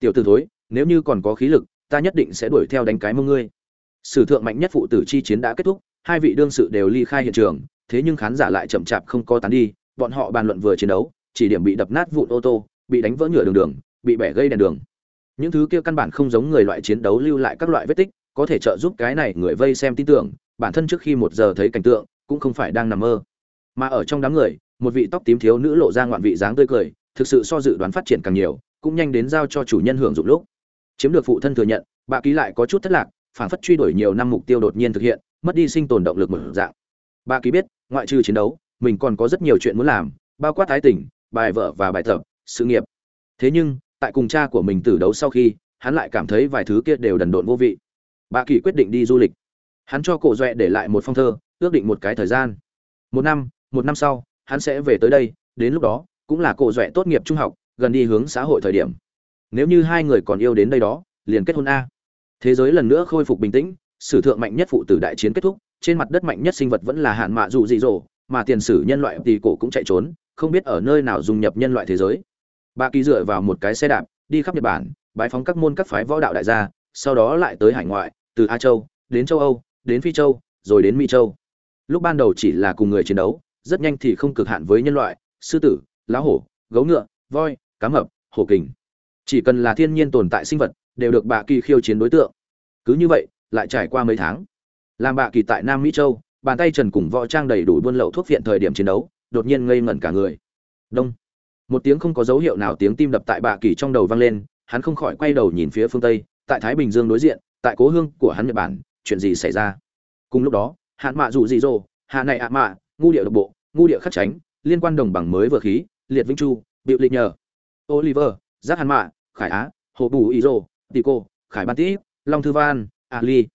tiểu tử thối, nếu như còn có khí lực, ta nhất định sẽ đuổi theo đánh cái mông ngươi. Sử thượng mạnh nhất phụ tử chi chiến đã kết thúc, hai vị đương sự đều ly khai hiện trường, thế nhưng khán giả lại chậm chạp không có tán đi, bọn họ bàn luận vừa chiến đấu, chỉ điểm bị đập nát vụn ô tô, bị đánh vỡ nhựa đường đường, bị bẻ gây đèn đường. Những thứ kia căn bản không giống người loại chiến đấu lưu lại các loại vết tích, có thể trợ giúp cái này người vây xem tin tưởng, bản thân trước khi một giờ thấy cảnh tượng, cũng không phải đang nằm mơ. Mà ở trong đám người, một vị tóc tím thiếu nữ lộ ra ngoạn vị dáng tươi cười, thực sự so dự đoán phát triển càng nhiều cũng nhanh đến giao cho chủ nhân hưởng dụng lúc. Chiếm được phụ thân thừa nhận, bà ký lại có chút thất lạc, phản phất truy đuổi nhiều năm mục tiêu đột nhiên thực hiện, mất đi sinh tồn động lực một dạng. Bà ký biết, ngoại trừ chiến đấu, mình còn có rất nhiều chuyện muốn làm, bao quát thái tỉnh bài vợ và bài tập, sự nghiệp. Thế nhưng, tại cùng cha của mình tử đấu sau khi, hắn lại cảm thấy vài thứ kia đều đần độn vô vị. Bà kỳ quyết định đi du lịch. Hắn cho cổ doẹ để lại một phong thơ, ước định một cái thời gian. Một năm một năm sau, hắn sẽ về tới đây, đến lúc đó, cũng là cổ doẹ tốt nghiệp trung học gần đi hướng xã hội thời điểm. Nếu như hai người còn yêu đến đây đó, liền kết hôn a. Thế giới lần nữa khôi phục bình tĩnh, sử thượng mạnh nhất phụ tử đại chiến kết thúc, trên mặt đất mạnh nhất sinh vật vẫn là hạn mạ dù dị dỗ mà tiền sử nhân loại thì cổ cũng chạy trốn, không biết ở nơi nào dung nhập nhân loại thế giới. Bà kỳ dựa vào một cái xe đạp, đi khắp nhật bản bãi phóng các môn các phái võ đạo đại gia, sau đó lại tới hải ngoại, từ a châu, đến châu âu, đến phi châu, rồi đến mỹ châu. Lúc ban đầu chỉ là cùng người chiến đấu, rất nhanh thì không cực hạn với nhân loại, sư tử, lá hổ, gấu ngựa, voi cá mập, hổ kình. Chỉ cần là thiên nhiên tồn tại sinh vật, đều được bà kỳ khiêu chiến đối tượng. Cứ như vậy, lại trải qua mấy tháng. Làm bà kỳ tại nam mỹ châu, bàn tay trần cùng võ trang đầy đủ buôn lậu thuốc viện thời điểm chiến đấu, đột nhiên ngây ngẩn cả người. Đông. Một tiếng không có dấu hiệu nào tiếng tim đập tại bà kỳ trong đầu vang lên, hắn không khỏi quay đầu nhìn phía phương tây, tại thái bình dương đối diện, tại cố hương của hắn nhật bản, chuyện gì xảy ra? Cùng lúc đó, hạn mạ dù dị dỗ hạ này ạ mạ, ngu địa độc bộ, ngu địa khắc tránh, liên quan đồng bằng mới vừa khí, liệt vĩnh chu, bịu lịch nhờ oliver giác hàn mạ khải á hồ bù ý rô tico khải ban Tí, long thư văn ali.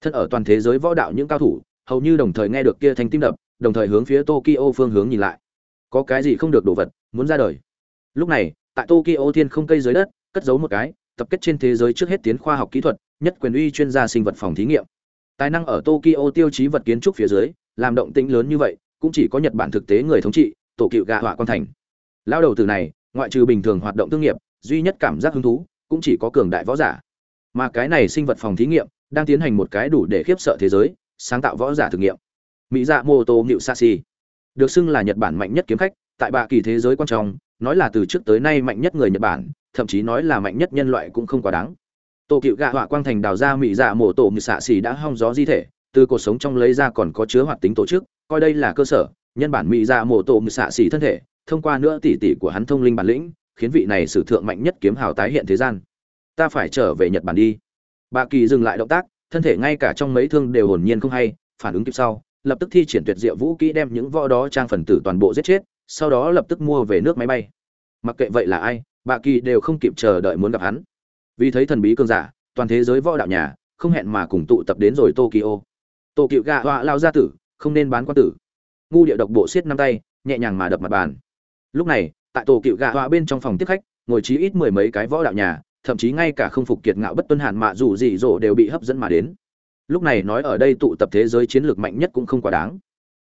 Thân ở toàn thế giới võ đạo những cao thủ hầu như đồng thời nghe được kia thanh tim đập đồng thời hướng phía tokyo phương hướng nhìn lại. Có cái gì không được đồ vật muốn ra đời. Lúc này tại tokyo thiên không cây dưới đất cất giấu một cái tập kết trên thế giới trước hết tiến khoa học kỹ thuật nhất quyền uy chuyên gia sinh vật phòng thí nghiệm. Tài năng ở tokyo tiêu chí vật kiến trúc phía dưới làm động tĩnh lớn như vậy cũng chỉ có nhật bản thực tế người thống trị tổ cựu gà họa quan thành. Lao đầu từ này ngoại trừ bình thường hoạt động thương nghiệp, duy nhất cảm giác hứng thú cũng chỉ có cường đại võ giả. Mà cái này sinh vật phòng thí nghiệm đang tiến hành một cái đủ để khiếp sợ thế giới, sáng tạo võ giả thử nghiệm. Mỹ dạ mô tô ngự sashi được xưng là nhật bản mạnh nhất kiếm khách, tại bạ kỳ thế giới quan trọng, nói là từ trước tới nay mạnh nhất người nhật bản, thậm chí nói là mạnh nhất nhân loại cũng không quá đáng. Tổ cựu gạ họa quang thành đào ra mỹ dạ mổ tổ ngự xạ xì đã hong gió di thể, từ cuộc sống trong lấy ra còn có chứa hoạt tính tổ chức, coi đây là cơ sở, nhân bản mỹ dạ mổ tổ ngự xạ xì thân thể thông qua nữa tỷ tỷ của hắn thông linh bản lĩnh, khiến vị này sử thượng mạnh nhất kiếm hào tái hiện thế gian. Ta phải trở về nhật bản đi. Bà kỳ dừng lại động tác, thân thể ngay cả trong mấy thương đều hồn nhiên không hay, phản ứng kịp sau, lập tức thi triển tuyệt diệu vũ kỹ đem những võ đó trang phần tử toàn bộ giết chết, sau đó lập tức mua về nước máy bay. Mặc kệ vậy là ai, bà kỳ đều không kịp chờ đợi muốn gặp hắn. Vì thấy thần bí cơn giả, toàn thế giới võ đạo nhà, không hẹn mà cùng tụ tập đến rồi tokyo. Tô cựu gạ họa lao gia tử, không nên bán quan tử. Ngu địa độc bộ xiết năm tay, nhẹ nhàng mà đập mặt bàn lúc này, tại tổ cựu gạ họa bên trong phòng tiếp khách, ngồi chí ít mười mấy cái võ đạo nhà, thậm chí ngay cả không phục kiệt ngạo bất tuân hạn mạ dù gì dỗ đều bị hấp dẫn mà đến. Lúc này nói ở đây tụ tập thế giới chiến lược mạnh nhất cũng không quá đáng.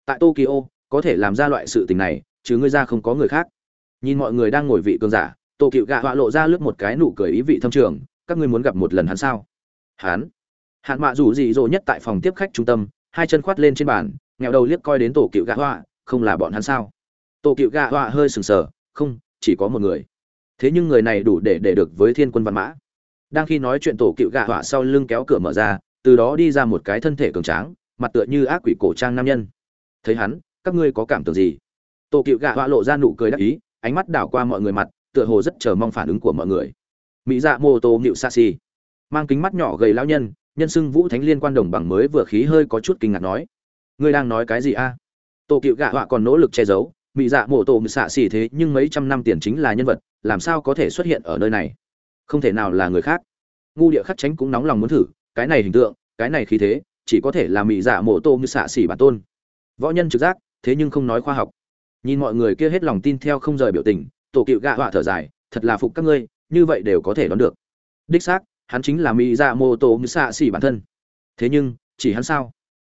Tại tokyo, có thể làm ra loại sự tình này, chứ ngươi ra không có người khác. Nhìn mọi người đang ngồi vị cường giả, tổ cựu gạ họa lộ ra lướt một cái nụ cười ý vị thâm trường, các ngươi muốn gặp một lần hắn sao? Hắn? Hạn mạ dù gì dỗ nhất tại phòng tiếp khách trung tâm, hai chân khoát lên trên bàn nghèo đầu liếc coi đến tổ cựu gạ họa, không là bọn hắn sao? Tổ cựu gạ họa hơi sừng sờ, không, chỉ có một người. Thế nhưng người này đủ để để được với thiên quân văn mã. Đang khi nói chuyện tổ cựu gạ họa sau lưng kéo cửa mở ra, từ đó đi ra một cái thân thể cường tráng, mặt tựa như ác quỷ cổ trang nam nhân. Thấy hắn, các ngươi có cảm tưởng gì? Tổ cựu gạ họa lộ ra nụ cười đắc ý, ánh mắt đảo qua mọi người mặt, tựa hồ rất chờ mong phản ứng của mọi người. Mỹ dạ mô tô Ngự sa si, mang kính mắt nhỏ gầy lão nhân nhân xưng vũ thánh liên quan đồng bằng mới vừa khí hơi có chút kinh ngạc nói, ngươi đang nói cái gì a? À? tổ cựu gạ họa còn nỗ lực che giấu mỹ dạ mộ tổ xạ xỉ thế nhưng mấy trăm năm tiền chính là nhân vật, làm sao có thể xuất hiện ở nơi này? Không thể nào là người khác. Ngu địa khắc tránh cũng nóng lòng muốn thử, cái này hình tượng, cái này khí thế, chỉ có thể là mỹ dạ mộ tô như xạ xỉ bản tôn. Võ nhân trực giác, thế nhưng không nói khoa học. Nhìn mọi người kia hết lòng tin theo không rời biểu tình, tổ cựu gạ họa thở dài, thật là phục các ngươi, như vậy đều có thể đoán được. Đích xác, hắn chính là mỹ dạ mô tô như xạ xỉ bản thân. Thế nhưng, chỉ hắn sao?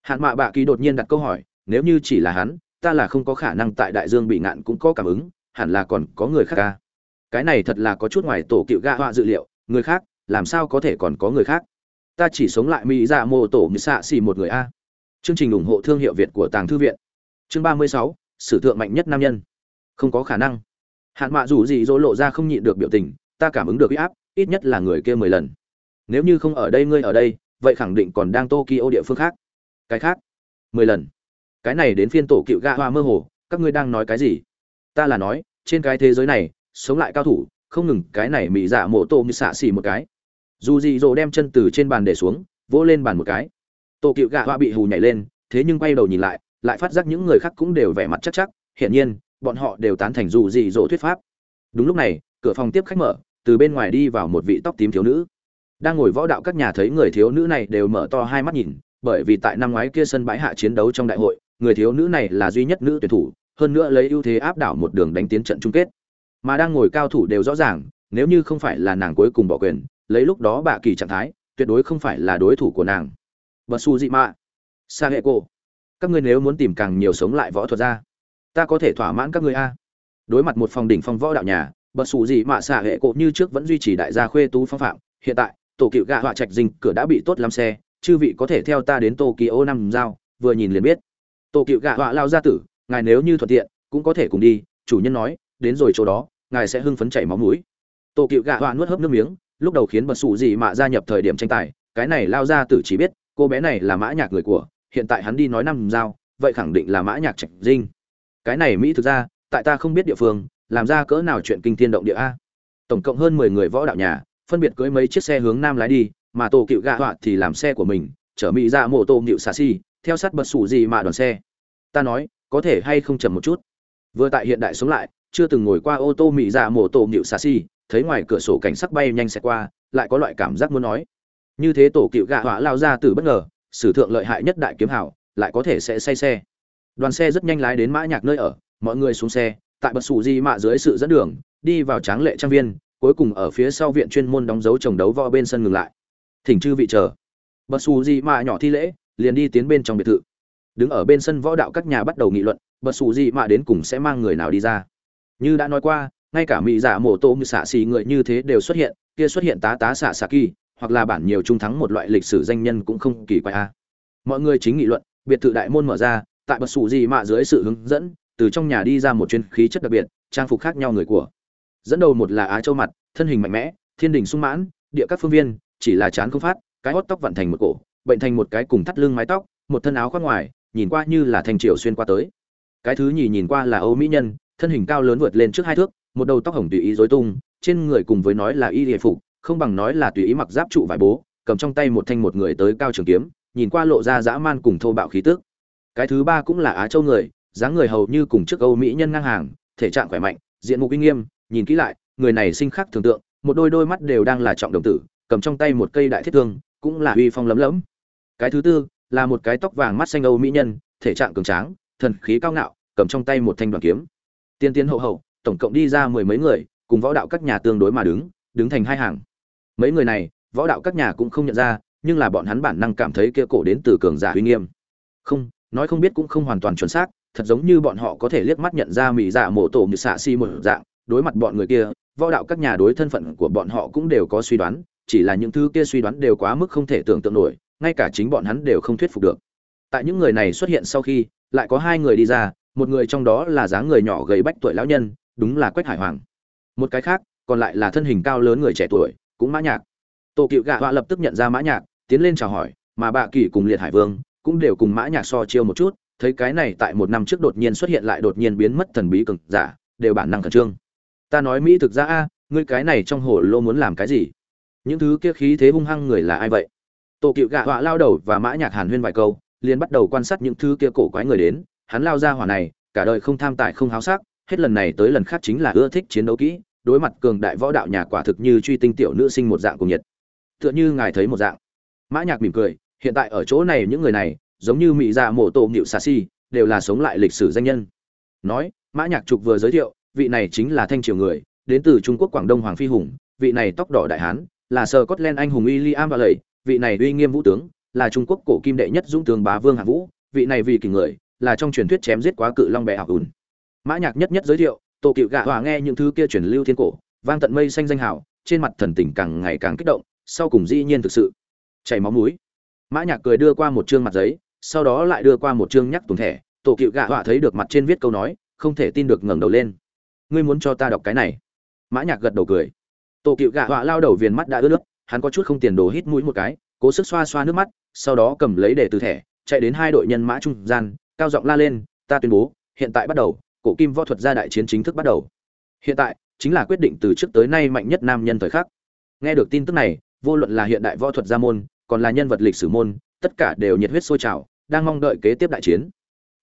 Hạn mạ bạ kỳ đột nhiên đặt câu hỏi, nếu như chỉ là hắn ta là không có khả năng tại đại dương bị ngạn cũng có cảm ứng, hẳn là còn có người khác ca. Cái này thật là có chút ngoài tổ cựu gạ họa dự liệu, người khác, làm sao có thể còn có người khác? Ta chỉ sống lại mỹ dạ mô tổ mỹ xạ xì một người a. Chương trình ủng hộ thương hiệu việt của tàng thư viện. Chương ba mươi sáu, sử thượng mạnh nhất nam nhân. Không có khả năng. Hạn mạ dù gì dỗ lộ ra không nhịn được biểu tình, ta cảm ứng được huy áp, ít nhất là người kia mười lần. Nếu như không ở đây, ngươi ở đây, vậy khẳng định còn đang tokyo địa phương khác. Cái khác, mười lần cái này đến phiên tổ cựu gạ hoa mơ hồ, các ngươi đang nói cái gì? Ta là nói, trên cái thế giới này, sống lại cao thủ, không ngừng, cái này mỹ dạ mổ tô như xạ xì một cái. Dù gì dỗ đem chân từ trên bàn để xuống, vỗ lên bàn một cái. Tổ cựu gạ hoa bị hù nhảy lên, thế nhưng quay đầu nhìn lại lại phát giác những người khác cũng đều vẻ mặt chắc chắc, hiển nhiên, bọn họ đều tán thành dù gì dỗ thuyết pháp. Đúng lúc này, cửa phòng tiếp khách mở, từ bên ngoài đi vào một vị tóc tím thiếu nữ. Đang ngồi võ đạo các nhà thấy người thiếu nữ này đều mở to hai mắt nhìn, bởi vì tại năm ngoái kia sân bãi hạ chiến đấu trong đại hội người thiếu nữ này là duy nhất nữ tuyển thủ, hơn nữa lấy ưu thế áp đảo một đường đánh tiến trận chung kết. Mà đang ngồi cao thủ đều rõ ràng, nếu như không phải là nàng cuối cùng bỏ quyền, lấy lúc đó bạ kỳ trạng thái, tuyệt đối không phải là đối thủ của nàng. Bất su dị mạ sa hệ cô các ngươi nếu muốn tìm càng nhiều sống lại võ thuật ra, ta có thể thỏa mãn các ngươi a. Đối mặt một phòng đỉnh phong võ đạo nhà bất su dị mạ Sa hệ cô như trước vẫn duy trì đại gia khuê tú phong phạm. Hiện tại, tổ cựu gạ họa trạch dinh cửa đã bị tốt lắm xe, chư vị có thể theo ta đến tokyo năm giao, vừa nhìn liền biết tổ cựu gạ họa lao gia tử, ngài nếu như thuận tiện, cũng có thể cùng đi, chủ nhân nói, đến rồi chỗ đó, ngài sẽ hưng phấn chảy máu mũi. Tổ cựu gạ họa nuốt hớp nước miếng, lúc đầu khiến bật sụ gì mà gia nhập thời điểm tranh tài, cái này lao gia tử chỉ biết, cô bé này là mã nhạc người của, hiện tại hắn đi nói năm giao, vậy khẳng định là mã nhạc trạch dinh. Cái này mỹ thực ra, tại ta không biết địa phương, làm ra cỡ nào chuyện kinh thiên động địa a? Tổng cộng hơn mười người võ đạo nhà, phân biệt cưỡi mấy chiếc xe hướng nam lái đi, mà tổ cựu gạ họa thì làm xe của mình, chở mỹ ra mô tô nhịu xà xi theo sát bật sủ gì mà đoàn xe. Ta nói, có thể hay không chậm một chút? Vừa tại hiện đại sống lại, chưa từng ngồi qua ô tô mỹ dạ mổ tổ nhịu xà xi thấy ngoài cửa sổ cảnh sắc bay nhanh xe qua, lại có loại cảm giác muốn nói. Như thế tổ cựu gạ hỏa lao ra từ bất ngờ, sử thượng lợi hại nhất đại kiếm hảo, lại có thể sẽ say xe. Đoàn xe rất nhanh lái đến mã nhạc nơi ở, mọi người xuống xe, tại bật sủ di mạ dưới sự dẫn đường, đi vào tráng lệ trang viên, cuối cùng ở phía sau viện chuyên môn đóng dấu trồng đấu võ bên sân ngừng lại. Thỉnh chư vị chờ. Bật xù gì mà nhỏ thi lễ liền đi tiến bên trong biệt thự. Đứng ở bên sân võ đạo các nhà bắt đầu nghị luận, bật xù gì mà đến cùng sẽ mang người nào đi ra. Như đã nói qua, ngay cả mỹ giả mổ tô như xạ xì người như thế đều xuất hiện, kia xuất hiện tá tá xạ xạ kỳ, hoặc là bản nhiều trung thắng một loại lịch sử danh nhân cũng không kỳ quái a. Mọi người chính nghị luận, biệt thự đại môn mở ra, tại bật xù gì mà dưới sự hướng dẫn, từ trong nhà đi ra một chuyên khí chất đặc biệt, trang phục khác nhau người của. Dẫn đầu một là á châu mặt, thân hình mạnh mẽ, thiên đình sung mãn, địa các phương viên, chỉ là chán không phát, cái hót tóc vặn thành một cổ bệnh thành một cái cùng thắt lưng mái tóc, một thân áo khoác ngoài, nhìn qua như là thành triều xuyên qua tới. Cái thứ nhì nhìn qua là âu mỹ nhân, thân hình cao lớn vượt lên trước hai thước, một đầu tóc hồng tùy ý rối tung, trên người cùng với nói là y hệ phục, không bằng nói là tùy ý mặc giáp trụ vải bố, cầm trong tay một thanh một người tới cao trường kiếm, nhìn qua lộ ra dã man cùng thô bạo khí tức. Cái thứ ba cũng là á châu người, dáng người hầu như cùng trước âu mỹ nhân ngang hàng, thể trạng khỏe mạnh, diện mục uy nghiêm, nhìn kỹ lại, người này sinh khắc thường tượng, một đôi đôi mắt đều đang là trọng đồng tử, cầm trong tay một cây đại thiết thương, cũng là uy phong lấm lấm cái thứ tư là một cái tóc vàng mắt xanh âu mỹ nhân, thể trạng cường tráng, thần khí cao ngạo, cầm trong tay một thanh đoàn kiếm. Tiên tiến hậu hậu, tổng cộng đi ra mười mấy người, cùng võ đạo các nhà tương đối mà đứng đứng thành hai hàng. Mấy người này, võ đạo các nhà cũng không nhận ra, nhưng là bọn hắn bản năng cảm thấy kia cổ đến từ cường giả uy nghiêm. Không, nói không biết cũng không hoàn toàn chuẩn xác, thật giống như bọn họ có thể liếc mắt nhận ra mỹ dạ mổ tổ như xạ si một dạng, đối mặt bọn người kia, võ đạo các nhà đối thân phận của bọn họ cũng đều có suy đoán, chỉ là những thứ kia suy đoán đều quá mức không thể tưởng tượng nổi ngay cả chính bọn hắn đều không thuyết phục được. Tại những người này xuất hiện sau khi, lại có hai người đi ra, một người trong đó là dáng người nhỏ gầy bách tuổi lão nhân, đúng là quách hải hoàng. Một cái khác, còn lại là thân hình cao lớn người trẻ tuổi, cũng mã nhạc. Tổ cựu gạ họa lập tức nhận ra mã nhạc, tiến lên chào hỏi, mà bạ kỳ cùng liệt hải vương cũng đều cùng mã nhạc so chiêu một chút, thấy cái này tại một năm trước đột nhiên xuất hiện lại đột nhiên biến mất thần bí cực giả, đều bản năng khẩn trương. Ta nói mỹ thực ra a, ngươi cái này trong hồ lô muốn làm cái gì? Những thứ kia khí thế hung hăng người là ai vậy? Tổ cựu gạ họa lao đầu và mã nhạc hàn huyên vài câu liền bắt đầu quan sát những thứ kia cổ quái người đến. Hắn lao ra hỏa này cả đời không tham tài không háo sắc hết lần này tới lần khác chính là ưa thích chiến đấu kỹ đối mặt cường đại võ đạo nhà quả thực như truy tinh tiểu nữ sinh một dạng cùng nhiệt. Tựa như ngài thấy một dạng. Mã nhạc mỉm cười hiện tại ở chỗ này những người này giống như mỹ dạ mộ tổ nhịu xà si đều là sống lại lịch sử danh nhân. Nói mã nhạc trục vừa giới thiệu vị này chính là thanh triều người đến từ trung quốc quảng đông hoàng phi hùng vị này tóc đỏ đại hán là sơ Scotland anh hùng William và lầy, vị này uy nghiêm vũ tướng, là Trung Quốc cổ kim đệ nhất dũng tướng bá vương hạng vũ, vị này vì kỷ người, là trong truyền thuyết chém giết quá cự long bè hạ ùn. Mã Nhạc nhất nhất giới thiệu, tổ Cựu Gạ Hòa nghe những thứ kia truyền lưu thiên cổ, vang tận mây xanh danh hào, trên mặt thần tình càng ngày càng kích động sau cùng dĩ nhiên thực sự. Chảy máu mũi. Mã nhạc cười đưa qua một trương mặt giấy sau đó lại đưa qua một trương nhắc tuồng thẻ. Tổ cựu gạ họa thấy được mặt trên viết câu nói không thể tin được ngẩng đầu lên. Ngươi muốn cho ta đọc cái này? Mã nhạc gật đầu cười. Tổ cựu gạ họa lao đầu viền mắt đã ướt nước hắn có chút không tiền đồ hít mũi một cái, cố sức xoa xoa nước mắt, sau đó cầm lấy để từ thẻ, chạy đến hai đội nhân mã trung gian, cao giọng la lên, ta tuyên bố, hiện tại bắt đầu, cổ kim võ thuật gia đại chiến chính thức bắt đầu. Hiện tại, chính là quyết định từ trước tới nay mạnh nhất nam nhân thời khắc. Nghe được tin tức này, vô luận là hiện đại võ thuật gia môn, còn là nhân vật lịch sử môn, tất cả đều nhiệt huyết sôi trào, đang mong đợi kế tiếp đại chiến.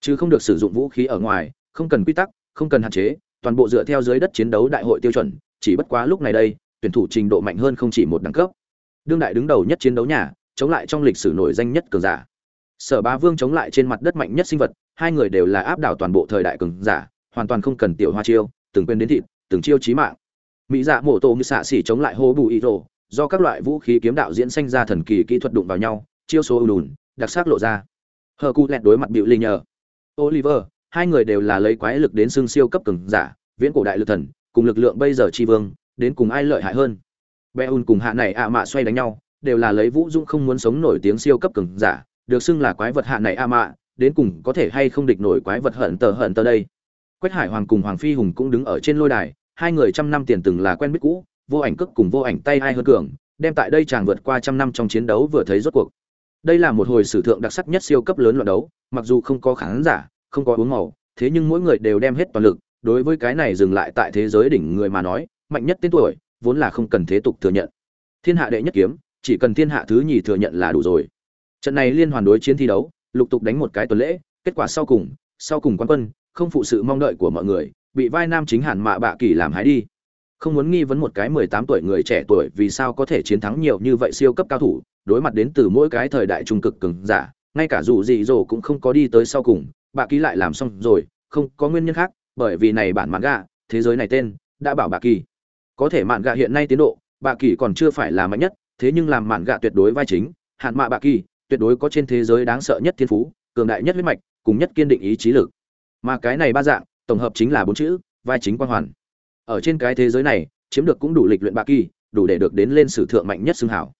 Chứ không được sử dụng vũ khí ở ngoài, không cần quy tắc, không cần hạn chế, toàn bộ dựa theo dưới đất chiến đấu đại hội tiêu chuẩn, chỉ bất quá lúc này đây tuyển thủ trình độ mạnh hơn không chỉ một đẳng cấp. Đương đại đứng đầu nhất chiến đấu nhà, chống lại trong lịch sử nổi danh nhất cường giả. Sở bá vương chống lại trên mặt đất mạnh nhất sinh vật, hai người đều là áp đảo toàn bộ thời đại cường giả, hoàn toàn không cần tiểu hoa chiêu, từng quên đến thịt, từng chiêu chí mạng. Mỹ dạ mổ tổ như xạ xỉ chống lại hô bù ý rồ, do các loại vũ khí kiếm đạo diễn sinh ra thần kỳ kỹ thuật đụng vào nhau, chiêu số ưu đùn đặc sắc lộ ra. Hờ cụ lẹt đối mặt bịu linh nhờ. Oliver, hai người đều là lấy quái lực đến xương siêu cấp cường giả, viễn cổ đại lực thần, cùng lực lượng bây giờ tri vương đến cùng ai lợi hại hơn. Beun cùng hạ này ạ mạ xoay đánh nhau, đều là lấy vũ dũng không muốn sống nổi tiếng siêu cấp cường giả, được xưng là quái vật hạ này ạ mạ, đến cùng có thể hay không địch nổi quái vật hận tờ hận tờ đây. Quách hải hoàng cùng hoàng phi hùng cũng đứng ở trên lôi đài, hai người trăm năm tiền từng là quen biết cũ, vô ảnh cước cùng vô ảnh tay ai hơn cường, đem tại đây chàng vượt qua trăm năm trong chiến đấu vừa thấy rốt cuộc. Đây là một hồi sử thượng đặc sắc nhất siêu cấp lớn loạt đấu, mặc dù không có khán giả, không có uống màu, thế nhưng mỗi người đều đem hết toàn lực, đối với cái này dừng lại tại thế giới đỉnh người mà nói mạnh nhất tên tuổi, vốn là không cần thế tục thừa nhận. Thiên hạ đệ nhất kiếm, chỉ cần thiên hạ thứ nhì thừa nhận là đủ rồi. Trận này liên hoàn đối chiến thi đấu, lục tục đánh một cái tuần lễ, kết quả sau cùng sau cùng quán quân, không phụ sự mong đợi của mọi người, bị vai nam chính hẳn mạ bạ kỳ làm hái đi. Không muốn nghi vấn một cái mười tám tuổi người trẻ tuổi vì sao có thể chiến thắng nhiều như vậy siêu cấp cao thủ, đối mặt đến từ mỗi cái thời đại trung cực cường giả, ngay cả dù gì rồ cũng không có đi tới sau cùng, bạ kỳ lại làm xong rồi, không có nguyên nhân khác, bởi vì này bản mạn gạ thế giới này tên, đã bảo bạ kỳ có thể mạn gạ hiện nay tiến độ, bạ kỳ còn chưa phải là mạnh nhất, thế nhưng làm mạn gạ tuyệt đối vai chính, hạn mạ bạ kỳ, tuyệt đối có trên thế giới đáng sợ nhất thiên phú, cường đại nhất huyết mạch, cùng nhất kiên định ý chí lực. Mà cái này ba dạng, tổng hợp chính là bốn chữ, vai chính quang hoàn. Ở trên cái thế giới này, chiếm được cũng đủ lịch luyện bạ kỳ, đủ để được đến lên sử thượng mạnh nhất xương hảo.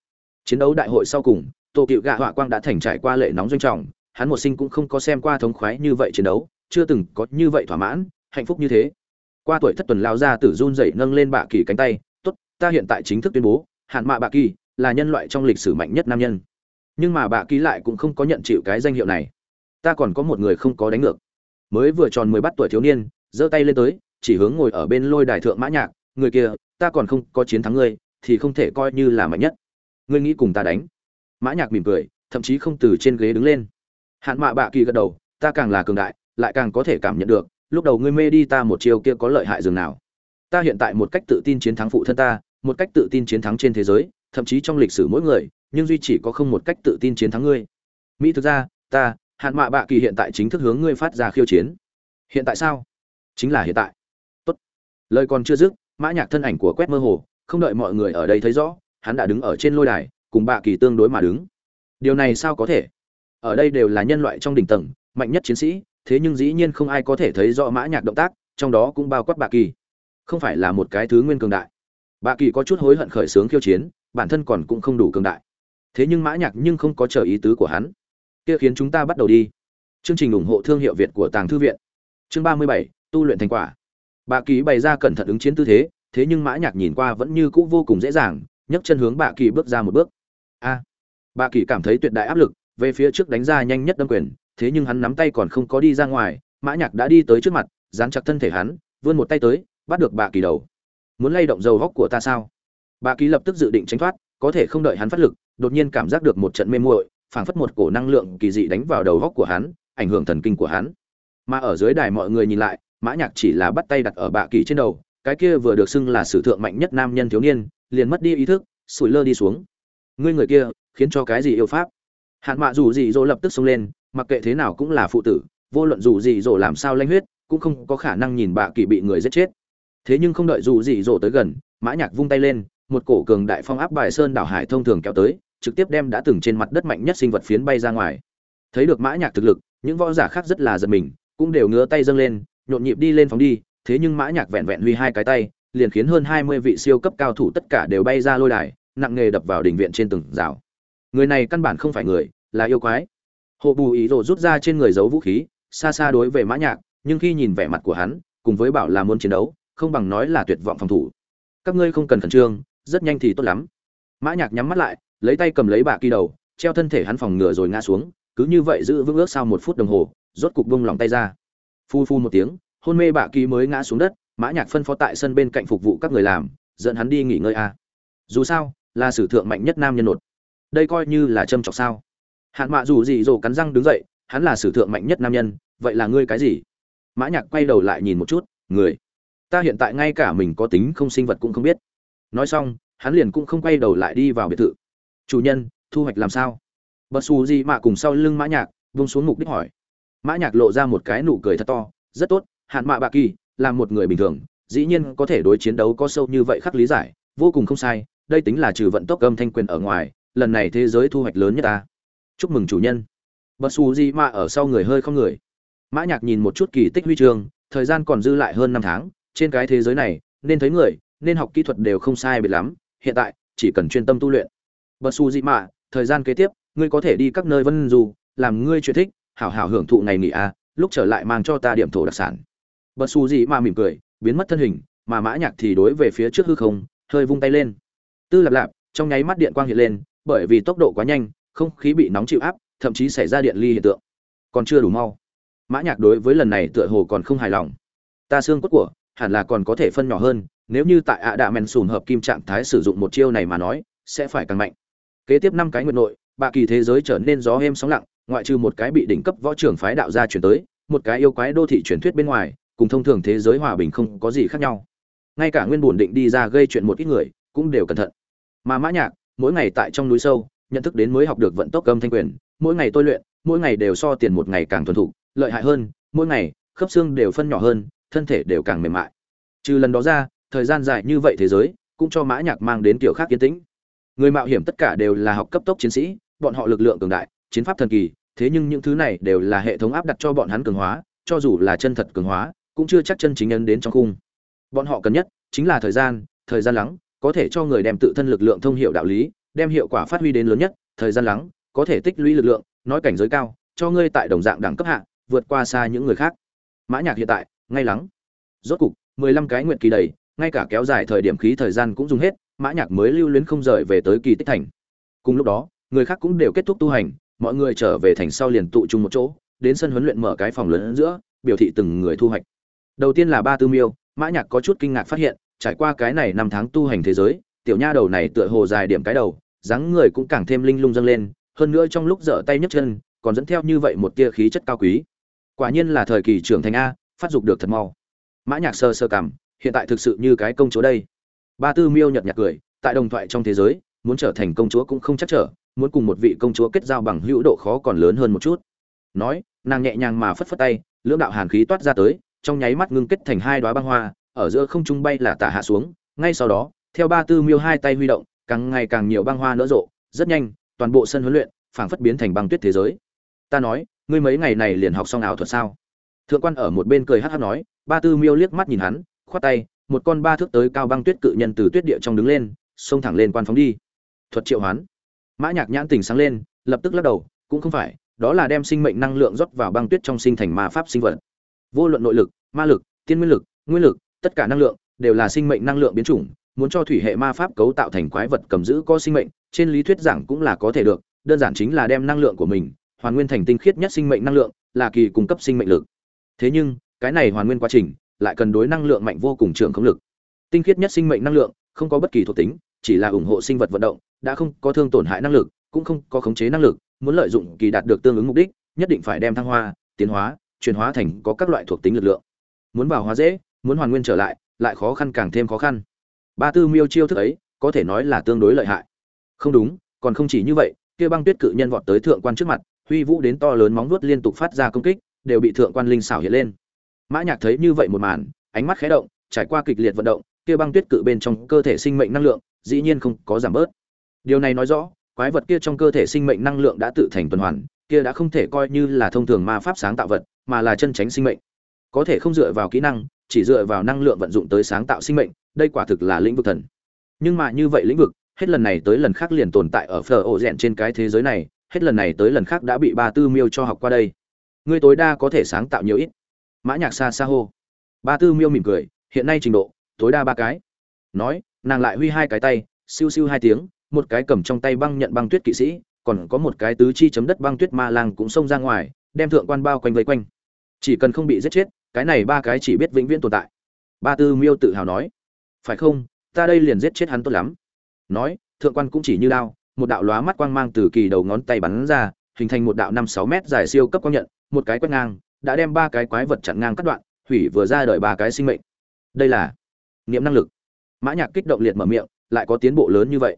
Chiến đấu đại hội sau cùng tổ cựu gạ họa quang đã thành trải qua lệ nóng doanh trọng, hắn một sinh cũng không có xem qua thống khoái như vậy chiến đấu, chưa từng có như vậy thỏa mãn, hạnh phúc như thế qua tuổi thất tuần lao ra tử run dậy nâng lên bạ kỳ cánh tay, tốt, ta hiện tại chính thức tuyên bố hạn mạ bạ kỳ là nhân loại trong lịch sử mạnh nhất nam nhân. Nhưng mà bạ kỳ lại cũng không có nhận chịu cái danh hiệu này. Ta còn có một người không có đánh ngược. Mới vừa tròn mười bắt tuổi thiếu niên, giơ tay lên tới, chỉ hướng ngồi ở bên lôi đài thượng mã nhạc, người kia, ta còn không có chiến thắng ngươi, thì không thể coi như là mạnh nhất. Ngươi nghĩ cùng ta đánh? Mã nhạc mỉm cười, thậm chí không từ trên ghế đứng lên. Hạn mạ bạ kỳ gật đầu, ta càng là cường đại, lại càng có thể cảm nhận được lúc đầu ngươi mê đi ta một chiều kia có lợi hại dường nào? Ta hiện tại một cách tự tin chiến thắng phụ thân ta, một cách tự tin chiến thắng trên thế giới, thậm chí trong lịch sử mỗi người, nhưng duy chỉ có không một cách tự tin chiến thắng ngươi. Mỹ thực ra, ta, hạn mạ bạ kỳ hiện tại chính thức hướng ngươi phát ra khiêu chiến. Hiện tại sao? Chính là hiện tại. Tốt. Lời còn chưa dứt, mã nhạc thân ảnh của quét mơ hồ, không đợi mọi người ở đây thấy rõ, hắn đã đứng ở trên lôi đài, cùng bạ kỳ tương đối mà đứng. Điều này sao có thể? Ở đây đều là nhân loại trong đỉnh tầng, mạnh nhất chiến sĩ thế nhưng dĩ nhiên không ai có thể thấy rõ mã nhạc động tác trong đó cũng bao quát bạ kỳ. Không phải là một cái thứ nguyên cường đại. Bạ kỳ có chút hối hận khởi sướng khiêu chiến bản thân còn cũng không đủ cường đại. Thế nhưng mã nhạc nhưng không có chờ ý tứ của hắn. Kia khiến chúng ta bắt đầu đi. Chương trình ủng hộ thương hiệu việt của tàng thư viện. Chương ba mươi bảy tu luyện thành quả. Bạ kỳ bày ra cẩn thận ứng chiến tư thế thế nhưng mã nhạc nhìn qua vẫn như cũ vô cùng dễ dàng nhấc chân hướng bạ kỳ bước ra một bước. A. À, bạ kỳ cảm thấy tuyệt đại áp lực về phía trước đánh ra nhanh nhất đâm quyền thế nhưng hắn nắm tay còn không có đi ra ngoài, mã nhạc đã đi tới trước mặt, dán chặt thân thể hắn, vươn một tay tới, bắt được bạ kỳ đầu. Muốn lay động dầu góc của ta sao? Bạ kỳ lập tức dự định tránh thoát, có thể không đợi hắn phát lực, đột nhiên cảm giác được một trận mê muội, phảng phất một cổ năng lượng kỳ dị đánh vào đầu góc của hắn, ảnh hưởng thần kinh của hắn. Mà ở dưới đài mọi người nhìn lại, mã nhạc chỉ là bắt tay đặt ở bạ kỳ trên đầu, cái kia vừa được xưng là sử thượng mạnh nhất nam nhân thiếu niên, liền mất đi ý thức, sủi lơ đi xuống. Ngươi người kia, khiến cho cái gì yêu pháp? Hạn mạ dù gì dỗ lập tức xông lên mặc kệ thế nào cũng là phụ tử, vô luận dù gì dỗ làm sao lanh huyết, cũng không có khả năng nhìn bạ kỳ bị người giết chết. Thế nhưng không đợi dù gì dỗ tới gần, mã nhạc vung tay lên, một cổ cường đại phong áp bài sơn đảo hải thông thường kéo tới, trực tiếp đem đã từng trên mặt đất mạnh nhất sinh vật phiến bay ra ngoài. Thấy được mã nhạc thực lực, những võ giả khác rất là giật mình, cũng đều ngứa tay dâng lên, nhộn nhịp đi lên phóng đi, thế nhưng mã nhạc vẹn vẹn huy hai cái tay, liền khiến hơn hai mươi vị siêu cấp cao thủ tất cả đều bay ra lôi đài, nặng nghề đập vào đỉnh viện trên từng rào. Người này căn bản không phải người, là yêu quái hộ bù ý rồ rút ra trên người giấu vũ khí, xa xa đối về mã nhạc, nhưng khi nhìn vẻ mặt của hắn, cùng với bảo là muốn chiến đấu, không bằng nói là tuyệt vọng phòng thủ. Các ngươi không cần khẩn trương, rất nhanh thì tốt lắm. Mã nhạc nhắm mắt lại, lấy tay cầm lấy bà kỳ đầu, treo thân thể hắn phòng ngừa rồi ngã xuống, cứ như vậy giữ vững ước sau một phút đồng hồ, rốt cục buông lòng tay ra. Phu phu một tiếng, hôn mê bà kỳ mới ngã xuống đất, mã nhạc phân phó tại sân bên cạnh phục vụ các người làm, dẫn hắn đi nghỉ ngơi a. Dù sao, là sử thượng mạnh nhất nam nhân nột. Đây coi như là châm chọc sao hạn mạ dù gì dồ cắn răng đứng dậy, hắn là sử thượng mạnh nhất nam nhân, vậy là ngươi cái gì? Mã nhạc quay đầu lại nhìn một chút, người. Ta hiện tại ngay cả mình có tính không sinh vật cũng không biết. Nói xong, hắn liền cũng không quay đầu lại đi vào biệt thự. Chủ nhân, thu hoạch làm sao? Bật xù gì mạ cùng sau lưng mã nhạc, vung xuống mục đích hỏi. Mã nhạc lộ ra một cái nụ cười thật to, rất tốt hạn mạ bạ kỳ, là một người bình thường, dĩ nhiên có thể đối chiến đấu có sâu như vậy khắc lý giải, vô cùng không sai, đây tính là trừ vận tốc âm thanh quyền ở ngoài, lần này thế giới thu hoạch lớn nhất ta chúc mừng chủ nhân. Bật xù gì mạ ở sau người hơi không người. Mã nhạc nhìn một chút kỳ tích huy chương thời gian còn dư lại hơn năm tháng trên cái thế giới này nên thấy người nên học kỹ thuật đều không sai biệt lắm hiện tại chỉ cần chuyên tâm tu luyện. Bật xù di mạ thời gian kế tiếp ngươi có thể đi các nơi vân du làm ngươi chuyện thích hảo hảo hưởng thụ ngày nghỉ a à, lúc trở lại mang cho ta điểm thổ đặc sản. Bật xù di mạ mỉm cười biến mất thân hình mà mã nhạc thì đối về phía trước hư không hơi vung tay lên. Tư lạp lạp trong nháy mắt điện quang hiện lên bởi vì tốc độ quá nhanh không khí bị nóng chịu áp, thậm chí xảy ra điện ly hiện tượng. Còn chưa đủ mau. Mã nhạc đối với lần này tựa hồ còn không hài lòng. Ta xương cốt của, hẳn là còn có thể phân nhỏ hơn, nếu như tại ạ đạ men sùn hợp kim trạng thái sử dụng một chiêu này mà nói, sẽ phải càng mạnh. Kế tiếp năm cái nguyệt nội, bạ kỳ thế giới trở nên gió êm sóng lặng, ngoại trừ một cái bị đỉnh cấp võ trưởng phái đạo gia chuyển tới, một cái yêu quái đô thị truyền thuyết bên ngoài, cùng thông thường thế giới hòa bình không có gì khác nhau. Ngay cả nguyên bổn định đi ra gây chuyện một ít người, cũng đều cẩn thận. Mà mã nhạc, mỗi ngày tại trong núi sâu nhận thức đến mới học được vận tốc âm thanh quyền. Mỗi ngày tôi luyện, mỗi ngày đều so tiền một ngày càng thuần thục, lợi hại hơn, mỗi ngày, khớp xương đều phân nhỏ hơn, thân thể đều càng mềm mại. Trừ lần đó ra, thời gian dài như vậy thế giới, cũng cho mã nhạc mang đến kiểu khác kiến tĩnh. Người mạo hiểm tất cả đều là học cấp tốc chiến sĩ, bọn họ lực lượng cường đại, chiến pháp thần kỳ, thế nhưng những thứ này đều là hệ thống áp đặt cho bọn hắn cường hóa, cho dù là chân thật cường hóa, cũng chưa chắc chân chính ấn đến trong khung. Bọn họ cần nhất chính là thời gian thời gian lắng, có thể cho người đem tự thân lực lượng thông hiểu đạo lý đem hiệu quả phát huy đến lớn nhất, thời gian lắng, có thể tích lũy lực lượng, nói cảnh giới cao, cho ngươi tại đồng dạng đẳng cấp hạ, vượt qua xa những người khác. Mã nhạc hiện tại, ngay lắng. Rốt cục, mười lăm cái nguyện kỳ đầy, ngay cả kéo dài thời điểm khí thời gian cũng dùng hết, mã nhạc mới lưu luyến không rời về tới kỳ tích thành. Cùng lúc đó, người khác cũng đều kết thúc tu hành, mọi người trở về thành sau liền tụ chung một chỗ, đến sân huấn luyện mở cái phòng lớn giữa, biểu thị từng người thu hoạch. Đầu tiên là ba tư miêu, mã nhạc có chút kinh ngạc phát hiện, trải qua cái này năm tháng tu hành thế giới tiểu nha đầu này tựa hồ dài điểm cái đầu, dáng người cũng càng thêm linh lung dâng lên, hơn nữa trong lúc dở tay nhấc chân, còn dẫn theo như vậy một tia khí chất cao quý. Quả nhiên là thời kỳ trưởng thành a, phát dục được thật mau. Mã nhạc sơ sơ cảm, hiện tại thực sự như cái công chúa đây. Ba tư miêu nhợt nhạt cười, tại đồng thoại trong thế giới, muốn trở thành công chúa cũng không chắc trở, muốn cùng một vị công chúa kết giao bằng hữu độ khó còn lớn hơn một chút. Nói, nàng nhẹ nhàng mà phất phất tay, lưỡng đạo hàn khí toát ra tới, trong nháy mắt ngưng kết thành hai đóa băng hoa, ở giữa không trung bay là tả hạ xuống, ngay sau đó theo ba tư miêu hai tay huy động, càng ngày càng nhiều băng hoa nở rộ, rất nhanh, toàn bộ sân huấn luyện phảng phất biến thành băng tuyết thế giới. Ta nói, ngươi mấy ngày này liền học xong ảo thuật sao? Thượng quan ở một bên cười hát hát nói, ba tư miêu liếc mắt nhìn hắn, khoát tay, một con ba thước tới cao băng tuyết cự nhân từ tuyết địa trong đứng lên, xông thẳng lên quan phóng đi. Thuật triệu hoán. Mã nhạc nhãn tình sáng lên, lập tức lắc đầu, cũng không phải, đó là đem sinh mệnh năng lượng rót vào băng tuyết trong sinh thành ma pháp sinh vật. Vô luận nội lực, ma lực, tiên nguyên lực nguyên lực, tất cả năng lượng đều là sinh mệnh năng lượng biến chủng muốn cho thủy hệ ma pháp cấu tạo thành quái vật cầm giữ có sinh mệnh, trên lý thuyết giảng cũng là có thể được, đơn giản chính là đem năng lượng của mình, hoàn nguyên thành tinh khiết nhất sinh mệnh năng lượng, là kỳ cung cấp sinh mệnh lực. Thế nhưng, cái này hoàn nguyên quá trình, lại cần đối năng lượng mạnh vô cùng trưởng không lực. Tinh khiết nhất sinh mệnh năng lượng, không có bất kỳ thuộc tính, chỉ là ủng hộ sinh vật vận động, đã không có thương tổn hại năng lực, cũng không có khống chế năng lực, muốn lợi dụng kỳ đạt được tương ứng mục đích, nhất định phải đem thăng hoa, tiến hóa, chuyển hóa thành có các loại thuộc tính lực lượng. Muốn vào hóa dễ, muốn hoàn nguyên trở lại lại khó khăn càng thêm khó khăn ba tư miêu chiêu thức ấy, có thể nói là tương đối lợi hại. Không đúng, còn không chỉ như vậy, kia băng tuyết cự nhân vọt tới thượng quan trước mặt, huy vũ đến to lớn móng vuốt liên tục phát ra công kích, đều bị thượng quan linh xảo hiện lên. Mã nhạc thấy như vậy một màn, ánh mắt khẽ động, trải qua kịch liệt vận động, kia băng tuyết cự bên trong cơ thể sinh mệnh năng lượng, dĩ nhiên không có giảm bớt. Điều này nói rõ, quái vật kia trong cơ thể sinh mệnh năng lượng đã tự thành tuần hoàn, kia đã không thể coi như là thông thường ma pháp sáng tạo vật, mà là chân tránh sinh mệnh. Có thể không dựa vào kỹ năng chỉ dựa vào năng lượng vận dụng tới sáng tạo sinh mệnh, đây quả thực là lĩnh vực thần. Nhưng mà như vậy lĩnh vực, hết lần này tới lần khác liền tồn tại ở phở ổ rèn trên cái thế giới này, hết lần này tới lần khác đã bị ba tư miêu cho học qua đây. Ngươi tối đa có thể sáng tạo nhiều ít. Mã nhạc xa xa hô. Ba tư miêu mỉm cười, hiện nay trình độ, tối đa ba cái. Nói, nàng lại huy hai cái tay, siêu siêu hai tiếng, một cái cầm trong tay băng nhận băng tuyết kỵ sĩ, còn có một cái tứ chi chấm đất băng tuyết ma lang cũng xông ra ngoài, đem thượng quan bao quanh vây quanh. Chỉ cần không bị giết chết cái này ba cái chỉ biết vĩnh viễn tồn tại. Ba tư miêu tự hào nói, phải không? Ta đây liền giết chết hắn tốt lắm. Nói, thượng quan cũng chỉ như đao, một đạo lóa mắt quang mang từ kỳ đầu ngón tay bắn ra, hình thành một đạo năm sáu mét dài siêu cấp quang nhận, một cái quét ngang, đã đem ba cái quái vật chặn ngang cắt đoạn, hủy vừa ra đời ba cái sinh mệnh. Đây là niệm năng lực. Mã nhạc kích động liệt mở miệng, lại có tiến bộ lớn như vậy.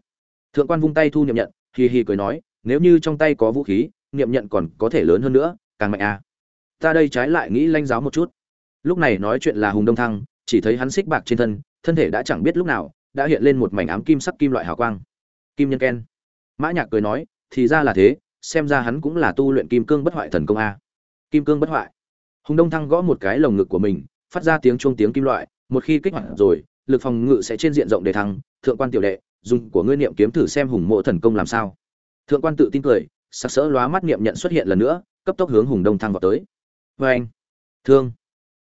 Thượng quan vung tay thu niệm nhận, hì hì cười nói, nếu như trong tay có vũ khí, niệm nhận còn có thể lớn hơn nữa, càng mạnh à. Ta đây trái lại nghĩ lanh giáo một chút lúc này nói chuyện là hùng đông thăng, chỉ thấy hắn xích bạc trên thân thân thể đã chẳng biết lúc nào, đã hiện lên một mảnh ám kim sắc kim loại hào quang. Kim nhân ken. Mã nhạc cười nói, thì ra là thế, xem ra hắn cũng là tu luyện kim cương bất hoại thần công a. Kim cương bất hoại. Hùng đông thăng gõ một cái lồng ngực của mình, phát ra tiếng chuông tiếng kim loại, một khi kích hoạt rồi, lực phòng ngự sẽ trên diện rộng để thăng. Thượng quan tiểu đệ, dùng của ngươi niệm kiếm thử xem hùng mộ thần công làm sao. Thượng quan tự tin cười sắc sỡ lóa mắt niệm nhận xuất hiện lần nữa, cấp tốc hướng hùng đông thăng vào tới. Vê anh thương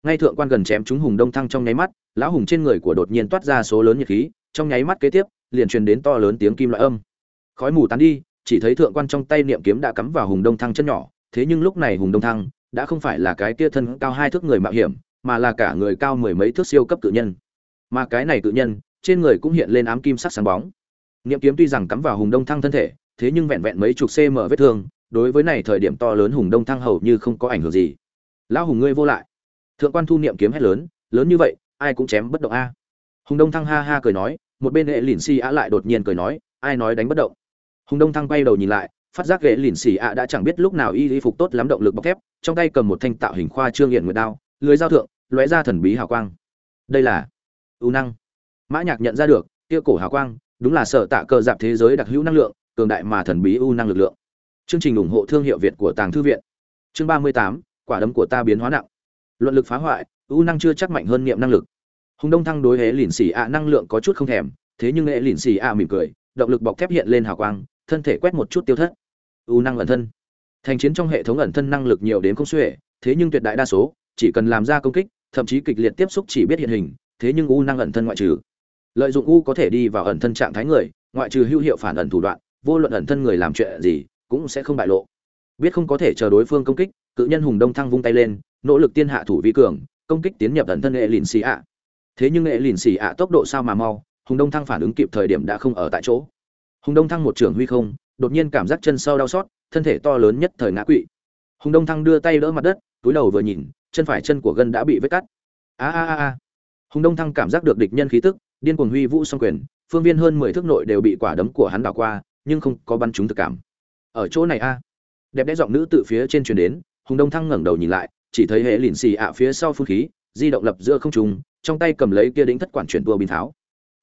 ngay thượng quan gần chém chúng hùng đông thăng trong nháy mắt, lão hùng trên người của đột nhiên toát ra số lớn nhiệt khí, trong nháy mắt kế tiếp, liền truyền đến to lớn tiếng kim loại âm. Khói mù tán đi, chỉ thấy thượng quan trong tay niệm kiếm đã cắm vào hùng đông thăng chân nhỏ, thế nhưng lúc này hùng đông thăng đã không phải là cái kia thân cao hai thước người mạo hiểm, mà là cả người cao mười mấy thước siêu cấp cự nhân. Mà cái này cự nhân, trên người cũng hiện lên ám kim sắc sáng bóng. Niệm kiếm tuy rằng cắm vào hùng đông thăng thân thể, thế nhưng vẹn vẹn mấy chục cm vết thương, đối với này thời điểm to lớn hùng đông thăng hầu như không có ảnh hưởng gì. Lão hùng ngươi vô lại thượng quan thu niệm kiếm hét lớn lớn như vậy, ai cũng chém bất động a. Hùng đông thăng ha ha cười nói, một bên hệ lìn xì ạ lại đột nhiên cười nói, ai nói đánh bất động. Hùng đông thăng quay đầu nhìn lại, phát giác ghệ lìn xì ạ đã chẳng biết lúc nào y y phục tốt lắm động lực bọc thép, trong tay cầm một thanh tạo hình khoa trương hiện nguyệt đao, lưới giao thượng, lóe ra thần bí hào quang. Đây là ưu năng. Mã nhạc nhận ra được, kia cổ hào quang, đúng là sở tạ cờ dạp thế giới đặc hữu năng lượng, cường đại mà thần bí ưu năng lực lượng. Chương trình ủng hộ thương hiệu việt của tàng thư viện. Chương ba mươi tám, quả đấm của ta biến hóa nặng luận lực phá hoại ưu năng chưa chắc mạnh hơn niệm năng lực. Hùng đông thăng đối hệ lìn xì ạ năng lượng có chút không thèm, thế nhưng hệ lìn xì ạ mỉm cười, động lực bọc thép hiện lên hào quang, thân thể quét một chút tiêu thất. Ưu năng ẩn thân. Thành chiến trong hệ thống ẩn thân năng lực nhiều đến không xuể, thế nhưng tuyệt đại đa số, chỉ cần làm ra công kích, thậm chí kịch liệt tiếp xúc chỉ biết hiện hình, thế nhưng u năng ẩn thân ngoại trừ. Lợi dụng u có thể đi vào ẩn thân trạng thái người, ngoại trừ hữu hiệu phản ẩn thủ đoạn, vô luận ẩn thân người làm chuyện gì, cũng sẽ không bại lộ. Biết không có thể chờ đối phương công kích, cự nhân hùng đông thăng vung tay lên nỗ lực tiên hạ thủ vi cường, công kích tiến nhập ẩn thân hệ lìn xì ạ. Thế nhưng hệ lìn xì ạ tốc độ sao mà mau, hùng đông thăng phản ứng kịp thời điểm đã không ở tại chỗ. Hùng đông thăng một trưởng huy không, đột nhiên cảm giác chân sau đau xót, thân thể to lớn nhất thời ngã quỵ. Hùng đông thăng đưa tay đỡ mặt đất, túi đầu vừa nhìn, chân phải chân của gân đã bị vết cắt. A a a a. Hùng đông thăng cảm giác được địch nhân khí tức, điên cuồng huy vũ song quyền, phương viên hơn mười thước nội đều bị quả đấm của hắn đảo qua, nhưng không có bắn chúng thực cảm. Ở chỗ này a. Đẹp đẽ giọng nữ từ phía trên truyền đến, hùng đông thăng ngẩng đầu nhìn lại chỉ thấy hệ lìn xì ạ phía sau phun khí, di động lập giữa không trùng trong tay cầm lấy kia đĩnh thất quản chuyển tua bình tháo.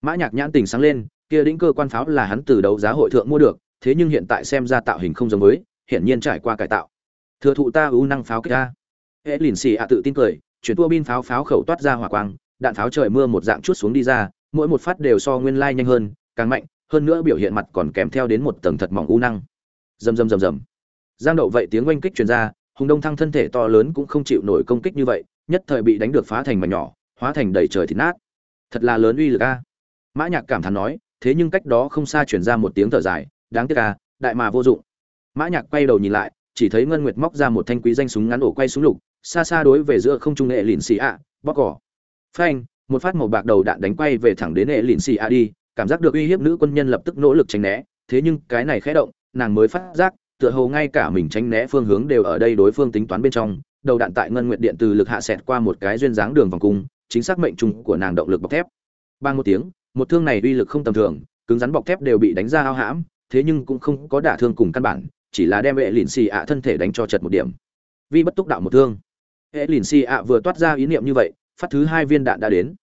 Mã nhạc nhãn tình sáng lên, kia đĩnh cơ quan pháo là hắn từ đấu giá hội thượng mua được, thế nhưng hiện tại xem ra tạo hình không giống mới hiển nhiên trải qua cải tạo. Thừa thụ ta ưu năng pháo kích a hệ lìn xì ạ tự tin cười, chuyển tua bin pháo pháo khẩu toát ra hỏa quang, đạn pháo trời mưa một dạng chút xuống đi ra, mỗi một phát đều so nguyên lai nhanh hơn, càng mạnh, hơn nữa biểu hiện mặt còn kèm theo đến một tầng thật mỏng u năng. Rầm rầm rầm rầm. Giang đậu vậy tiếng oanh kích truyền ra hùng đông thăng thân thể to lớn cũng không chịu nổi công kích như vậy, nhất thời bị đánh được phá thành mảnh nhỏ, hóa thành đầy trời thịt nát. Thật là lớn uy lực a. Mã nhạc cảm thán nói, thế nhưng cách đó không xa truyền ra một tiếng thở dài, đáng tiếc a, đại mà vô dụng. Mã nhạc quay đầu nhìn lại, chỉ thấy ngân nguyệt móc ra một thanh quý danh súng ngắn ổ quay súng lục, xa xa đối về giữa không trung nghệ lìn xì ạ bóc cỏ. Phanh, một phát màu bạc đầu đạn đánh quay về thẳng đến nệ lìn xì a đi, cảm giác được uy hiếp nữ quân nhân lập tức nỗ lực tránh né, thế nhưng cái này khẽ động, nàng mới phát giác tựa hồ ngay cả mình tránh né phương hướng đều ở đây đối phương tính toán bên trong, đầu đạn tại ngân nguyệt điện từ lực hạ sẹt qua một cái duyên dáng đường vòng cung, chính xác mệnh trùng của nàng động lực bọc thép. Ba một tiếng, một thương này uy lực không tầm thường, cứng rắn bọc thép đều bị đánh ra ao hãm, thế nhưng cũng không có đả thương cùng căn bản, chỉ là đem hệ lìn xì ạ thân thể đánh cho chật một điểm. Vi bất túc đạo một thương. Hệ lìn xì ạ vừa toát ra ý niệm như vậy, phát thứ hai viên đạn đã đến.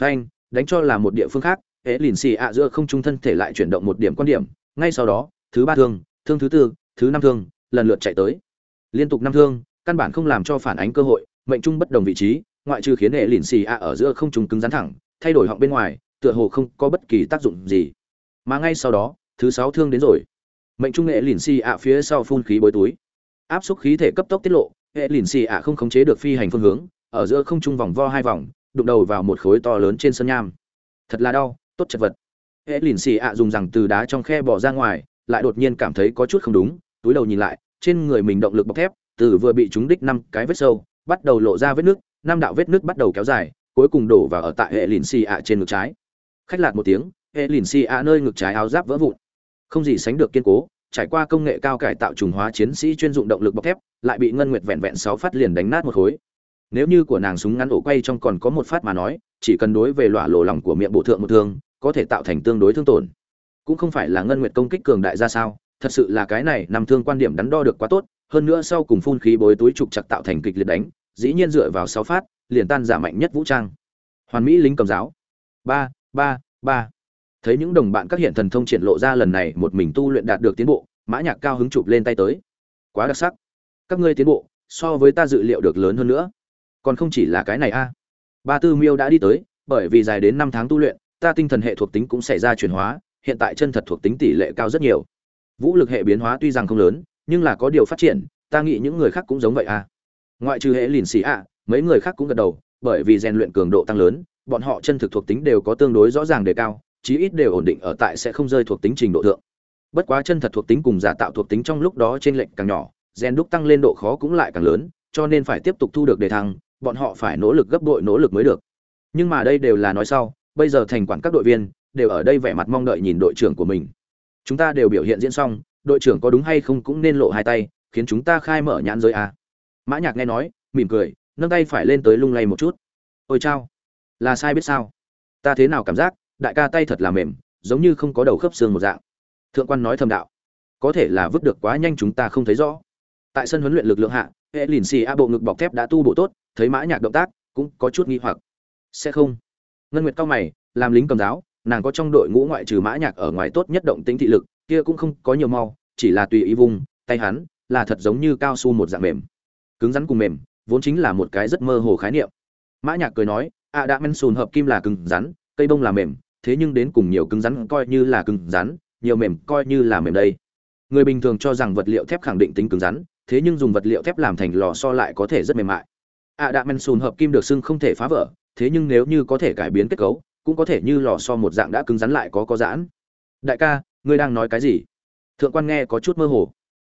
Phanh, đánh cho là một địa phương khác hệ lìn xì ạ giữa không trung thân thể lại chuyển động một điểm quan điểm, ngay sau đó, thứ ba thương thương thứ tư thứ năm thương, lần lượt chạy tới. Liên tục năm thương, căn bản không làm cho phản ánh cơ hội, mệnh trung bất đồng vị trí, ngoại trừ khiến hệ lìn xì ạ ở giữa không trùng cứng rắn thẳng, thay đổi họng bên ngoài, tựa hồ không có bất kỳ tác dụng gì. Mà ngay sau đó, thứ sáu thương đến rồi. Mệnh trung hệ lìn xì ạ phía sau phun khí bối túi. Áp suất khí thể cấp tốc tiết lộ, hệ lìn xì ạ không khống chế được phi hành phương hướng, ở giữa không trung vòng vo hai vòng, đụng đầu vào một khối to lớn trên sân nham. Thật là đau, tốt chật vật. Hệ lìn xì ạ dùng rằng từ đá trong khe bỏ ra ngoài lại đột nhiên cảm thấy có chút không đúng, túi đầu nhìn lại, trên người mình động lực bọc thép, từ vừa bị trúng đích năm cái vết sâu, bắt đầu lộ ra vết nước, năm đạo vết nước bắt đầu kéo dài, cuối cùng đổ vào ở tại hệ lìn xì ạ trên ngực trái. Khách lạt một tiếng, hệ lìn xì ạ nơi ngực trái áo giáp vỡ vụn. Không gì sánh được kiên cố, trải qua công nghệ cao cải tạo trùng hóa chiến sĩ chuyên dụng động lực bọc thép, lại bị ngân nguyệt vẹn vẹn sáu phát liền đánh nát một khối. Nếu như của nàng súng ngắn ổ quay trong còn có một phát mà nói, chỉ cần đối về lọa lộ lòng của miệng bộ thượng một thương, có thể tạo thành tương đối thương tổn cũng không phải là ngân nguyệt công kích cường đại ra sao, thật sự là cái này nằm thương quan điểm đắn đo được quá tốt, hơn nữa sau cùng phun khí bối túi trục chặt tạo thành kịch liệt đánh, dĩ nhiên dựa vào sáu phát, liền tan giả mạnh nhất vũ trang. Hoàn mỹ lính cầm giáo. Ba ba ba. Thấy những đồng bạn các hiện thần thông triển lộ ra lần này một mình tu luyện đạt được tiến bộ, mã nhạc cao hứng chụp lên tay tới. Quá đặc sắc. Các ngươi tiến bộ, so với ta dự liệu được lớn hơn nữa. Còn không chỉ là cái này a. Ba tư miêu đã đi tới, bởi vì dài đến năm tháng tu luyện, ta tinh thần hệ thuộc tính cũng xảy ra chuyển hóa hiện tại chân thật thuộc tính tỷ lệ cao rất nhiều. Vũ lực hệ biến hóa tuy rằng không lớn nhưng là có điều phát triển ta nghĩ những người khác cũng giống vậy à? ngoại trừ hệ lìn xì à, mấy người khác cũng gật đầu bởi vì rèn luyện cường độ tăng lớn bọn họ chân thực thuộc tính đều có tương đối rõ ràng đề cao chí ít đều ổn định ở tại sẽ không rơi thuộc tính trình độ thượng. Bất quá chân thật thuộc tính cùng giả tạo thuộc tính trong lúc đó trên lệnh càng nhỏ rèn đúc tăng lên độ khó cũng lại càng lớn cho nên phải tiếp tục thu được đề thăng bọn họ phải nỗ lực gấp bội nỗ lực mới được. Nhưng mà đây đều là nói sau bây giờ thành quản các đội viên đều ở đây vẻ mặt mong đợi nhìn đội trưởng của mình. Chúng ta đều biểu hiện diễn xong, đội trưởng có đúng hay không cũng nên lộ hai tay, khiến chúng ta khai mở nhãn giới a. Mã nhạc nghe nói, mỉm cười, nâng tay phải lên tới lung lay một chút. Ôi chao, là sai biết sao? Ta thế nào cảm giác, đại ca tay thật là mềm, giống như không có đầu khớp xương một dạng. Thượng quan nói thầm đạo, có thể là vứt được quá nhanh chúng ta không thấy rõ. Tại sân huấn luyện lực lượng hạ, hệ lìn xì a bộ ngực bọc thép đã tu bộ tốt, thấy mã nhạc động tác, cũng có chút nghi hoặc. Sẽ không. Ngân nguyệt cao mày, làm lính cầm giáo nàng có trong đội ngũ ngoại trừ mã nhạc ở ngoài tốt nhất động tính thị lực, kia cũng không có nhiều mau, chỉ là tùy ý vùng, tay hắn là thật giống như cao su một dạng mềm. Cứng rắn cùng mềm, vốn chính là một cái rất mơ hồ khái niệm. Mã nhạc cười nói, a đã men sùn hợp kim là cứng rắn, cây bông là mềm, thế nhưng đến cùng nhiều cứng rắn coi như là cứng rắn, nhiều mềm coi như là mềm đây. Người bình thường cho rằng vật liệu thép khẳng định tính cứng rắn, thế nhưng dùng vật liệu thép làm thành lò so lại có thể rất mềm mại. A đã men sùn hợp kim được xưng không thể phá vỡ, thế nhưng nếu như có thể cải biến kết cấu cũng có thể như lò so một dạng đã cứng rắn lại có có giãn. Đại ca, ngươi đang nói cái gì? Thượng quan nghe có chút mơ hồ.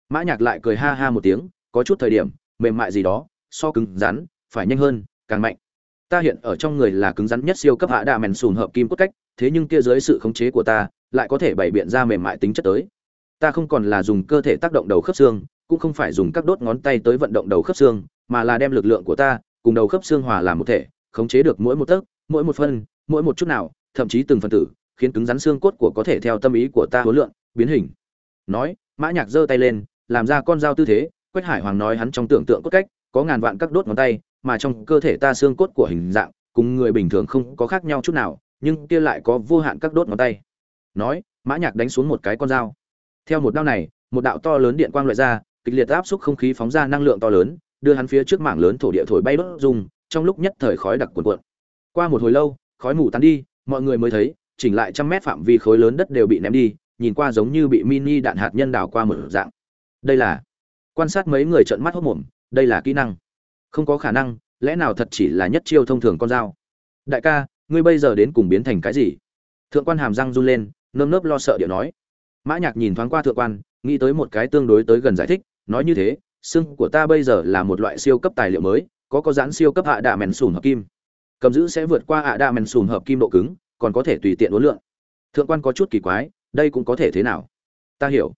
Mã nhạc lại cười ha ha một tiếng, có chút thời điểm, mềm mại gì đó, so cứng rắn, phải nhanh hơn, càng mạnh. Ta hiện ở trong người là cứng rắn nhất siêu cấp hạ đạ mèn sùn hợp kim cốt cách, thế nhưng kia dưới sự khống chế của ta, lại có thể bày biện ra mềm mại tính chất tới. Ta không còn là dùng cơ thể tác động đầu khớp xương, cũng không phải dùng các đốt ngón tay tới vận động đầu khớp xương, mà là đem lực lượng của ta cùng đầu khớp xương hòa làm một thể, khống chế được mỗi một tấc, mỗi một phân mỗi một chút nào, thậm chí từng phần tử, khiến cứng rắn xương cốt của có thể theo tâm ý của ta huấn luyện biến hình. Nói, mã nhạc giơ tay lên, làm ra con dao tư thế, quách hải hoàng nói hắn trong tưởng tượng cốt cách, có ngàn vạn các đốt ngón tay, mà trong cơ thể ta xương cốt của hình dạng, cùng người bình thường không có khác nhau chút nào, nhưng kia lại có vô hạn các đốt ngón tay. Nói, mã nhạc đánh xuống một cái con dao. Theo một đao này, một đạo to lớn điện quang loại ra, kịch liệt áp xúc không khí phóng ra năng lượng to lớn, đưa hắn phía trước mảng lớn thổ địa thổi bay đốt dùng trong lúc nhất thời khói đặc cuồn cuộn. Qua một hồi lâu khói mù tan đi, mọi người mới thấy, chỉnh lại trăm mét phạm vi khối lớn đất đều bị ném đi, nhìn qua giống như bị mini đạn hạt nhân đảo qua một dạng. Đây là, quan sát mấy người trợn mắt hốt mồm, đây là kỹ năng. Không có khả năng, lẽ nào thật chỉ là nhất chiêu thông thường con dao? Đại ca, ngươi bây giờ đến cùng biến thành cái gì? Thượng quan hàm răng run lên, nơm nớp lo sợ điệu nói. Mã nhạc nhìn thoáng qua thượng quan, nghĩ tới một cái tương đối tới gần giải thích, nói như thế, xương của ta bây giờ là một loại siêu cấp tài liệu mới, có có dán siêu cấp hạ đạ mèn sùn hợp kim cầm giữ sẽ vượt qua ạ đa mèn sùn hợp kim độ cứng, còn có thể tùy tiện uốn lượn. Thượng quan có chút kỳ quái, đây cũng có thể thế nào? Ta hiểu.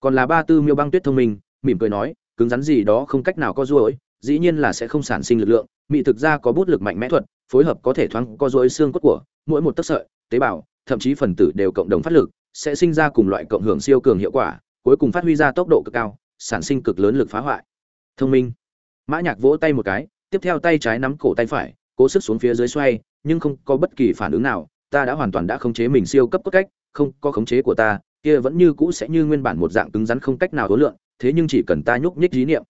Còn là ba tư miêu băng tuyết thông minh, mỉm cười nói, cứng rắn gì đó không cách nào có ruỗi dĩ nhiên là sẽ không sản sinh lực lượng. Mị thực ra có bút lực mạnh mẽ thuật, phối hợp có thể thoáng co dối xương cốt của, mỗi một tấc sợi, tế bào, thậm chí phần tử đều cộng đồng phát lực, sẽ sinh ra cùng loại cộng hưởng siêu cường hiệu quả, cuối cùng phát huy ra tốc độ cực cao, sản sinh cực lớn lực phá hoại. Thông minh. Mã nhạc vỗ tay một cái, tiếp theo tay trái nắm cổ tay phải cố sức xuống phía dưới xoay nhưng không có bất kỳ phản ứng nào ta đã hoàn toàn đã khống chế mình siêu cấp cốt cách không có khống chế của ta kia vẫn như cũ sẽ như nguyên bản một dạng cứng rắn không cách nào đối lượng thế nhưng chỉ cần ta nhúc nhích dí niệm.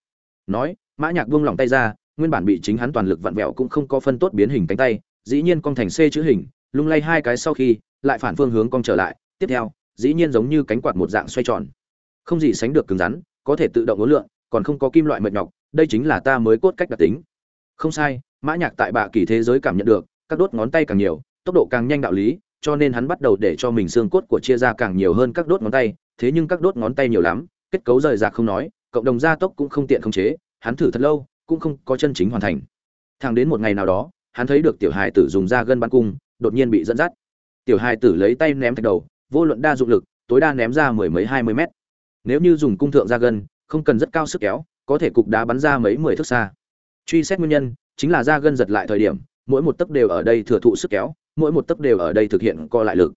Nói mã nhạc buông lỏng tay ra nguyên bản bị chính hắn toàn lực vặn vẹo cũng không có phân tốt biến hình cánh tay dĩ nhiên cong thành c chữ hình lung lay hai cái sau khi lại phản phương hướng cong trở lại tiếp theo dĩ nhiên giống như cánh quạt một dạng xoay tròn. Không gì sánh được cứng rắn có thể tự động ngốn lượng, còn không có kim loại mệt nhọc đây chính là ta mới cốt cách đặc tính. Không sai mã nhạc tại bạ kỳ thế giới cảm nhận được, các đốt ngón tay càng nhiều, tốc độ càng nhanh đạo lý, cho nên hắn bắt đầu để cho mình xương cốt của chia ra càng nhiều hơn các đốt ngón tay, thế nhưng các đốt ngón tay nhiều lắm, kết cấu rời rạc không nói, cộng đồng gia tốc cũng không tiện khống chế, hắn thử thật lâu, cũng không có chân chính hoàn thành. Thang đến một ngày nào đó, hắn thấy được tiểu hài tử dùng da gân bắn cung, đột nhiên bị dẫn dắt. Tiểu hài tử lấy tay ném thạch đầu, vô luận đa dụng lực, tối đa ném ra mười mấy hai mươi mét. Nếu như dùng cung thượng da gân, không cần rất cao sức kéo, có thể cục đá bắn ra mấy mười thước xa. Truy xét nguyên nhân chính là da gân giật lại thời điểm, mỗi một tấc đều ở đây thừa thụ sức kéo, mỗi một tấc đều ở đây thực hiện co lại lực.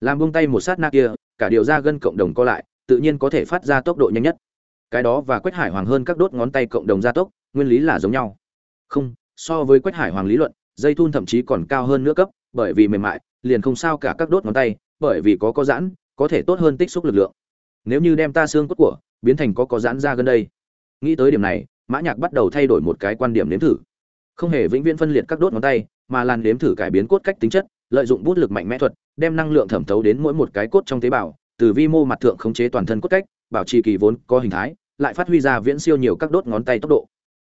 Làm buông tay một sát na kia, cả điều da gân cộng đồng co lại, tự nhiên có thể phát ra tốc độ nhanh nhất. Cái đó và quách hải hoàng hơn các đốt ngón tay cộng đồng gia tốc, nguyên lý là giống nhau. Không, so với quách hải hoàng lý luận, dây thun thậm chí còn cao hơn nữa cấp, bởi vì mềm mại, liền không sao cả các đốt ngón tay, bởi vì có có giãn, có thể tốt hơn tích xúc lực lượng. Nếu như đem ta xương cốt của, biến thành có có giãn ra gần đây. Nghĩ tới điểm này, mã nhạc bắt đầu thay đổi một cái quan điểm nếm thử không hề vĩnh viễn phân liệt các đốt ngón tay, mà làn đếm thử cải biến cốt cách tính chất, lợi dụng bút lực mạnh mẽ thuật, đem năng lượng thẩm thấu đến mỗi một cái cốt trong tế bào, từ vi mô mặt thượng khống chế toàn thân cốt cách, bảo trì kỳ vốn có hình thái, lại phát huy ra viễn siêu nhiều các đốt ngón tay tốc độ.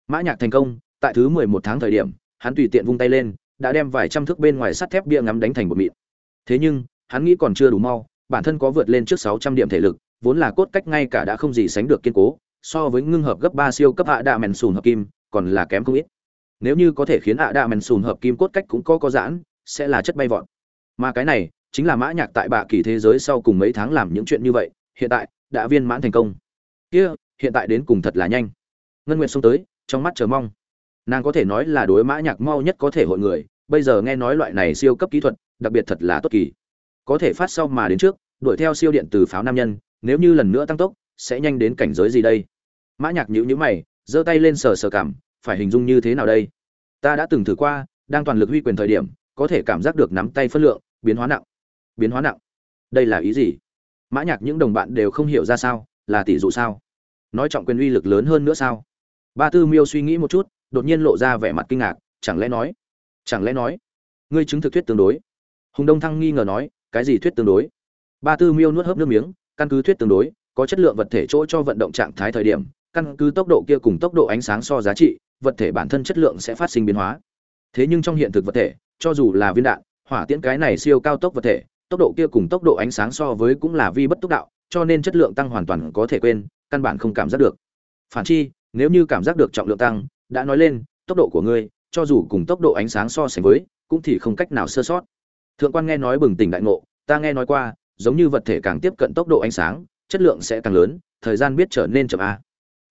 Mã nhạc thành công, tại thứ mười một tháng thời điểm, hắn tùy tiện vung tay lên, đã đem vài trăm thước bên ngoài sắt thép bia ngắm đánh thành một mịn. Thế nhưng, hắn nghĩ còn chưa đủ mau, bản thân có vượt lên trước sáu trăm điểm thể lực, vốn là cốt cách ngay cả đã không gì sánh được kiên cố, so với ngưng hợp gấp ba siêu cấp hạ đạ mèn sùn hợp kim, còn là kém không ít nếu như có thể khiến hạ đạ mèn sùn hợp kim cốt cách cũng có có giãn, sẽ là chất bay vọt. Mà cái này, chính là mã nhạc tại bạ kỳ thế giới sau cùng mấy tháng làm những chuyện như vậy, hiện tại, đã viên mãn thành công. Kia, hiện tại đến cùng thật là nhanh. Ngân nguyệt xông tới, trong mắt chờ mong. Nàng có thể nói là đối mã nhạc mau nhất có thể hội người, bây giờ nghe nói loại này siêu cấp kỹ thuật, đặc biệt thật là tốt kỳ. Có thể phát sau mà đến trước, đuổi theo siêu điện từ pháo nam nhân, nếu như lần nữa tăng tốc, sẽ nhanh đến cảnh giới gì đây? Mã nhạc nhíu nhíu mày, giơ tay lên sờ sờ cảm phải hình dung như thế nào đây? Ta đã từng thử qua, đang toàn lực huy quyền thời điểm, có thể cảm giác được nắm tay phân lượng, biến hóa nặng. Biến hóa nặng? Đây là ý gì? Mã nhạc, những đồng bạn đều không hiểu ra sao, là tỷ dụ sao? Nói trọng quyền uy lực lớn hơn nữa sao? Ba tư miêu suy nghĩ một chút, đột nhiên lộ ra vẻ mặt kinh ngạc, chẳng lẽ nói, chẳng lẽ nói, ngươi chứng thực thuyết tương đối? Hùng đông thăng nghi ngờ nói, cái gì thuyết tương đối? Ba tư miêu nuốt hớp nước miếng, căn cứ thuyết tương đối, có chất lượng vật thể chỗ cho vận động trạng thái thời điểm, căn cứ tốc độ kia cùng tốc độ ánh sáng so giá trị vật thể bản thân chất lượng sẽ phát sinh biến hóa. Thế nhưng trong hiện thực vật thể, cho dù là viên đạn, hỏa tiễn cái này siêu cao tốc vật thể, tốc độ kia cùng tốc độ ánh sáng so với cũng là vi bất tốc đạo, cho nên chất lượng tăng hoàn toàn có thể quên, căn bản không cảm giác được. Phản chi, nếu như cảm giác được trọng lượng tăng, đã nói lên, tốc độ của ngươi, cho dù cùng tốc độ ánh sáng so sánh với, cũng thì không cách nào sơ sót. Thượng quan nghe nói bừng tỉnh đại ngộ, ta nghe nói qua, giống như vật thể càng tiếp cận tốc độ ánh sáng, chất lượng sẽ càng lớn, thời gian biết trở nên chậm a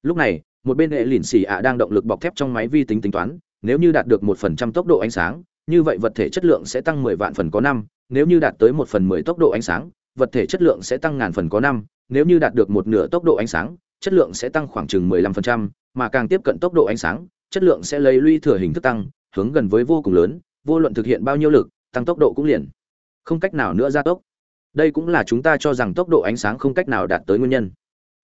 lúc này một bên hệ lìn xì ạ đang động lực bọc thép trong máy vi tính tính toán, nếu như đạt được một phần trăm tốc độ ánh sáng, như vậy vật thể chất lượng sẽ tăng mười vạn phần có năm, nếu như đạt tới một phần mười tốc độ ánh sáng, vật thể chất lượng sẽ tăng ngàn phần có năm, nếu như đạt được một nửa tốc độ ánh sáng, chất lượng sẽ tăng khoảng chừng mười lăm phần trăm, mà càng tiếp cận tốc độ ánh sáng, chất lượng sẽ lấy lũy thừa hình thức tăng, hướng gần với vô cùng lớn, vô luận thực hiện bao nhiêu lực, tăng tốc độ cũng liền. Không cách nào nữa gia tốc. Đây cũng là chúng ta cho rằng tốc độ ánh sáng không cách nào đạt tới nguyên nhân.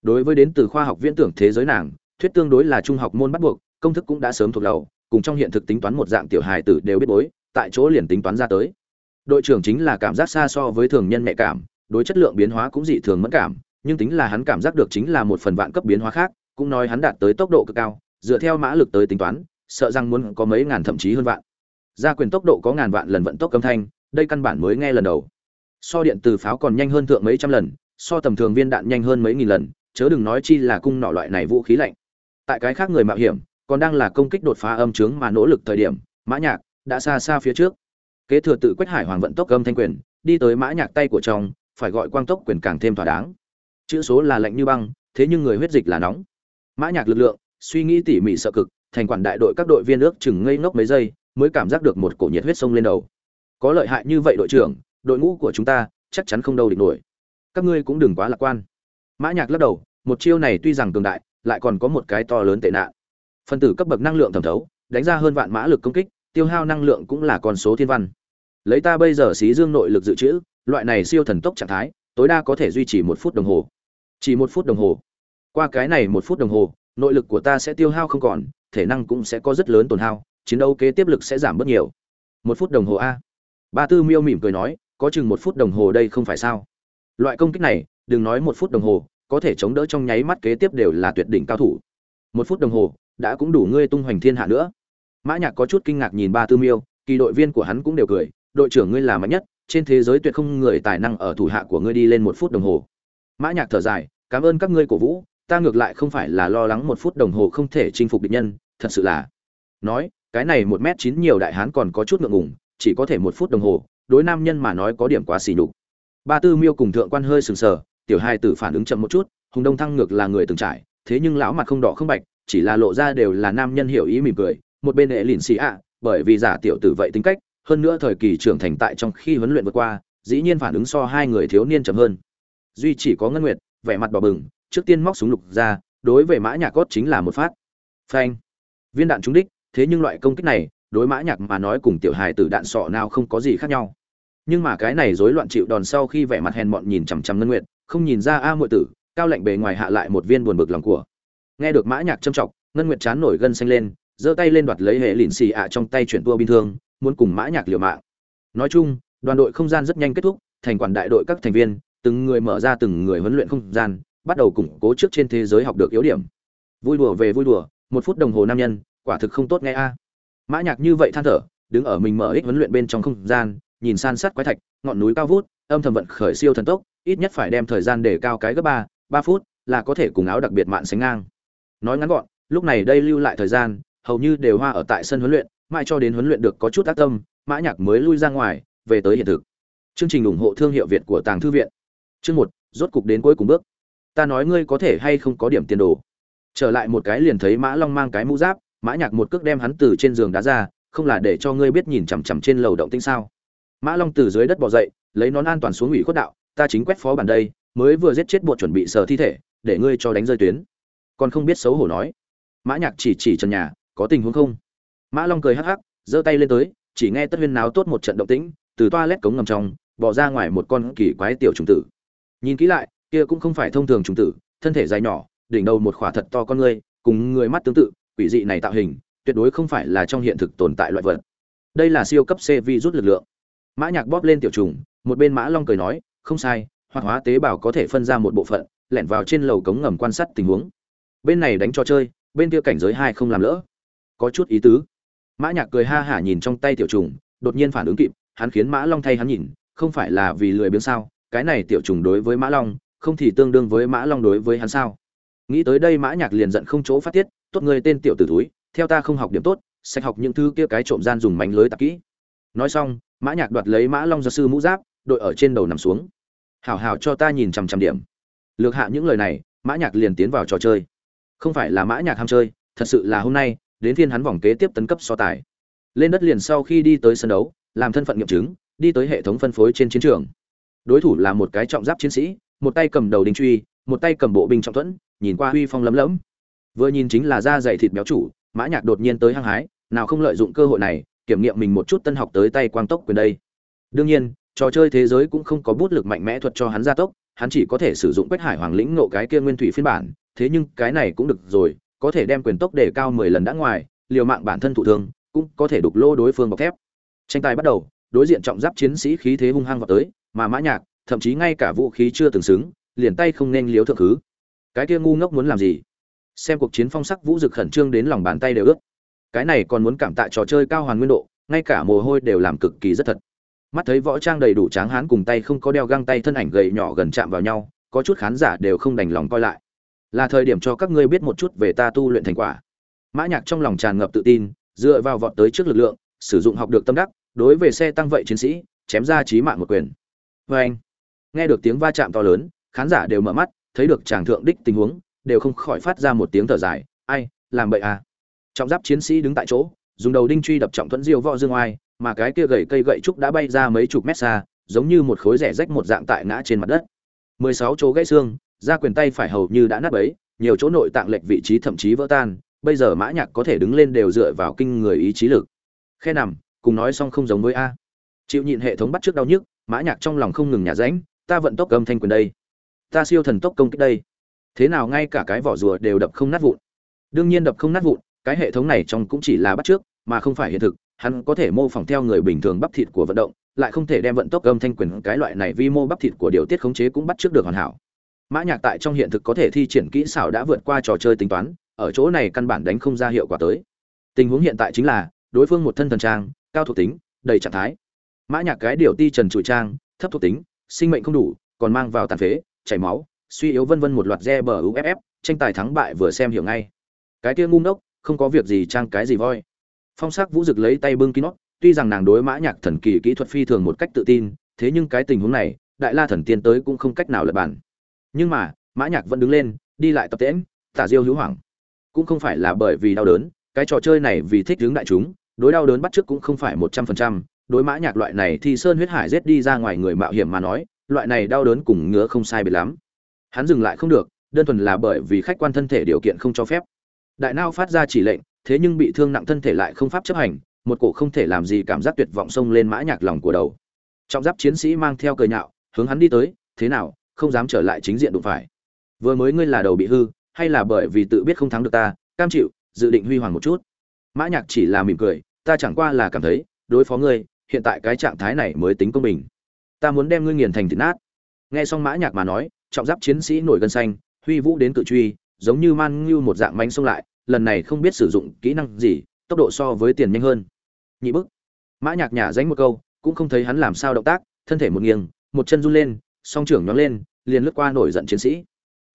Đối với đến từ khoa học viễn tưởng thế giới nàng thuyết tương đối là trung học môn bắt buộc, công thức cũng đã sớm thuộc đầu cùng trong hiện thực tính toán một dạng tiểu hài tử đều biết bối, tại chỗ liền tính toán ra tới. Đội trưởng chính là cảm giác xa so với thường nhân mẹ cảm, đối chất lượng biến hóa cũng dị thường mẫn cảm, nhưng tính là hắn cảm giác được chính là một phần vạn cấp biến hóa khác, cũng nói hắn đạt tới tốc độ cực cao, dựa theo mã lực tới tính toán, sợ rằng muốn có mấy ngàn thậm chí hơn vạn. Gia quyền tốc độ có ngàn vạn lần vận tốc âm thanh, đây căn bản mới nghe lần đầu. So điện từ pháo còn nhanh hơn thượng mấy trăm lần, so tầm thường viên đạn nhanh hơn mấy nghìn lần, chớ đừng nói chi là cung nọ loại này vũ khí lạnh tại cái khác người mạo hiểm, còn đang là công kích đột phá âm trướng mà nỗ lực thời điểm, mã nhạc đã xa xa phía trước. Kế thừa tự Quách hải hoàng vận tốc âm thanh quyền, đi tới mã nhạc tay của trong, phải gọi quang tốc quyền càng thêm thỏa đáng. Chữ số là lạnh như băng, thế nhưng người huyết dịch là nóng. Mã nhạc lực lượng, suy nghĩ tỉ mỉ sợ cực, thành quản đại đội các đội viên ước chừng ngây ngốc mấy giây, mới cảm giác được một cổ nhiệt huyết sông lên đầu. Có lợi hại như vậy đội trưởng, đội ngũ của chúng ta chắc chắn không đâu địch nổi. Các ngươi cũng đừng quá lạc quan. Mã nhạc lắc đầu, một chiêu này tuy rằng cường đại lại còn có một cái to lớn tệ nạn. Phân tử cấp bậc năng lượng thẩm thấu, đánh ra hơn vạn mã lực công kích, tiêu hao năng lượng cũng là con số thiên văn. Lấy ta bây giờ xí dương nội lực dự trữ, loại này siêu thần tốc trạng thái, tối đa có thể duy trì một phút đồng hồ. Chỉ một phút đồng hồ. Qua cái này một phút đồng hồ, nội lực của ta sẽ tiêu hao không còn, thể năng cũng sẽ có rất lớn tổn hao, chiến đấu kế tiếp lực sẽ giảm bớt nhiều. Một phút đồng hồ a. Ba tư miêu mỉm cười nói, có chừng một phút đồng hồ đây không phải sao? Loại công kích này, đừng nói một phút đồng hồ có thể chống đỡ trong nháy mắt kế tiếp đều là tuyệt đỉnh cao thủ. Một phút đồng hồ, đã cũng đủ ngươi tung hoành thiên hạ nữa. Mã nhạc có chút kinh ngạc nhìn ba tư miêu, kỳ đội viên của hắn cũng đều cười, đội trưởng ngươi là mạnh nhất, trên thế giới tuyệt không người tài năng ở thủ hạ của ngươi đi lên một phút đồng hồ. Mã nhạc thở dài, cảm ơn các ngươi cổ vũ, ta ngược lại không phải là lo lắng một phút đồng hồ không thể chinh phục địch nhân, thật sự là. Nói, cái này một mét chín nhiều đại hán còn có chút ngượng ngùng, chỉ có thể một phút đồng hồ, đối nam nhân mà nói có điểm quá xỉ nhục. Ba tư miêu cùng thượng quan hơi sừng sờ tiểu hai tử phản ứng chậm một chút, hùng đông thăng ngược là người từng trải, thế nhưng lão mặt không đỏ không bạch, chỉ là lộ ra đều là nam nhân hiểu ý mỉm cười, một bên hệ lìn xì ạ, bởi vì giả tiểu tử vậy tính cách, hơn nữa thời kỳ trưởng thành tại trong khi huấn luyện vượt qua, dĩ nhiên phản ứng so hai người thiếu niên chậm hơn. Duy chỉ có ngân nguyệt, vẻ mặt đỏ bừng, trước tiên móc súng lục ra, đối với mã nhạc cốt chính là một phát. Phanh. Viên đạn trúng đích, thế nhưng loại công kích này, đối mã nhạc mà nói cùng tiểu hài tử đạn sọ nào không có gì khác nhau. Nhưng mà cái này rối loạn chịu đòn sau khi vẻ mặt hèn mọn nhìn chằm chằm ngân nguyệt không nhìn ra a muội tử, cao lạnh bề ngoài hạ lại một viên buồn bực lòng của. Nghe được mã nhạc châm trọng ngân nguyệt chán nổi gân xanh lên, giơ tay lên đoạt lấy hệ lìn xì ạ trong tay chuyển tua bình thường, muốn cùng mã nhạc liều mạng. Nói chung, đoàn đội không gian rất nhanh kết thúc, thành quản đại đội các thành viên, từng người mở ra từng người huấn luyện không gian, bắt đầu củng cố trước trên thế giới học được yếu điểm. Vui đùa về vui đùa, một phút đồng hồ nam nhân, quả thực không tốt nghe a. Mã nhạc như vậy than thở, đứng ở mình mở ích huấn luyện bên trong không gian, nhìn san sát quái thạch, ngọn núi cao vút, âm thầm vận khởi siêu thần tốc ít nhất phải đem thời gian để cao cái gấp ba ba phút là có thể cùng áo đặc biệt mạn sánh ngang. Nói ngắn gọn, lúc này đây lưu lại thời gian, hầu như đều hoa ở tại sân huấn luyện, mãi cho đến huấn luyện được có chút tác tâm, mã nhạc mới lui ra ngoài, về tới hiện thực. Chương trình ủng hộ thương hiệu việt của tàng thư viện. Chương một, rốt cục đến cuối cùng bước. Ta nói ngươi có thể hay không có điểm tiền đồ. Trở lại một cái liền thấy mã long mang cái mũ giáp, mã nhạc một cước đem hắn từ trên giường đá ra, không là để cho ngươi biết nhìn chằm chằm trên lầu động tĩnh sao. Mã long từ dưới đất bò dậy, lấy nón an toàn xuống ủy khuất đạo ta chính quét phó bản đây, mới vừa giết chết bộ chuẩn bị sờ thi thể, để ngươi cho đánh rơi tuyến. Còn không biết xấu hổ nói. Mã nhạc chỉ chỉ trần nhà, có tình huống không? Mã long cười hắc hắc, giơ tay lên tới, chỉ nghe tất huyên náo tốt một trận động tĩnh, từ toa lét cống ngầm trong bò ra ngoài một con kỳ quái tiểu trùng tử. Nhìn kỹ lại, kia cũng không phải thông thường trùng tử, thân thể dài nhỏ, đỉnh đầu một khỏa thật to con ngươi, cùng người mắt tương tự, quỷ dị này tạo hình, tuyệt đối không phải là trong hiện thực tồn tại loại vật. Đây là siêu cấp c rút lực lượng. Mã nhạc bóp lên tiểu trùng, một bên mã long cười nói không sai hoạt hóa tế bào có thể phân ra một bộ phận, lẻn vào trên lầu cống ngầm quan sát tình huống. Bên này đánh trò chơi, bên kia cảnh giới hai không làm lỡ. Có chút ý tứ. Mã nhạc cười ha hả nhìn trong tay tiểu trùng, đột nhiên phản ứng kịp, hắn khiến mã long thay hắn nhìn, không phải là vì lười biếng sao? Cái này tiểu trùng đối với mã long, không thì tương đương với mã long đối với hắn sao? Nghĩ tới đây mã nhạc liền giận không chỗ phát tiết, tốt người tên tiểu tử túi theo ta không học điểm tốt sạch học những thứ kia cái trộm gian dùng mánh lưới tạp kỹ. Nói xong, mã nhạc đoạt lấy mã long gia sư mũ giáp đội ở trên đầu nằm xuống. Hảo hảo cho ta nhìn chằm chằm điểm. Lược hạ những lời này, mã nhạc liền tiến vào trò chơi. Không phải là mã nhạc ham chơi, thật sự là hôm nay, đến phiên hắn vòng kế tiếp tấn cấp so tài. Lên đất liền sau khi đi tới sân đấu, làm thân phận nghiệm chứng, đi tới hệ thống phân phối trên chiến trường. Đối thủ là một cái trọng giáp chiến sĩ, một tay cầm đầu đinh truy, một tay cầm bộ binh trọng thuẫn, nhìn qua huy phong lấm lấm. Vừa nhìn chính là da dày thịt béo chủ, mã nhạc đột nhiên tới hăng hái, nào không lợi dụng cơ hội này, kiểm nghiệm mình một chút tân học tới tay quang tốc quyền đây. Đương nhiên trò chơi thế giới cũng không có bút lực mạnh mẽ thuật cho hắn gia tốc, hắn chỉ có thể sử dụng quách hải hoàng lĩnh nộ cái kia nguyên thủy phiên bản, thế nhưng cái này cũng được rồi, có thể đem quyền tốc để cao mười lần đã ngoài, liều mạng bản thân thụ thương, cũng có thể đục lô đối phương bọc thép. Tranh tài bắt đầu, đối diện trọng giáp chiến sĩ khí thế hung hăng vào tới, mà mã nhạc, thậm chí ngay cả vũ khí chưa từng xứng, liền tay không nên liếu thượng khứ cái kia ngu ngốc muốn làm gì? Xem cuộc chiến phong sắc vũ dực khẩn trương đến lòng bàn tay đều ướt. Cái này còn muốn cảm tạ trò chơi cao hoàn nguyên độ, ngay cả mồ hôi đều làm cực kỳ rất thật mắt thấy võ trang đầy đủ tráng hán cùng tay không có đeo găng tay thân ảnh gầy nhỏ gần chạm vào nhau, có chút khán giả đều không đành lòng coi lại. Là thời điểm cho các ngươi biết một chút về ta tu luyện thành quả. Mã nhạc trong lòng tràn ngập tự tin, dựa vào vọt tới trước lực lượng, sử dụng học được tâm đắc, đối về xe tăng vậy chiến sĩ, chém ra chí mạng một quyền. Với anh, nghe được tiếng va chạm to lớn, khán giả đều mở mắt, thấy được chàng thượng đích tình huống, đều không khỏi phát ra một tiếng thở dài, ai, làm bậy à? Trọng giáp chiến sĩ đứng tại chỗ, dùng đầu đinh truy đập trọng thuẫn diêu võ dương oai mà cái kia gậy cây gậy trúc đã bay ra mấy chục mét xa, giống như một khối rẻ rách một dạng tại ngã trên mặt đất. Mười sáu chỗ gãy xương, da quyền tay phải hầu như đã nát bấy, nhiều chỗ nội tạng lệch vị trí thậm chí vỡ tan, bây giờ mã nhạc có thể đứng lên đều dựa vào kinh người ý chí lực. Khe nằm, cùng nói xong không giống với a. Chịu nhịn hệ thống bắt trước đau nhức, mã nhạc trong lòng không ngừng nhả rãnh ta vận tốc âm thanh quyền đây. Ta siêu thần tốc công kích đây. Thế nào ngay cả cái vỏ rùa đều đập không nát vụn. Đương nhiên đập không nát vụn, cái hệ thống này trong cũng chỉ là bắt trước, mà không phải hiện thực hắn có thể mô phỏng theo người bình thường bắp thịt của vận động, lại không thể đem vận tốc âm thanh quyền cái loại này vi mô bắp thịt của điều tiết khống chế cũng bắt trước được hoàn hảo. Mã nhạc tại trong hiện thực có thể thi triển kỹ xảo đã vượt qua trò chơi tính toán, ở chỗ này căn bản đánh không ra hiệu quả tới. Tình huống hiện tại chính là, đối phương một thân thần trang, cao thuộc tính, đầy trạng thái. Mã nhạc cái điều ti trần trụi trang, thấp thuộc tính, sinh mệnh không đủ, còn mang vào tàn phế, chảy máu, suy yếu vân vân một loạt re bờ uff tranh tài thắng bại vừa xem hiểu ngay. Cái kia ngu ngốc, không có việc gì trang cái gì voi phong sắc vũ dực lấy tay bưng kín nót tuy rằng nàng đối mã nhạc thần kỳ kỹ thuật phi thường một cách tự tin, thế nhưng cái tình huống này, đại la thần tiên tới cũng không cách nào lật bản. Nhưng mà, mã nhạc vẫn đứng lên, đi lại tập tễnh, tả diêu hữu hoảng. Cũng không phải là bởi vì đau đớn, cái trò chơi này vì thích hướng đại chúng, đối đau đớn bắt trước cũng không phải một trăm phần trăm. Đối mã nhạc loại này thì sơn huyết hải giết đi ra ngoài người mạo hiểm mà nói, loại này đau đớn cùng ngứa không sai biệt lắm. Hắn dừng lại không được, đơn thuần là bởi vì khách quan thân thể điều kiện không cho phép. Đại nao phát ra chỉ lệnh thế nhưng bị thương nặng thân thể lại không pháp chấp hành, một cổ không thể làm gì cảm giác tuyệt vọng xông lên mã nhạc lòng của đầu. Trọng giáp chiến sĩ mang theo cờ nhạo, hướng hắn đi tới, thế nào, không dám trở lại chính diện đụng phải. Vừa mới ngươi là đầu bị hư, hay là bởi vì tự biết không thắng được ta, cam chịu, dự định huy hoàng một chút? Mã nhạc chỉ là mỉm cười, ta chẳng qua là cảm thấy, đối phó ngươi, hiện tại cái trạng thái này mới tính công bình. Ta muốn đem ngươi nghiền thành thịt nát. Nghe xong mã nhạc mà nói, trọng giáp chiến sĩ nổi gân xanh, huy vũ đến tự truy, giống như man như một dạng mánh xông lại lần này không biết sử dụng kỹ năng gì, tốc độ so với tiền nhanh hơn. Nhị bức. Mã nhạc nhả dánh một câu, cũng không thấy hắn làm sao động tác, thân thể một nghiêng, một chân run lên, song trưởng nhón lên, liền lướt qua nổi giận chiến sĩ.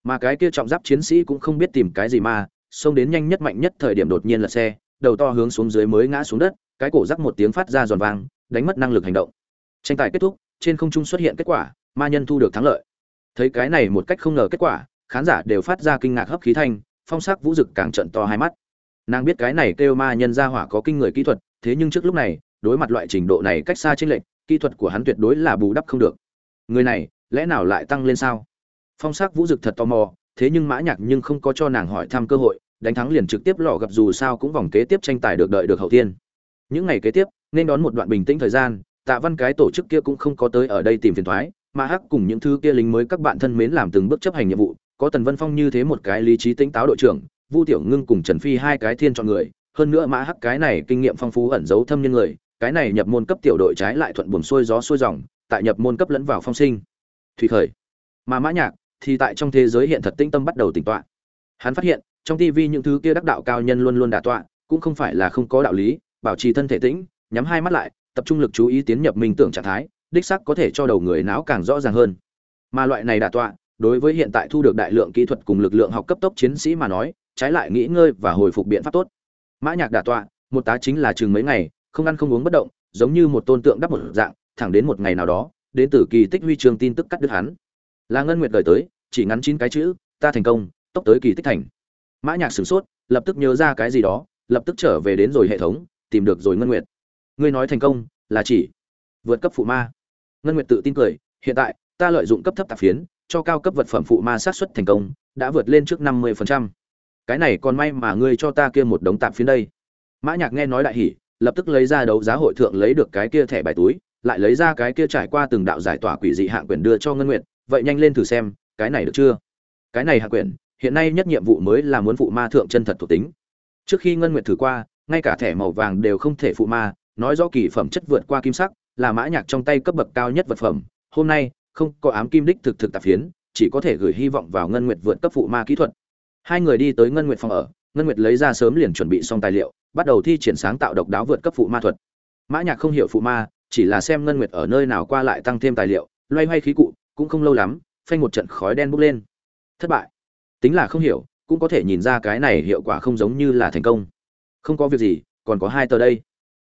Mà cái kia trọng giáp chiến sĩ cũng không biết tìm cái gì mà, xông đến nhanh nhất mạnh nhất thời điểm đột nhiên lật xe, đầu to hướng xuống dưới mới ngã xuống đất, cái cổ rắc một tiếng phát ra giòn vang, đánh mất năng lực hành động. Tranh tài kết thúc, trên không trung xuất hiện kết quả, ma nhân thu được thắng lợi. Thấy cái này một cách không ngờ kết quả, khán giả đều phát ra kinh ngạc hấp khí thanh phong sắc vũ dực càng trận to hai mắt. Nàng biết cái này kêu ma nhân ra hỏa có kinh người kỹ thuật, thế nhưng trước lúc này, đối mặt loại trình độ này cách xa chênh lệch, kỹ thuật của hắn tuyệt đối là bù đắp không được. Người này, lẽ nào lại tăng lên sao? Phong sắc vũ dực thật tò mò, thế nhưng mã nhạc nhưng không có cho nàng hỏi thăm cơ hội, đánh thắng liền trực tiếp lọ gặp dù sao cũng vòng kế tiếp tranh tài được đợi được hậu tiên. Những ngày kế tiếp, nên đón một đoạn bình tĩnh thời gian, tạ văn cái tổ chức kia cũng không có tới ở đây tìm phiền toái mà hắc cùng những thứ kia lính mới các bạn thân mến làm từng bước chấp hành nhiệm vụ có tần vân phong như thế một cái lý trí tĩnh táo đội trưởng, vu tiểu ngưng cùng trần phi hai cái thiên chọn người, hơn nữa mã hắc cái này kinh nghiệm phong phú ẩn giấu thâm nhân người, cái này nhập môn cấp tiểu đội trái lại thuận buồm xuôi gió xuôi dòng, tại nhập môn cấp lẫn vào phong sinh. Thủy khởi. Mà mã nhạc thì tại trong thế giới hiện thật tinh tâm bắt đầu tỉnh tọa. Hắn phát hiện, trong tivi những thứ kia đắc đạo cao nhân luôn luôn đả tọa, cũng không phải là không có đạo lý, bảo trì thân thể tĩnh, nhắm hai mắt lại, tập trung lực chú ý tiến nhập minh tưởng trạng thái, đích xác có thể cho đầu người não càng rõ ràng hơn. Mà loại này đả tọa đối với hiện tại thu được đại lượng kỹ thuật cùng lực lượng học cấp tốc chiến sĩ mà nói, trái lại nghỉ ngơi và hồi phục biện pháp tốt. Mã nhạc đả tọa, một tá chính là chừng mấy ngày, không ăn không uống bất động, giống như một tôn tượng đắp một dạng, thẳng đến một ngày nào đó, đến tử kỳ tích huy chương tin tức cắt đứt hắn. Là ngân nguyệt gửi tới, chỉ ngắn chín cái chữ, ta thành công, tốc tới kỳ tích thành. Mã nhạc sửng sốt, lập tức nhớ ra cái gì đó, lập tức trở về đến rồi hệ thống, tìm được rồi ngân nguyệt. Ngươi nói thành công, là chỉ vượt cấp phụ ma. Ngân nguyệt tự tin cười, hiện tại, ta lợi dụng cấp thấp tạp phiến cho cao cấp vật phẩm phụ ma sát xuất thành công, đã vượt lên trước năm mươi phần trăm. cái này còn may mà ngươi cho ta kia một đống tạp phiến đây. Mã nhạc nghe nói đại hỉ, lập tức lấy ra đấu giá hội thượng lấy được cái kia thẻ bài túi, lại lấy ra cái kia trải qua từng đạo giải tỏa quỷ dị hạng quyền đưa cho ngân nguyệt, vậy nhanh lên thử xem, cái này được chưa? Cái này hạng quyền hiện nay nhất nhiệm vụ mới là muốn phụ ma thượng chân thật thuộc tính. Trước khi ngân nguyệt thử qua, ngay cả thẻ màu vàng đều không thể phụ ma, nói rõ kỳ phẩm chất vượt qua kim sắc, là mã nhạc trong tay cấp bậc cao nhất vật phẩm. Hôm nay không có ám kim đích thực thực tạp phiến, chỉ có thể gửi hy vọng vào ngân nguyệt vượt cấp phụ ma kỹ thuật. Hai người đi tới ngân nguyệt phòng ở, ngân nguyệt lấy ra sớm liền chuẩn bị xong tài liệu, bắt đầu thi triển sáng tạo độc đáo vượt cấp phụ ma thuật. Mã nhạc không hiểu phụ ma, chỉ là xem ngân nguyệt ở nơi nào qua lại tăng thêm tài liệu, loay hoay khí cụ, cũng không lâu lắm, phanh một trận khói đen bốc lên. Thất bại. Tính là không hiểu, cũng có thể nhìn ra cái này hiệu quả không giống như là thành công. Không có việc gì, còn có hai tờ đây.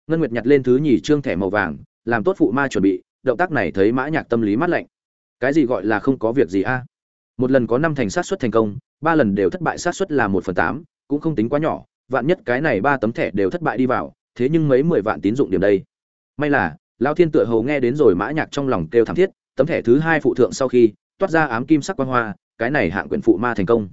Ngân nguyệt nhặt lên thứ nhì trương thẻ màu vàng, làm tốt phụ ma chuẩn bị, động tác này thấy mã nhạc tâm lý mát lạnh cái gì gọi là không có việc gì a? Một lần có năm thành sát xuất thành công, ba lần đều thất bại sát xuất là một phần tám, cũng không tính quá nhỏ, vạn nhất cái này ba tấm thẻ đều thất bại đi vào, thế nhưng mấy mười vạn tín dụng điểm đây. May là, lão thiên tựa hầu nghe đến rồi mã nhạc trong lòng kêu thảm thiết, tấm thẻ thứ hai phụ thượng sau khi, toát ra ám kim sắc quang hoa, cái này hạng quyển phụ ma thành công.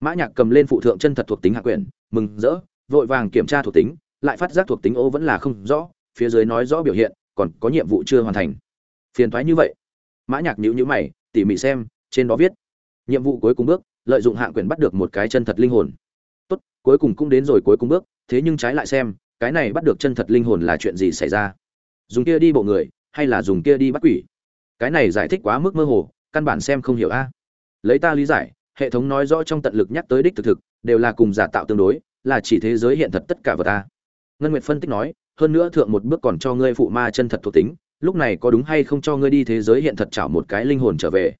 Mã nhạc cầm lên phụ thượng chân thật thuộc tính hạng quyển, mừng rỡ, vội vàng kiểm tra thuộc tính, lại phát giác thuộc tính ô vẫn là không rõ, phía dưới nói rõ biểu hiện, còn có nhiệm vụ chưa hoàn thành. Phiền thoái như vậy mã nhạc nhíu nhíu mày, tỉ mỉ xem, trên đó viết. Nhiệm vụ cuối cùng bước, lợi dụng hạng quyền bắt được một cái chân thật linh hồn. Tốt, cuối cùng cũng đến rồi cuối cùng bước, thế nhưng trái lại xem, cái này bắt được chân thật linh hồn là chuyện gì xảy ra? Dùng kia đi bộ người, hay là dùng kia đi bắt quỷ? Cái này giải thích quá mức mơ hồ, căn bản xem không hiểu a. Lấy ta lý giải, hệ thống nói rõ trong tận lực nhắc tới đích thực thực, đều là cùng giả tạo tương đối, là chỉ thế giới hiện thật tất cả vật ta ngân nguyệt phân tích nói, hơn nữa thượng một bước còn cho ngươi phụ ma chân thật thuộc tính lúc này có đúng hay không cho ngươi đi thế giới hiện thật chảo một cái linh hồn trở về?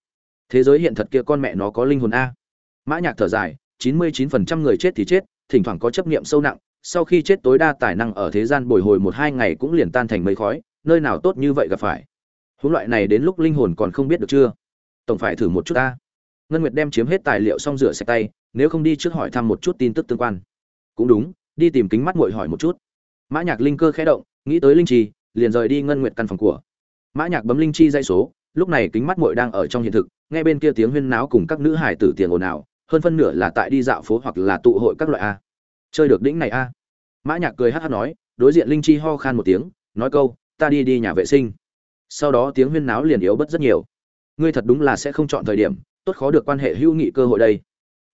Thế giới hiện thật kia con mẹ nó có linh hồn a. Mã nhạc thở dài, chín mươi chín phần trăm người chết thì chết, thỉnh thoảng có chấp niệm sâu nặng, sau khi chết tối đa tài năng ở thế gian bồi hồi một hai ngày cũng liền tan thành mây khói, nơi nào tốt như vậy gặp phải? Huống loại này đến lúc linh hồn còn không biết được chưa? Tổng phải thử một chút ta ngân nguyệt đem chiếm hết tài liệu xong rửa sạch tay, nếu không đi trước hỏi thăm một chút tin tức tương quan. Cũng đúng, đi tìm kính mắt muội hỏi một chút. Mã nhạc linh cơ khẽ động, nghĩ tới linh trì liền rời đi ngân nguyệt căn phòng của. Mã nhạc bấm linh chi dây số, lúc này kính mắt muội đang ở trong hiện thực, nghe bên kia tiếng huyên náo cùng các nữ hải tử tiền ồn ào, hơn phân nửa là tại đi dạo phố hoặc là tụ hội các loại a. Chơi được đỉnh này a. Mã nhạc cười hắt hắt nói, đối diện linh chi ho khan một tiếng, nói câu, ta đi đi nhà vệ sinh. Sau đó tiếng huyên náo liền yếu bớt rất nhiều. Ngươi thật đúng là sẽ không chọn thời điểm, tốt khó được quan hệ hữu nghị cơ hội đây.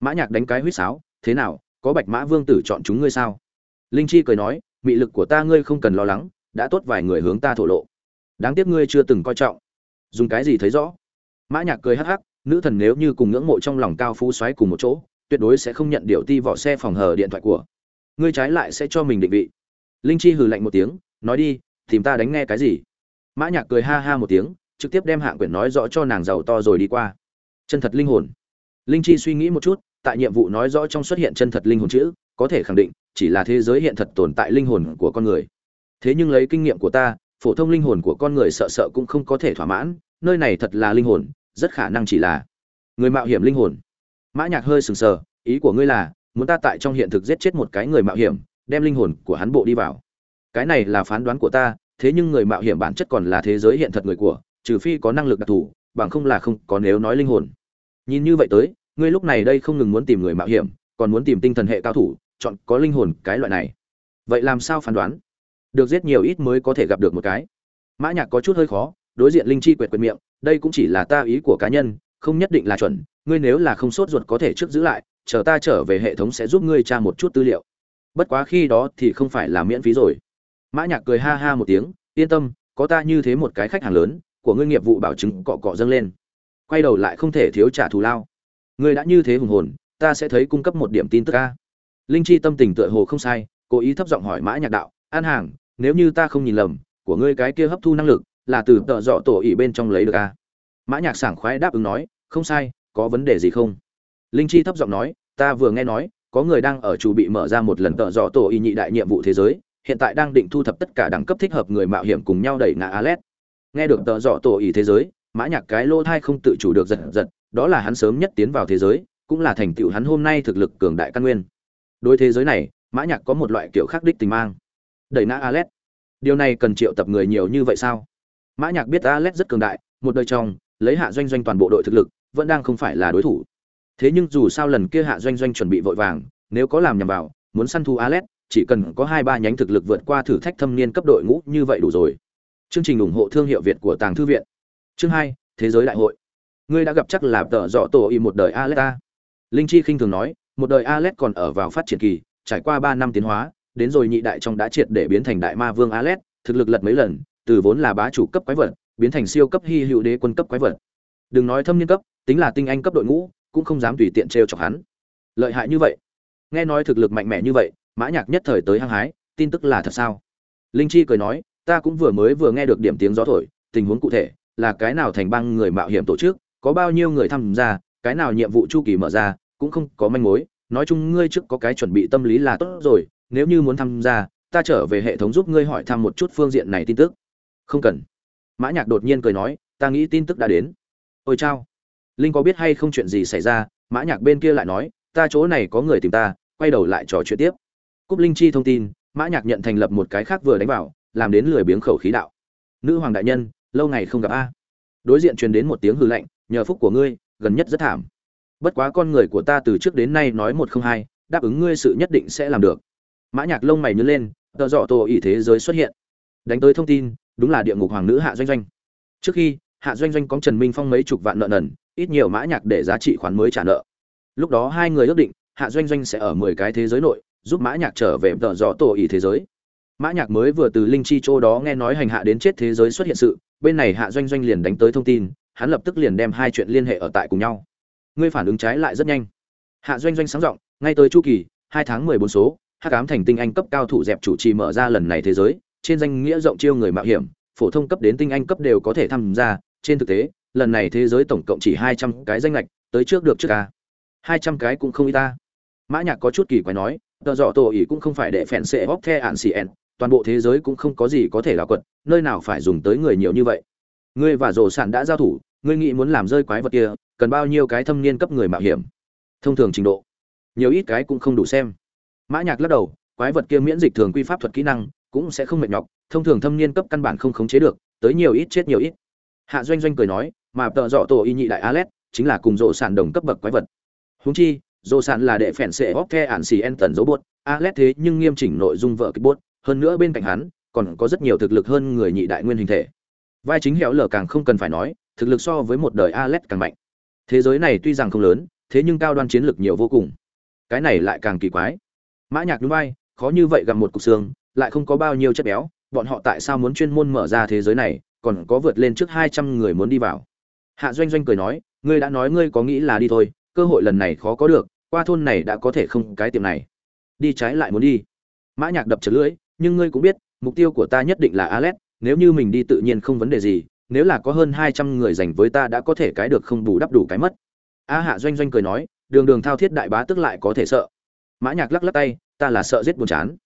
Mã nhạc đánh cái huýt sáo, thế nào, có bạch mã vương tử chọn chúng ngươi sao? Linh chi cười nói, mị lực của ta ngươi không cần lo lắng đã tốt vài người hướng ta thổ lộ. Đáng tiếc ngươi chưa từng coi trọng. Dùng cái gì thấy rõ? Mã nhạc cười hắc hắc, nữ thần nếu như cùng ngưỡng mộ trong lòng cao phú xoáy cùng một chỗ, tuyệt đối sẽ không nhận điều ti vỏ xe phòng hờ điện thoại của. Ngươi trái lại sẽ cho mình định vị. Linh chi hừ lạnh một tiếng, nói đi, tìm ta đánh nghe cái gì? Mã nhạc cười ha ha một tiếng, trực tiếp đem hạng quyển nói rõ cho nàng giàu to rồi đi qua. Chân thật linh hồn. Linh chi suy nghĩ một chút, tại nhiệm vụ nói rõ trong xuất hiện chân thật linh hồn chữ, có thể khẳng định, chỉ là thế giới hiện thật tồn tại linh hồn của con người thế nhưng lấy kinh nghiệm của ta, phổ thông linh hồn của con người sợ sợ cũng không có thể thỏa mãn, nơi này thật là linh hồn, rất khả năng chỉ là người mạo hiểm linh hồn. Mã nhạc hơi sừng sờ, ý của ngươi là, muốn ta tại trong hiện thực giết chết một cái người mạo hiểm, đem linh hồn của hắn bộ đi vào. Cái này là phán đoán của ta, thế nhưng người mạo hiểm bản chất còn là thế giới hiện thật người của, trừ phi có năng lực đặc thù, bằng không là không có nếu nói linh hồn. Nhìn như vậy tới, ngươi lúc này đây không ngừng muốn tìm người mạo hiểm, còn muốn tìm tinh thần hệ cao thủ, chọn có linh hồn cái loại này. Vậy làm sao phán đoán? Được giết nhiều ít mới có thể gặp được một cái. Mã nhạc có chút hơi khó, đối diện linh chi quẹt quẹt miệng, đây cũng chỉ là ta ý của cá nhân, không nhất định là chuẩn, ngươi nếu là không sốt ruột có thể trước giữ lại, chờ ta trở về hệ thống sẽ giúp ngươi tra một chút tư liệu. Bất quá khi đó thì không phải là miễn phí rồi. Mã nhạc cười ha ha một tiếng, yên tâm, có ta như thế một cái khách hàng lớn, của ngươi nghiệp vụ bảo chứng cọ cọ dâng lên. Quay đầu lại không thể thiếu trả thù lao. Ngươi đã như thế hùng hồn, ta sẽ thấy cung cấp một điểm tin tức a. Linh chi tâm tình tựa hồ không sai, cố ý thấp giọng hỏi mã nhạc đạo, an hàng nếu như ta không nhìn lầm của ngươi cái kia hấp thu năng lực là từ tợ dọ tổ ỉ bên trong lấy được a mã nhạc sảng khoái đáp ứng nói không sai có vấn đề gì không linh chi thấp giọng nói ta vừa nghe nói có người đang ở chủ bị mở ra một lần tợ dọ tổ ỉ nhị đại nhiệm vụ thế giới hiện tại đang định thu thập tất cả đẳng cấp thích hợp người mạo hiểm cùng nhau đẩy ngã Alet. Nghe được tợ dọ tổ ỉ thế giới, Mã Nhạc cái lô thai không tự chủ được giật giật, đó là hắn sớm nhất tiến vào thế giới, cũng là thành tựu hắn hôm nay thực lực cường đại căn nguyên. Đối thế giới này, Mã Nhạc có một loại kiểu khác đích tình mang. Đẩy ngã Alet. Điều này cần triệu tập người nhiều như vậy sao? Mã Nhạc biết Alet rất cường đại, một đời trong, lấy hạ doanh doanh toàn bộ đội thực lực, vẫn đang không phải là đối thủ. Thế nhưng dù sao lần kia hạ doanh doanh chuẩn bị vội vàng, nếu có làm nhầm vào, muốn săn thu Alet, chỉ cần có hai ba nhánh thực lực vượt qua thử thách thâm niên cấp đội ngũ như vậy đủ rồi chương trình ủng hộ thương hiệu việt của tàng thư viện chương hai thế giới đại hội ngươi đã gặp chắc là tợ rõ tổ y một đời aleta linh chi khinh thường nói một đời alet còn ở vào phát triển kỳ trải qua ba năm tiến hóa đến rồi nhị đại trong đã triệt để biến thành đại ma vương alet thực lực lật mấy lần, từ vốn là bá chủ cấp quái vật, biến thành siêu cấp hy hữu đế quân cấp quái vật. Đừng nói thâm niên cấp, tính là tinh anh cấp đội ngũ, cũng không dám tùy tiện trêu chọc hắn. Lợi hại như vậy. Nghe nói thực lực mạnh mẽ như vậy, mã nhạc nhất thời tới hăng hái, tin tức là thật sao? Linh chi cười nói, ta cũng vừa mới vừa nghe được điểm tiếng gió thổi, tình huống cụ thể, là cái nào thành băng người mạo hiểm tổ chức, có bao nhiêu người tham gia, cái nào nhiệm vụ chu kỳ mở ra, cũng không có manh mối, nói chung ngươi trước có cái chuẩn bị tâm lý là tốt rồi nếu như muốn tham gia, ta trở về hệ thống giúp ngươi hỏi thăm một chút phương diện này tin tức. Không cần. Mã nhạc đột nhiên cười nói, ta nghĩ tin tức đã đến. Ôi chao. Linh có biết hay không chuyện gì xảy ra? Mã nhạc bên kia lại nói, ta chỗ này có người tìm ta, quay đầu lại trò chuyện tiếp. Cúp linh chi thông tin, mã nhạc nhận thành lập một cái khác vừa đánh vào, làm đến lười biếng khẩu khí đạo. Nữ hoàng đại nhân, lâu ngày không gặp a. Đối diện truyền đến một tiếng hư lạnh, nhờ phúc của ngươi, gần nhất rất thảm. Bất quá con người của ta từ trước đến nay nói một không hai, đáp ứng ngươi sự nhất định sẽ làm được mã nhạc lông mày nhướng lên tờ dọ tổ ý thế giới xuất hiện. Đánh tới thông tin, đúng là địa ngục hoàng nữ hạ doanh doanh. Trước khi, hạ doanh doanh có trần minh phong mấy chục vạn nợ nần, ít nhiều mã nhạc để giá trị khoán mới trả nợ. Lúc đó hai người ước định, hạ doanh doanh sẽ ở mười cái thế giới nội, giúp mã nhạc trở về tờ dọ tổ ý thế giới. Mã nhạc mới vừa từ linh chi châu đó nghe nói hành hạ đến chết thế giới xuất hiện sự, bên này hạ doanh doanh liền đánh tới thông tin, hắn lập tức liền đem hai chuyện liên hệ ở tại cùng nhau. Ngươi phản ứng trái lại rất nhanh. Hạ doanh doanh sáng giọng, ngay tới chu kỳ, hai tháng mười bốn số hắc ám thành tinh anh cấp cao thủ dẹp chủ trì mở ra lần này thế giới, trên danh nghĩa rộng chiêu người mạo hiểm, phổ thông cấp đến tinh anh cấp đều có thể tham gia. Trên thực tế, lần này thế giới tổng cộng chỉ hai trăm cái danh lệch tới trước được trước ca hai trăm cái cũng không y ta. Mã nhạc có chút kỳ quái nói tờ dọ tổ ỉ cũng không phải để phèn xệ bóc the ạn xì ẹn, toàn bộ thế giới cũng không có gì có thể là quật, nơi nào phải dùng tới người nhiều như vậy. Ngươi và rổ sản đã giao thủ, ngươi nghĩ muốn làm rơi quái vật kia, cần bao nhiêu cái thâm niên cấp người mạo hiểm? Thông thường trình độ, nhiều ít cái cũng không đủ xem mã nhạc lắc đầu, quái vật kia miễn dịch thường quy pháp thuật kỹ năng, cũng sẽ không mệt nhọc, thông thường thâm niên cấp căn bản không khống chế được, tới nhiều ít chết nhiều ít. Hạ doanh doanh cười nói, mà tợ dọ tổ y nhị đại alet, chính là cùng rộ sản đồng cấp bậc quái vật. Huống chi, rộ sản là đệ phèn sệ bóp the ản xì en tần dấu buốt alet thế nhưng nghiêm chỉnh nội dung vợ kịch buốt hơn nữa bên cạnh hắn, còn có rất nhiều thực lực hơn người nhị đại nguyên hình thể. Vai chính hẻo lở càng không cần phải nói, thực lực so với một đời alet càng mạnh. Thế giới này tuy rằng không lớn, thế nhưng cao đoan chiến lực nhiều vô cùng. Cái này lại càng kỳ quái mã nhạc núi vai khó như vậy gặp một cục xương lại không có bao nhiêu chất béo bọn họ tại sao muốn chuyên môn mở ra thế giới này còn có vượt lên trước hai trăm người muốn đi vào. Hạ doanh doanh cười nói ngươi đã nói ngươi có nghĩ là đi thôi cơ hội lần này khó có được qua thôn này đã có thể không cái tiệm này. Đi trái lại muốn đi. Mã nhạc đập chật lưỡi nhưng ngươi cũng biết mục tiêu của ta nhất định là Alet, nếu như mình đi tự nhiên không vấn đề gì nếu là có hơn hai trăm người dành với ta đã có thể cái được không bù đắp đủ cái mất. A hạ doanh doanh cười nói đường đường thao thiết đại bá tức lại có thể sợ mã nhạc lắc lắc tay, ta là sợ giết buồn chán.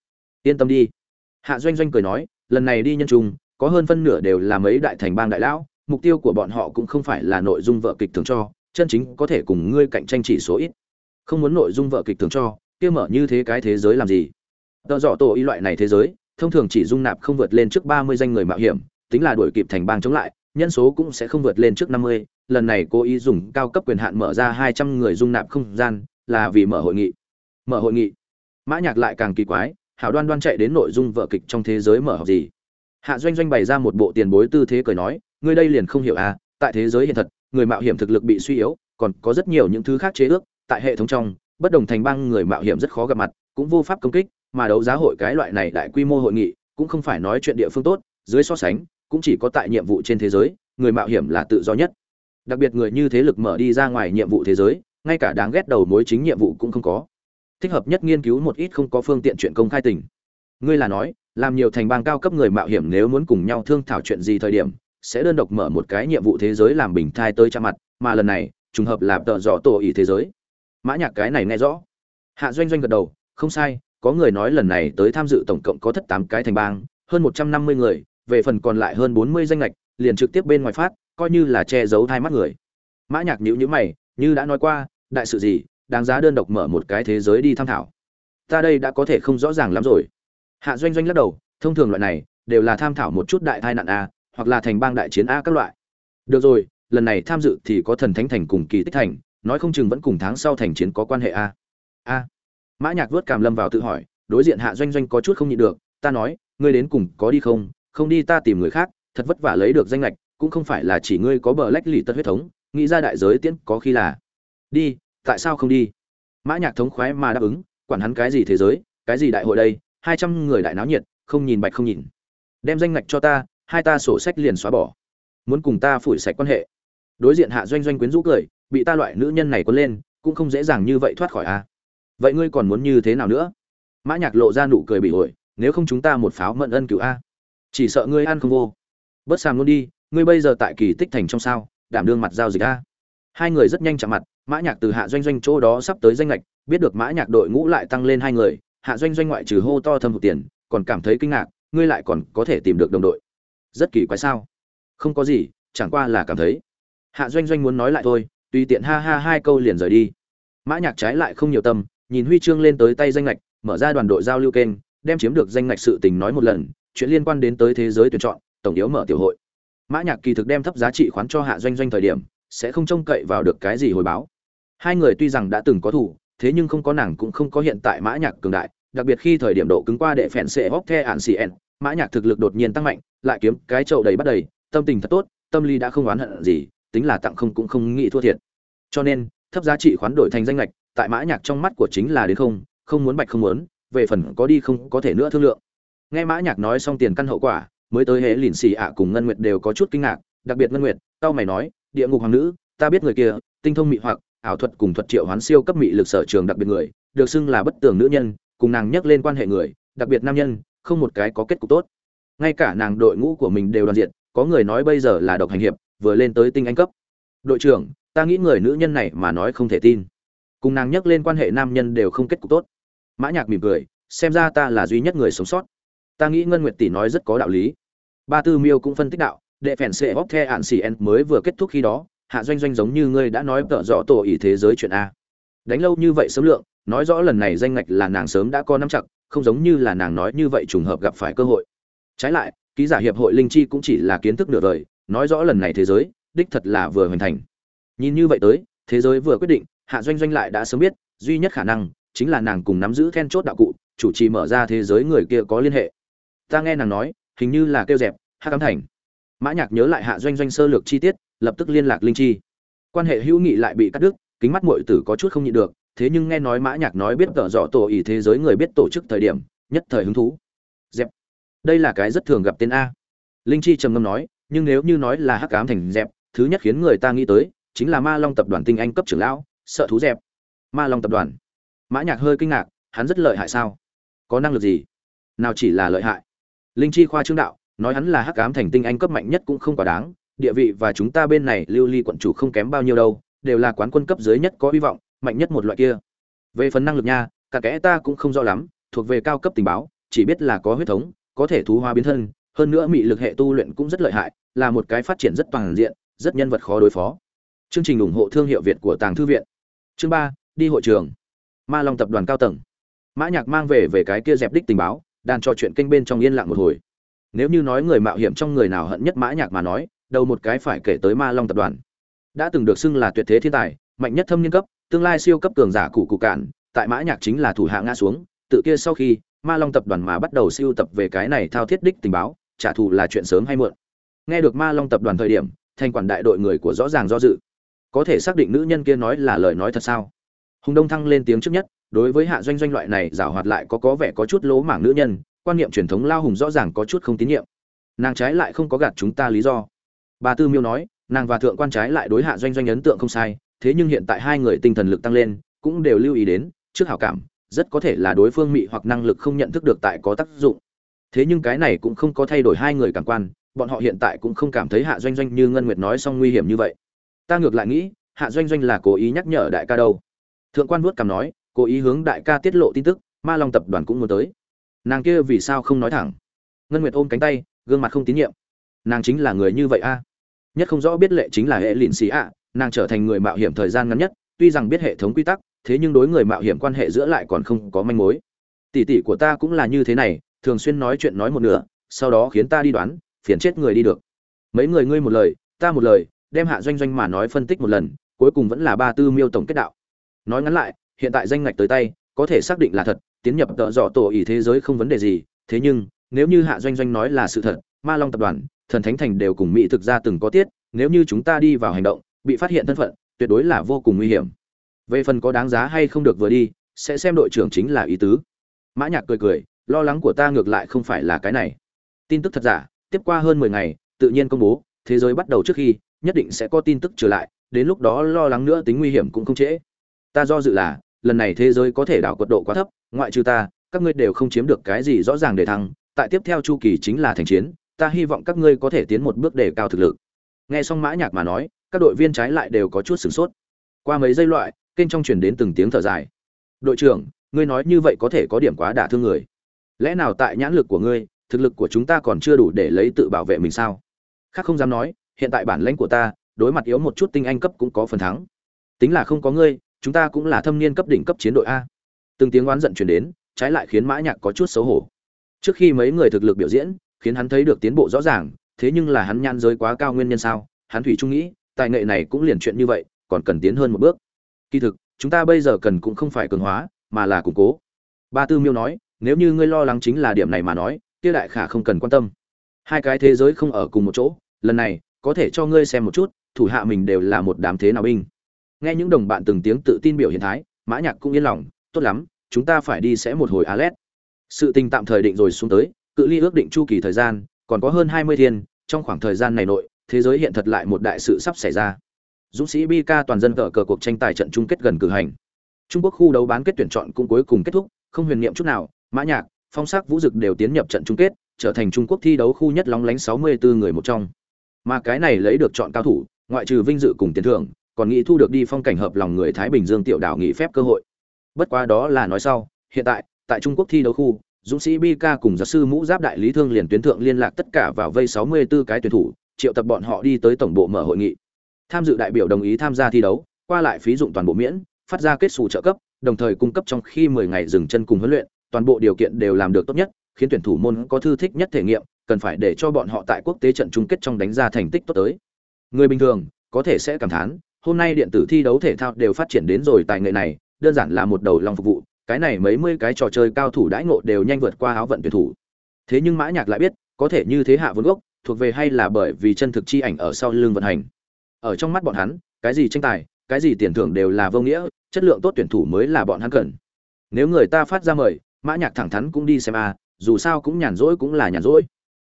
Yên tâm đi. Hạ doanh doanh cười nói, lần này đi nhân trung có hơn phân nửa đều là mấy đại thành bang đại lão, mục tiêu của bọn họ cũng không phải là nội dung vợ kịch thường cho, chân chính có thể cùng ngươi cạnh tranh chỉ số ít. Không muốn nội dung vợ kịch thường cho, kia mở như thế cái thế giới làm gì? Tờ dọ tổ y loại này thế giới, thông thường chỉ dung nạp không vượt lên trước ba mươi danh người mạo hiểm, tính là đuổi kịp thành bang chống lại, nhân số cũng sẽ không vượt lên trước năm mươi. Lần này cố ý dùng cao cấp quyền hạn mở ra hai trăm người dung nạp không gian, là vì mở hội nghị mở hội nghị. Mã nhạc lại càng kỳ quái, hảo đoan đoan chạy đến nội dung vở kịch trong thế giới mở học gì. Hạ doanh doanh bày ra một bộ tiền bối tư thế cười nói, ngươi đây liền không hiểu à tại thế giới hiện thật, người mạo hiểm thực lực bị suy yếu, còn có rất nhiều những thứ khác chế ước, tại hệ thống trong, bất đồng thành bang người mạo hiểm rất khó gặp mặt, cũng vô pháp công kích, mà đấu giá hội cái loại này đại quy mô hội nghị, cũng không phải nói chuyện địa phương tốt, dưới so sánh, cũng chỉ có tại nhiệm vụ trên thế giới, người mạo hiểm là tự do nhất. Đặc biệt người như thế lực mở đi ra ngoài nhiệm vụ thế giới, ngay cả đáng ghét đầu mối chính nhiệm vụ cũng không có thích hợp nhất nghiên cứu một ít không có phương tiện chuyện công khai tình. Ngươi là nói, làm nhiều thành bang cao cấp người mạo hiểm nếu muốn cùng nhau thương thảo chuyện gì thời điểm, sẽ đơn độc mở một cái nhiệm vụ thế giới làm bình thai tới cha mặt, mà lần này, trùng hợp là tợ dọ tổ ý thế giới. Mã nhạc cái này nghe rõ. Hạ doanh doanh gật đầu, không sai, có người nói lần này tới tham dự tổng cộng có thất tám cái thành bang, hơn một trăm năm mươi người, về phần còn lại hơn bốn mươi danh lệch liền trực tiếp bên ngoài phát, coi như là che giấu thai mắt người. Mã nhạc nhíu nhíu mày, như đã nói qua, đại sự gì đáng giá đơn độc mở một cái thế giới đi tham thảo ta đây đã có thể không rõ ràng lắm rồi. Hạ doanh doanh lắc đầu, thông thường loại này đều là tham thảo một chút đại tai nạn a, hoặc là thành bang đại chiến a các loại. Được rồi, lần này tham dự thì có thần thánh thành cùng kỳ tích thành, nói không chừng vẫn cùng tháng sau thành chiến có quan hệ a. A. Mã nhạc vớt cảm lâm vào tự hỏi, đối diện hạ doanh doanh có chút không nhịn được, ta nói, ngươi đến cùng có đi không? Không đi ta tìm người khác, thật vất vả lấy được danh lệch cũng không phải là chỉ ngươi có bờ lách lì tất huyết thống, nghĩ ra đại giới tiễn có khi là. Đi tại sao không đi? Mã nhạc thống khoái mà đáp ứng, quản hắn cái gì thế giới, cái gì đại hội đây, hai trăm người đại náo nhiệt, không nhìn bạch không nhìn. Đem danh ngạch cho ta, hai ta sổ sách liền xóa bỏ. Muốn cùng ta phủi sạch quan hệ. Đối diện hạ doanh doanh quyến rũ cười, bị ta loại nữ nhân này quấn lên, cũng không dễ dàng như vậy thoát khỏi a. Vậy ngươi còn muốn như thế nào nữa? Mã nhạc lộ ra nụ cười bị ổi nếu không chúng ta một pháo mận ân cửu a. Chỉ sợ ngươi ăn không vô. Bớt sàm luôn đi, ngươi bây giờ tại kỳ tích thành trong sao, đảm đương mặt giao dịch a. Hai người rất nhanh chạm mặt mã nhạc từ hạ doanh doanh chỗ đó sắp tới danh lệch biết được mã nhạc đội ngũ lại tăng lên hai người, hạ doanh doanh ngoại trừ hô to thâm hụt tiền, còn cảm thấy kinh ngạc, ngươi lại còn có thể tìm được đồng đội. Rất kỳ quái sao? Không có gì, chẳng qua là cảm thấy. Hạ doanh doanh muốn nói lại thôi, tùy tiện ha ha hai câu liền rời đi. Mã nhạc trái lại không nhiều tâm, nhìn huy chương lên tới tay danh lệch mở ra đoàn đội giao lưu kênh, đem chiếm được danh lệnh sự tình nói một lần, chuyện liên quan đến tới thế giới tuyển chọn, tổng yếu mở tiểu hội. Mã nhạc kỳ thực đem thấp giá trị khoán cho hạ doanh doanh thời điểm, sẽ không trông cậy vào được cái gì hồi báo hai người tuy rằng đã từng có thủ, thế nhưng không có nàng cũng không có hiện tại mã nhạc cường đại, đặc biệt khi thời điểm độ cứng qua đệ phèn xệ hốc the ạn cn mã nhạc thực lực đột nhiên tăng mạnh, lại kiếm cái chậu đầy bắt đầy, tâm tình thật tốt, tâm lý đã không oán hận gì, tính là tặng không cũng không nghĩ thua thiệt. Cho nên, thấp giá trị khoán đổi thành danh lệch tại mã nhạc trong mắt của chính là đến không không muốn bạch không muốn, về phần có đi không có thể nữa thương lượng. Nghe mã nhạc nói xong tiền căn hậu quả, mới tới hệ lìn xì ạ cùng ngân nguyệt đều có chút kinh ngạc, đặc biệt ngân nguyệt, tao mày nói, địa ngục hoàng nữ, ta biết người kia, tinh thông mị hoặc ảo thuật cùng thuật triệu hoán siêu cấp mị lực sở trường đặc biệt người, được xưng là bất tường nữ nhân, cùng nàng nhắc lên quan hệ người, đặc biệt nam nhân, không một cái có kết cục tốt. Ngay cả nàng đội ngũ của mình đều đoàn diện, có người nói bây giờ là độc hành hiệp, vừa lên tới tinh anh cấp. Đội trưởng, ta nghĩ người nữ nhân này mà nói không thể tin. Cùng nàng nhắc lên quan hệ nam nhân đều không kết cục tốt. Mã nhạc mỉm cười, xem ra ta là duy nhất người sống sót. Ta nghĩ ngân nguyệt tỷ nói rất có đạo lý. Ba tư miêu cũng phân tích đạo, đệ phèn sẽ bóp the ạn xỉ en mới vừa kết thúc khi đó hạ doanh doanh giống như ngươi đã nói tợ rõ tổ ý thế giới chuyện a. Đánh lâu như vậy sớm lượng, nói rõ lần này danh ngạch là nàng sớm đã có nắm chặt, không giống như là nàng nói như vậy trùng hợp gặp phải cơ hội. Trái lại, ký giả hiệp hội linh chi cũng chỉ là kiến thức nửa đời, nói rõ lần này thế giới, đích thật là vừa hoàn thành. Nhìn như vậy tới, thế giới vừa quyết định, hạ doanh doanh lại đã sớm biết, duy nhất khả năng, chính là nàng cùng nắm giữ then chốt đạo cụ, chủ trì mở ra thế giới người kia có liên hệ. Ta nghe nàng nói, hình như là kêu dẹp, hạ cám thành. Mã nhạc nhớ lại hạ doanh doanh sơ lược chi tiết lập tức liên lạc linh chi. Quan hệ hữu nghị lại bị cắt đứt, kính mắt muội tử có chút không nhịn được, thế nhưng nghe nói mã nhạc nói biết tỏ rõ tổ ý thế giới người biết tổ chức thời điểm, nhất thời hứng thú. Dẹp. Đây là cái rất thường gặp tên a. Linh chi trầm ngâm nói, nhưng nếu như nói là hắc ám thành dẹp, thứ nhất khiến người ta nghĩ tới chính là ma long tập đoàn tinh anh cấp trưởng lão, sợ thú dẹp. Ma long tập đoàn. Mã nhạc hơi kinh ngạc, hắn rất lợi hại sao? Có năng lực gì? Nào chỉ là lợi hại. Linh chi khoa trương đạo, nói hắn là hắc ám thành tinh anh cấp mạnh nhất cũng không quá đáng địa vị và chúng ta bên này lưu ly quận chủ không kém bao nhiêu đâu, đều là quán quân cấp dưới nhất có hy vọng, mạnh nhất một loại kia. Về phần năng lực nha, cả kẽ ta cũng không rõ lắm, thuộc về cao cấp tình báo, chỉ biết là có huyết thống, có thể thú hoa biến thân, hơn nữa mị lực hệ tu luyện cũng rất lợi hại, là một cái phát triển rất toàn diện, rất nhân vật khó đối phó. Chương trình ủng hộ thương hiệu việt của tàng thư viện. Chương ba, đi hội trường. Ma long tập đoàn cao tầng. Mã nhạc mang về về cái kia dẹp đích tình báo, đang trò chuyện kênh bên trong yên lặng một hồi. Nếu như nói người mạo hiểm trong người nào hận nhất mã nhạc mà nói đầu một cái phải kể tới ma long tập đoàn. Đã từng được xưng là tuyệt thế thiên tài, mạnh nhất thâm niên cấp, tương lai siêu cấp cường giả cụ cụ cạn, tại mã nhạc chính là thủ hạ ngã xuống, tự kia sau khi, ma long tập đoàn mà bắt đầu siêu tập về cái này thao thiết đích tình báo, trả thù là chuyện sớm hay muộn. Nghe được ma long tập đoàn thời điểm thành quản đại đội người của rõ ràng do dự. Có thể xác định nữ nhân kia nói là lời nói thật sao? Hùng đông thăng lên tiếng trước nhất, đối với hạ doanh doanh loại này giảo hoạt lại có có vẻ có chút lố mảng nữ nhân, quan niệm truyền thống lao hùng rõ ràng có chút không tín nhiệm. Nàng trái lại không có gạt chúng ta lý do bà tư miêu nói, nàng và thượng quan trái lại đối hạ doanh doanh ấn tượng không sai, thế nhưng hiện tại hai người tinh thần lực tăng lên, cũng đều lưu ý đến, trước hảo cảm, rất có thể là đối phương mị hoặc năng lực không nhận thức được tại có tác dụng. Thế nhưng cái này cũng không có thay đổi hai người cảm quan, bọn họ hiện tại cũng không cảm thấy hạ doanh doanh như ngân nguyệt nói xong nguy hiểm như vậy. Ta ngược lại nghĩ, hạ doanh doanh là cố ý nhắc nhở đại ca đâu. Thượng quan vuốt cảm nói, cố ý hướng đại ca tiết lộ tin tức, ma long tập đoàn cũng muốn tới. Nàng kia vì sao không nói thẳng? Ngân nguyệt ôm cánh tay, gương mặt không tín nhiệm. Nàng chính là người như vậy a? Nhất không rõ biết lệ chính là hệ lịn xì ạ. Nàng trở thành người mạo hiểm thời gian ngắn nhất, tuy rằng biết hệ thống quy tắc, thế nhưng đối người mạo hiểm quan hệ giữa lại còn không có manh mối. Tỷ tỷ của ta cũng là như thế này, thường xuyên nói chuyện nói một nửa, sau đó khiến ta đi đoán, phiền chết người đi được. Mấy người ngươi một lời, ta một lời, đem hạ doanh doanh mà nói phân tích một lần, cuối cùng vẫn là ba tư miêu tổng kết đạo. Nói ngắn lại, hiện tại danh ngạch tới tay, có thể xác định là thật, tiến nhập tợ dọ tổ ý thế giới không vấn đề gì, thế nhưng, nếu như hạ doanh doanh nói là sự thật, ma long tập đoàn thần thánh thành đều cùng mỹ thực ra từng có tiết, nếu như chúng ta đi vào hành động, bị phát hiện thân phận, tuyệt đối là vô cùng nguy hiểm. Về phần có đáng giá hay không được vừa đi, sẽ xem đội trưởng chính là ý tứ. Mã nhạc cười cười, lo lắng của ta ngược lại không phải là cái này. Tin tức thật giả, tiếp qua hơn mười ngày, tự nhiên công bố, thế giới bắt đầu trước khi, nhất định sẽ có tin tức trở lại, đến lúc đó lo lắng nữa tính nguy hiểm cũng không trễ. Ta do dự là, lần này thế giới có thể đảo quật độ quá thấp, ngoại trừ ta, các ngươi đều không chiếm được cái gì rõ ràng để thăng tại tiếp theo chu kỳ chính là thành chiến ta hy vọng các ngươi có thể tiến một bước để cao thực lực. Nghe xong mã nhạc mà nói, các đội viên trái lại đều có chút sửng sốt. Qua mấy giây loại, kênh trong truyền đến từng tiếng thở dài. Đội trưởng, ngươi nói như vậy có thể có điểm quá đả thương người. Lẽ nào tại nhãn lực của ngươi, thực lực của chúng ta còn chưa đủ để lấy tự bảo vệ mình sao? Khác không dám nói, hiện tại bản lãnh của ta, đối mặt yếu một chút tinh anh cấp cũng có phần thắng. Tính là không có ngươi, chúng ta cũng là thâm niên cấp đỉnh cấp chiến đội a. Từng tiếng oán giận truyền đến, trái lại khiến mã nhạc có chút xấu hổ. Trước khi mấy người thực lực biểu diễn khiến hắn thấy được tiến bộ rõ ràng, thế nhưng là hắn nhan giới quá cao nguyên nhân sao? Hắn thủy trung nghĩ, tài nghệ này cũng liền chuyện như vậy, còn cần tiến hơn một bước. Kỳ thực, chúng ta bây giờ cần cũng không phải cường hóa, mà là củng cố. Ba tư miêu nói, nếu như ngươi lo lắng chính là điểm này mà nói, kia đại khả không cần quan tâm. Hai cái thế giới không ở cùng một chỗ, lần này, có thể cho ngươi xem một chút, thủ hạ mình đều là một đám thế nào binh. Nghe những đồng bạn từng tiếng tự tin biểu hiện thái, mã nhạc cũng yên lòng, tốt lắm, chúng ta phải đi sẽ một hồi alet sự tình tạm thời định rồi xuống tới cự ly ước định chu kỳ thời gian, còn có hơn hai mươi thiên, trong khoảng thời gian này nội, thế giới hiện thật lại một đại sự sắp xảy ra. Dũng sĩ bk toàn dân cờ cờ cuộc tranh tài trận chung kết gần cử hành. Trung quốc khu đấu bán kết tuyển chọn cũng cuối cùng kết thúc, không huyền niệm chút nào, mã nhạc, phong sắc vũ dực đều tiến nhập trận chung kết, trở thành trung quốc thi đấu khu nhất lóng lánh 64 người một trong. Mà cái này lấy được chọn cao thủ, ngoại trừ vinh dự cùng tiền thưởng, còn nghĩ thu được đi phong cảnh hợp lòng người thái bình dương tiểu đảo nghỉ phép cơ hội. Bất quá đó là nói sau, hiện tại tại trung quốc thi đấu khu dũng sĩ bk cùng giáo sư mũ giáp đại lý thương liền tuyến thượng liên lạc tất cả vào vây 64 cái tuyển thủ, triệu tập bọn họ đi tới tổng bộ mở hội nghị. Tham dự đại biểu đồng ý tham gia thi đấu, qua lại phí dụng toàn bộ miễn, phát ra kết xù trợ cấp, đồng thời cung cấp trong khi 10 ngày dừng chân cùng huấn luyện, toàn bộ điều kiện đều làm được tốt nhất, khiến tuyển thủ môn có thư thích nhất thể nghiệm, cần phải để cho bọn họ tại quốc tế trận chung kết trong đánh ra thành tích tốt tới. Người bình thường, có thể sẽ cảm thán, hôm nay điện tử thi đấu thể thao đều phát triển đến rồi tài nghệ này, đơn giản là một đầu lòng phục vụ cái này mấy mươi cái trò chơi cao thủ đãi ngộ đều nhanh vượt qua áo vận tuyển thủ. Thế nhưng mã nhạc lại biết, có thể như thế hạ vốn gốc, thuộc về hay là bởi vì chân thực chi ảnh ở sau lưng vận hành. Ở trong mắt bọn hắn, cái gì tranh tài, cái gì tiền thưởng đều là vô nghĩa, chất lượng tốt tuyển thủ mới là bọn hắn cần. Nếu người ta phát ra mời, mã nhạc thẳng thắn cũng đi xem a dù sao cũng nhàn rỗi cũng là nhàn rỗi.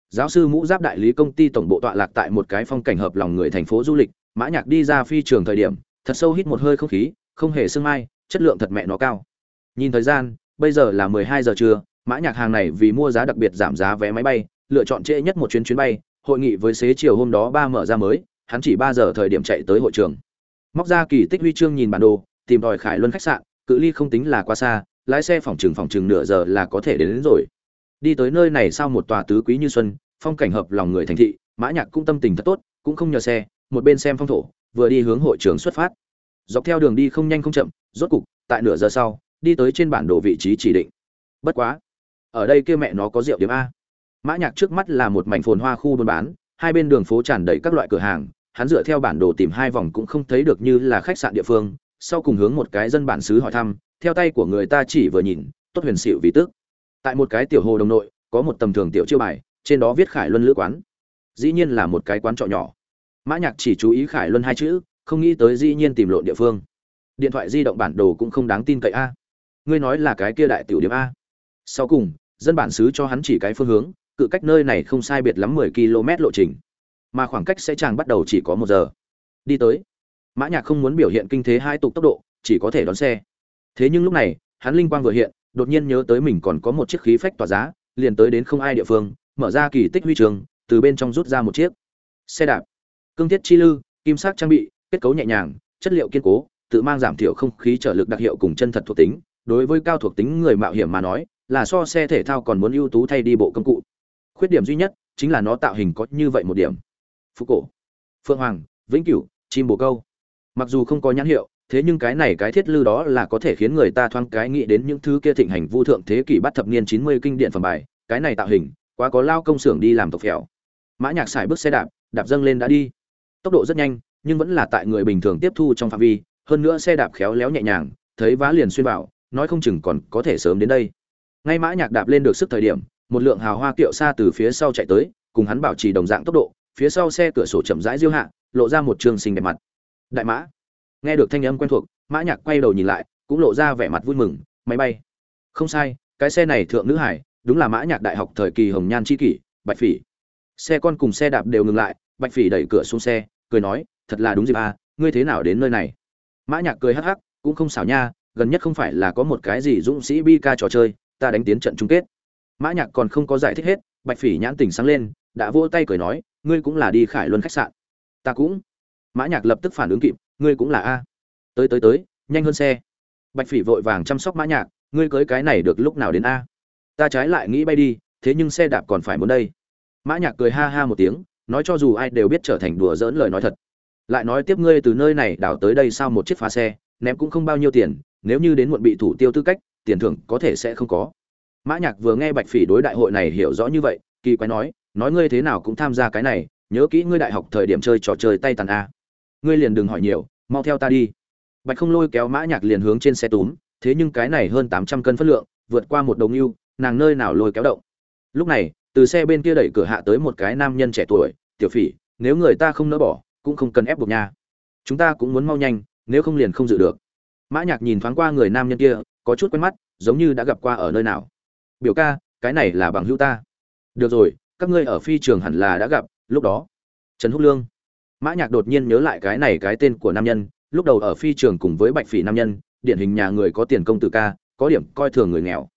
Giáo sư mũ giáp đại lý công ty tổng bộ tọa lạc tại một cái phong cảnh hợp lòng người thành phố du lịch, mã nhạc đi ra phi trường thời điểm, thật sâu hít một hơi không khí, không hề sương mai, chất lượng thật mẹ nó cao nhìn thời gian bây giờ là 12 giờ trưa mã nhạc hàng này vì mua giá đặc biệt giảm giá vé máy bay lựa chọn trễ nhất một chuyến chuyến bay hội nghị với xế chiều hôm đó ba mở ra mới hắn chỉ 3 giờ thời điểm chạy tới hội trường. Móc ra kỳ tích huy chương nhìn bản đồ tìm đòi khải luân khách sạn cự ly không tính là quá xa lái xe phòng trường phòng trường nửa giờ là có thể đến, đến rồi. Đi tới nơi này sau một tòa tứ quý như xuân phong cảnh hợp lòng người thành thị mã nhạc cũng tâm tình thật tốt cũng không nhờ xe một bên xem phong thổ vừa đi hướng hội trường xuất phát. Dọc theo đường đi không nhanh không chậm rốt cục tại nửa giờ sau đi tới trên bản đồ vị trí chỉ định. Bất quá, ở đây kia mẹ nó có rượu điểm a. Mã nhạc trước mắt là một mảnh phồn hoa khu buôn bán, hai bên đường phố tràn đầy các loại cửa hàng, hắn dựa theo bản đồ tìm hai vòng cũng không thấy được như là khách sạn địa phương, sau cùng hướng một cái dân bản xứ hỏi thăm, theo tay của người ta chỉ vừa nhìn, tốt huyền xịu vì tức tại một cái tiểu hồ đồng nội, có một tầm thường tiểu chiêu bài, trên đó viết khải luân lữ quán. Dĩ nhiên là một cái quán trọ nhỏ. Mã nhạc chỉ chú ý khải luân hai chữ, không nghĩ tới dĩ nhiên tìm lộn địa phương. Điện thoại di động bản đồ cũng không đáng tin cậy a ngươi nói là cái kia đại tiểu điểm a. Sau cùng, dân bản xứ cho hắn chỉ cái phương hướng, cự cách nơi này không sai biệt lắm 10 km lộ trình. Mà khoảng cách sẽ chàng bắt đầu chỉ có một giờ. Đi tới. Mã nhạc không muốn biểu hiện kinh thế hai tục tốc độ, chỉ có thể đón xe. Thế nhưng lúc này, hắn linh quang vừa hiện, đột nhiên nhớ tới mình còn có một chiếc khí phách tỏa giá, liền tới đến không ai địa phương, mở ra kỳ tích huy trường, từ bên trong rút ra một chiếc. Xe đạp. Cương thiết chi lư, kim sắc trang bị, kết cấu nhẹ nhàng, chất liệu kiên cố, tự mang giảm thiểu không khí trở lực đặc hiệu cùng chân thật thuộc tính đối với cao thuộc tính người mạo hiểm mà nói, là so xe thể thao còn muốn ưu tú thay đi bộ công cụ. Khuyết điểm duy nhất chính là nó tạo hình có như vậy một điểm. Phú cổ, phượng hoàng, vĩnh cửu, chim bồ câu. Mặc dù không có nhãn hiệu, thế nhưng cái này cái thiết lư đó là có thể khiến người ta thoáng cái nghĩ đến những thứ kia thịnh hành vu thượng thế kỷ bắt thập niên chín mươi kinh điển phẩm bài, cái này tạo hình, quá có lao công xưởng đi làm tộc phèo. Mã nhạc xài bước xe đạp đạp dâng lên đã đi. Tốc độ rất nhanh, nhưng vẫn là tại người bình thường tiếp thu trong phạm vi, hơn nữa xe đạp khéo léo nhẹ nhàng, thấy vá liền xuyên vào nói không chừng còn có thể sớm đến đây. Ngay mã nhạc đạp lên được sức thời điểm, một lượng hào hoa kiệu xa từ phía sau chạy tới, cùng hắn bảo trì đồng dạng tốc độ, phía sau xe cửa sổ chậm rãi diêu hạ, lộ ra một trường xinh đẹp mặt. Đại mã. Nghe được thanh âm quen thuộc, mã nhạc quay đầu nhìn lại, cũng lộ ra vẻ mặt vui mừng, máy bay. Không sai, cái xe này thượng nữ hải, đúng là mã nhạc đại học thời kỳ hồng nhan chi kỷ, bạch phỉ. Xe con cùng xe đạp đều ngừng lại, bạch phỉ đẩy cửa xuống xe, cười nói, thật là đúng dịp à ngươi thế nào đến nơi này? Mã nhạc cười hắc hắc, cũng không xảo nha gần nhất không phải là có một cái gì dũng sĩ bi ca trò chơi, ta đánh tiến trận chung kết. Mã nhạc còn không có giải thích hết, bạch phỉ nhãn tỉnh sáng lên, đã vỗ tay cười nói, ngươi cũng là đi khải luân khách sạn. Ta cũng. Mã nhạc lập tức phản ứng kịp, ngươi cũng là a. Tới tới tới, nhanh hơn xe. Bạch phỉ vội vàng chăm sóc mã nhạc, ngươi cưới cái này được lúc nào đến a? Ta trái lại nghĩ bay đi, thế nhưng xe đạp còn phải muốn đây. Mã nhạc cười ha ha một tiếng, nói cho dù ai đều biết trở thành đùa dỡn lời nói thật. Lại nói tiếp ngươi từ nơi này đảo tới đây sao một chiếc phá xe, ném cũng không bao nhiêu tiền nếu như đến muộn bị thủ tiêu tư cách, tiền thưởng có thể sẽ không có. Mã nhạc vừa nghe bạch phỉ đối đại hội này hiểu rõ như vậy, kỳ quái nói nói ngươi thế nào cũng tham gia cái này, nhớ kỹ ngươi đại học thời điểm chơi trò chơi tay tàn a. Ngươi liền đừng hỏi nhiều, mau theo ta đi. Bạch không lôi kéo mã nhạc liền hướng trên xe túm, thế nhưng cái này hơn tám trăm cân phân lượng, vượt qua một đồng yêu nàng nơi nào lôi kéo động. Lúc này, từ xe bên kia đẩy cửa hạ tới một cái nam nhân trẻ tuổi, tiểu phỉ, nếu người ta không nỡ bỏ, cũng không cần ép buộc nha. Chúng ta cũng muốn mau nhanh, nếu không liền không dự được mã nhạc nhìn thoáng qua người nam nhân kia, có chút quen mắt, giống như đã gặp qua ở nơi nào. Biểu ca, cái này là bằng hữu ta. Được rồi, các ngươi ở phi trường hẳn là đã gặp, lúc đó. Trần húc lương. Mã nhạc đột nhiên nhớ lại cái này cái tên của nam nhân, lúc đầu ở phi trường cùng với bạch phỉ nam nhân, điển hình nhà người có tiền công tử ca, có điểm coi thường người nghèo.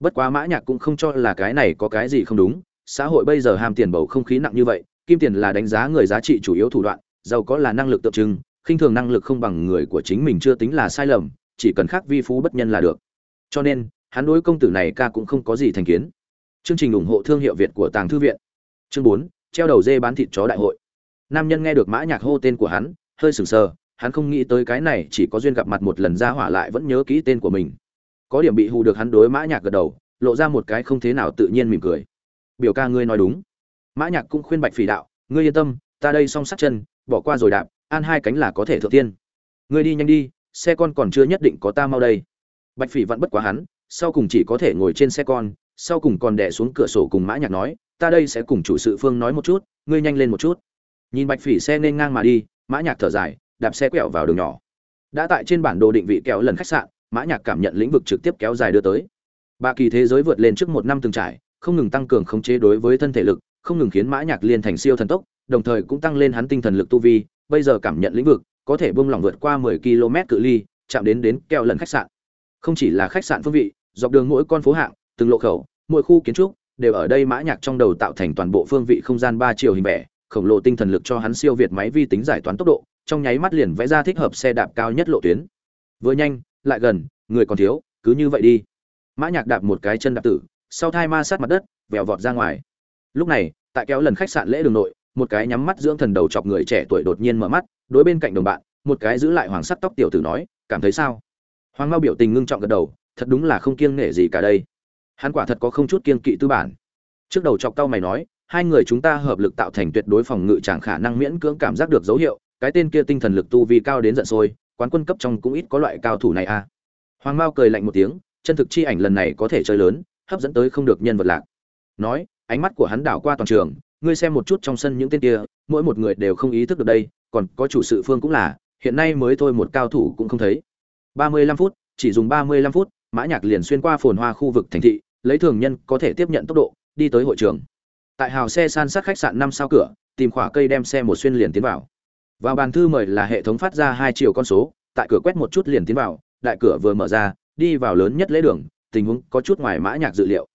Bất quá mã nhạc cũng không cho là cái này có cái gì không đúng, xã hội bây giờ ham tiền bầu không khí nặng như vậy, kim tiền là đánh giá người giá trị chủ yếu thủ đoạn, giàu có là năng lực tượng trưng khinh thường năng lực không bằng người của chính mình chưa tính là sai lầm, chỉ cần khác vi phú bất nhân là được. Cho nên, hắn đối công tử này ca cũng không có gì thành kiến. Chương trình ủng hộ thương hiệu việt của tàng thư viện. Chương bốn, treo đầu dê bán thịt chó đại hội. Nam nhân nghe được mã nhạc hô tên của hắn, hơi sửng sờ, hắn không nghĩ tới cái này chỉ có duyên gặp mặt một lần ra hỏa lại vẫn nhớ kỹ tên của mình. Có điểm bị hù được hắn đối mã nhạc gật đầu, lộ ra một cái không thế nào tự nhiên mỉm cười. Biểu ca ngươi nói đúng. Mã nhạc cũng khuyên bạch phỉ đạo, ngươi yên tâm, ta đây song sắt chân, bỏ qua rồi đạp an hai cánh là có thể thượng tiên. Ngươi đi nhanh đi, xe con còn chưa nhất định có ta mau đây. Bạch phỉ vẫn bất quá hắn, sau cùng chỉ có thể ngồi trên xe con, sau cùng còn đè xuống cửa sổ cùng mã nhạc nói, ta đây sẽ cùng chủ sự phương nói một chút, ngươi nhanh lên một chút. Nhìn bạch phỉ xe nên ngang mà đi, mã nhạc thở dài, đạp xe quẹo vào đường nhỏ. Đã tại trên bản đồ định vị kéo lần khách sạn, mã nhạc cảm nhận lĩnh vực trực tiếp kéo dài đưa tới. Ba kỳ thế giới vượt lên trước một năm từng trải, không ngừng tăng cường khống chế đối với thân thể lực, không ngừng khiến mã nhạc liên thành siêu thần tốc, đồng thời cũng tăng lên hắn tinh thần lực tu vi bây giờ cảm nhận lĩnh vực, có thể bung lỏng vượt qua 10 km cự ly, chạm đến đến keo lần khách sạn. Không chỉ là khách sạn phương vị, dọc đường mỗi con phố hạng, từng lộ khẩu, mỗi khu kiến trúc, đều ở đây mã nhạc trong đầu tạo thành toàn bộ phương vị không gian ba chiều hình vẽ, khổng lồ tinh thần lực cho hắn siêu việt máy vi tính giải toán tốc độ, trong nháy mắt liền vẽ ra thích hợp xe đạp cao nhất lộ tuyến. Vừa nhanh, lại gần, người còn thiếu, cứ như vậy đi. Mã nhạc đạp một cái chân đạp tử, sau thai ma sát mặt đất, vèo vọt ra ngoài. Lúc này, tại kéo lần khách sạn lễ đường nội một cái nhắm mắt dưỡng thần đầu chọc người trẻ tuổi đột nhiên mở mắt, đối bên cạnh đồng bạn, một cái giữ lại hoàng sắt tóc tiểu tử nói, cảm thấy sao? Hoàng mao biểu tình ngưng trọng gật đầu, thật đúng là không kiêng nể gì cả đây. Hắn quả thật có không chút kiêng kỵ tư bản. Trước đầu chọc cao mày nói, hai người chúng ta hợp lực tạo thành tuyệt đối phòng ngự chẳng khả năng miễn cưỡng cảm giác được dấu hiệu, cái tên kia tinh thần lực tu vi cao đến giận sôi, quán quân cấp trong cũng ít có loại cao thủ này à. Hoàng mao cười lạnh một tiếng, chân thực chi ảnh lần này có thể chơi lớn, hấp dẫn tới không được nhân vật lạc. Nói, ánh mắt của hắn đảo qua toàn trường ngươi xem một chút trong sân những tên kia, mỗi một người đều không ý thức được đây, còn có chủ sự phương cũng là, hiện nay mới thôi một cao thủ cũng không thấy. Ba mươi lăm phút, chỉ dùng ba mươi lăm phút, mã nhạc liền xuyên qua phồn hoa khu vực thành thị, lấy thường nhân có thể tiếp nhận tốc độ, đi tới hội trường. Tại hào xe san sát khách sạn năm sao cửa, tìm khỏa cây đem xe một xuyên liền tiến vào. Vào bàn thư mời là hệ thống phát ra hai chiều con số, tại cửa quét một chút liền tiến vào, đại cửa vừa mở ra, đi vào lớn nhất lễ đường, tình huống có chút ngoài mã nhạc dự liệu.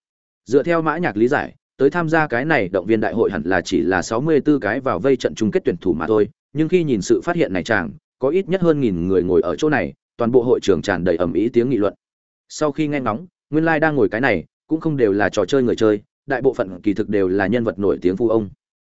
Dựa theo mã nhạc lý giải tới tham gia cái này, động viên đại hội hẳn là chỉ là sáu mươi 64 cái vào vây trận chung kết tuyển thủ mà thôi. Nhưng khi nhìn sự phát hiện này chàng, có ít nhất hơn nghìn người ngồi ở chỗ này, toàn bộ hội trường tràn đầy ầm ĩ tiếng nghị luận. Sau khi nghe ngóng, nguyên lai like đang ngồi cái này, cũng không đều là trò chơi người chơi, đại bộ phận kỳ thực đều là nhân vật nổi tiếng phu ông.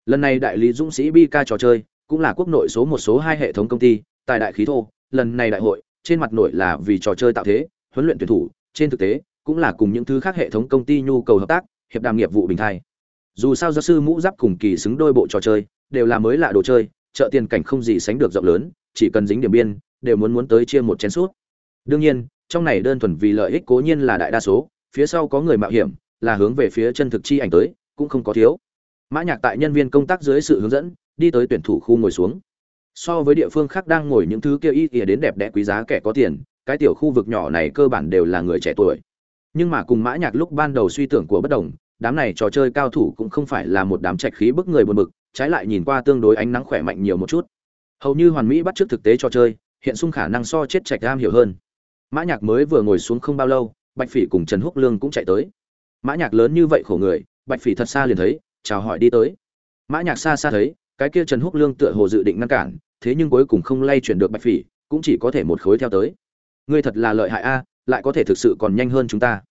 Lần này đại lý dũng sĩ bi ca trò chơi, cũng là quốc nội số một, số hai hệ thống công ty tại đại khí thô. Lần này đại hội, trên mặt nổi là vì trò chơi tạo thế, huấn luyện tuyển thủ, trên thực tế, cũng là cùng những thứ khác hệ thống công ty nhu cầu hợp tác hiệp đàm nghiệp vụ bình thai. Dù sao giáo sư mũ giáp cùng kỳ xứng đôi bộ trò chơi đều là mới lạ đồ chơi chợ tiền cảnh không gì sánh được rộng lớn, chỉ cần dính điểm biên, đều muốn muốn tới chia một chén suốt. Đương nhiên, trong này đơn thuần vì lợi ích cố nhiên là đại đa số, phía sau có người mạo hiểm, là hướng về phía chân thực chi ảnh tới, cũng không có thiếu. Mã nhạc tại nhân viên công tác dưới sự hướng dẫn, đi tới tuyển thủ khu ngồi xuống. So với địa phương khác đang ngồi những thứ kia y ỉa đến đẹp đẽ quý giá kẻ có tiền, cái tiểu khu vực nhỏ này cơ bản đều là người trẻ tuổi nhưng mà cùng mã nhạc lúc ban đầu suy tưởng của bất đồng, đám này trò chơi cao thủ cũng không phải là một đám trạch khí bức người buồn bực, trái lại nhìn qua tương đối ánh nắng khỏe mạnh nhiều một chút. Hầu như hoàn mỹ bắt trước thực tế trò chơi, hiện sung khả năng so chết trạch am hiểu hơn. Mã nhạc mới vừa ngồi xuống không bao lâu, bạch phỉ cùng trần húc lương cũng chạy tới. Mã nhạc lớn như vậy khổ người, bạch phỉ thật xa liền thấy, chào hỏi đi tới. Mã nhạc xa xa thấy, cái kia trần húc lương tựa hồ dự định ngăn cản, thế nhưng cuối cùng không lay chuyển được bạch phỉ, cũng chỉ có thể một khối theo tới. Ngươi thật là lợi hại a lại có thể thực sự còn nhanh hơn chúng ta.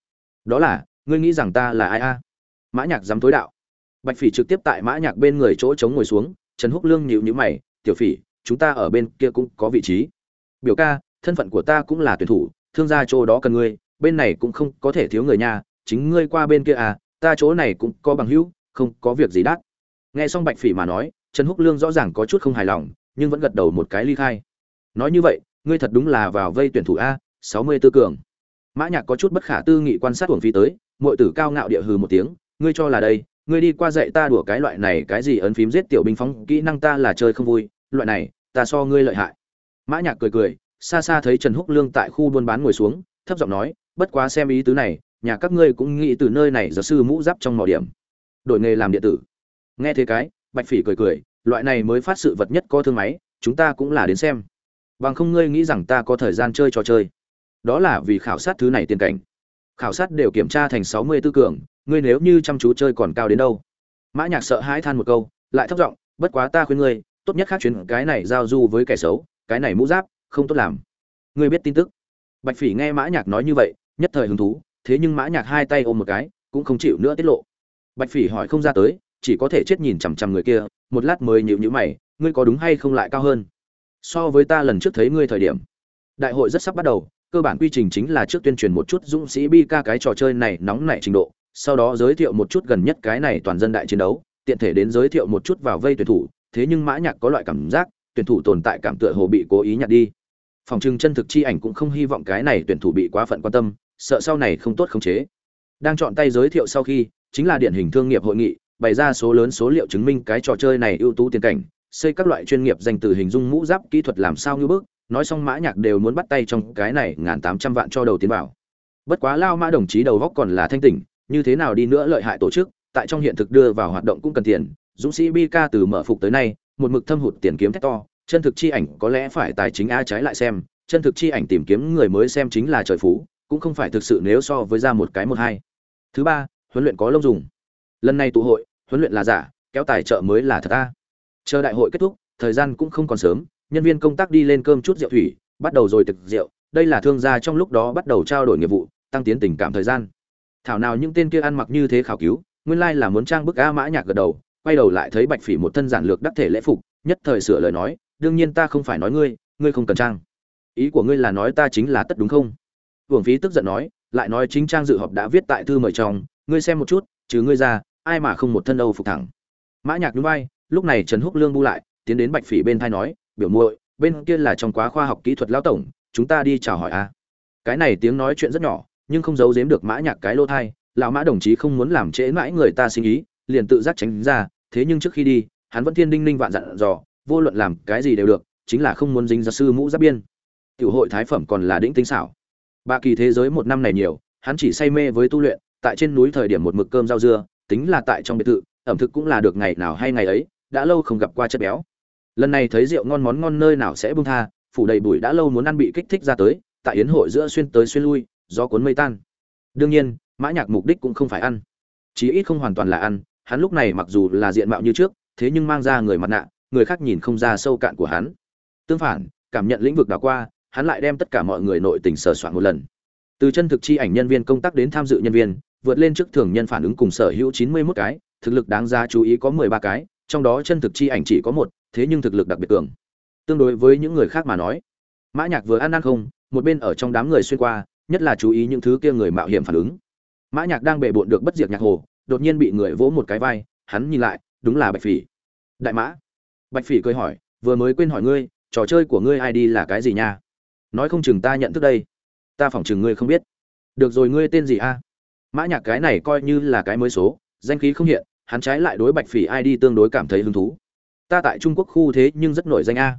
Đó là, ngươi nghĩ rằng ta là ai a? Mã nhạc dám tối đạo. Bạch phỉ trực tiếp tại mã nhạc bên người chỗ chống ngồi xuống, trần húc lương nhíu nhíu mày, tiểu phỉ, chúng ta ở bên kia cũng có vị trí. Biểu ca, thân phận của ta cũng là tuyển thủ, thương gia chỗ đó cần ngươi, bên này cũng không có thể thiếu người nha chính ngươi qua bên kia à ta chỗ này cũng có bằng hữu, không có việc gì đắt. Nghe xong bạch phỉ mà nói, trần húc lương rõ ràng có chút không hài lòng, nhưng vẫn gật đầu một cái ly khai. Nói như vậy, ngươi thật đúng là vào vây tuyển thủ a sáu mươi tư cường. Mã nhạc có chút bất khả tư nghị quan sát uổng phi tới, muội tử cao ngạo địa hừ một tiếng, ngươi cho là đây, ngươi đi qua dạy ta đùa cái loại này, cái gì ấn phím giết tiểu binh phóng, kỹ năng ta là chơi không vui, loại này, ta so ngươi lợi hại. Mã nhạc cười cười, xa xa thấy trần húc lương tại khu buôn bán ngồi xuống, thấp giọng nói, bất quá xem ý tứ này, nhà các ngươi cũng nghĩ từ nơi này giáo sư mũ giáp trong mỏ điểm. Đổi nghề làm điện tử. Nghe thế cái, bạch phỉ cười cười, loại này mới phát sự vật nhất có thương máy, chúng ta cũng là đến xem. Bằng không ngươi nghĩ rằng ta có thời gian chơi trò chơi đó là vì khảo sát thứ này tiền cảnh. Khảo sát đều kiểm tra thành sáu mươi tư cường, ngươi nếu như chăm chú chơi còn cao đến đâu? Mã nhạc sợ hãi than một câu, lại thấp giọng, bất quá ta khuyên ngươi, tốt nhất khác chuyến, cái này giao du với kẻ xấu, cái này mũ giáp, không tốt làm. Ngươi biết tin tức. Bạch phỉ nghe mã nhạc nói như vậy, nhất thời hứng thú, thế nhưng mã nhạc hai tay ôm một cái, cũng không chịu nữa tiết lộ. Bạch phỉ hỏi không ra tới, chỉ có thể chết nhìn chằm chằm người kia, một lát mới nhíu nhíu mày, ngươi có đúng hay không lại cao hơn? So với ta lần trước thấy ngươi thời điểm, đại hội rất sắp bắt đầu cơ bản quy trình chính là trước tuyên truyền một chút dũng sĩ bi ca cái trò chơi này nóng nảy trình độ, sau đó giới thiệu một chút gần nhất cái này toàn dân đại chiến đấu, tiện thể đến giới thiệu một chút vào vây tuyển thủ, thế nhưng mã nhạc có loại cảm giác, tuyển thủ tồn tại cảm tựa hồ bị cố ý nhặt đi. Phòng trưng chân thực chi ảnh cũng không hy vọng cái này tuyển thủ bị quá phận quan tâm, sợ sau này không tốt khống chế. Đang chọn tay giới thiệu sau khi, chính là điển hình thương nghiệp hội nghị, bày ra số lớn số liệu chứng minh cái trò chơi này ưu tú tiền cảnh, xây các loại chuyên nghiệp dành từ hình dung mũ giáp kỹ thuật làm sao như bước nói xong mã nhạc đều muốn bắt tay trong cái này ngàn tám trăm vạn cho đầu tiến vào. Bất quá lao mã đồng chí đầu góc còn là thanh tỉnh, như thế nào đi nữa lợi hại tổ chức, tại trong hiện thực đưa vào hoạt động cũng cần tiền. Dũng sĩ bi ca từ mở phục tới nay, một mực thâm hụt tiền kiếm thét to, chân thực chi ảnh có lẽ phải tài chính a trái lại xem, chân thực chi ảnh tìm kiếm người mới xem chính là trời phú, cũng không phải thực sự nếu so với ra một cái một hai. Thứ ba, huấn luyện có lông dùng. Lần này tụ hội, huấn luyện là giả, kéo tài trợ mới là thật a. Chờ đại hội kết thúc, thời gian cũng không còn sớm nhân viên công tác đi lên cơm chút rượu thủy, bắt đầu rồi thực rượu, đây là thương gia trong lúc đó bắt đầu trao đổi nghiệp vụ, tăng tiến tình cảm thời gian. Thảo nào những tên kia ăn mặc như thế khảo cứu, nguyên lai là muốn trang bức a mã nhạc gật đầu, quay đầu lại thấy bạch phỉ một thân giản lược đắc thể lễ phục, nhất thời sửa lời nói, đương nhiên ta không phải nói ngươi ngươi không cần trang. Ý của ngươi là nói ta chính là tất đúng không? Vương phí tức giận nói, lại nói chính trang dự họp đã viết tại thư mời trong, ngươi xem một chút, trừ ngươi ra, ai mà không một thân âu phục thẳng. Mã nhạc nhún vai, lúc này trần húc lương bu lại, tiến đến bạch phỉ bên tai nói biểu muội, bên kia là trong quá khoa học kỹ thuật lão tổng, chúng ta đi chào hỏi a. Cái này tiếng nói chuyện rất nhỏ, nhưng không giấu giếm được mã nhạc cái lô thai lão mã đồng chí không muốn làm trễ mãi người ta suy nghĩ liền tự giác tránh ra, thế nhưng trước khi đi, hắn vẫn thiên đinh ninh vạn dặn dò, vô luận làm cái gì đều được, chính là không muốn dính ra sư mũ giáp biên. Tiểu hội thái phẩm còn là đỉnh tinh xảo. Ba kỳ thế giới một năm này nhiều, hắn chỉ say mê với tu luyện, tại trên núi thời điểm một mực cơm rau dưa, tính là tại trong biệt thự, ẩm thực cũng là được ngày nào hay ngày ấy, đã lâu không gặp qua chất béo lần này thấy rượu ngon món ngon nơi nào sẽ bung tha, phủ đầy bụi đã lâu muốn ăn bị kích thích ra tới, tại yến hội giữa xuyên tới xuyên lui do cuốn mây tan. Đương nhiên, mã nhạc mục đích cũng không phải ăn. Chí ít không hoàn toàn là ăn, hắn lúc này mặc dù là diện mạo như trước, thế nhưng mang ra người mặt nạ, người khác nhìn không ra sâu cạn của hắn. Tương phản, cảm nhận lĩnh vực đảo qua, hắn lại đem tất cả mọi người nội tình sờ soạn một lần. Từ chân thực chi ảnh nhân viên công tác đến tham dự nhân viên, vượt lên trước thường nhân phản ứng cùng sở hữu chín mươi 91 cái, thực lực đáng giá chú ý có mười ba cái, trong đó chân thực chi ảnh chỉ có một thế nhưng thực lực đặc biệt cường. Tương đối với những người khác mà nói, mã nhạc vừa ăn ăn không, một bên ở trong đám người xuyên qua, nhất là chú ý những thứ kia người mạo hiểm phản ứng. Mã nhạc đang bệ bội được bất diệt nhạc hồ, đột nhiên bị người vỗ một cái vai, hắn nhìn lại, đúng là bạch phỉ. Đại mã. Bạch phỉ cười hỏi, vừa mới quên hỏi ngươi, trò chơi của ngươi ai đi là cái gì nha? Nói không chừng ta nhận thức đây. Ta phỏng chừng ngươi không biết. Được rồi, ngươi tên gì a? Mã nhạc cái này coi như là cái mới số, danh khí không hiện, hắn trái lại đối bạch phỉ id tương đối cảm thấy hứng thú ta tại trung quốc khu thế nhưng rất nổi danh a.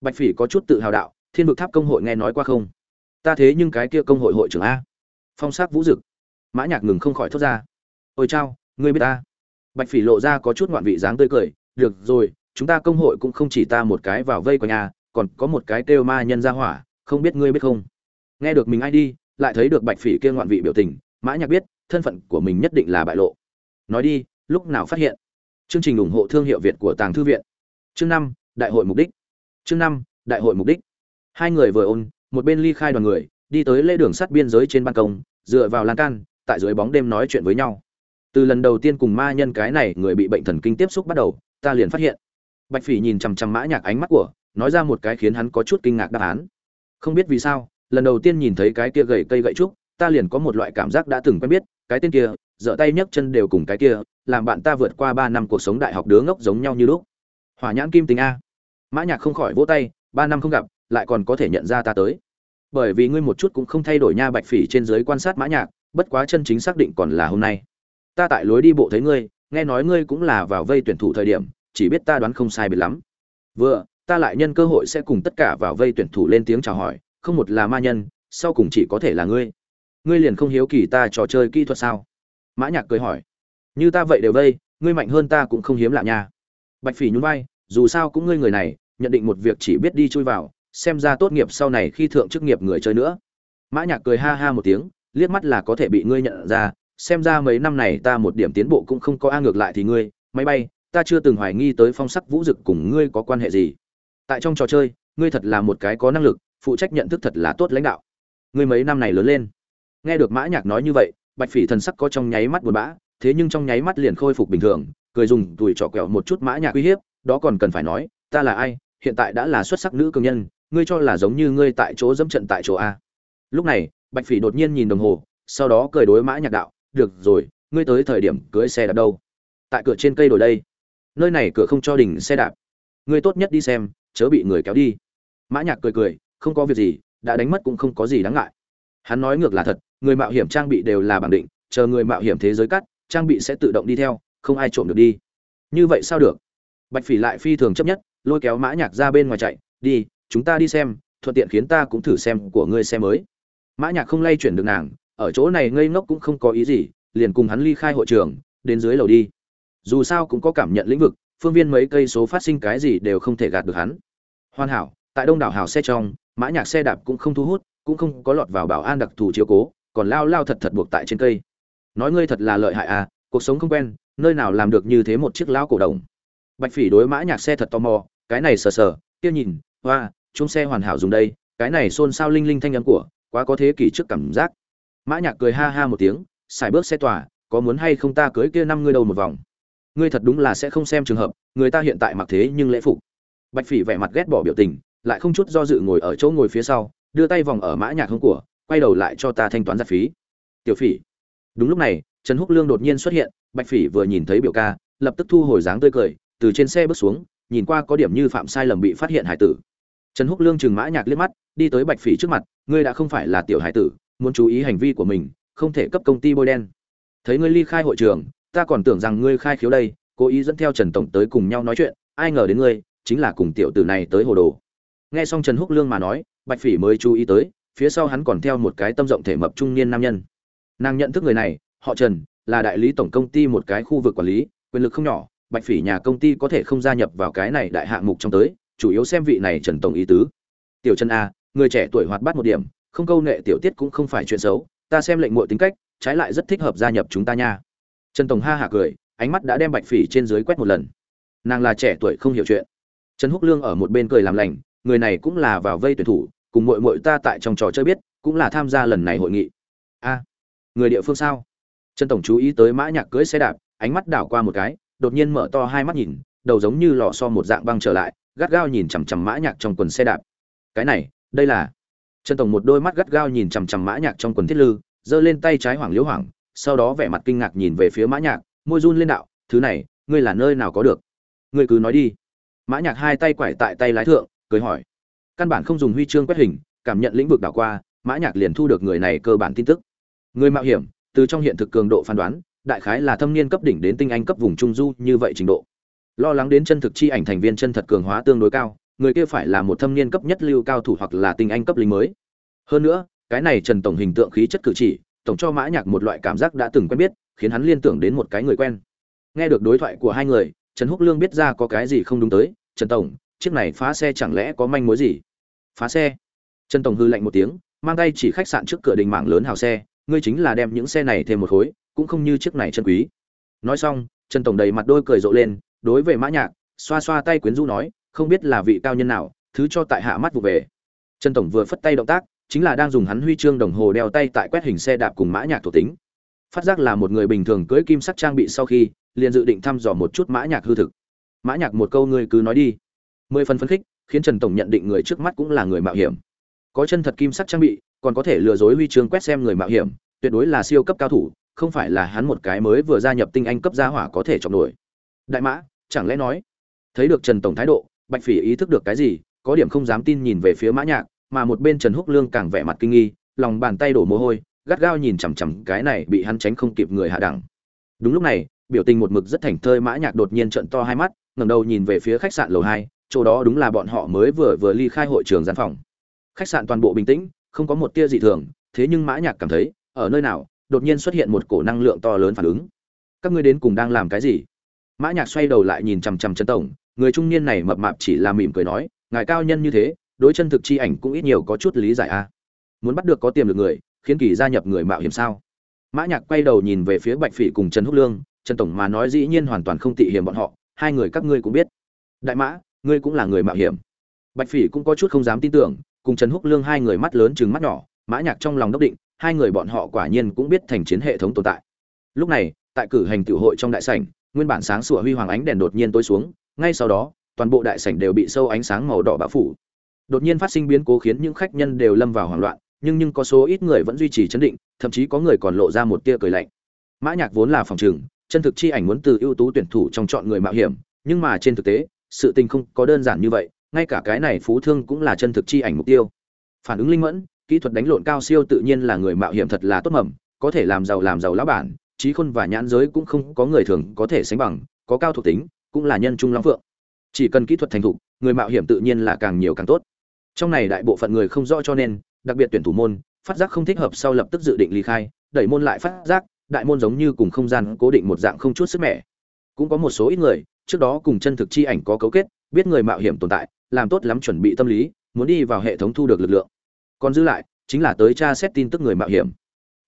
Bạch phỉ có chút tự hào đạo, thiên vực tháp công hội nghe nói qua không? Ta thế nhưng cái kia công hội hội trưởng a. Phong sắc vũ dực. Mã nhạc ngừng không khỏi thốt ra. Ôi chao, ngươi biết ta? Bạch phỉ lộ ra có chút ngoạn vị dáng tươi cười. Được rồi, chúng ta công hội cũng không chỉ ta một cái vào vây quanh nhà còn có một cái kêu ma nhân ra hỏa, không biết ngươi biết không? Nghe được mình ai đi, lại thấy được bạch phỉ kia ngoạn vị biểu tình, mã nhạc biết, thân phận của mình nhất định là bại lộ. Nói đi, lúc nào phát hiện? Chương trình ủng hộ thương hiệu việt của tàng thư viện chương năm, đại hội mục đích. Chương năm, đại hội mục đích. Hai người vừa ôn, một bên ly khai đoàn người, đi tới lễ đường sắt biên giới trên ban công, dựa vào lan can, tại dưới bóng đêm nói chuyện với nhau. Từ lần đầu tiên cùng ma nhân cái này người bị bệnh thần kinh tiếp xúc bắt đầu, ta liền phát hiện. Bạch phỉ nhìn chằm chằm mã nhạc ánh mắt của, nói ra một cái khiến hắn có chút kinh ngạc đáp án. Không biết vì sao, lần đầu tiên nhìn thấy cái kia gầy cây gậy trúc, ta liền có một loại cảm giác đã từng quen biết, cái tên kia giở tay nhấc chân đều cùng cái kia, làm bạn ta vượt qua ba năm cuộc sống đại học đứa ngốc giống nhau như lúc hỏa nhãn kim tính a. Mã nhạc không khỏi vỗ tay, ba năm không gặp, lại còn có thể nhận ra ta tới. Bởi vì ngươi một chút cũng không thay đổi nha bạch phỉ trên dưới quan sát mã nhạc, bất quá chân chính xác định còn là hôm nay. Ta tại lối đi bộ thấy ngươi, nghe nói ngươi cũng là vào vây tuyển thủ thời điểm, chỉ biết ta đoán không sai biệt lắm. Vừa, ta lại nhân cơ hội sẽ cùng tất cả vào vây tuyển thủ lên tiếng chào hỏi, không một là ma nhân, sau cùng chỉ có thể là ngươi. Ngươi liền không hiếu kỳ ta trò chơi kỹ thuật sao? Mã nhạc cười hỏi. Như ta vậy đều vây, ngươi mạnh hơn ta cũng không hiếm lạ nha. Bạch phỉ nhún vai dù sao cũng ngươi người này, nhận định một việc chỉ biết đi chui vào, xem ra tốt nghiệp sau này khi thượng chức nghiệp người chơi nữa. Mã nhạc cười ha ha một tiếng, liếc mắt là có thể bị ngươi nhận ra, xem ra mấy năm này ta một điểm tiến bộ cũng không có a ngược lại thì ngươi, máy bay, ta chưa từng hoài nghi tới phong sắc vũ dực cùng ngươi có quan hệ gì. Tại trong trò chơi, ngươi thật là một cái có năng lực, phụ trách nhận thức thật là tốt lãnh đạo. Ngươi mấy năm này lớn lên. Nghe được mã nhạc nói như vậy, bạch phỉ thần sắc có trong nháy mắt buồn bã, thế nhưng trong nháy mắt liền khôi phục bình thường, cười dùng tuổi trò quẹo một chút mã nhạc uy hiếp đó còn cần phải nói, ta là ai, hiện tại đã là xuất sắc nữ cường nhân, ngươi cho là giống như ngươi tại chỗ dẫm trận tại chỗ a. Lúc này, bạch phỉ đột nhiên nhìn đồng hồ, sau đó cười đối mã nhạc đạo, được rồi, ngươi tới thời điểm cưới xe đạp đâu? Tại cửa trên cây đổi đây. Nơi này cửa không cho đình xe đạp. Ngươi tốt nhất đi xem, chớ bị người kéo đi. Mã nhạc cười cười, không có việc gì, đã đánh mất cũng không có gì đáng ngại. Hắn nói ngược là thật, người mạo hiểm trang bị đều là bằng định, chờ người mạo hiểm thế giới cắt, trang bị sẽ tự động đi theo, không ai trộm được đi. Như vậy sao được? Bạch phỉ lại phi thường chấp nhất, lôi kéo mã nhạc ra bên ngoài chạy, đi, chúng ta đi xem, thuận tiện khiến ta cũng thử xem của ngươi xe mới. Mã nhạc không lay chuyển được nàng, ở chỗ này ngây ngốc cũng không có ý gì, liền cùng hắn ly khai hội trường, đến dưới lầu đi. Dù sao cũng có cảm nhận lĩnh vực, phương viên mấy cây số phát sinh cái gì đều không thể gạt được hắn. Hoàn hảo, tại đông đảo hào xe trong, mã nhạc xe đạp cũng không thu hút, cũng không có lọt vào bảo an đặc thù chiếu cố, còn lao lao thật thật buộc tại trên cây. Nói ngươi thật là lợi hại à cuộc sống không quen, nơi nào làm được như thế một chiếc lão cổ đồng? Bạch phỉ đối mã nhạc xe thật tò mò, cái này sờ sờ, kia nhìn, hoa chung xe hoàn hảo dùng đây, cái này xôn xao linh linh thanh âm của, quá có thế kỷ trước cảm giác. Mã nhạc cười ha ha một tiếng, xài bước xe tỏa có muốn hay không ta cưới kia năm ngươi đầu một vòng. Ngươi thật đúng là sẽ không xem trường hợp, người ta hiện tại mặc thế nhưng lễ phục. Bạch phỉ vẻ mặt ghét bỏ biểu tình, lại không chút do dự ngồi ở chỗ ngồi phía sau, đưa tay vòng ở mã nhạc hông của, quay đầu lại cho ta thanh toán giặt phí. Tiểu phỉ. Đúng lúc này, trần húc lương đột nhiên xuất hiện, bạch phỉ vừa nhìn thấy biểu ca, lập tức thu hồi dáng tươi cười từ trên xe bước xuống, nhìn qua có điểm như phạm sai lầm bị phát hiện hải tử. Trần húc lương chừng mã nhạc liếc mắt, đi tới bạch phỉ trước mặt, ngươi đã không phải là tiểu hải tử, muốn chú ý hành vi của mình, không thể cấp công ty bôi đen. Thấy ngươi ly khai hội trường, ta còn tưởng rằng ngươi khai khiếu đây, cố ý dẫn theo trần tổng tới cùng nhau nói chuyện, ai ngờ đến ngươi, chính là cùng tiểu tử này tới hồ đồ. Nghe xong trần húc lương mà nói, bạch phỉ mới chú ý tới, phía sau hắn còn theo một cái tâm rộng thể mập trung niên nam nhân. Nàng nhận thức người này, họ trần, là đại lý tổng công ty một cái khu vực quản lý, quyền lực không nhỏ bạch phỉ nhà công ty có thể không gia nhập vào cái này đại hạng mục trong tới, chủ yếu xem vị này trần tổng ý tứ. Tiểu trần a, người trẻ tuổi hoạt bát một điểm, không câu nệ tiểu tiết cũng không phải chuyện xấu, ta xem lệnh mọi tính cách, trái lại rất thích hợp gia nhập chúng ta nha. Trần tổng ha hả cười, ánh mắt đã đem bạch phỉ trên dưới quét một lần. Nàng là trẻ tuổi không hiểu chuyện. Trần húc lương ở một bên cười làm lành, người này cũng là vào vây tuyển thủ, cùng mội mội ta tại trong trò chơi biết, cũng là tham gia lần này hội nghị. A, người địa phương sao? Trần tổng chú ý tới mã nhạc cưỡi xe đạp, ánh mắt đảo qua một cái đột nhiên mở to hai mắt nhìn, đầu giống như lò so một dạng băng trở lại, gắt gao nhìn chằm chằm mã nhạc trong quần xe đạp. Cái này, đây là? Trần tổng một đôi mắt gắt gao nhìn chằm chằm mã nhạc trong quần thiết lư, giơ lên tay trái hoảng liễu hoảng, sau đó vẻ mặt kinh ngạc nhìn về phía mã nhạc, môi run lên đạo, thứ này, ngươi là nơi nào có được? Ngươi cứ nói đi. Mã nhạc hai tay quải tại tay lái thượng, cười hỏi. Căn bản không dùng huy chương quét hình, cảm nhận lĩnh vực đảo qua, mã nhạc liền thu được người này cơ bản tin tức. Người mạo hiểm, từ trong hiện thực cường độ phán đoán đại khái là thâm niên cấp đỉnh đến tinh anh cấp vùng trung du như vậy trình độ. Lo lắng đến chân thực chi ảnh thành viên chân thật cường hóa tương đối cao, người kia phải là một thâm niên cấp nhất lưu cao thủ hoặc là tinh anh cấp lính mới. Hơn nữa, cái này trần tổng hình tượng khí chất cử chỉ, tổng cho mã nhạc một loại cảm giác đã từng quen biết, khiến hắn liên tưởng đến một cái người quen. Nghe được đối thoại của hai người, trần húc lương biết ra có cái gì không đúng tới. Trần tổng, chiếc này phá xe chẳng lẽ có manh mối gì? Phá xe? Trần tổng hư lạnh một tiếng, mang tay chỉ khách sạn trước cửa đình mạng lớn hào xe. Ngươi chính là đem những xe này thêm một khối cũng không như chiếc này chân quý. Nói xong, trần tổng đầy mặt đôi cười rộ lên, đối với mã nhạc, xoa xoa tay quyến rũ nói, không biết là vị cao nhân nào, thứ cho tại hạ mắt vụ về. Trần tổng vừa phất tay động tác, chính là đang dùng hắn huy chương đồng hồ đeo tay tại quét hình xe đạp cùng mã nhạc thuộc tính. Phát giác là một người bình thường cưỡi kim sắc trang bị sau khi, liền dự định thăm dò một chút mã nhạc hư thực. Mã nhạc, một câu ngươi cứ nói đi. Mười phần phấn khích, khiến trần tổng nhận định người trước mắt cũng là người mạo hiểm. Có chân thật kim sắc trang bị, còn có thể lừa dối huy chương quét xem người mạo hiểm, tuyệt đối là siêu cấp cao thủ không phải là hắn một cái mới vừa gia nhập tinh anh cấp gia hỏa có thể chọc nổi. Đại mã, chẳng lẽ nói, thấy được trần tổng thái độ, bạch phỉ ý thức được cái gì, có điểm không dám tin nhìn về phía mã nhạc, mà một bên trần húc lương càng vẻ mặt kinh nghi, lòng bàn tay đổ mồ hôi, gắt gao nhìn chằm chằm cái này bị hắn tránh không kịp người hạ đẳng. Đúng lúc này, biểu tình một mực rất thành thơi mã nhạc đột nhiên trợn to hai mắt, ngẩng đầu nhìn về phía khách sạn lầu hai, chỗ đó đúng là bọn họ mới vừa vừa ly khai hội trường gian phòng. Khách sạn toàn bộ bình tĩnh, không có một tia dị thường, thế nhưng mã nhạc cảm thấy, ở nơi nào đột nhiên xuất hiện một cổ năng lượng to lớn phản ứng. Các ngươi đến cùng đang làm cái gì? Mã nhạc xoay đầu lại nhìn chằm chằm Trần tổng, người trung niên này mập mạp chỉ là mỉm cười nói, ngài cao nhân như thế, đối chân thực chi ảnh cũng ít nhiều có chút lý giải a. Muốn bắt được có tiềm lực người, khiến kỳ gia nhập người mạo hiểm sao? Mã nhạc quay đầu nhìn về phía bạch phỉ cùng trần húc lương, trần tổng mà nói dĩ nhiên hoàn toàn không tị hiểm bọn họ, hai người các ngươi cũng biết. Đại mã, ngươi cũng là người mạo hiểm. Bạch phỉ cũng có chút không dám tin tưởng, cùng trần húc lương hai người mắt lớn chừng mắt nhỏ, mã nhạc trong lòng đốc định hai người bọn họ quả nhiên cũng biết thành chiến hệ thống tồn tại. Lúc này, tại cử hành tiểu hội trong đại sảnh, nguyên bản sáng sủa huy hoàng ánh đèn đột nhiên tối xuống, ngay sau đó, toàn bộ đại sảnh đều bị sâu ánh sáng màu đỏ bao phủ. Đột nhiên phát sinh biến cố khiến những khách nhân đều lâm vào hoảng loạn, nhưng nhưng có số ít người vẫn duy trì chấn định, thậm chí có người còn lộ ra một tia cười lạnh. Mã nhạc vốn là phòng trường, chân thực chi ảnh muốn từ ưu tú tuyển thủ trong chọn người mạo hiểm, nhưng mà trên thực tế, sự tình không có đơn giản như vậy, ngay cả cái này phú thương cũng là chân thực chi ảnh mục tiêu. Phản ứng linh mẫn kỹ thuật đánh lộn cao siêu tự nhiên là người mạo hiểm thật là tốt mầm, có thể làm giàu làm giàu lão bản, trí khôn và nhãn giới cũng không có người thường có thể sánh bằng, có cao thuộc tính, cũng là nhân trung long phượng. Chỉ cần kỹ thuật thành thục, người mạo hiểm tự nhiên là càng nhiều càng tốt. Trong này đại bộ phận người không rõ cho nên, đặc biệt tuyển thủ môn, phát giác không thích hợp sau lập tức dự định ly khai, đẩy môn lại phát giác, đại môn giống như cùng không gian cố định một dạng không chút sức mẻ. Cũng có một số ít người, trước đó cùng chân thực chi ảnh có cấu kết, biết người mạo hiểm tồn tại, làm tốt lắm chuẩn bị tâm lý, muốn đi vào hệ thống thu được lực lượng còn giữ lại, chính là tới tra xét tin tức người mạo hiểm.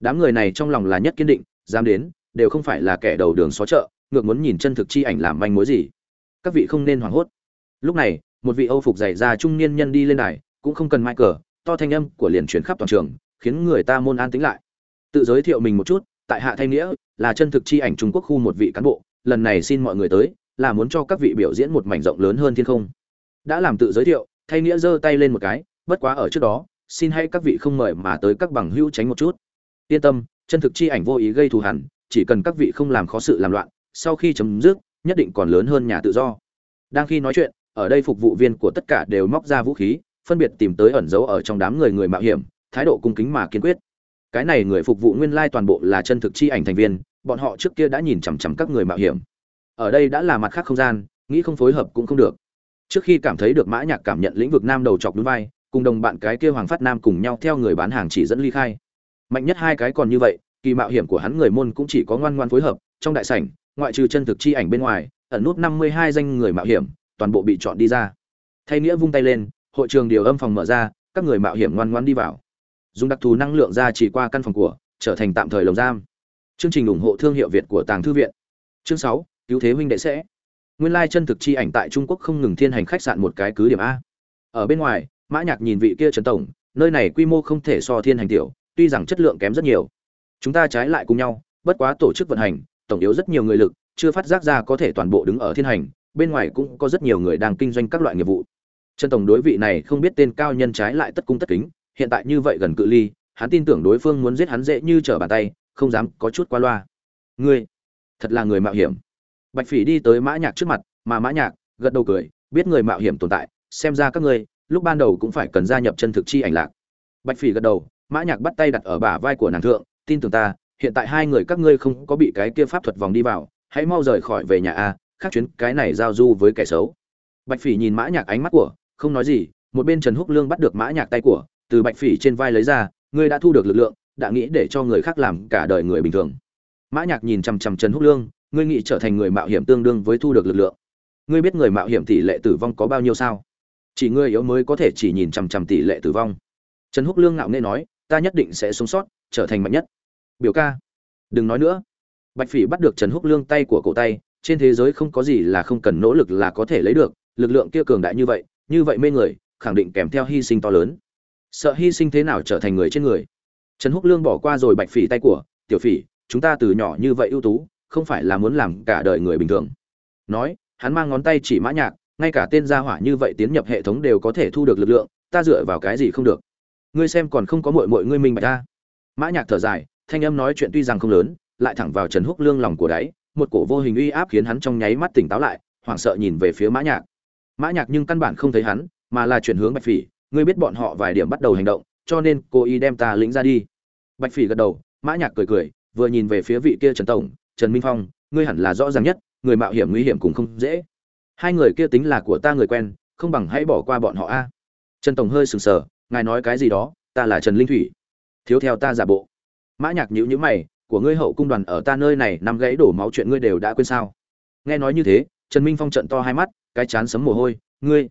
Đám người này trong lòng là nhất kiên định, dám đến, đều không phải là kẻ đầu đường xó chợ, ngược muốn nhìn chân thực chi ảnh làm manh mối gì. Các vị không nên hoảng hốt. Lúc này, một vị âu phục dày da trung niên nhân đi lên đài, cũng không cần mai cờ to thanh âm của liền chuyển khắp toàn trường, khiến người ta môn an tính lại. Tự giới thiệu mình một chút, tại hạ thay nghĩa, là chân thực chi ảnh trung quốc khu một vị cán bộ, lần này xin mọi người tới, là muốn cho các vị biểu diễn một mảnh rộng lớn hơn thiên không. Đã làm tự giới thiệu thay nghĩa giơ tay lên một cái, bất quá ở trước đó xin hãy các vị không mời mà tới các bằng hữu tránh một chút. Yên tâm, chân thực chi ảnh vô ý gây thù hằn chỉ cần các vị không làm khó sự làm loạn, sau khi chấm dứt, nhất định còn lớn hơn nhà tự do. Đang khi nói chuyện, ở đây phục vụ viên của tất cả đều móc ra vũ khí, phân biệt tìm tới ẩn giấu ở trong đám người người mạo hiểm, thái độ cung kính mà kiên quyết. Cái này người phục vụ nguyên lai toàn bộ là chân thực chi ảnh thành viên, bọn họ trước kia đã nhìn chằm chằm các người mạo hiểm. Ở đây đã là mặt khác không gian, nghĩ không phối hợp cũng không được. Trước khi cảm thấy được mã nhạc cảm nhận lĩnh vực nam đầu chọc đúng vai cùng đồng bạn cái kia hoàng phát nam cùng nhau theo người bán hàng chỉ dẫn ly khai. Mạnh nhất hai cái còn như vậy, kỳ mạo hiểm của hắn người môn cũng chỉ có ngoan ngoan phối hợp, trong đại sảnh, ngoại trừ chân thực chi ảnh bên ngoài, ẩn nút năm mươi hai danh người mạo hiểm, toàn bộ bị chọn đi ra. Thay nghĩa vung tay lên, hội trường điều âm phòng mở ra, các người mạo hiểm ngoan ngoan đi vào. Dùng đặc thù năng lượng ra chỉ qua căn phòng của, trở thành tạm thời lồng giam. Chương trình ủng hộ thương hiệu việt của tàng thư viện. Chương sáu, cứu thế huynh đệ sẽ. Nguyên lai chân thực chi ảnh tại trung quốc không ngừng thiên hành khách sạn một cái cứ điểm a. Ở bên ngoài mã nhạc nhìn vị kia trần tổng, nơi này quy mô không thể so thiên hành tiểu, tuy rằng chất lượng kém rất nhiều. Chúng ta trái lại cùng nhau, bất quá tổ chức vận hành, tổng yếu rất nhiều người lực, chưa phát giác ra có thể toàn bộ đứng ở thiên hành, bên ngoài cũng có rất nhiều người đang kinh doanh các loại nghiệp vụ. Trần tổng đối vị này không biết tên cao nhân trái lại tất cung tất kính, hiện tại như vậy gần cự ly, hắn tin tưởng đối phương muốn giết hắn dễ như trở bàn tay, không dám có chút qua loa. Ngươi, thật là người mạo hiểm. Bạch phỉ đi tới mã nhạc trước mặt, mà mã nhạc gật đầu cười, biết người mạo hiểm tồn tại, xem ra các ngươi lúc ban đầu cũng phải cần gia nhập chân thực chi ảnh lạc. Bạch phỉ gật đầu, mã nhạc bắt tay đặt ở bả vai của nàng thượng, tin tưởng ta, hiện tại hai người các ngươi không có bị cái kia pháp thuật vòng đi vào, hãy mau rời khỏi về nhà a, khác chuyến cái này giao du với kẻ xấu. Bạch phỉ nhìn mã nhạc ánh mắt của, không nói gì, một bên trần húc lương bắt được mã nhạc tay của, từ bạch phỉ trên vai lấy ra, ngươi đã thu được lực lượng, đã nghĩ để cho người khác làm cả đời người bình thường. Mã nhạc nhìn chăm chăm trần húc lương, ngươi nghĩ trở thành người mạo hiểm tương đương với thu được lực lượng. Ngươi biết người mạo hiểm tỷ lệ tử vong có bao nhiêu sao? Chỉ ngươi yếu mới có thể chỉ nhìn chằm chằm tỷ lệ tử vong. Trần húc lương ngạo nghê nói, ta nhất định sẽ sống sót, trở thành mạnh nhất. Biểu ca, đừng nói nữa. Bạch phỉ bắt được trần húc lương tay của cổ tay, trên thế giới không có gì là không cần nỗ lực là có thể lấy được, lực lượng kia cường đại như vậy như vậy mê người, khẳng định kèm theo hy sinh to lớn. Sợ hy sinh thế nào trở thành người trên người? Trần húc lương bỏ qua rồi bạch phỉ tay của, tiểu phỉ, chúng ta từ nhỏ như vậy ưu tú, không phải là muốn làm cả đời người bình thường. Nói, hắn mang ngón tay chỉ mã nhạc ngay cả tên gia hỏa như vậy tiến nhập hệ thống đều có thể thu được lực lượng, ta dựa vào cái gì không được? Ngươi xem còn không có muội muội ngươi minh bạch ta. Mã nhạc thở dài, thanh âm nói chuyện tuy rằng không lớn, lại thẳng vào trần húc lương lòng của đáy, một cổ vô hình uy áp khiến hắn trong nháy mắt tỉnh táo lại, hoảng sợ nhìn về phía mã nhạc. Mã nhạc nhưng căn bản không thấy hắn, mà là chuyển hướng bạch phỉ, ngươi biết bọn họ vài điểm bắt đầu hành động, cho nên cô y đem ta lĩnh ra đi. Bạch phỉ gật đầu, mã nhạc cười cười, vừa nhìn về phía vị kia trần tổng, trần minh phong, ngươi hẳn là rõ ràng nhất, người mạo hiểm nguy hiểm cũng không dễ hai người kia tính là của ta người quen, không bằng hãy bỏ qua bọn họ a. Trần tổng hơi sừng sờ, ngài nói cái gì đó, ta là trần linh thủy. Thiếu theo ta giả bộ. Mã nhạc nhíu nhíu mày, của ngươi hậu cung đoàn ở ta nơi này nằm gãy đổ máu chuyện ngươi đều đã quên sao? Nghe nói như thế, trần minh phong trận to hai mắt, cái chán sấm mồ hôi, ngươi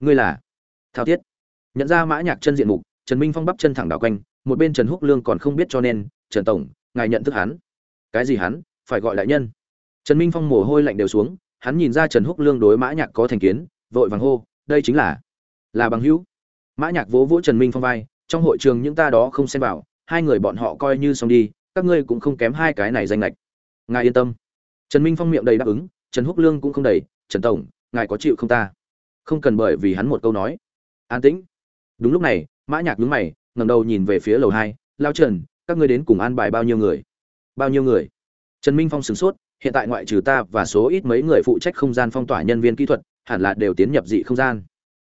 ngươi là? Thao thiết. Nhận ra mã nhạc chân diện mục, trần minh phong bắp chân thẳng đảo quanh, một bên trần húc lương còn không biết cho nên, trần tổng, ngài nhận thức hắn. Cái gì hắn? Phải gọi đại nhân. Trần minh phong mồ hôi lạnh đều xuống hắn nhìn ra trần húc lương đối mã nhạc có thành kiến, vội vàng hô, đây chính là là bằng hữu. Mã nhạc vỗ vỗ trần minh phong vai, trong hội trường những ta đó không xen vào, hai người bọn họ coi như xong đi, các ngươi cũng không kém hai cái này danh lệch. Ngài yên tâm. Trần minh phong miệng đầy đáp ứng, trần húc lương cũng không đầy trần tổng, ngài có chịu không ta? Không cần bởi vì hắn một câu nói. An tĩnh. Đúng lúc này, mã nhạc nhướng mày, ngẩng đầu nhìn về phía lầu hai, lao trần, các ngươi đến cùng an bài bao nhiêu người? Bao nhiêu người? Trần minh phong sửng sốt hiện tại ngoại trừ ta và số ít mấy người phụ trách không gian phong tỏa nhân viên kỹ thuật, hẳn là đều tiến nhập dị không gian.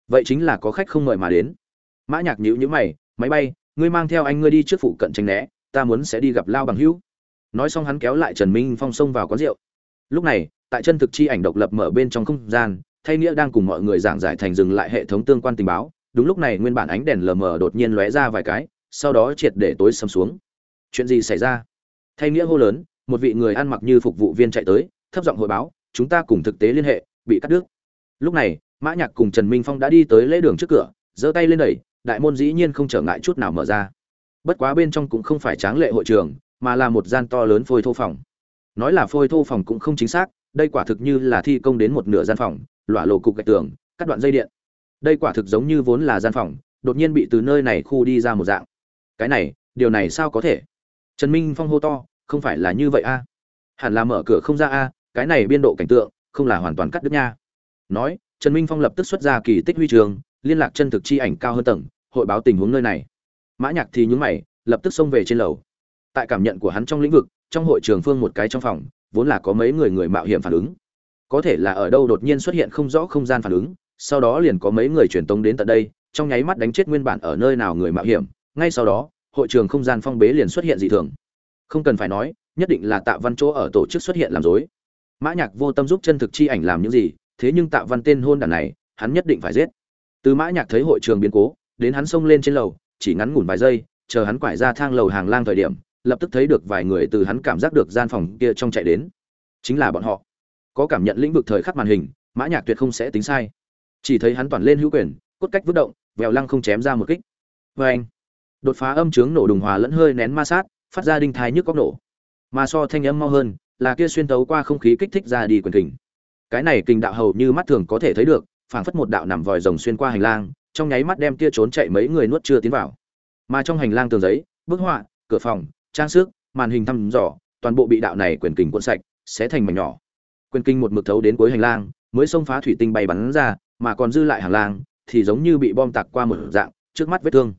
Vậy chính là có khách không mời mà đến. Mã nhạc nhíu nhíu mày, máy bay, ngươi mang theo anh ngươi đi trước phụ cận tránh né, ta muốn sẽ đi gặp lao bằng hữu. Nói xong hắn kéo lại trần minh phong xông vào quán rượu. Lúc này, tại chân thực chi ảnh độc lập mở bên trong không gian, thay nghĩa đang cùng mọi người giảng giải thành dừng lại hệ thống tương quan tình báo. Đúng lúc này nguyên bản ánh đèn lờ mờ đột nhiên lóe ra vài cái, sau đó triệt để tối sầm xuống. Chuyện gì xảy ra? Thay nghĩa hô lớn một vị người ăn mặc như phục vụ viên chạy tới, thấp giọng hội báo, chúng ta cùng thực tế liên hệ, bị cắt đứt. Lúc này, mã nhạc cùng trần minh phong đã đi tới lễ đường trước cửa, giơ tay lên đẩy, đại môn dĩ nhiên không trở ngại chút nào mở ra. Bất quá bên trong cũng không phải tráng lệ hội trường, mà là một gian to lớn phôi thô phòng. Nói là phôi thô phòng cũng không chính xác, đây quả thực như là thi công đến một nửa gian phòng lỏa lộ cục gạch tường, cắt đoạn dây điện. Đây quả thực giống như vốn là gian phòng, đột nhiên bị từ nơi này khu đi ra một dạng. Cái này, điều này sao có thể? Trần minh phong hô to không phải là như vậy a. Hẳn là mở cửa không ra a, cái này biên độ cảnh tượng, không là hoàn toàn cắt đứt nha. Nói, trần minh phong lập tức xuất ra kỳ tích huy trường, liên lạc chân thực chi ảnh cao hơn tầng, hội báo tình huống nơi này. Mã nhạc thì nhún mày, lập tức xông về trên lầu. Tại cảm nhận của hắn trong lĩnh vực, trong hội trường phương một cái trong phòng, vốn là có mấy người người mạo hiểm phản ứng. Có thể là ở đâu đột nhiên xuất hiện không rõ không gian phản ứng, sau đó liền có mấy người truyền tống đến tận đây, trong nháy mắt đánh chết nguyên bản ở nơi nào người mạo hiểm. Ngay sau đó, hội trường không gian phong bế liền xuất hiện dị thường không cần phải nói, nhất định là tạ văn chỗ ở tổ chức xuất hiện làm dối. Mã nhạc vô tâm giúp chân thực chi ảnh làm những gì, thế nhưng tạ văn tên hôn đản này, hắn nhất định phải giết. Từ mã nhạc thấy hội trường biến cố, đến hắn xông lên trên lầu, chỉ ngắn ngủn vài giây, chờ hắn quải ra thang lầu hàng lang thời điểm, lập tức thấy được vài người từ hắn cảm giác được gian phòng kia trong chạy đến. Chính là bọn họ. Có cảm nhận lĩnh vực thời khắc màn hình, mã nhạc tuyệt không sẽ tính sai. Chỉ thấy hắn toàn lên hữu quyền, cốt cách vút động, vèo lăng không chém ra một kích. Với anh đột phá âm trướng nổ đùng hòa lẫn hơi nén ma sát phát ra đinh thai nhức góc nổ. Mà so thanh âm mau hơn, là kia xuyên tấu qua không khí kích thích ra đi quyền kình. Cái này kình đạo hầu như mắt thường có thể thấy được, phảng phất một đạo nằm vòi rồng xuyên qua hành lang, trong nháy mắt đem kia trốn chạy mấy người nuốt chưa tiến vào. Mà trong hành lang tường giấy, bức họa, cửa phòng, trang sức, màn hình thăm dò, toàn bộ bị đạo này quyền kình cuộn sạch sẽ thành mảnh nhỏ. Quyền kinh một mực thấu đến cuối hành lang, mới xông phá thủy tinh bay bắn ra, mà còn dư lại hành lang, thì giống như bị bom tạc qua một dạng, trước mắt vết thương.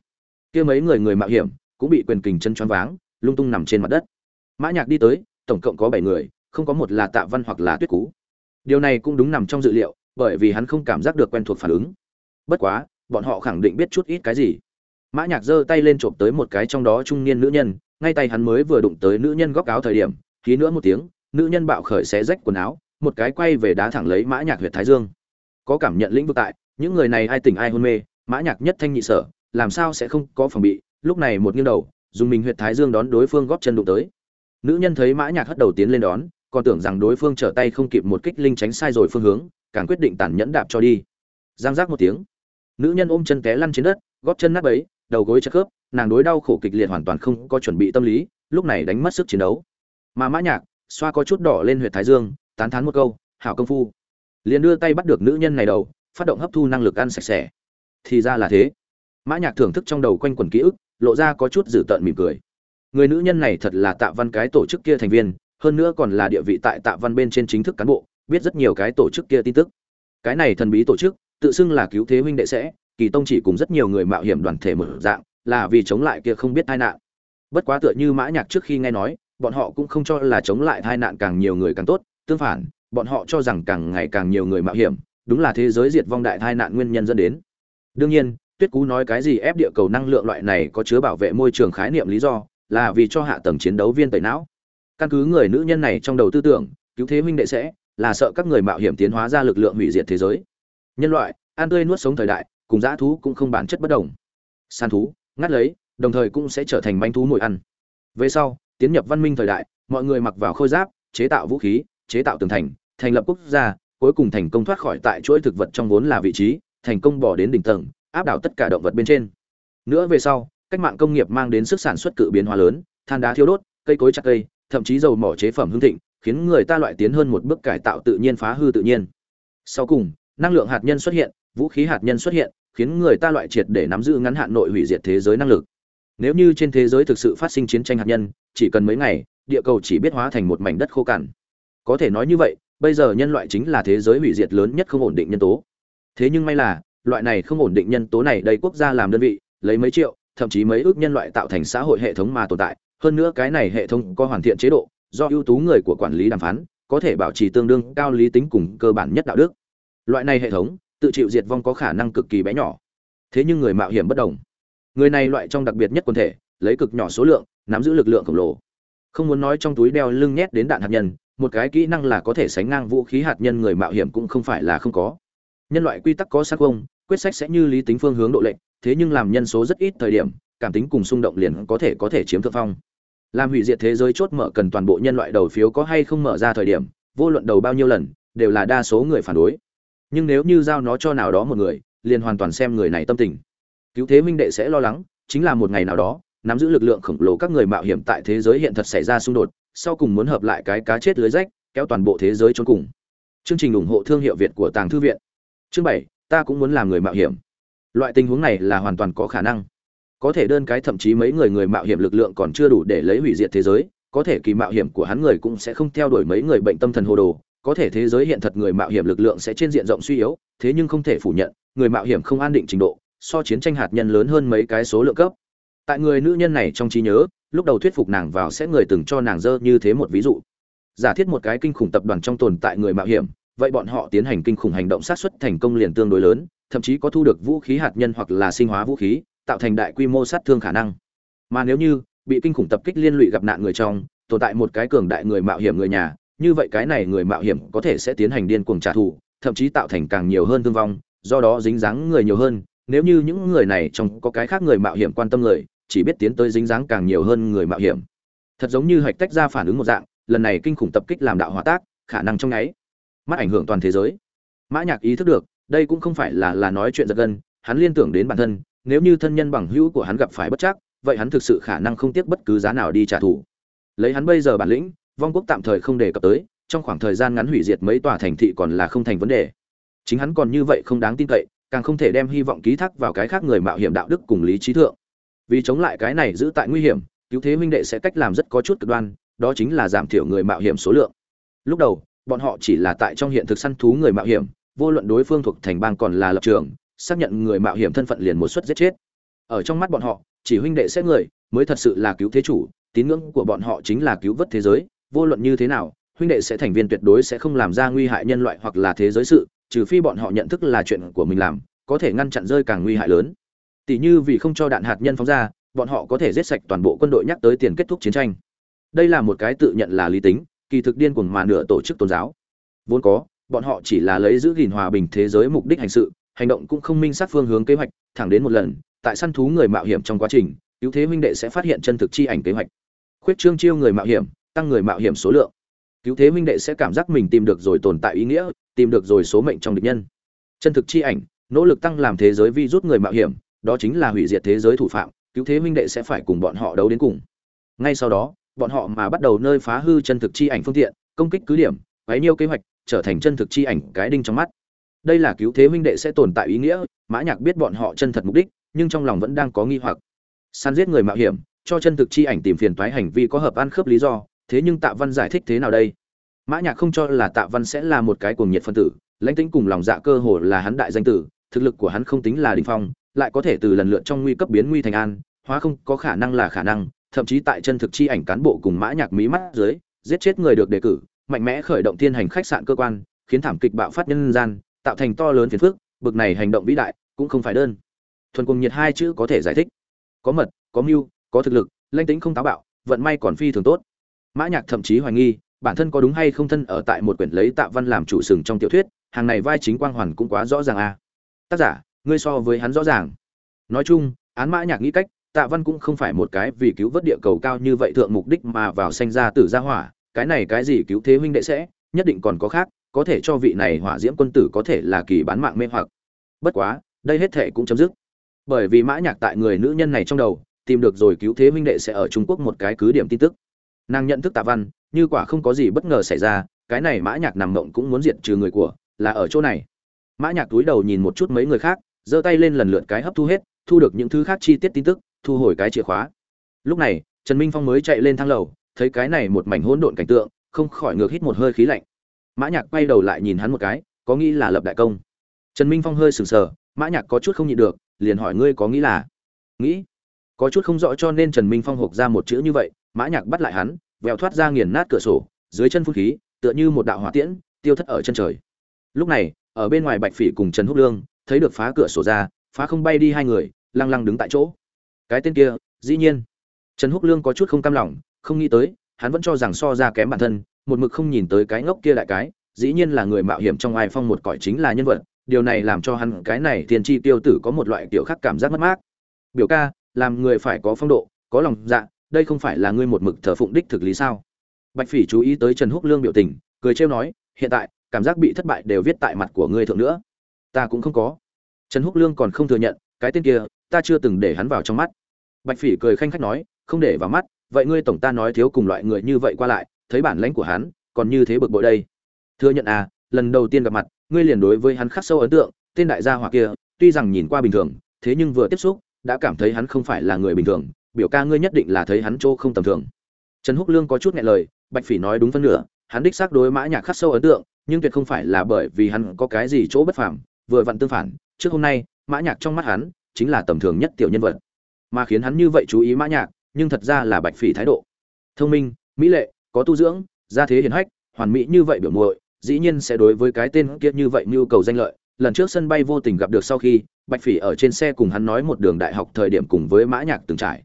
Kia mấy người người mạo hiểm, cũng bị quyền kình chân choáng váng lung tung nằm trên mặt đất. Mã nhạc đi tới, tổng cộng có bảy người, không có một là tạ văn hoặc là tuyết cú. Điều này cũng đúng nằm trong dự liệu, bởi vì hắn không cảm giác được quen thuộc phản ứng. Bất quá, bọn họ khẳng định biết chút ít cái gì. Mã nhạc giơ tay lên trộm tới một cái trong đó trung niên nữ nhân, ngay tay hắn mới vừa đụng tới nữ nhân góc áo thời điểm khí nữa một tiếng, nữ nhân bạo khởi xé rách quần áo, một cái quay về đá thẳng lấy mã nhạc huyệt thái dương. Có cảm nhận lĩnh vực tại, những người này ai tỉnh ai hôn mê, mã nhạc nhất thanh nhị sở, làm sao sẽ không có phòng bị, lúc này một nghiêng đầu dùng mình huyệt thái dương đón đối phương góp chân đụng tới. Nữ nhân thấy mã nhạc hất đầu tiến lên đón, còn tưởng rằng đối phương trở tay không kịp một kích linh tránh sai rồi phương hướng, càng quyết định tàn nhẫn đạp cho đi. Giang giác một tiếng, nữ nhân ôm chân té lăn trên đất gót chân nát bấy, đầu gối chật khớp, nàng đối đau khổ kịch liệt hoàn toàn không có chuẩn bị tâm lý, lúc này đánh mất sức chiến đấu. Mà mã nhạc, xoa có chút đỏ lên huyệt thái dương, tán thán một câu, hảo công phu. Liền đưa tay bắt được nữ nhân này đầu, phát động hấp thu năng lực ăn sạch sẽ. Thì ra là thế. Mã nhạc thưởng thức trong đầu quanh quẩn ký ức lộ ra có chút dữ tợn mỉm cười. Người nữ nhân này thật là tạ văn cái tổ chức kia thành viên, hơn nữa còn là địa vị tại tạ văn bên trên chính thức cán bộ, biết rất nhiều cái tổ chức kia tin tức. Cái này thần bí tổ chức, tự xưng là cứu thế huynh đệ sẽ, kỳ tông chỉ cùng rất nhiều người mạo hiểm đoàn thể mở dạng, là vì chống lại kia không biết tai nạn. Bất quá tựa như mã nhạc trước khi nghe nói, bọn họ cũng không cho là chống lại tai nạn càng nhiều người càng tốt, tương phản, bọn họ cho rằng càng ngày càng nhiều người mạo hiểm, đúng là thế giới diệt vong đại tai nạn nguyên nhân dẫn đến. Đương nhiên tuyết cú nói cái gì ép địa cầu năng lượng loại này có chứa bảo vệ môi trường khái niệm lý do là vì cho hạ tầng chiến đấu viên tẩy não. Căn cứ người nữ nhân này trong đầu tư tưởng, cứu thế huynh đệ sẽ là sợ các người mạo hiểm tiến hóa ra lực lượng hủy diệt thế giới. Nhân loại, ăn tươi nuốt sống thời đại, cùng dã thú cũng không bản chất bất đồng. Săn thú, ngắt lấy, đồng thời cũng sẽ trở thành manh thú mồi ăn. Về sau, tiến nhập văn minh thời đại, mọi người mặc vào khôi giáp, chế tạo vũ khí, chế tạo tường thành thành lập quốc gia, cuối cùng thành công thoát khỏi tại chuỗi thực vật trong vốn là vị trí, thành công bỏ đến đỉnh tầng áp đảo tất cả động vật bên trên. Nữa về sau, cách mạng công nghiệp mang đến sức sản xuất cự biến hóa lớn, than đá thiêu đốt, cây cối chặt cây, thậm chí dầu mỏ chế phẩm hương thịnh, khiến người ta loại tiến hơn một bước cải tạo tự nhiên phá hư tự nhiên. Sau cùng, năng lượng hạt nhân xuất hiện, vũ khí hạt nhân xuất hiện, khiến người ta loại triệt để nắm giữ ngắn hạn nội hủy diệt thế giới năng lực. Nếu như trên thế giới thực sự phát sinh chiến tranh hạt nhân, chỉ cần mấy ngày, địa cầu chỉ biết hóa thành một mảnh đất khô cằn. Có thể nói như vậy, bây giờ nhân loại chính là thế giới hủy diệt lớn nhất không ổn định nhân tố. Thế nhưng may là loại này không ổn định nhân tố này đầy quốc gia làm đơn vị, lấy mấy triệu, thậm chí mấy ước nhân loại tạo thành xã hội hệ thống mà tồn tại. Hơn nữa cái này hệ thống có hoàn thiện chế độ, do ưu tú người của quản lý đàm phán, có thể bảo trì tương đương cao lý tính cùng cơ bản nhất đạo đức. Loại này hệ thống, tự chịu diệt vong có khả năng cực kỳ bé nhỏ. Thế nhưng người mạo hiểm bất đồng. Người này loại trong đặc biệt nhất quần thể, lấy cực nhỏ số lượng, nắm giữ lực lượng khổng lồ. Không muốn nói trong túi đeo lưng nhét đến đạn hạt nhân, một cái kỹ năng là có thể sánh ngang vũ khí hạt nhân người mạo hiểm cũng không phải là không có. Nhân loại quy tắc có sắc không quyết sách sẽ như lý tính phương hướng độ lệnh thế nhưng làm nhân số rất ít thời điểm, cảm tính cùng xung động liền có thể có thể chiếm thượng phong. Làm hủy diệt thế giới chốt mở cần toàn bộ nhân loại đầu phiếu có hay không mở ra thời điểm, vô luận đầu bao nhiêu lần, đều là đa số người phản đối. Nhưng nếu như giao nó cho nào đó một người, liền hoàn toàn xem người này tâm tình. Cứu thế minh đệ sẽ lo lắng, chính là một ngày nào đó, nắm giữ lực lượng khổng lồ các người mạo hiểm tại thế giới hiện thật xảy ra xung đột, sau cùng muốn hợp lại cái cá chết lưới rách, kéo toàn bộ thế giới trốn cùng. Chương trình ủng hộ thương hiệu việt của tàng thư viện. Chương bảy ta cũng muốn làm người mạo hiểm. Loại tình huống này là hoàn toàn có khả năng. Có thể đơn cái thậm chí mấy người người mạo hiểm lực lượng còn chưa đủ để lấy hủy diệt thế giới, có thể kỳ mạo hiểm của hắn người cũng sẽ không theo đuổi mấy người bệnh tâm thần hồ đồ, có thể thế giới hiện thật người mạo hiểm lực lượng sẽ trên diện rộng suy yếu, thế nhưng không thể phủ nhận, người mạo hiểm không an định trình độ, so chiến tranh hạt nhân lớn hơn mấy cái số lượng cấp. Tại người nữ nhân này trong trí nhớ, lúc đầu thuyết phục nàng vào sẽ người từng cho nàng dơ như thế một ví dụ. Giả thiết một cái kinh khủng tập đoàn trong tồn tại người mạo hiểm vậy bọn họ tiến hành kinh khủng hành động sát xuất thành công liền tương đối lớn, thậm chí có thu được vũ khí hạt nhân hoặc là sinh hóa vũ khí, tạo thành đại quy mô sát thương khả năng. Mà nếu như bị kinh khủng tập kích liên lụy gặp nạn người trong, tồn tại một cái cường đại người mạo hiểm người nhà, như vậy cái này người mạo hiểm có thể sẽ tiến hành điên cuồng trả thù, thậm chí tạo thành càng nhiều hơn thương vong, do đó dính dáng người nhiều hơn. Nếu như những người này trong có cái khác người mạo hiểm quan tâm người, chỉ biết tiến tới dính dáng càng nhiều hơn người mạo hiểm. Thật giống như hạch tách ra phản ứng một dạng, lần này kinh khủng tập kích làm đạo hóa tác, khả năng trong nháy mắt ảnh hưởng toàn thế giới. Mã nhạc ý thức được, đây cũng không phải là là nói chuyện giật gân, hắn liên tưởng đến bản thân, nếu như thân nhân bằng hữu của hắn gặp phải bất chắc, vậy hắn thực sự khả năng không tiếc bất cứ giá nào đi trả thù. Lấy hắn bây giờ bản lĩnh, vong quốc tạm thời không đề cập tới, trong khoảng thời gian ngắn hủy diệt mấy tòa thành thị còn là không thành vấn đề. Chính hắn còn như vậy không đáng tin cậy, càng không thể đem hy vọng ký thác vào cái khác người mạo hiểm đạo đức cùng lý trí thượng. Vì chống lại cái này giữ tại nguy hiểm, cứu thế huynh đệ sẽ cách làm rất có chút cực đoan, đó chính là giảm thiểu người mạo hiểm số lượng. Lúc đầu bọn họ chỉ là tại trong hiện thực săn thú người mạo hiểm, vô luận đối phương thuộc thành bang còn là lập trường, xác nhận người mạo hiểm thân phận liền một suất giết chết. Ở trong mắt bọn họ, chỉ huynh đệ xét người mới thật sự là cứu thế chủ, tín ngưỡng của bọn họ chính là cứu vớt thế giới, vô luận như thế nào, huynh đệ sẽ thành viên tuyệt đối sẽ không làm ra nguy hại nhân loại hoặc là thế giới sự, trừ phi bọn họ nhận thức là chuyện của mình làm, có thể ngăn chặn rơi càng nguy hại lớn. Tỷ như vì không cho đạn hạt nhân phóng ra, bọn họ có thể giết sạch toàn bộ quân đội nhắc tới tiền kết thúc chiến tranh. Đây là một cái tự nhận là lý tính kỳ thực điên cuồng mà nửa tổ chức tôn giáo. Vốn có, bọn họ chỉ là lấy giữ gìn hòa bình thế giới mục đích hành sự, hành động cũng không minh sát phương hướng kế hoạch, thẳng đến một lần, tại săn thú người mạo hiểm trong quá trình, cứu thế huynh đệ sẽ phát hiện chân thực chi ảnh kế hoạch. Khuyết trương chiêu người mạo hiểm, tăng người mạo hiểm số lượng. Cứu thế huynh đệ sẽ cảm giác mình tìm được rồi tồn tại ý nghĩa, tìm được rồi số mệnh trong địch nhân. Chân thực chi ảnh, nỗ lực tăng làm thế giới vi rút người mạo hiểm, đó chính là hủy diệt thế giới thủ phạm, cứu thế huynh đệ sẽ phải cùng bọn họ đấu đến cùng. Ngay sau đó bọn họ mà bắt đầu nơi phá hư chân thực chi ảnh phương tiện, công kích cứ điểm, quấy nhiêu kế hoạch, trở thành chân thực chi ảnh cái đinh trong mắt. Đây là cứu thế huynh đệ sẽ tồn tại ý nghĩa, mã nhạc biết bọn họ chân thật mục đích, nhưng trong lòng vẫn đang có nghi hoặc. Săn giết người mạo hiểm, cho chân thực chi ảnh tìm phiền toái hành vi có hợp ăn khớp lý do, thế nhưng tạ văn giải thích thế nào đây? Mã nhạc không cho là tạ văn sẽ là một cái cuồng nhiệt phân tử, lãnh tĩnh cùng lòng dạ cơ hồ là hắn đại danh tử, thực lực của hắn không tính là đỉnh phong, lại có thể từ lần lượt trong nguy cấp biến nguy thành an, hóa không có khả năng là khả năng thậm chí tại chân thực chi ảnh cán bộ cùng mã nhạc mí mắt dưới, giết chết người được đề cử, mạnh mẽ khởi động thiên hành khách sạn cơ quan, khiến thảm kịch bạo phát nhân gian, tạo thành to lớn phiền phức, bực này hành động vĩ đại cũng không phải đơn. Thuần cùng nhiệt hai chữ có thể giải thích. Có mật, có mưu, có thực lực lãnh tính không táo bạo, vận may còn phi thường tốt. Mã nhạc thậm chí hoài nghi, bản thân có đúng hay không thân ở tại một quyển lấy tạ văn làm chủ sừng trong tiểu thuyết, hàng này vai chính quang hoàn cũng quá rõ ràng a à. tác giả, ngươi so với hắn rõ ràng. Nói chung, án mã nhạc nghĩ cách tạ văn cũng không phải một cái vì cứu vớt địa cầu cao như vậy thượng mục đích mà vào sanh ra tử gia hỏa, cái này cái gì cứu thế huynh đệ sẽ, nhất định còn có khác, có thể cho vị này hỏa diễm quân tử có thể là kỳ bán mạng mê hoặc. Bất quá, đây hết thể cũng chấm dứt. Bởi vì mã nhạc tại người nữ nhân này trong đầu, tìm được rồi cứu thế huynh đệ sẽ ở trung quốc một cái cứ điểm tin tức. Nàng nhận thức tạ văn, như quả không có gì bất ngờ xảy ra, cái này mã nhạc nằm mộng cũng muốn diệt trừ người của, là ở chỗ này. Mã nhạc túi đầu nhìn một chút mấy người khác, giơ tay lên lần lượt cái hấp thu hết, thu được những thứ khác chi tiết tin tức thu hồi cái chìa khóa. Lúc này, trần minh phong mới chạy lên thang lầu, thấy cái này một mảnh hỗn độn cảnh tượng, không khỏi ngược hít một hơi khí lạnh. Mã nhạc quay đầu lại nhìn hắn một cái, có nghĩ là lập đại công? Trần minh phong hơi sừng sờ, mã nhạc có chút không nhịn được, liền hỏi ngươi có nghĩ là? Nghĩ. Có chút không rõ cho nên trần minh phong hộc ra một chữ như vậy, mã nhạc bắt lại hắn, vèo thoát ra nghiền nát cửa sổ, dưới chân phun khí, tựa như một đạo hỏa tiễn, tiêu thất ở chân trời. Lúc này, ở bên ngoài bạch phỉ cùng trần húc lương, thấy được phá cửa sổ ra, phá không bay đi hai người, lăng lăng đứng tại chỗ cái tên kia, dĩ nhiên. Trần húc lương có chút không cam lòng, không nghĩ tới, hắn vẫn cho rằng so ra kém bản thân, một mực không nhìn tới cái ngốc kia đại cái, dĩ nhiên là người mạo hiểm trong ai phong một cõi chính là nhân vật, điều này làm cho hắn cái này tiền tri tiêu tử có một loại kiểu khác cảm giác mất mát. Biểu ca, làm người phải có phong độ, có lòng dạ đây không phải là ngươi một mực thờ phụng đích thực lý sao? Bạch phỉ chú ý tới trần húc lương biểu tình, cười trêu nói, hiện tại, cảm giác bị thất bại đều viết tại mặt của ngươi thượng nữa. Ta cũng không có. Trần húc lương còn không thừa nhận, cái tên kia, ta chưa từng để hắn vào trong mắt bạch phỉ cười khanh khách nói, không để vào mắt, vậy ngươi tổng ta nói thiếu cùng loại người như vậy qua lại, thấy bản lãnh của hắn, còn như thế bực bội đây. Thừa nhận à lần đầu tiên gặp mặt, ngươi liền đối với hắn khắc sâu ấn tượng, tên đại gia hỏa kia, tuy rằng nhìn qua bình thường, thế nhưng vừa tiếp xúc, đã cảm thấy hắn không phải là người bình thường, biểu ca ngươi nhất định là thấy hắn chỗ không tầm thường. Trần húc lương có chút nghe lời, bạch phỉ nói đúng phân nửa, hắn đích xác đối mã nhạc khắc sâu ấn tượng, nhưng tuyệt không phải là bởi vì hắn có cái gì chỗ bất phàm, vừa vặn tương phản, trước hôm nay, mã nhạc trong mắt hắn, chính là tầm thường nhất tiểu nhân vật mà khiến hắn như vậy chú ý mã nhạc, nhưng thật ra là bạch phỉ thái độ. Thông minh, mỹ lệ, có tu dưỡng, gia thế hiển hách, hoàn mỹ như vậy biểu muội, dĩ nhiên sẽ đối với cái tên kia như vậy nhu cầu danh lợi. Lần trước sân bay vô tình gặp được sau khi, bạch phỉ ở trên xe cùng hắn nói một đường đại học thời điểm cùng với mã nhạc từng trải.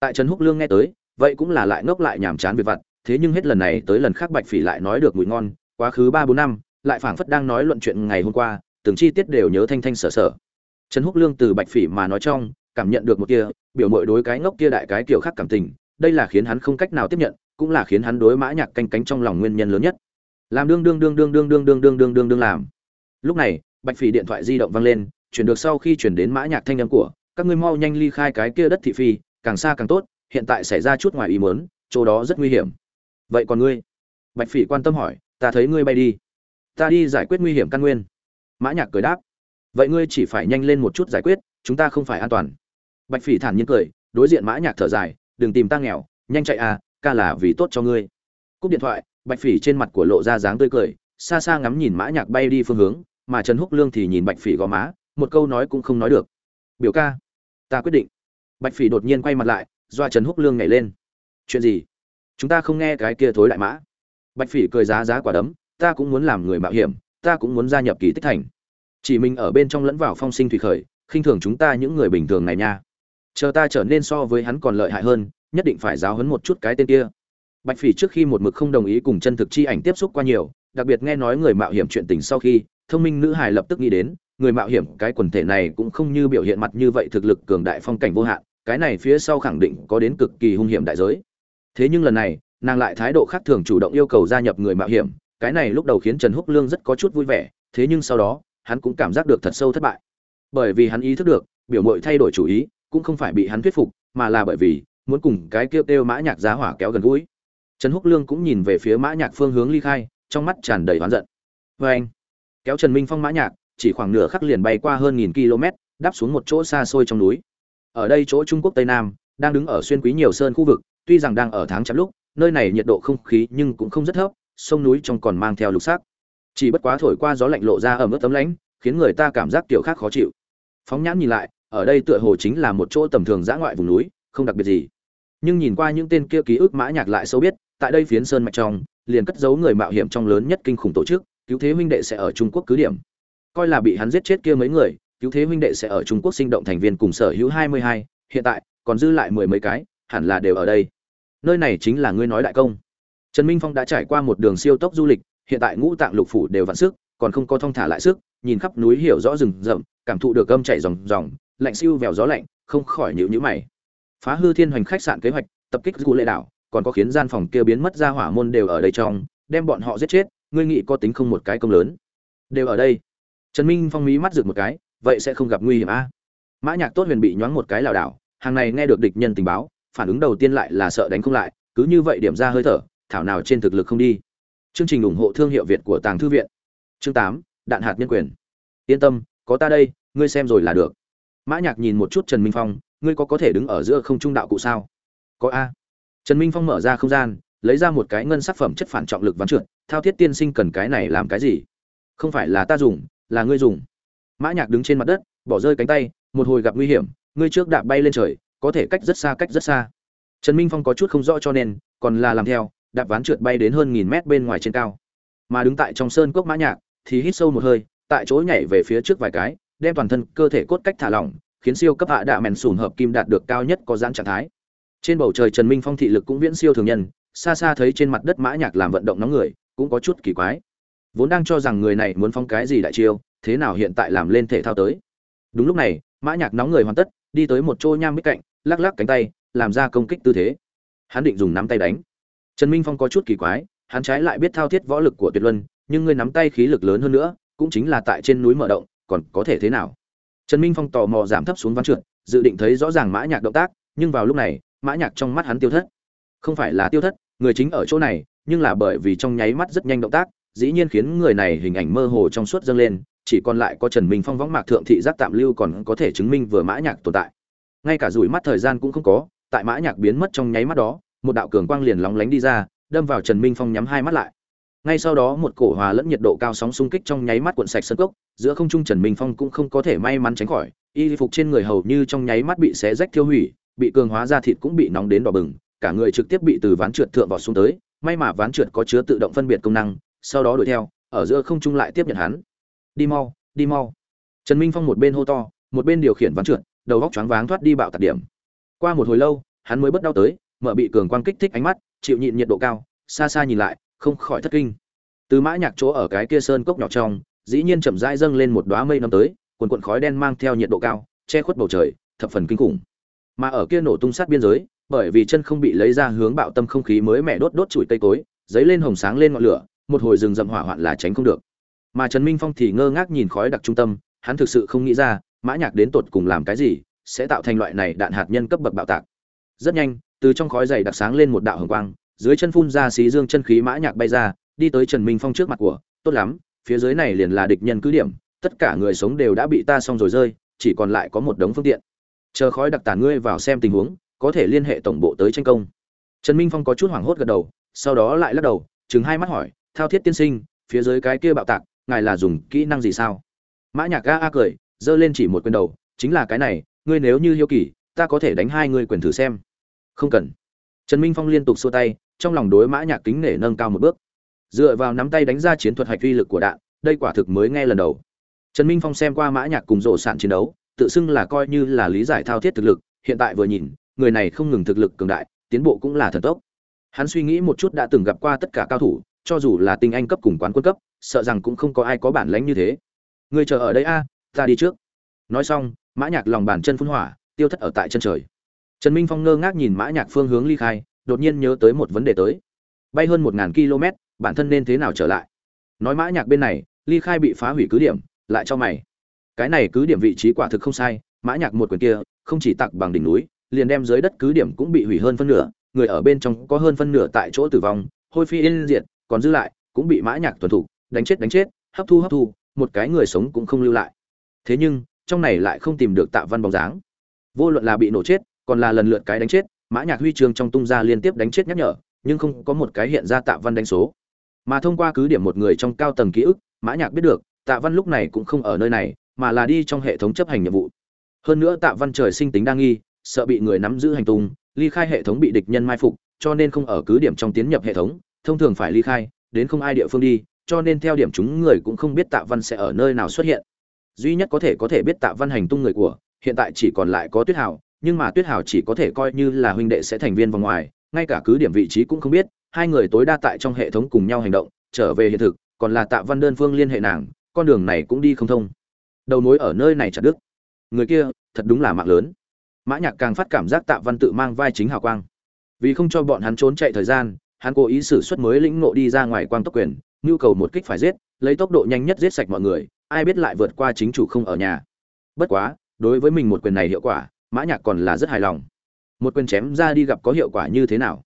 Tại trần húc lương nghe tới, vậy cũng là lại ngốc lại nhàm chán về vặt, thế nhưng hết lần này tới lần khác bạch phỉ lại nói được mùi ngon, quá khứ ba bốn năm, lại phảng phất đang nói luận chuyện ngày hôm qua, từng chi tiết đều nhớ thanh thanh sở sở. Trần húc lương từ bạch phỉ mà nói trong, cảm nhận được một kia biểu mội đối cái ngốc kia đại cái kiểu khác cảm tình đây là khiến hắn không cách nào tiếp nhận cũng là khiến hắn đối mã nhạc canh cánh trong lòng nguyên nhân lớn nhất làm đương đương đương đương đương đương đương đương đương đương đương làm lúc này bạch phỉ điện thoại di động vang lên chuyển được sau khi chuyển đến mã nhạc thanh âm của các ngươi mau nhanh ly khai cái kia đất thị phi càng xa càng tốt hiện tại xảy ra chút ngoài ý muốn chỗ đó rất nguy hiểm vậy còn ngươi bạch phỉ quan tâm hỏi ta thấy ngươi bay đi ta đi giải quyết nguy hiểm căn nguyên mã nhạc cười đáp vậy ngươi chỉ phải nhanh lên một chút giải quyết chúng ta không phải an toàn bạch phỉ thản nhiên cười, đối diện mã nhạc thở dài, đừng tìm ta nghèo, nhanh chạy à ca là vì tốt cho ngươi. Cúp điện thoại, bạch phỉ trên mặt của lộ ra dáng tươi cười, xa xa ngắm nhìn mã nhạc bay đi phương hướng, mà trần húc lương thì nhìn bạch phỉ gò má, một câu nói cũng không nói được. Biểu ca, ta quyết định. Bạch phỉ đột nhiên quay mặt lại, doa trần húc lương nhảy lên. Chuyện gì? Chúng ta không nghe cái kia thối lại mã. Bạch phỉ cười giá giá quả đấm, ta cũng muốn làm người mạo hiểm, ta cũng muốn gia nhập kỳ tích thành. Chỉ mình ở bên trong lẫn vào phong sinh thủy khởi, khinh thường chúng ta những người bình thường này nha chờ ta trở nên so với hắn còn lợi hại hơn, nhất định phải giáo hấn một chút cái tên kia. Bạch phỉ trước khi một mực không đồng ý cùng chân thực chi ảnh tiếp xúc qua nhiều, đặc biệt nghe nói người mạo hiểm chuyện tình sau khi, thông minh nữ hài lập tức nghĩ đến, người mạo hiểm, cái quần thể này cũng không như biểu hiện mặt như vậy thực lực cường đại phong cảnh vô hạn, cái này phía sau khẳng định có đến cực kỳ hung hiểm đại giới. Thế nhưng lần này, nàng lại thái độ khác thường chủ động yêu cầu gia nhập người mạo hiểm, cái này lúc đầu khiến trần húc lương rất có chút vui vẻ, thế nhưng sau đó, hắn cũng cảm giác được thật sâu thất bại. Bởi vì hắn ý thức được, biểu mội thay đổi chủ ý cũng không phải bị hắn thuyết phục, mà là bởi vì, muốn cùng cái kêu kêu mã nhạc giá hỏa kéo gần gũi. Trần húc lương cũng nhìn về phía mã nhạc phương hướng ly khai, trong mắt tràn đầy oán giận. Vê anh, kéo trần minh phong mã nhạc, chỉ khoảng nửa khắc liền bay qua hơn nghìn km, đáp xuống một chỗ xa xôi trong núi. Ở đây chỗ trung quốc tây nam, đang đứng ở xuyên quý nhiều sơn khu vực, tuy rằng đang ở tháng chạp lúc, nơi này nhiệt độ không khí nhưng cũng không rất thấp, sông núi trong còn mang theo lục sắc. Chỉ bất quá thổi qua gió lạnh lộ ra ở mức tấm lãnh khiến người ta cảm giác kiểu khác khó chịu. Phóng nhãn nhìn lại ở đây tựa hồ chính là một chỗ tầm thường dã ngoại vùng núi, không đặc biệt gì. Nhưng nhìn qua những tên kia ký ức mã nhạc lại sâu biết, tại đây phiến sơn mạch trong, liền cất giấu người mạo hiểm trong lớn nhất kinh khủng tổ chức, cứu thế huynh đệ sẽ ở trung quốc cứ điểm. Coi là bị hắn giết chết kia mấy người, cứu thế huynh đệ sẽ ở trung quốc sinh động thành viên cùng sở hữu hai mươi hai, hiện tại, còn dư lại mười mấy cái, hẳn là đều ở đây. Nơi này chính là ngươi nói đại công. Trần minh phong đã trải qua một đường siêu tốc du lịch, hiện tại ngũ tạng lục phủ đều vặn sức, còn không có thông thả lại sức, nhìn khắp núi hiểu rõ rừng rậm, cảm thụ được âm chảy ròng ròng lạnh siêu vèo gió lạnh, không khỏi nhữ nhữ mày. Phá hư thiên hoành khách sạn kế hoạch, tập kích cụ lệ đảo, còn có khiến gian phòng kia biến mất ra hỏa môn đều ở đây trong, đem bọn họ giết chết, ngươi nghĩ có tính không một cái công lớn? Đều ở đây. Trần minh phong mí mắt rực một cái, vậy sẽ không gặp nguy hiểm a. Mã nhạc tốt huyền bị nhoáng một cái lảo đảo, hàng này nghe được địch nhân tình báo, phản ứng đầu tiên lại là sợ đánh không lại, cứ như vậy điểm ra hơi thở, thảo nào trên thực lực không đi. Chương trình ủng hộ thương hiệu việt của tàng thư viện. Chương tám, đạn hạt nhân quyền. Yên tâm, có ta đây, ngươi xem rồi là được mã nhạc nhìn một chút trần minh phong, ngươi có có thể đứng ở giữa không trung đạo cụ sao? Có a. Trần minh phong mở ra không gian, lấy ra một cái ngân sắc phẩm chất phản trọng lực ván trượt, thao thiết tiên sinh cần cái này làm cái gì? Không phải là ta dùng, là ngươi dùng. Mã nhạc đứng trên mặt đất, bỏ rơi cánh tay, một hồi gặp nguy hiểm, ngươi trước đạp bay lên trời, có thể cách rất xa, cách rất xa. Trần minh phong có chút không rõ cho nên, còn là làm theo, đạp ván trượt bay đến hơn nghìn mét bên ngoài trên cao. Mà đứng tại trong sơn cốc mã nhạc, thì hít sâu một hơi, tại chỗ nhảy về phía trước vài cái đem toàn thân cơ thể cốt cách thả lỏng, khiến siêu cấp hạ đạ mèn sùn hợp kim đạt được cao nhất có giãn trạng thái. Trên bầu trời trần minh phong thị lực cũng viễn siêu thường nhân, xa xa thấy trên mặt đất mã nhạc làm vận động nóng người, cũng có chút kỳ quái. Vốn đang cho rằng người này muốn phong cái gì đại chiêu, thế nào hiện tại làm lên thể thao tới. Đúng lúc này, mã nhạc nóng người hoàn tất, đi tới một chỗ nham bên cạnh, lắc lắc cánh tay, làm ra công kích tư thế. Hắn định dùng nắm tay đánh. Trần minh phong có chút kỳ quái, hắn trái lại biết thao thiết võ lực của tuyệt luân, nhưng ngươi nắm tay khí lực lớn hơn nữa, cũng chính là tại trên núi mở động còn có thể thế nào? Trần minh phong tò mò giảm thấp xuống văn trượt, dự định thấy rõ ràng mã nhạc động tác, nhưng vào lúc này, mã nhạc trong mắt hắn tiêu thất. Không phải là tiêu thất, người chính ở chỗ này, nhưng là bởi vì trong nháy mắt rất nhanh động tác, dĩ nhiên khiến người này hình ảnh mơ hồ trong suốt dâng lên, chỉ còn lại có trần minh phong võng mạc thượng thị giác tạm lưu còn có thể chứng minh vừa mã nhạc tồn tại. Ngay cả rủi mắt thời gian cũng không có, tại mã nhạc biến mất trong nháy mắt đó, một đạo cường quang liền lóng lánh đi ra, đâm vào trần minh phong nhắm hai mắt lại ngay sau đó một cổ hòa lẫn nhiệt độ cao sóng xung kích trong nháy mắt cuộn sạch sân cốc, giữa không trung trần minh phong cũng không có thể may mắn tránh khỏi. Y phục trên người hầu như trong nháy mắt bị xé rách tiêu hủy, bị cường hóa ra thịt cũng bị nóng đến đỏ bừng, cả người trực tiếp bị từ ván trượt thượng vào xuống tới, may mà ván trượt có chứa tự động phân biệt công năng, sau đó đuổi theo, ở giữa không trung lại tiếp nhận hắn. Đi mau đi mau. Trần minh phong một bên hô to, một bên điều khiển ván trượt, đầu góc choáng váng thoát đi bạo tạc điểm. Qua một hồi lâu, hắn mới bất đau tới, mở bị cường quang kích thích ánh mắt, chịu nhịn nhiệt độ cao, xa xa nhìn lại không khỏi thất kinh. Từ mã nhạc chỗ ở cái kia sơn cốc nhỏ trong, dĩ nhiên chậm rãi dâng lên một đóa mây năm tới cuồn cuộn khói đen mang theo nhiệt độ cao, che khuất bầu trời, thập phần kinh khủng. Mà ở kia nổ tung sát biên giới, bởi vì chân không bị lấy ra hướng bạo tâm không khí mới mẹ đốt đốt chuỗi cây cối, giấy lên hồng sáng lên ngọn lửa, một hồi rừng rậm hỏa hoạn là tránh không được. Mà trần minh phong thì ngơ ngác nhìn khói đặc trung tâm, hắn thực sự không nghĩ ra, mã nhạc đến tột cùng làm cái gì, sẽ tạo thành loại này đạn hạt nhân cấp bậc bạo tạc. Rất nhanh, từ trong khói dày đặc sáng lên một đạo hồng quang dưới chân phun ra xí dương chân khí mã nhạc bay ra, đi tới trần minh phong trước mặt của, tốt lắm, phía dưới này liền là địch nhân cứ điểm, tất cả người sống đều đã bị ta xong rồi rơi, chỉ còn lại có một đống phương tiện. Chờ khói đặc tàn ngươi vào xem tình huống, có thể liên hệ tổng bộ tới tranh công. Trần minh phong có chút hoảng hốt gật đầu, sau đó lại lắc đầu, trừng hai mắt hỏi, thao thiết tiên sinh, phía dưới cái kia bạo tạc, ngài là dùng kỹ năng gì sao? Mã nhạc ga a cười, giơ lên chỉ một quyền đầu, chính là cái này, ngươi nếu như hiếu kỳ, ta có thể đánh hai ngươi quyền thử xem. Không cần. Trần minh phong liên tục xua tay trong lòng đối mã nhạc kính nể nâng cao một bước. Dựa vào nắm tay đánh ra chiến thuật hạch uy lực của đạn, đây quả thực mới nghe lần đầu. Trần minh phong xem qua mã nhạc cùng rổ sạn chiến đấu, tự xưng là coi như là lý giải thao thiết thực lực, hiện tại vừa nhìn, người này không ngừng thực lực cường đại, tiến bộ cũng là thần tốc. Hắn suy nghĩ một chút đã từng gặp qua tất cả cao thủ, cho dù là tinh anh cấp cùng quán quân cấp, sợ rằng cũng không có ai có bản lãnh như thế. Người chờ ở đây a, ta đi trước. Nói xong, mã nhạc lòng bàn chân phun hỏa, tiêu thất ở tại chân trời. Trần minh phong ngơ ngác nhìn mã nhạc phương hướng ly khai đột nhiên nhớ tới một vấn đề tới. Bay hơn một ngàn km, bản thân nên thế nào trở lại? Nói mã nhạc bên này, ly khai bị phá hủy cứ điểm, lại cho mày. Cái này cứ điểm vị trí quả thực không sai, mã nhạc một quyền kia, không chỉ tặng bằng đỉnh núi, liền đem dưới đất cứ điểm cũng bị hủy hơn phân nửa, người ở bên trong có hơn phân nửa tại chỗ tử vong, hôi phi yên diệt, còn dư lại, cũng bị mã nhạc tuần thủ, đánh chết đánh chết, hấp thu hấp thu, một cái người sống cũng không lưu lại. Thế nhưng, trong này lại không tìm được tạ văn bóng dáng. Vô luận là bị nổ chết, còn là lần lượt cái đánh chết mã nhạc huy chương trong tung ra liên tiếp đánh chết nhắc nhở, nhưng không có một cái hiện ra tạ văn đánh số mà thông qua cứ điểm một người trong cao tầng ký ức, mã nhạc biết được, tạ văn lúc này cũng không ở nơi này, mà là đi trong hệ thống chấp hành nhiệm vụ hơn nữa tạ văn trời sinh tính đa nghi, sợ bị người nắm giữ hành tung, ly khai hệ thống bị địch nhân mai phục, cho nên không ở cứ điểm trong tiến nhập hệ thống, thông thường phải ly khai, đến không ai địa phương đi, cho nên theo điểm chúng người cũng không biết tạ văn sẽ ở nơi nào xuất hiện duy nhất có thể có thể biết tạ văn hành tung người của, hiện tại chỉ còn lại có tuyết Hảo nhưng mà tuyết hào chỉ có thể coi như là huynh đệ sẽ thành viên vòng ngoài, ngay cả cứ điểm vị trí cũng không biết, hai người tối đa tại trong hệ thống cùng nhau hành động, trở về hiện thực, còn là tạ văn đơn phương liên hệ nàng, con đường này cũng đi không thông. Đầu mối ở nơi này chặt đứt. Người kia, thật đúng là mạng lớn. Mã nhạc càng phát cảm giác tạ văn tự mang vai chính hào quang. Vì không cho bọn hắn trốn chạy thời gian, hắn cố ý sử xuất mới lĩnh ngộ đi ra ngoài quang tốc quyền, nhu cầu một kích phải giết, lấy tốc độ nhanh nhất giết sạch mọi người, ai biết lại vượt qua chính chủ không ở nhà. Bất quá, đối với mình một quyền này hiệu quả mã nhạc còn là rất hài lòng. Một quyền chém ra đi gặp có hiệu quả như thế nào?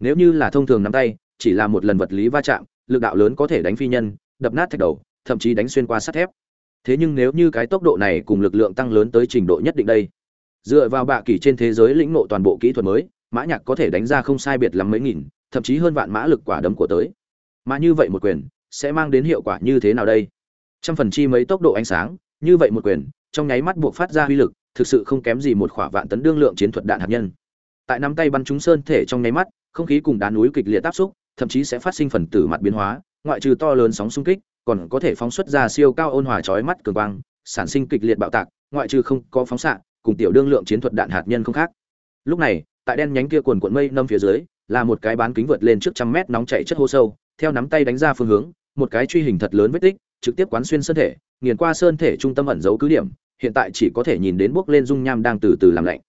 Nếu như là thông thường nắm tay, chỉ là một lần vật lý va chạm, lực đạo lớn có thể đánh phi nhân, đập nát thạch đầu, thậm chí đánh xuyên qua sắt thép. Thế nhưng nếu như cái tốc độ này cùng lực lượng tăng lớn tới trình độ nhất định đây, dựa vào bạ kỳ trên thế giới lĩnh ngộ toàn bộ kỹ thuật mới, mã nhạc có thể đánh ra không sai biệt lắm mấy nghìn, thậm chí hơn vạn mã lực quả đấm của tới. Mà như vậy một quyền, sẽ mang đến hiệu quả như thế nào đây? Trăm phần chi mấy tốc độ ánh sáng, như vậy một quyền, trong nháy mắt buộc phát ra uy lực thực sự không kém gì một khỏa vạn tấn đương lượng chiến thuật đạn hạt nhân. Tại nắm tay bắn trúng sơn thể trong nháy mắt, không khí cùng đá núi kịch liệt tác xúc, thậm chí sẽ phát sinh phần tử mặt biến hóa, ngoại trừ to lớn sóng xung kích, còn có thể phóng xuất ra siêu cao ôn hòa chói mắt cường quang, sản sinh kịch liệt bạo tạc, ngoại trừ không có phóng xạ, cùng tiểu đương lượng chiến thuật đạn hạt nhân không khác. Lúc này, tại đen nhánh kia quần cuộn mây nâm phía dưới, là một cái bán kính vượt lên trước trăm mét nóng chảy chất hô sâu, theo nắm tay đánh ra phương hướng, một cái truy hình thật lớn vết tích, trực tiếp quán xuyên sơn thể, nghiền qua sơn thể trung tâm ẩn giấu cứ điểm hiện tại chỉ có thể nhìn đến bước lên dung nham đang từ từ làm lạnh.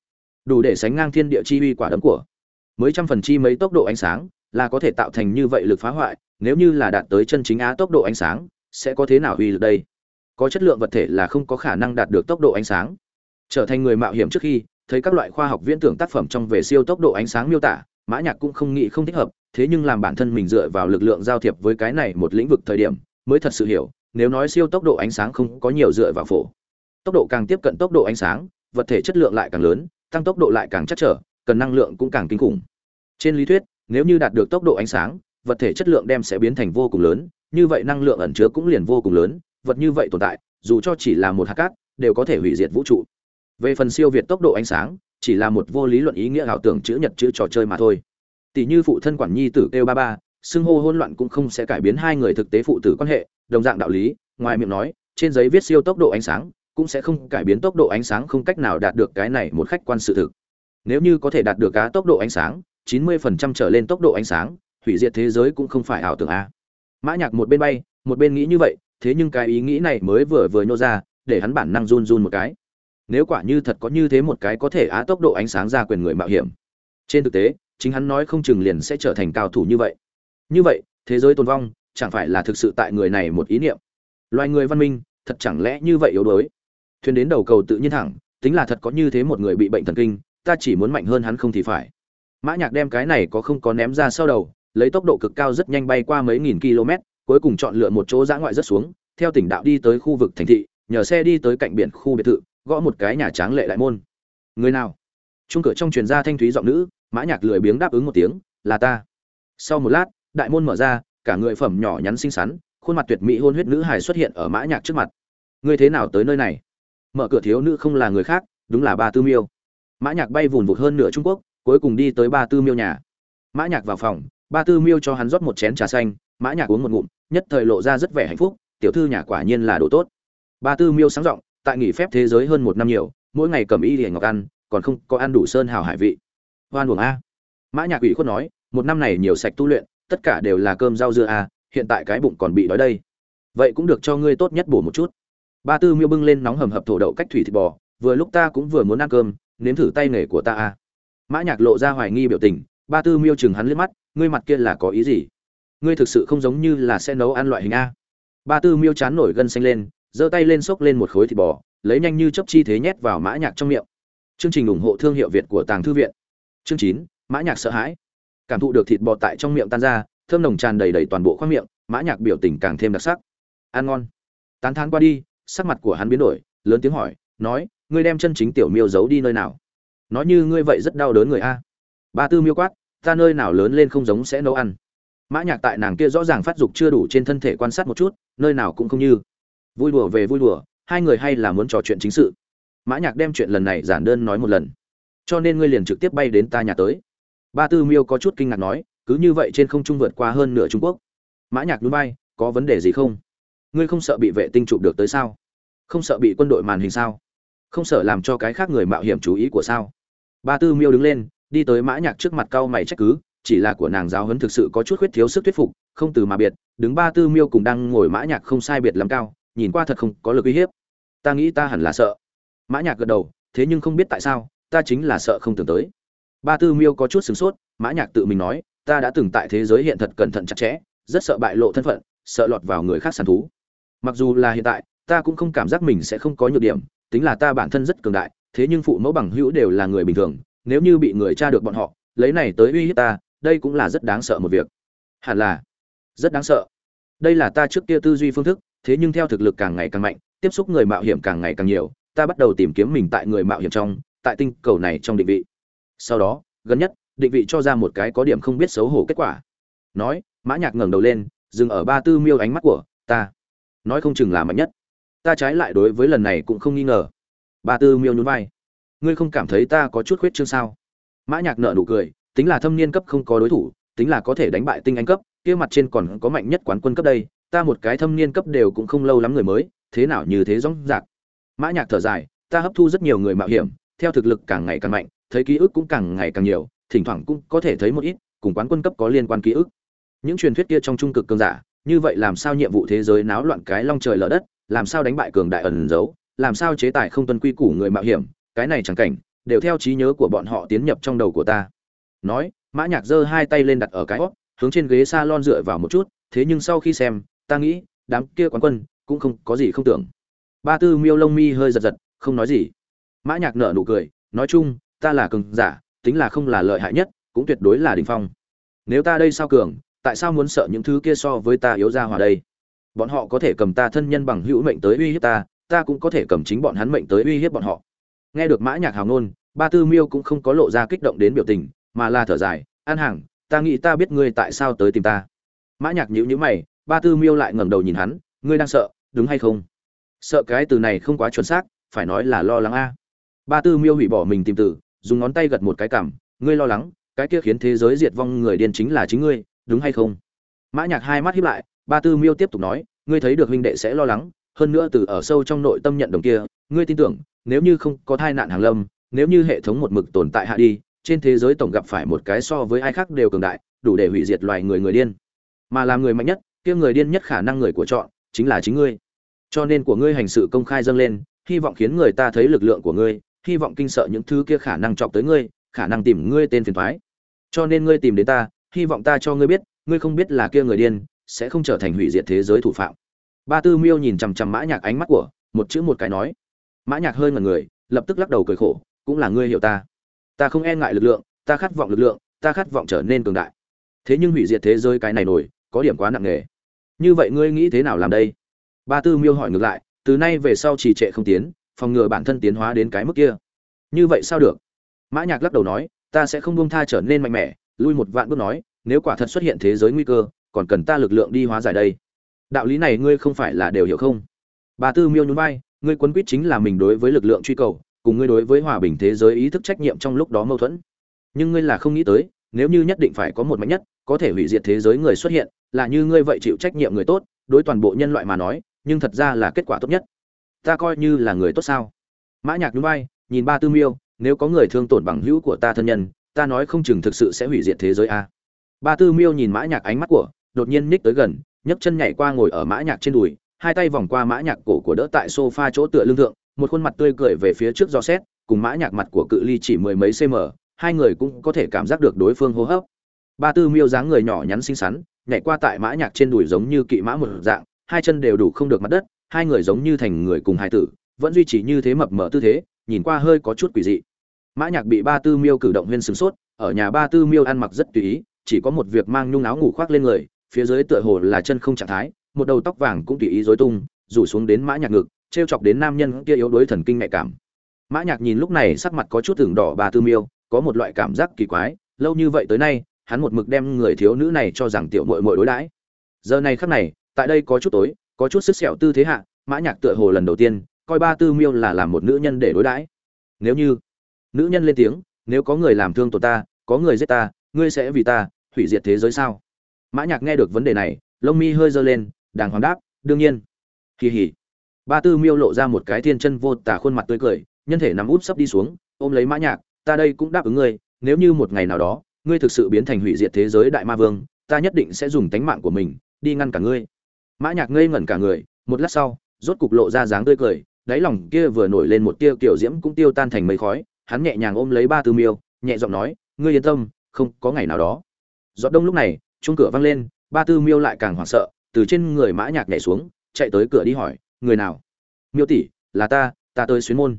Đủ để sánh ngang thiên địa chi uy quả đấm của. Mới trăm phần chi mấy tốc độ ánh sáng, là có thể tạo thành như vậy lực phá hoại, nếu như là đạt tới chân chính á tốc độ ánh sáng, sẽ có thế nào uy lực đây? Có chất lượng vật thể là không có khả năng đạt được tốc độ ánh sáng. Trở thành người mạo hiểm trước khi, thấy các loại khoa học viễn tưởng tác phẩm trong về siêu tốc độ ánh sáng miêu tả, mã nhạc cũng không nghĩ không thích hợp, thế nhưng làm bản thân mình dựa vào lực lượng giao thiệp với cái này một lĩnh vực thời điểm, mới thật sự hiểu, nếu nói siêu tốc độ ánh sáng không có nhiều dựa vào phổ tốc độ càng tiếp cận tốc độ ánh sáng, vật thể chất lượng lại càng lớn, tăng tốc độ lại càng chắc trở, cần năng lượng cũng càng kinh khủng. Trên lý thuyết, nếu như đạt được tốc độ ánh sáng, vật thể chất lượng đem sẽ biến thành vô cùng lớn, như vậy năng lượng ẩn chứa cũng liền vô cùng lớn, vật như vậy tồn tại, dù cho chỉ là một hạt cát, đều có thể hủy diệt vũ trụ. Về phần siêu việt tốc độ ánh sáng, chỉ là một vô lý luận ý nghĩa ảo tưởng chữ nhật chữ trò chơi mà thôi. Tỷ như phụ thân quản nhi tử kêu ba ba, xưng hô hôn loạn cũng không sẽ cải biến hai người thực tế phụ tử quan hệ, đồng dạng đạo lý, ngoài miệng nói, trên giấy viết siêu tốc độ ánh sáng cũng sẽ không cải biến tốc độ ánh sáng không cách nào đạt được cái này một khách quan sự thực. Nếu như có thể đạt được cá tốc độ ánh sáng 90% trở lên tốc độ ánh sáng, hủy diệt thế giới cũng không phải ảo tưởng a. Mã nhạc một bên bay, một bên nghĩ như vậy, thế nhưng cái ý nghĩ này mới vừa vừa nhô ra, để hắn bản năng run run một cái. Nếu quả như thật có như thế một cái có thể á tốc độ ánh sáng ra quyền người mạo hiểm. Trên thực tế, chính hắn nói không chừng liền sẽ trở thành cao thủ như vậy. Như vậy, thế giới tồn vong, chẳng phải là thực sự tại người này một ý niệm. Loài người văn minh, thật chẳng lẽ như vậy yếu đuối? Thuyền đến đầu cầu tự nhiên thẳng, tính là thật có như thế một người bị bệnh thần kinh, ta chỉ muốn mạnh hơn hắn không thì phải. Mã nhạc đem cái này có không có ném ra sau đầu, lấy tốc độ cực cao rất nhanh bay qua mấy nghìn km, cuối cùng chọn lựa một chỗ giã ngoại rất xuống, theo tỉnh đạo đi tới khu vực thành thị, nhờ xe đi tới cạnh biển khu biệt thự, gõ một cái nhà tráng lệ đại môn. Người nào? Chung cửa trong truyền ra thanh thúy giọng nữ, mã nhạc lười biếng đáp ứng một tiếng, là ta. Sau một lát, đại môn mở ra, cả người phẩm nhỏ nhắn xinh xắn, khuôn mặt tuyệt mỹ hôn huyết nữ hài xuất hiện ở mã nhạc trước mặt. Ngươi thế nào tới nơi này? Mở cửa thiếu nữ không là người khác đúng là ba tư miêu. Mã nhạc bay vùn vụt hơn nửa trung quốc cuối cùng đi tới ba tư miêu nhà. Mã nhạc vào phòng ba tư miêu cho hắn rót một chén trà xanh mã nhạc uống một ngụm nhất thời lộ ra rất vẻ hạnh phúc tiểu thư nhà quả nhiên là đồ tốt. Ba tư miêu sáng rộng, tại nghỉ phép thế giới hơn một năm nhiều mỗi ngày cầm y liền ngọc ăn còn không có ăn đủ sơn hào hải vị. Hoan uổng a. Mã nhạc ủy khuất nói một năm này nhiều sạch tu luyện tất cả đều là cơm rau dưa a hiện tại cái bụng còn bị đói đây. Vậy cũng được cho ngươi tốt nhất bổ một chút ba tư miêu bưng lên nóng hầm hập thổ đậu cách thủy thịt bò, vừa lúc ta cũng vừa muốn ăn cơm, nếm thử tay nghề của ta a mã nhạc lộ ra hoài nghi biểu tình, ba tư miêu chừng hắn liếc mắt, ngươi mặt kia là có ý gì? Ngươi thực sự không giống như là sẽ nấu ăn loại hình a. Ba tư miêu chán nổi gân xanh lên, giơ tay lên xốc lên một khối thịt bò, lấy nhanh như chấp chi thế nhét vào mã nhạc trong miệng. Chương trình ủng hộ thương hiệu việt của tàng thư viện. Chương chín, mã nhạc sợ hãi. Cảm thụ được thịt bò tại trong miệng tan ra, thơm nồng tràn đầy đầy toàn bộ khoang miệng, mã nhạc biểu tình càng thêm đặc sắc. Ăn ngon. Tán thán qua đi sắc mặt của hắn biến đổi, lớn tiếng hỏi, nói, ngươi đem chân chính tiểu miêu giấu đi nơi nào? Nói như ngươi vậy rất đau đớn người a. Ba tư miêu quát, ta nơi nào lớn lên không giống sẽ nấu ăn. Mã nhạc tại nàng kia rõ ràng phát dục chưa đủ trên thân thể quan sát một chút, nơi nào cũng không như. Vui đùa về vui đùa, hai người hay là muốn trò chuyện chính sự. Mã nhạc đem chuyện lần này giản đơn nói một lần. Cho nên ngươi liền trực tiếp bay đến ta nhà tới. Ba tư miêu có chút kinh ngạc nói, cứ như vậy trên không trung vượt qua hơn nửa trung quốc. Mã nhạc núi bay có vấn đề gì không? Ngươi không sợ bị vệ tinh chụp được tới sao? Không sợ bị quân đội màn hình sao? Không sợ làm cho cái khác người mạo hiểm chú ý của sao? Ba tư miêu đứng lên, đi tới mã nhạc trước mặt cao mày trách cứ, chỉ là của nàng giáo huấn thực sự có chút khuyết thiếu sức thuyết phục, không từ mà biệt, đứng ba tư miêu cùng đang ngồi mã nhạc không sai biệt lắm cao, nhìn qua thật không có lực uy hiếp. Ta nghĩ ta hẳn là sợ. Mã nhạc gật đầu, thế nhưng không biết tại sao, ta chính là sợ không tưởng tới. Ba tư miêu có chút sửng sốt, mã nhạc tự mình nói, ta đã từng tại thế giới hiện thật cẩn thận chặt chẽ, rất sợ bại lộ thân phận, sợ lọt vào người khác săn thú. Mặc dù là hiện tại ta cũng không cảm giác mình sẽ không có nhược điểm, tính là ta bản thân rất cường đại, thế nhưng phụ mẫu bằng hữu đều là người bình thường, nếu như bị người tra được bọn họ, lấy này tới uy hiếp ta, đây cũng là rất đáng sợ một việc. Hẳn là, rất đáng sợ. Đây là ta trước kia tư duy phương thức, thế nhưng theo thực lực càng ngày càng mạnh, tiếp xúc người mạo hiểm càng ngày càng nhiều, ta bắt đầu tìm kiếm mình tại người mạo hiểm trong, tại tinh cầu này trong định vị. Sau đó, gần nhất, định vị cho ra một cái có điểm không biết xấu hổ kết quả. Nói, mã nhạc ngẩng đầu lên, dừng ở ba tư miêu ánh mắt của ta. Nói không chừng là mạnh nhất ta trái lại đối với lần này cũng không nghi ngờ. Ba tư miêu nhún vai. Ngươi không cảm thấy ta có chút khuyết chương sao? Mã nhạc nở nụ cười, tính là thâm niên cấp không có đối thủ, tính là có thể đánh bại tinh anh cấp, kia mặt trên còn có mạnh nhất quán quân cấp đây, ta một cái thâm niên cấp đều cũng không lâu lắm người mới, thế nào như thế rõ rạc. Mã nhạc thở dài, ta hấp thu rất nhiều người mạo hiểm, theo thực lực càng ngày càng mạnh, thấy ký ức cũng càng ngày càng nhiều, thỉnh thoảng cũng có thể thấy một ít, cùng quán quân cấp có liên quan ký ức. Những truyền thuyết kia trong trung cực cường giả, như vậy làm sao nhiệm vụ thế giới náo loạn cái long trời lở đất làm sao đánh bại cường đại ẩn giấu, làm sao chế tài không tuân quy củ người mạo hiểm, cái này chẳng cảnh, đều theo trí nhớ của bọn họ tiến nhập trong đầu của ta. Nói, mã nhạc giơ hai tay lên đặt ở cái hót hướng trên ghế salon dựa vào một chút, thế nhưng sau khi xem, ta nghĩ, đám kia quán quân cũng không có gì không tưởng. Ba tư miêu lông mi hơi giật giật, không nói gì. Mã nhạc nở nụ cười, nói chung, ta là cường giả, tính là không là lợi hại nhất, cũng tuyệt đối là đỉnh phong. Nếu ta đây sao cường, tại sao muốn sợ những thứ kia so với ta yếu ra hòa đây? Bọn họ có thể cầm ta thân nhân bằng hữu mệnh tới uy hiếp ta ta cũng có thể cầm chính bọn hắn mệnh tới uy hiếp bọn họ. Nghe được mã nhạc hào nôn ba tư miêu cũng không có lộ ra kích động đến biểu tình, mà là thở dài, an hàng ta nghĩ ta biết ngươi tại sao tới tìm ta. Mã nhạc nhíu nhíu mày, ba tư miêu lại ngẩng đầu nhìn hắn, ngươi đang sợ, đúng hay không? Sợ cái từ này không quá chuẩn xác, phải nói là lo lắng a. Ba tư miêu hủy bỏ mình tìm từ, dùng ngón tay gật một cái cảm ngươi lo lắng, cái kia khiến thế giới diệt vong người điên chính là chính ngươi, đúng hay không? Mã nhạc hai mắt híp lại ba tư miêu tiếp tục nói, ngươi thấy được huynh đệ sẽ lo lắng, hơn nữa từ ở sâu trong nội tâm nhận đồng kia, ngươi tin tưởng, nếu như không có tai nạn hàng lâm, nếu như hệ thống một mực tồn tại hạ đi, trên thế giới tổng gặp phải một cái so với ai khác đều cường đại, đủ để hủy diệt loài người người điên. Mà làm người mạnh nhất, kia người điên nhất khả năng người của chọn, chính là chính ngươi. Cho nên của ngươi hành sự công khai dâng lên, hy vọng khiến người ta thấy lực lượng của ngươi, hy vọng kinh sợ những thứ kia khả năng chọc tới ngươi, khả năng tìm ngươi tên phiền thoái cho nên ngươi tìm đến ta, hy vọng ta cho ngươi biết, ngươi không biết là kia người điên sẽ không trở thành hủy diệt thế giới thủ phạm. Ba tư miêu nhìn chằm chằm mã nhạc ánh mắt của một chữ một cái nói, mã nhạc hơi ngẩn người, lập tức lắc đầu cười khổ, cũng là ngươi hiểu ta. Ta không e ngại lực lượng, ta khát vọng lực lượng, ta khát vọng trở nên cường đại. Thế nhưng hủy diệt thế giới cái này nổi, có điểm quá nặng nề. Như vậy ngươi nghĩ thế nào làm đây? Ba tư miêu hỏi ngược lại, từ nay về sau trì trệ không tiến, phòng ngừa bản thân tiến hóa đến cái mức kia. Như vậy sao được? Mã nhạc lắc đầu nói, ta sẽ không buông tha trở nên mạnh mẽ. Lui một vạn bước nói, nếu quả thật xuất hiện thế giới nguy cơ còn cần ta lực lượng đi hóa giải đây. Đạo lý này ngươi không phải là đều hiểu không? Bà tư miêu nhún vai, ngươi quấn quýt chính là mình đối với lực lượng truy cầu, cùng ngươi đối với hòa bình thế giới ý thức trách nhiệm trong lúc đó mâu thuẫn. Nhưng ngươi là không nghĩ tới, nếu như nhất định phải có một mạnh nhất, có thể hủy diệt thế giới người xuất hiện, là như ngươi vậy chịu trách nhiệm người tốt, đối toàn bộ nhân loại mà nói, nhưng thật ra là kết quả tốt nhất. Ta coi như là người tốt sao? Mã nhạc nhún vai, nhìn ba tư miêu, nếu có người thương tổn bằng hữu của ta thân nhân, ta nói không chừng thực sự sẽ hủy diệt thế giới a. Ba tư miêu nhìn mã nhạc ánh mắt của đột nhiên nhích tới gần, nhấc chân nhảy qua ngồi ở mã nhạc trên đùi, hai tay vòng qua mã nhạc cổ của đỡ tại sofa chỗ tựa lưng thượng, một khuôn mặt tươi cười về phía trước do xét, cùng mã nhạc mặt của cự ly chỉ mười mấy cm hai người cũng có thể cảm giác được đối phương hô hấp. Ba tư miêu dáng người nhỏ nhắn xinh xắn, nhảy qua tại mã nhạc trên đùi giống như kỵ mã một dạng, hai chân đều đủ không được mặt đất, hai người giống như thành người cùng hai tử, vẫn duy trì như thế mập mờ tư thế, nhìn qua hơi có chút quỷ dị. Mã nhạc bị ba tư miêu cử động huyên sướng sốt, ở nhà ba tư miêu ăn mặc rất tùy ý, chỉ có một việc mang nhung áo ngủ khoác lên người phía dưới tựa hồ là chân không trạng thái, một đầu tóc vàng cũng tùy ý rối tung, rủ xuống đến mã nhạc ngực treo chọc đến nam nhân kia yếu đuối thần kinh nhạy cảm. Mã nhạc nhìn lúc này sắc mặt có chút tưởng đỏ ba tư miêu, có một loại cảm giác kỳ quái, lâu như vậy tới nay, hắn một mực đem người thiếu nữ này cho rằng tiểu muội muội đối đãi. Giờ này khắc này, tại đây có chút tối, có chút sức sẹo tư thế hạ, mã nhạc tựa hồ lần đầu tiên, coi ba tư miêu là làm một nữ nhân để đối đãi. Nếu như nữ nhân lên tiếng, nếu có người làm thương tổn ta, có người giết ta, ngươi sẽ vì ta hủy diệt thế giới sao? Mã nhạc nghe được vấn đề này, lông mi hơi giơ lên, đàng hoàng đáp, đương nhiên. Kỳ hỉ. Ba tư miêu lộ ra một cái thiên chân vô tả khuôn mặt tươi cười, nhân thể nằm úp sấp đi xuống, ôm lấy mã nhạc, ta đây cũng đáp ứng ngươi, nếu như một ngày nào đó, ngươi thực sự biến thành hủy diệt thế giới đại ma vương, ta nhất định sẽ dùng tánh mạng của mình, đi ngăn cả ngươi. Mã nhạc ngây ngẩn cả người, một lát sau, rốt cục lộ ra dáng tươi cười, đáy lòng kia vừa nổi lên một tia kiểu diễm cũng tiêu tan thành mây khói, hắn nhẹ nhàng ôm lấy ba tư miêu, nhẹ giọng nói, ngươi yên tâm, không có ngày nào đó. Giọt đông lúc này chung cửa vang lên, ba tư miêu lại càng hoảng sợ, từ trên người mã nhạc nhảy xuống, chạy tới cửa đi hỏi, người nào? Miêu tỷ, là ta ta tới xuyến môn.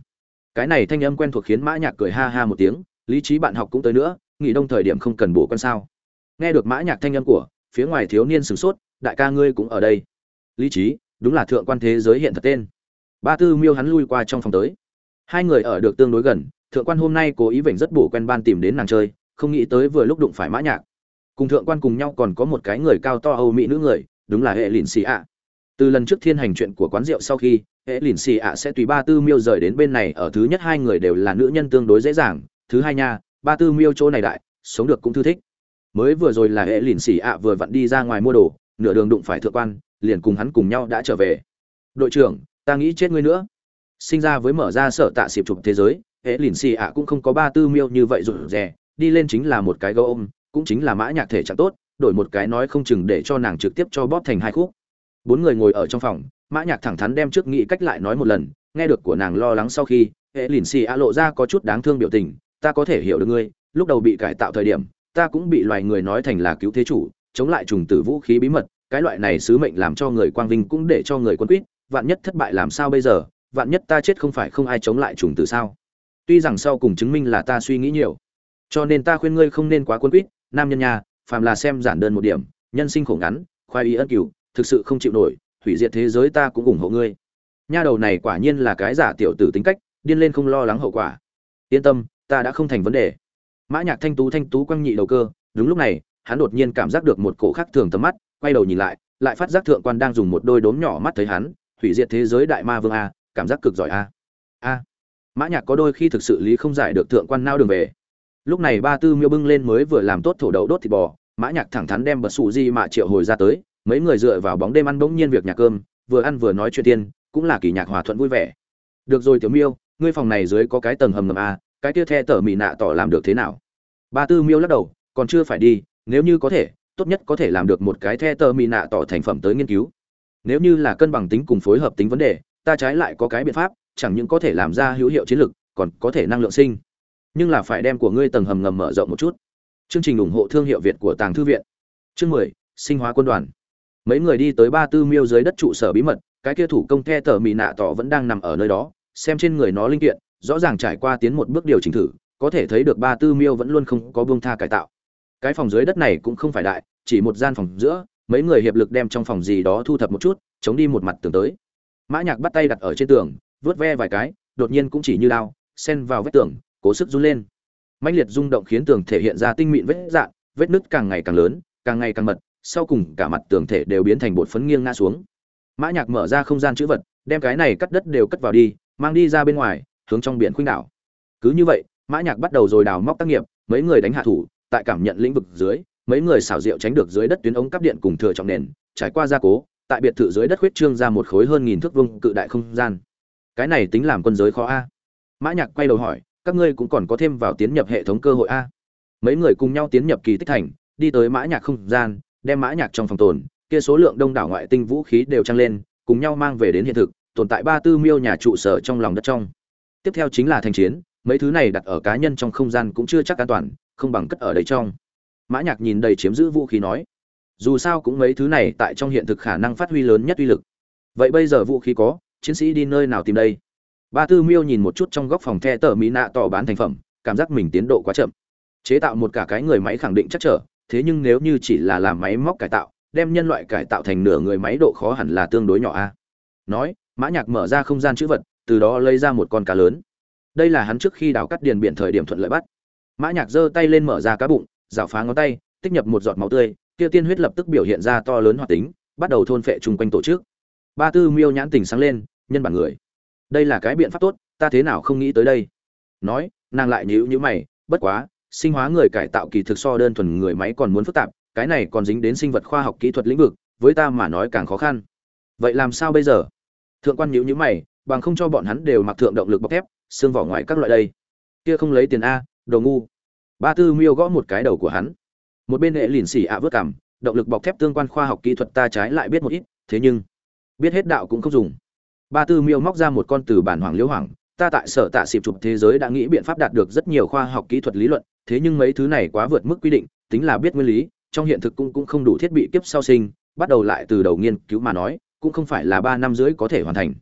Cái này thanh âm quen thuộc khiến mã nhạc cười ha ha một tiếng, lý trí bạn học cũng tới nữa, nghỉ đông thời điểm không cần bổ con sao. Nghe được mã nhạc thanh âm của, phía ngoài thiếu niên sửng sốt, đại ca ngươi cũng ở đây. Lý trí, đúng là thượng quan thế giới hiện thật tên. Ba tư miêu hắn lui qua trong phòng tới. Hai người ở được tương đối gần, thượng quan hôm nay cố ý vểnh rất bổ quen ban tìm đến nàng chơi, không nghĩ tới vừa lúc đụng phải mã nhạc cùng thượng quan cùng nhau còn có một cái người cao to âu mỹ nữ người, đúng là hệ lìn xì ạ. Từ lần trước thiên hành chuyện của quán rượu sau khi, hệ lìn xì ạ sẽ tùy ba tư miêu rời đến bên này, ở thứ nhất hai người đều là nữ nhân tương đối dễ dàng. Thứ hai nha, ba tư miêu chỗ này đại, sống được cũng thư thích. Mới vừa rồi là hệ lìn xì ạ vừa vặn đi ra ngoài mua đồ, nửa đường đụng phải thượng quan, liền cùng hắn cùng nhau đã trở về. Đội trưởng, ta nghĩ chết ngươi nữa. Sinh ra với mở ra sở tạ xịp chụp thế giới, hệ lìn xì ạ cũng không có ba tư miêu như vậy rụt rè, đi lên chính là một cái gấu ôm cũng chính là mã nhạc thể chẳng tốt, đổi một cái nói không chừng để cho nàng trực tiếp cho bóp thành hai khúc. Bốn người ngồi ở trong phòng, mã nhạc thẳng thắn đem trước nghĩ cách lại nói một lần, nghe được của nàng lo lắng sau khi, hệ lìn xì a lộ ra có chút đáng thương biểu tình, ta có thể hiểu được ngươi, lúc đầu bị cải tạo thời điểm, ta cũng bị loài người nói thành là cứu thế chủ, chống lại trùng tử vũ khí bí mật, cái loại này sứ mệnh làm cho người quang vinh cũng để cho người quân quyết vạn nhất thất bại làm sao bây giờ, vạn nhất ta chết không phải không ai chống lại trùng tử sao? Tuy rằng sau cùng chứng minh là ta suy nghĩ nhiều, cho nên ta khuyên ngươi không nên quá quân quyết nam nhân nhà phàm là xem giản đơn một điểm, nhân sinh khổ ngắn khoai ý ân cửu, thực sự không chịu nổi, hủy diệt thế giới ta cũng ủng hộ ngươi. Nha đầu này quả nhiên là cái giả tiểu tử tính cách, điên lên không lo lắng hậu quả. Yên tâm, ta đã không thành vấn đề. Mã nhạc thanh tú thanh tú quăng nhị đầu cơ, đúng lúc này, hắn đột nhiên cảm giác được một cổ khác thường tầm mắt, quay đầu nhìn lại lại phát giác thượng quan đang dùng một đôi đốm nhỏ mắt thấy hắn, hủy diệt thế giới đại ma vương a, cảm giác cực giỏi a. A. Mã nhạc có đôi khi thực sự lý không giải được thượng quan nao đường về lúc này ba tư miêu bưng lên mới vừa làm tốt thổ đậu đốt thịt bò, mã nhạc thẳng thắn đem bật sụ di mạ triệu hồi ra tới, mấy người dựa vào bóng đêm ăn bỗng nhiên việc nhà cơm, vừa ăn vừa nói chuyện tiên, cũng là kỳ nhạc hòa thuận vui vẻ. Được rồi tiểu miêu, ngươi phòng này dưới có cái tầng hầm ngầm a, cái kia the tở mị nạ tỏ làm được thế nào? Ba tư miêu lắc đầu, còn chưa phải đi, nếu như có thể, tốt nhất có thể làm được một cái the tơ mị nạ tỏ thành phẩm tới nghiên cứu. Nếu như là cân bằng tính cùng phối hợp tính vấn đề, ta trái lại có cái biện pháp, chẳng những có thể làm ra hữu hiệu chiến lược, còn có thể năng lượng sinh nhưng là phải đem của ngươi tầng hầm ngầm mở rộng một chút. Chương trình ủng hộ thương hiệu việt của tàng thư viện. Chương mười, sinh hóa quân đoàn. Mấy người đi tới ba tư miêu dưới đất trụ sở bí mật, cái kia thủ công the tờ mì nạ tỏ vẫn đang nằm ở nơi đó, xem trên người nó linh kiện, rõ ràng trải qua tiến một bước điều chỉnh thử, có thể thấy được ba tư miêu vẫn luôn không có buông tha cải tạo. Cái phòng dưới đất này cũng không phải đại, chỉ một gian phòng giữa, mấy người hiệp lực đem trong phòng gì đó thu thập một chút, chống đi một mặt tường tới. Mã nhạc bắt tay đặt ở trên tường vớt ve vài cái, đột nhiên cũng chỉ như đao, xen vào vết tường cố sức run lên. Mãnh liệt rung động khiến tường thể hiện ra tinh mịn vết dạn, vết nứt càng ngày càng lớn, càng ngày càng mật, sau cùng cả mặt tường thể đều biến thành bột phấn nghiêng ngã xuống. Mã nhạc mở ra không gian chữ vật, đem cái này cắt đất đều cất vào đi, mang đi ra bên ngoài, hướng trong biển khuynh đảo. Cứ như vậy, mã nhạc bắt đầu rồi đào móc tác nghiệp, mấy người đánh hạ thủ, tại cảm nhận lĩnh vực dưới, mấy người xảo diệu tránh được dưới đất tuyến ống cắp điện cùng thừa trọng nền, trải qua gia cố, tại biệt thự dưới đất huyết trương ra một khối hơn nghìn thước vuông cự đại không gian. Cái này tính làm quân giới khó a. Mã nhạc quay đầu hỏi các ngươi cũng còn có thêm vào tiến nhập hệ thống cơ hội a. Mấy người cùng nhau tiến nhập kỳ tích thành, đi tới mã nhạc không gian, đem mã nhạc trong phòng tồn, kia số lượng đông đảo ngoại tinh vũ khí đều trăng lên, cùng nhau mang về đến hiện thực, tồn tại ba tư miêu nhà trụ sở trong lòng đất trong. Tiếp theo chính là thành chiến, mấy thứ này đặt ở cá nhân trong không gian cũng chưa chắc an toàn, không bằng cất ở đây trong. Mã nhạc nhìn đầy chiếm giữ vũ khí nói, dù sao cũng mấy thứ này tại trong hiện thực khả năng phát huy lớn nhất uy lực. Vậy bây giờ vũ khí có, chiến sĩ đi nơi nào tìm đây? Ba tư miêu nhìn một chút trong góc phòng the tờ mỹ nạ tỏ bán thành phẩm, cảm giác mình tiến độ quá chậm. Chế tạo một cả cái người máy khẳng định chắc trở, thế nhưng nếu như chỉ là làm máy móc cải tạo, đem nhân loại cải tạo thành nửa người máy độ khó hẳn là tương đối nhỏ a. Nói, mã nhạc mở ra không gian chữ vật, từ đó lấy ra một con cá lớn. Đây là hắn trước khi đào cắt điền biển thời điểm thuận lợi bắt. Mã nhạc giơ tay lên mở ra cá bụng rào phá ngón tay, tích nhập một giọt máu tươi, kia tiên huyết lập tức biểu hiện ra to lớn hoạt tính, bắt đầu thôn phệ chung quanh tổ chức. Ba tư miêu nhãn tình sáng lên, nhân bản người đây là cái biện pháp tốt, ta thế nào không nghĩ tới đây. Nói, nàng lại nhíu nhíu mày, bất quá, sinh hóa người cải tạo kỳ thực so đơn thuần người máy còn muốn phức tạp, cái này còn dính đến sinh vật khoa học kỹ thuật lĩnh vực, với ta mà nói càng khó khăn. Vậy làm sao bây giờ? Thượng quan nhíu nhíu mày, bằng không cho bọn hắn đều mặc thượng động lực bọc thép, xương vỏ ngoài các loại đây. Kia không lấy tiền a, đồ ngu. Ba tư miêu gõ một cái đầu của hắn. Một bên hệ lìn xỉ ạ vớt cảm, động lực bọc thép tương quan khoa học kỹ thuật ta trái lại biết một ít, thế nhưng, biết hết đạo cũng không dùng ba tư miêu móc ra một con từ bản hoàng liễu hoàng ta tại sở tạ xịp chụp thế giới đã nghĩ biện pháp đạt được rất nhiều khoa học kỹ thuật lý luận, thế nhưng mấy thứ này quá vượt mức quy định, tính là biết nguyên lý, trong hiện thực cũng cũng không đủ thiết bị kiếp sau sinh, bắt đầu lại từ đầu nghiên cứu mà nói, cũng không phải là ba năm rưỡi có thể hoàn thành.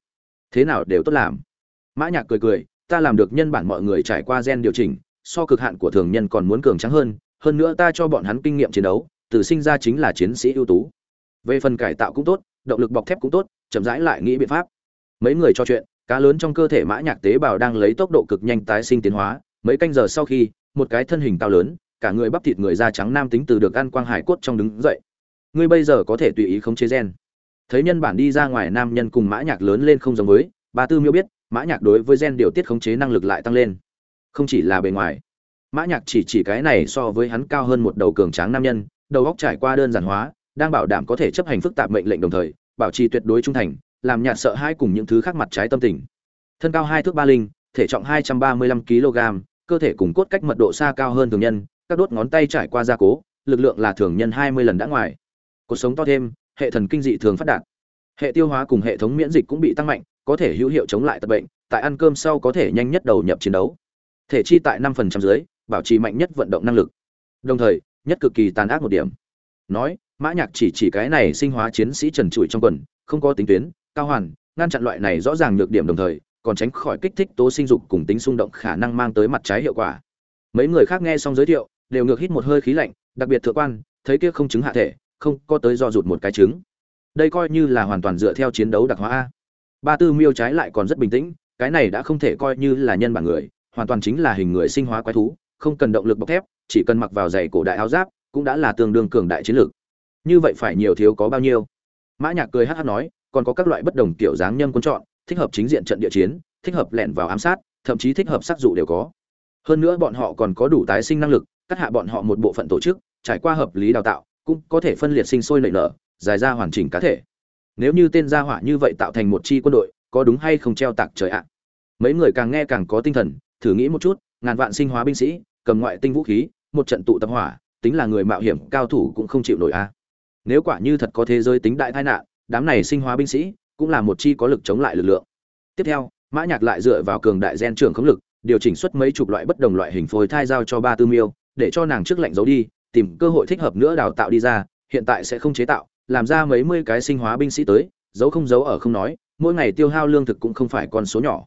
Thế nào đều tốt làm. Mã nhạc cười cười, ta làm được nhân bản mọi người trải qua gen điều chỉnh, so cực hạn của thường nhân còn muốn cường tráng hơn hơn nữa ta cho bọn hắn kinh nghiệm chiến đấu, từ sinh ra chính là chiến sĩ ưu tú. Về phần cải tạo cũng tốt, động lực bọc thép cũng tốt, chậm rãi lại nghĩ biện pháp mấy người cho chuyện, cá lớn trong cơ thể mã nhạc tế bào đang lấy tốc độ cực nhanh tái sinh tiến hóa. Mấy canh giờ sau khi, một cái thân hình cao lớn, cả người bắp thịt người da trắng nam tính từ được ăn quang hải cốt trong đứng dậy. Ngươi bây giờ có thể tùy ý khống chế gen. Thấy nhân bản đi ra ngoài nam nhân cùng mã nhạc lớn lên không giống với, bà tư miêu biết, mã nhạc đối với gen điều tiết khống chế năng lực lại tăng lên. Không chỉ là bề ngoài, mã nhạc chỉ chỉ cái này so với hắn cao hơn một đầu cường tráng nam nhân, đầu óc trải qua đơn giản hóa, đang bảo đảm có thể chấp hành phức tạp mệnh lệnh đồng thời, bảo trì tuyệt đối trung thành làm nhạt sợ hai cùng những thứ khác mặt trái tâm tình. Thân cao hai thước ba linh, thể trọng hai trăm ba mươi lăm kg, cơ thể cùng cốt cách mật độ xa cao hơn thường nhân, các đốt ngón tay trải qua gia cố, lực lượng là thường nhân hai mươi lần đã ngoài. Cuộc sống to thêm, hệ thần kinh dị thường phát đạt. Hệ tiêu hóa cùng hệ thống miễn dịch cũng bị tăng mạnh, có thể hữu hiệu chống lại tật bệnh, tại ăn cơm sau có thể nhanh nhất đầu nhập chiến đấu. Thể chi tại năm phần trăm dưới, bảo trì mạnh nhất vận động năng lực. Đồng thời, nhất cực kỳ tàn ác một điểm. Nói, mã nhạc chỉ chỉ cái này sinh hóa chiến sĩ trần trụi trong quần, không có tính tuyến cao hoàn, ngăn chặn loại này rõ ràng nhược điểm đồng thời, còn tránh khỏi kích thích tố sinh dục cùng tính xung động khả năng mang tới mặt trái hiệu quả. Mấy người khác nghe xong giới thiệu, đều ngược hít một hơi khí lạnh, đặc biệt thượng quan, thấy kia không chứng hạ thể, không có tới do rụt một cái trứng. Đây coi như là hoàn toàn dựa theo chiến đấu đặc hóa a. Ba tư miêu trái lại còn rất bình tĩnh, cái này đã không thể coi như là nhân bản người, hoàn toàn chính là hình người sinh hóa quái thú, không cần động lực bọc thép, chỉ cần mặc vào giày cổ đại áo giáp, cũng đã là tương đương cường đại chiến lược. Như vậy phải nhiều thiếu có bao nhiêu? Mã nhạc cười hắt hắt nói còn có các loại bất đồng kiểu dáng nhân quân chọn, thích hợp chính diện trận địa chiến, thích hợp lẻn vào ám sát, thậm chí thích hợp sát dụ đều có. Hơn nữa bọn họ còn có đủ tái sinh năng lực, cắt hạ bọn họ một bộ phận tổ chức, trải qua hợp lý đào tạo, cũng có thể phân liệt sinh sôi nảy nở dài ra hoàn chỉnh cá thể. Nếu như tên gia hỏa như vậy tạo thành một chi quân đội, có đúng hay không treo tạc trời ạ? Mấy người càng nghe càng có tinh thần, thử nghĩ một chút, ngàn vạn sinh hóa binh sĩ, cầm ngoại tinh vũ khí, một trận tụ tập hỏa, tính là người mạo hiểm, cao thủ cũng không chịu nổi a. Nếu quả như thật có thế giới tính đại tai nạn đám này sinh hóa binh sĩ cũng là một chi có lực chống lại lực lượng. Tiếp theo, mã nhạc lại dựa vào cường đại gen trưởng khống lực, điều chỉnh xuất mấy chục loại bất đồng loại hình phôi thai giao cho ba tư miêu, để cho nàng trước lệnh giấu đi, tìm cơ hội thích hợp nữa đào tạo đi ra, hiện tại sẽ không chế tạo, làm ra mấy mươi cái sinh hóa binh sĩ tới, giấu không giấu ở không nói, mỗi ngày tiêu hao lương thực cũng không phải con số nhỏ.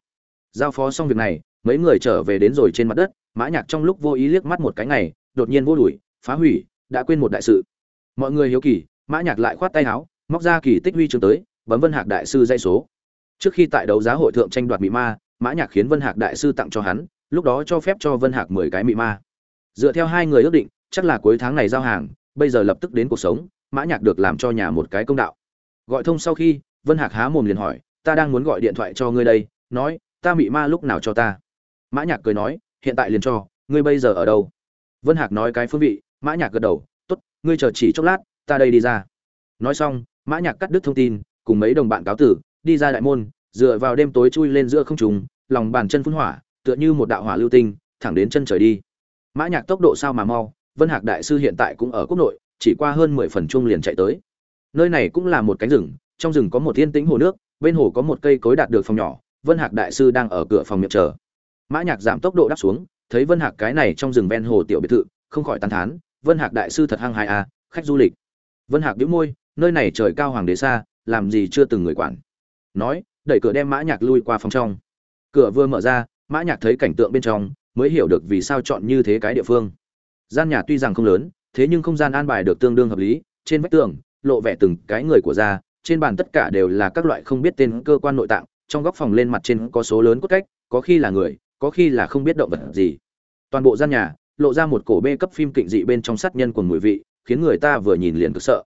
Giao phó xong việc này, mấy người trở về đến rồi trên mặt đất, mã nhạc trong lúc vô ý liếc mắt một cái ngày đột nhiên vô đuổi, phá hủy, đã quên một đại sự. Mọi người hiếu kỳ, mã nhạc lại khoát tay áo móc ra kỳ tích huy chương tới, bấm vân hạc đại sư dây số. Trước khi tại đấu giá hội thượng tranh đoạt mị ma, mã nhạc khiến vân hạc đại sư tặng cho hắn, lúc đó cho phép cho vân hạc mười cái mị ma. Dựa theo hai người ước định, chắc là cuối tháng này giao hàng, bây giờ lập tức đến cuộc sống, mã nhạc được làm cho nhà một cái công đạo. Gọi thông sau khi, vân hạc há mồm liền hỏi, ta đang muốn gọi điện thoại cho ngươi đây, nói, ta mị ma lúc nào cho ta? Mã nhạc cười nói, hiện tại liền cho, ngươi bây giờ ở đâu? Vân hạc nói cái phương vị, mã nhạc gật đầu, tốt, ngươi chờ chỉ chốc lát, ta đây đi ra. Nói xong mã nhạc cắt đứt thông tin, cùng mấy đồng bạn cáo tử, đi ra đại môn, dựa vào đêm tối chui lên giữa không trung, lòng bàn chân phun hỏa, tựa như một đạo hỏa lưu tinh, thẳng đến chân trời đi. Mã nhạc tốc độ sao mà mau, vân hạc đại sư hiện tại cũng ở quốc nội, chỉ qua hơn mười phần chung liền chạy tới. Nơi này cũng là một cánh rừng, trong rừng có một thiên tĩnh hồ nước, bên hồ có một cây cối đạt được phòng nhỏ, vân hạc đại sư đang ở cửa phòng miệng chờ. Mã nhạc giảm tốc độ đáp xuống, thấy vân hạc cái này trong rừng ven hồ tiểu biệt thự, không khỏi tán thán, vân hạc đại sư thật hăng hài à khách du lịch. Vân hạc bĩu môi nơi này trời cao hoàng đế xa, làm gì chưa từng người quản. Nói, đẩy cửa đem mã nhạc lui qua phòng trong. Cửa vừa mở ra, mã nhạc thấy cảnh tượng bên trong, mới hiểu được vì sao chọn như thế cái địa phương. Gian nhà tuy rằng không lớn, thế nhưng không gian an bài được tương đương hợp lý, trên vách tường, lộ vẻ từng cái người của gia, trên bàn tất cả đều là các loại không biết tên cơ quan nội tạng, trong góc phòng lên mặt trên có số lớn cốt cách, có khi là người, có khi là không biết động vật gì. Toàn bộ gian nhà, lộ ra một cổ bê cấp phim kịch dị bên trong sát nhân của mùi vị, khiến người ta vừa nhìn liền cực sợ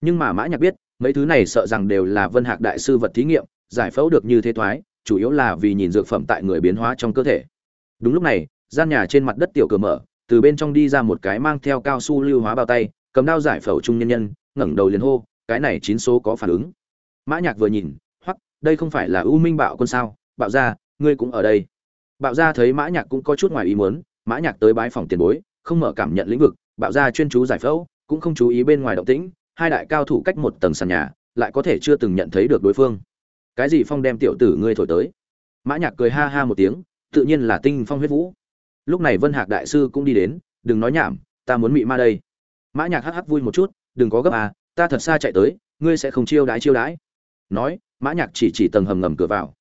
nhưng mà mã nhạc biết, mấy thứ này sợ rằng đều là vân hạc đại sư vật thí nghiệm, giải phẫu được như thế thoái, chủ yếu là vì nhìn dược phẩm tại người biến hóa trong cơ thể. Đúng lúc này, gian nhà trên mặt đất tiểu cửa mở, từ bên trong đi ra một cái mang theo cao su lưu hóa bao tay, cầm đao giải phẫu trung nhân nhân, ngẩng đầu liền hô, cái này chín số có phản ứng. Mã nhạc vừa nhìn hoặc đây không phải là u minh bạo quân sao? Bạo gia, ngươi cũng ở đây. Bạo gia thấy mã nhạc cũng có chút ngoài ý muốn, mã nhạc tới bái phòng tiền bối, không mở cảm nhận lĩnh vực, bạo gia chuyên chú giải phẫu, cũng không chú ý bên ngoài động tĩnh hai đại cao thủ cách một tầng sàn nhà, lại có thể chưa từng nhận thấy được đối phương. Cái gì phong đem tiểu tử ngươi thổi tới? Mã nhạc cười ha ha một tiếng, tự nhiên là tinh phong huyết vũ. Lúc này vân hạc đại sư cũng đi đến, đừng nói nhảm, ta muốn mị ma đây. Mã nhạc hắc hắc vui một chút, đừng có gấp à ta thật xa chạy tới, ngươi sẽ không chiêu đái chiêu đái nói, mã nhạc chỉ chỉ tầng hầm ngầm cửa vào.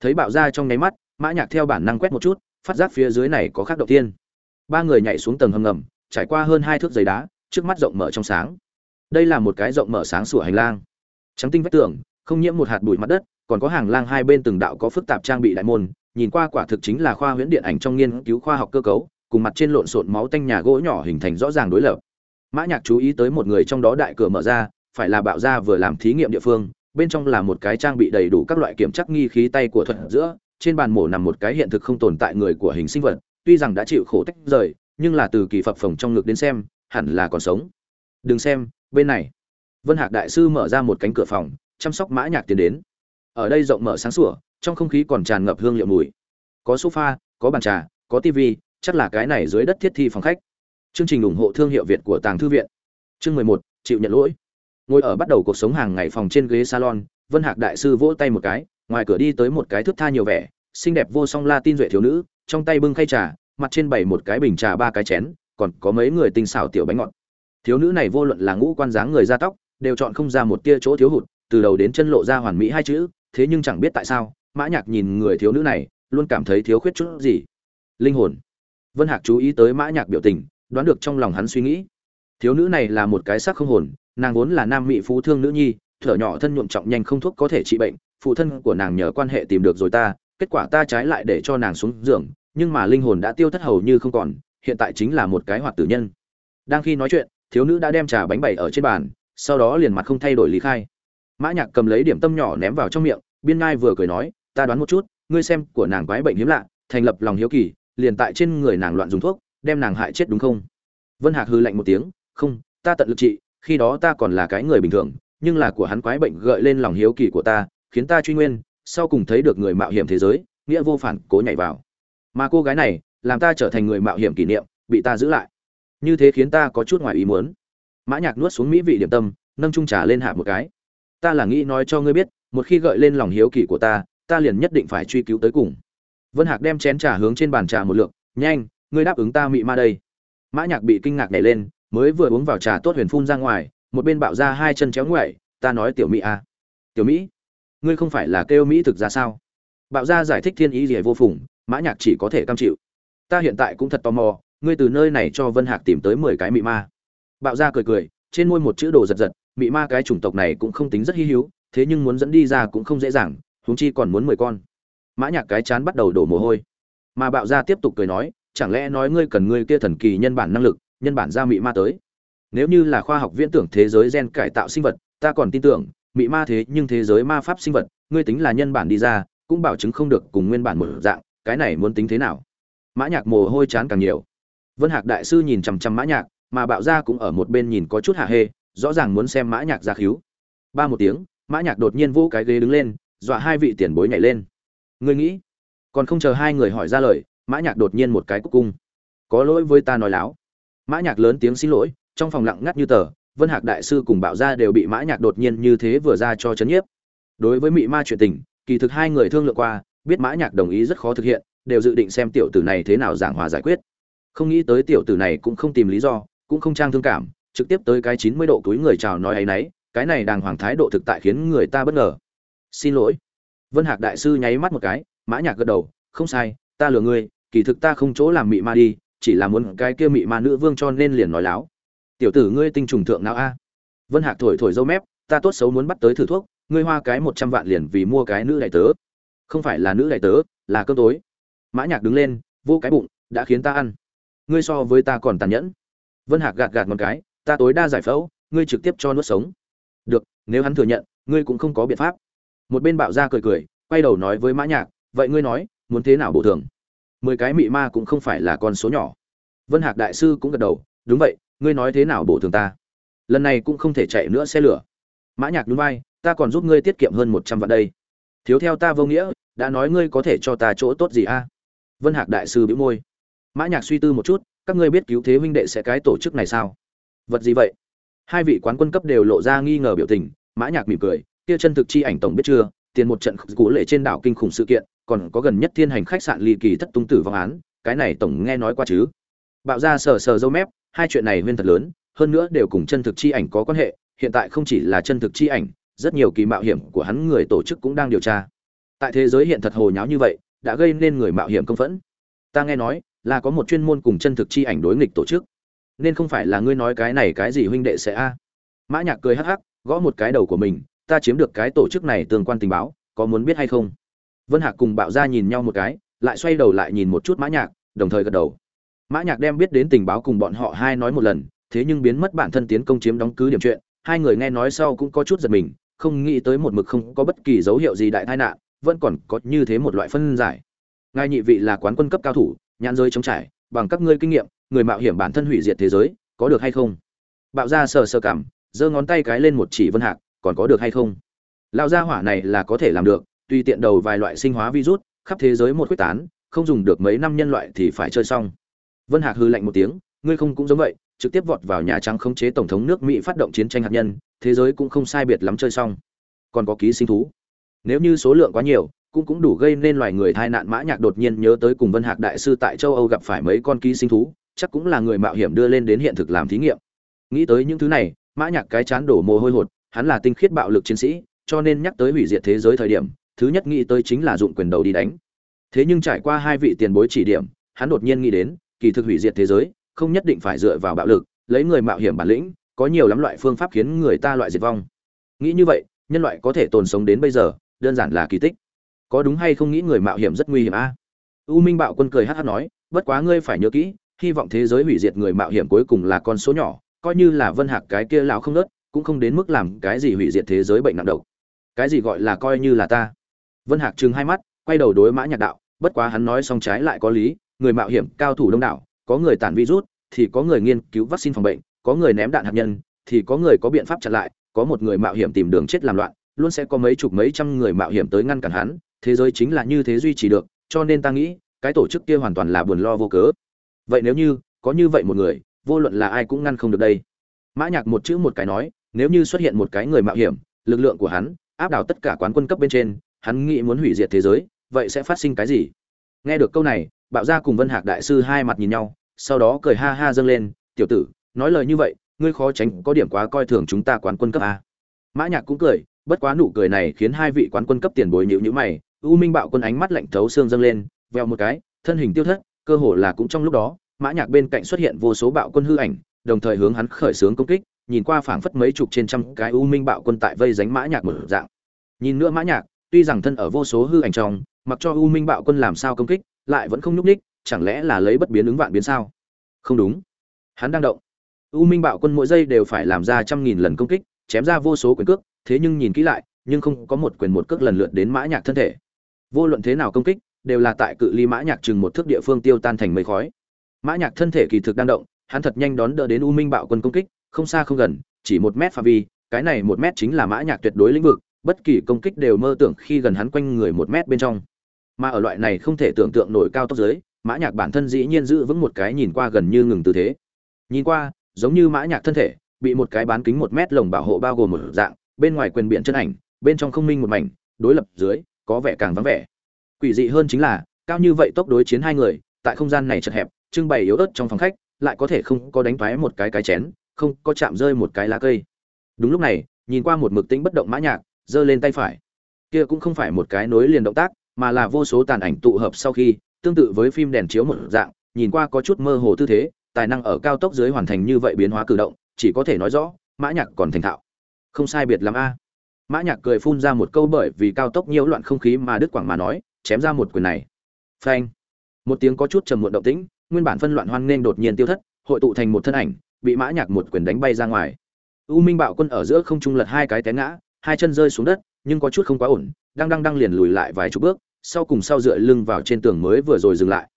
Thấy bạo ra trong nháy mắt, mã nhạc theo bản năng quét một chút, phát giác phía dưới này có khác động thiên. Ba người nhảy xuống tầng hầm ngầm, trải qua hơn hai thước giấy đá, trước mắt rộng mở trong sáng đây là một cái rộng mở sáng sủa hành lang. Trắng tinh vách tường, không nhiễm một hạt bụi mặt đất, còn có hàng lang hai bên từng đạo có phức tạp trang bị đại môn, nhìn qua quả thực chính là khoa huyễn điện ảnh trong nghiên cứu khoa học cơ cấu, cùng mặt trên lộn xộn máu tanh nhà gỗ nhỏ hình thành rõ ràng đối lập. Mã nhạc chú ý tới một người trong đó đại cửa mở ra, phải là bạo gia vừa làm thí nghiệm địa phương, bên trong là một cái trang bị đầy đủ các loại kiểm chắc nghi khí tay của thuật giữa, trên bàn mổ nằm một cái hiện thực không tồn tại người của hình sinh vật, tuy rằng đã chịu khổ tách rời, nhưng là từ kỳ phập phồng trong ngực đến xem, hẳn là còn sống. Đừng xem bên này. Vân hạc đại sư mở ra một cánh cửa phòng, chăm sóc mã nhạc tiến đến. Ở đây rộng mở sáng sủa, trong không khí còn tràn ngập hương liệu mùi. Có sofa, có bàn trà, có tivi, chắc là cái này dưới đất thiết thi phòng khách. Chương trình ủng hộ thương hiệu việt của tàng thư viện. Chương mười một, chịu nhận lỗi. Ngồi ở bắt đầu cuộc sống hàng ngày phòng trên ghế salon, vân hạc đại sư vỗ tay một cái, ngoài cửa đi tới một cái thước tha nhiều vẻ, xinh đẹp vô song la tin duệ thiếu nữ, trong tay bưng khay trà, mặt trên bày một cái bình trà ba cái chén, còn có mấy người tinh xảo tiểu bánh ngọt thiếu nữ này vô luận là ngũ quan dáng người da tóc, đều chọn không ra một tia chỗ thiếu hụt, từ đầu đến chân lộ ra hoàn mỹ hai chữ, thế nhưng chẳng biết tại sao, mã nhạc nhìn người thiếu nữ này, luôn cảm thấy thiếu khuyết chút gì. Linh hồn. Vân hạc chú ý tới mã nhạc biểu tình, đoán được trong lòng hắn suy nghĩ. Thiếu nữ này là một cái xác không hồn, nàng vốn là nam mỹ phú thương nữ nhi, thở nhỏ thân nhuộm trọng nhanh không thuốc có thể trị bệnh, phụ thân của nàng nhờ quan hệ tìm được rồi ta, kết quả ta trái lại để cho nàng xuống giường, nhưng mà linh hồn đã tiêu thất hầu như không còn, hiện tại chính là một cái hoạt tử nhân. Đang khi nói chuyện thiếu nữ đã đem trà bánh bày ở trên bàn, sau đó liền mặt không thay đổi lý khai. Mã nhạc cầm lấy điểm tâm nhỏ ném vào trong miệng, biên ngai vừa cười nói, ta đoán một chút, ngươi xem của nàng quái bệnh hiếm lạ, thành lập lòng hiếu kỳ, liền tại trên người nàng loạn dùng thuốc, đem nàng hại chết đúng không? Vân hạc hư lạnh một tiếng, không, ta tận lực trị, khi đó ta còn là cái người bình thường, nhưng là của hắn quái bệnh gợi lên lòng hiếu kỳ của ta, khiến ta truy nguyên, sau cùng thấy được người mạo hiểm thế giới, nghĩa vô phản cố nhảy vào. Mà cô gái này, làm ta trở thành người mạo hiểm kỷ niệm, bị ta giữ lại như thế khiến ta có chút ngoài ý muốn. Mã nhạc nuốt xuống mỹ vị điểm tâm, nâng chung trà lên hạ một cái. Ta là nghĩ nói cho ngươi biết, một khi gợi lên lòng hiếu kỳ của ta ta liền nhất định phải truy cứu tới cùng. Vân hạc đem chén trà hướng trên bàn trà một lượng nhanh, ngươi đáp ứng ta mị ma đây. Mã nhạc bị kinh ngạc nảy lên, mới vừa uống vào trà tốt huyền phun ra ngoài, một bên bạo ra hai chân chéo ngoại ta nói tiểu mỹ à. tiểu mỹ ngươi không phải là kêu mỹ thực ra sao? Bạo ra giải thích thiên ý gì vô phùng, mã nhạc chỉ có thể cam chịu. Ta hiện tại cũng thật tò mò ngươi từ nơi này cho vân hạc tìm tới mười cái mị ma. Bạo ra cười cười, trên môi một chữ đồ giật giật, mị ma cái chủng tộc này cũng không tính rất hi hữu, thế nhưng muốn dẫn đi ra cũng không dễ dàng, huống chi còn muốn mười con. Mã nhạc cái chán bắt đầu đổ mồ hôi. Mà bạo ra tiếp tục cười nói, chẳng lẽ nói ngươi cần ngươi kia thần kỳ nhân bản năng lực, nhân bản ra mị ma tới? Nếu như là khoa học viễn tưởng thế giới gen cải tạo sinh vật, ta còn tin tưởng, mị ma thế nhưng thế giới ma pháp sinh vật, ngươi tính là nhân bản đi ra, cũng bảo chứng không được cùng nguyên bản một dạng, cái này muốn tính thế nào? Mã nhạc mồ hôi chán càng nhiều vân hạc đại sư nhìn chằm chằm mã nhạc, mà bạo gia cũng ở một bên nhìn có chút hạ hê, rõ ràng muốn xem mã nhạc ra khiếu ba một tiếng, mã nhạc đột nhiên vỗ cái ghế đứng lên, dọa hai vị tiền bối nhảy lên. Ngươi nghĩ, còn không chờ hai người hỏi ra lời, mã nhạc đột nhiên một cái cúc cung. Có lỗi với ta nói láo. Mã nhạc lớn tiếng xin lỗi, trong phòng lặng ngắt như tờ, vân hạc đại sư cùng bạo gia đều bị mã nhạc đột nhiên như thế vừa ra cho chấn nhiếp. Đối với mị ma chuyện tình, kỳ thực hai người thương lượng qua, biết mã nhạc đồng ý rất khó thực hiện, đều dự định xem tiểu tử này thế nào giảng hòa giải quyết không nghĩ tới tiểu tử này cũng không tìm lý do, cũng không trang thương cảm, trực tiếp tới cái chín mươi độ túi người chào nói ấy nấy, cái này đàng hoàng thái độ thực tại khiến người ta bất ngờ. Xin lỗi. Vân hạc đại sư nháy mắt một cái, mã nhạc gật đầu, không sai, ta lừa ngươi, kỳ thực ta không chỗ làm mị ma đi, chỉ là muốn cái kia mị ma nữ vương cho nên liền nói láo. Tiểu tử ngươi tinh trùng thượng não a. Vân hạc thổi thổi dâu mép, ta tốt xấu muốn bắt tới thử thuốc, ngươi hoa cái một trăm vạn liền vì mua cái nữ đại tớ. Không phải là nữ đại tớ, là cơm tối. Mã nhạc đứng lên, vô cái bụng, đã khiến ta ăn ngươi so với ta còn tàn nhẫn. Vân hạc gạt gạt một cái, ta tối đa giải phẫu, ngươi trực tiếp cho nuốt sống. Được, nếu hắn thừa nhận, ngươi cũng không có biện pháp. Một bên bạo ra cười cười, quay đầu nói với mã nhạc, vậy ngươi nói, muốn thế nào bổ thường? Mười cái mị ma cũng không phải là con số nhỏ. Vân hạc đại sư cũng gật đầu, đúng vậy, ngươi nói thế nào bổ thường ta? Lần này cũng không thể chạy nữa xe lửa. Mã nhạc nhún vai, ta còn giúp ngươi tiết kiệm hơn một trăm vạn đây. Thiếu theo ta vô nghĩa, đã nói ngươi có thể cho ta chỗ tốt gì a? Vân hạc đại sư bĩu môi mã nhạc suy tư một chút, các ngươi biết cứu thế huynh đệ sẽ cái tổ chức này sao? Vật gì vậy? Hai vị quán quân cấp đều lộ ra nghi ngờ biểu tình, mã nhạc mỉm cười, kia chân thực chi ảnh tổng biết chưa, tiền một trận cú lệ trên đảo kinh khủng sự kiện, còn có gần nhất thiên hành khách sạn ly kỳ thất tung tử vong án, cái này tổng nghe nói qua chứ? Bạo ra sờ sờ dâu mép, hai chuyện này nguyên thật lớn, hơn nữa đều cùng chân thực chi ảnh có quan hệ, hiện tại không chỉ là chân thực chi ảnh, rất nhiều kỳ mạo hiểm của hắn người tổ chức cũng đang điều tra. Tại thế giới hiện thật hồ nháo như vậy, đã gây nên người mạo hiểm công phẫn. Ta nghe nói là có một chuyên môn cùng chân thực chi ảnh đối nghịch tổ chức. Nên không phải là ngươi nói cái này cái gì huynh đệ sẽ a? Mã nhạc cười hắc hắc, gõ một cái đầu của mình, ta chiếm được cái tổ chức này tương quan tình báo, có muốn biết hay không? Vân hạc cùng bạo gia nhìn nhau một cái, lại xoay đầu lại nhìn một chút mã nhạc, đồng thời gật đầu. Mã nhạc đem biết đến tình báo cùng bọn họ hai nói một lần, thế nhưng biến mất bản thân tiến công chiếm đóng cứ điểm chuyện, hai người nghe nói sau cũng có chút giật mình, không nghĩ tới một mực không có bất kỳ dấu hiệu gì đại tai nạn, vẫn còn có như thế một loại phân giải. Ngài nhị vị là quán quân cấp cao thủ nhãn giới chống trải, bằng các ngươi kinh nghiệm, người mạo hiểm bản thân hủy diệt thế giới, có được hay không? Bạo ra sờ sờ cảm, giơ ngón tay cái lên một chỉ vân hạc, còn có được hay không? Lao gia hỏa này là có thể làm được, tuy tiện đầu vài loại sinh hóa virus, khắp thế giới một quyết tán, không dùng được mấy năm nhân loại thì phải chơi xong. Vân hạc hư lạnh một tiếng, ngươi không cũng giống vậy, trực tiếp vọt vào nhà trắng khống chế tổng thống nước mỹ phát động chiến tranh hạt nhân, thế giới cũng không sai biệt lắm chơi xong. Còn có ký sinh thú. Nếu như số lượng quá nhiều cũng cũng đủ gây nên loài người tai nạn mã nhạc đột nhiên nhớ tới cùng vân hạc đại sư tại châu âu gặp phải mấy con ký sinh thú, chắc cũng là người mạo hiểm đưa lên đến hiện thực làm thí nghiệm. Nghĩ tới những thứ này, mã nhạc cái chán đổ mồ hôi hột, hắn là tinh khiết bạo lực chiến sĩ, cho nên nhắc tới hủy diệt thế giới thời điểm, thứ nhất nghĩ tới chính là dụng quyền đầu đi đánh. Thế nhưng trải qua hai vị tiền bối chỉ điểm, hắn đột nhiên nghĩ đến, kỳ thực hủy diệt thế giới, không nhất định phải dựa vào bạo lực, lấy người mạo hiểm bản lĩnh, có nhiều lắm loại phương pháp khiến người ta loại diệt vong. Nghĩ như vậy, nhân loại có thể tồn sống đến bây giờ, đơn giản là kỳ tích có đúng hay không nghĩ người mạo hiểm rất nguy hiểm a? U minh bạo quân cười hát hát nói, bất quá ngươi phải nhớ kỹ, hy vọng thế giới hủy diệt người mạo hiểm cuối cùng là con số nhỏ, coi như là vân hạc cái kia lão không nớt, cũng không đến mức làm cái gì hủy diệt thế giới bệnh nặng độc. Cái gì gọi là coi như là ta? Vân hạc trừng hai mắt, quay đầu đối mã nhạc đạo, bất quá hắn nói xong trái lại có lý, người mạo hiểm cao thủ đông đảo, có người tản virus, thì có người nghiên cứu vaccine phòng bệnh, có người ném đạn hạt nhân, thì có người có biện pháp chặn lại, có một người mạo hiểm tìm đường chết làm loạn, luôn sẽ có mấy chục mấy trăm người mạo hiểm tới ngăn cản hắn thế giới chính là như thế duy trì được, cho nên ta nghĩ, cái tổ chức kia hoàn toàn là buồn lo vô cớ. Vậy nếu như, có như vậy một người, vô luận là ai cũng ngăn không được đây. Mã nhạc một chữ một cái nói, nếu như xuất hiện một cái người mạo hiểm, lực lượng của hắn, áp đảo tất cả quán quân cấp bên trên, hắn nghĩ muốn hủy diệt thế giới, vậy sẽ phát sinh cái gì? Nghe được câu này, bạo gia cùng vân hạc đại sư hai mặt nhìn nhau, sau đó cười ha ha dâng lên, tiểu tử, nói lời như vậy, ngươi khó tránh có điểm quá coi thường chúng ta quán quân cấp a. Mã nhạc cũng cười, bất quá nụ cười này khiến hai vị quán quân cấp tiền bối nhíu nhíu mày u minh bạo quân ánh mắt lạnh thấu xương dâng lên veo một cái, thân hình tiêu thất, cơ hồ là cũng trong lúc đó, mã nhạc bên cạnh xuất hiện vô số bạo quân hư ảnh, đồng thời hướng hắn khởi xướng công kích, nhìn qua phảng phất mấy chục trên trăm cái u minh bạo quân tại vây đánh mã nhạc mở dạng. Nhìn nữa mã nhạc, tuy rằng thân ở vô số hư ảnh trong, mặc cho u minh bạo quân làm sao công kích, lại vẫn không nhúc nhích, chẳng lẽ là lấy bất biến ứng vạn biến sao? Không đúng. Hắn đang động. U minh bạo quân mỗi giây đều phải làm ra trăm nghìn lần công kích, chém ra vô số quyền cước, thế nhưng nhìn kỹ lại, nhưng không có một quyền một cước lần lượt đến mã nhạc thân thể vô luận thế nào công kích, đều là tại cự ly mã nhạc chừng một thước địa phương tiêu tan thành mây khói. Mã nhạc thân thể kỳ thực đang động, hắn thật nhanh đón đỡ đến u minh bạo quân công kích, không xa không gần, chỉ một mét phạm vi, cái này một mét chính là mã nhạc tuyệt đối lĩnh vực, bất kỳ công kích đều mơ tưởng khi gần hắn quanh người một mét bên trong. Mà ở loại này không thể tưởng tượng nổi cao tốc dưới mã nhạc bản thân dĩ nhiên giữ vững một cái nhìn qua gần như ngừng tư thế. Nhìn qua, giống như mã nhạc thân thể, bị một cái bán kính một mét lồng bảo hộ bao gồm một dạng, bên ngoài quyền biển chân ảnh, bên trong không minh một mảnh, đối lập dưới có vẻ càng vắng vẻ. Quỷ dị hơn chính là, cao như vậy tốc đối chiến hai người, tại không gian này chật hẹp, trưng bày yếu ớt trong phòng khách, lại có thể không có đánh thoái một cái cái chén, không có chạm rơi một cái lá cây. Đúng lúc này, nhìn qua một mực tĩnh bất động mã nhạc, giơ lên tay phải. Kia cũng không phải một cái nối liền động tác, mà là vô số tàn ảnh tụ hợp sau khi, tương tự với phim đèn chiếu một dạng, nhìn qua có chút mơ hồ tư thế, tài năng ở cao tốc dưới hoàn thành như vậy biến hóa cử động, chỉ có thể nói rõ, mã nhạc còn thành thạo. Không sai biệt lắm a mã nhạc cười phun ra một câu bởi vì cao tốc nhiễu loạn không khí mà đức quảng mà nói, chém ra một quyền này. Phanh. Một tiếng có chút trầm muộn động tĩnh, nguyên bản phân loạn hoang nên đột nhiên tiêu thất, hội tụ thành một thân ảnh, bị mã nhạc một quyền đánh bay ra ngoài. U minh bạo quân ở giữa không trung lật hai cái té ngã, hai chân rơi xuống đất, nhưng có chút không quá ổn, đang đang đang liền lùi lại vài chục bước, sau cùng sau dựa lưng vào trên tường mới vừa rồi dừng lại.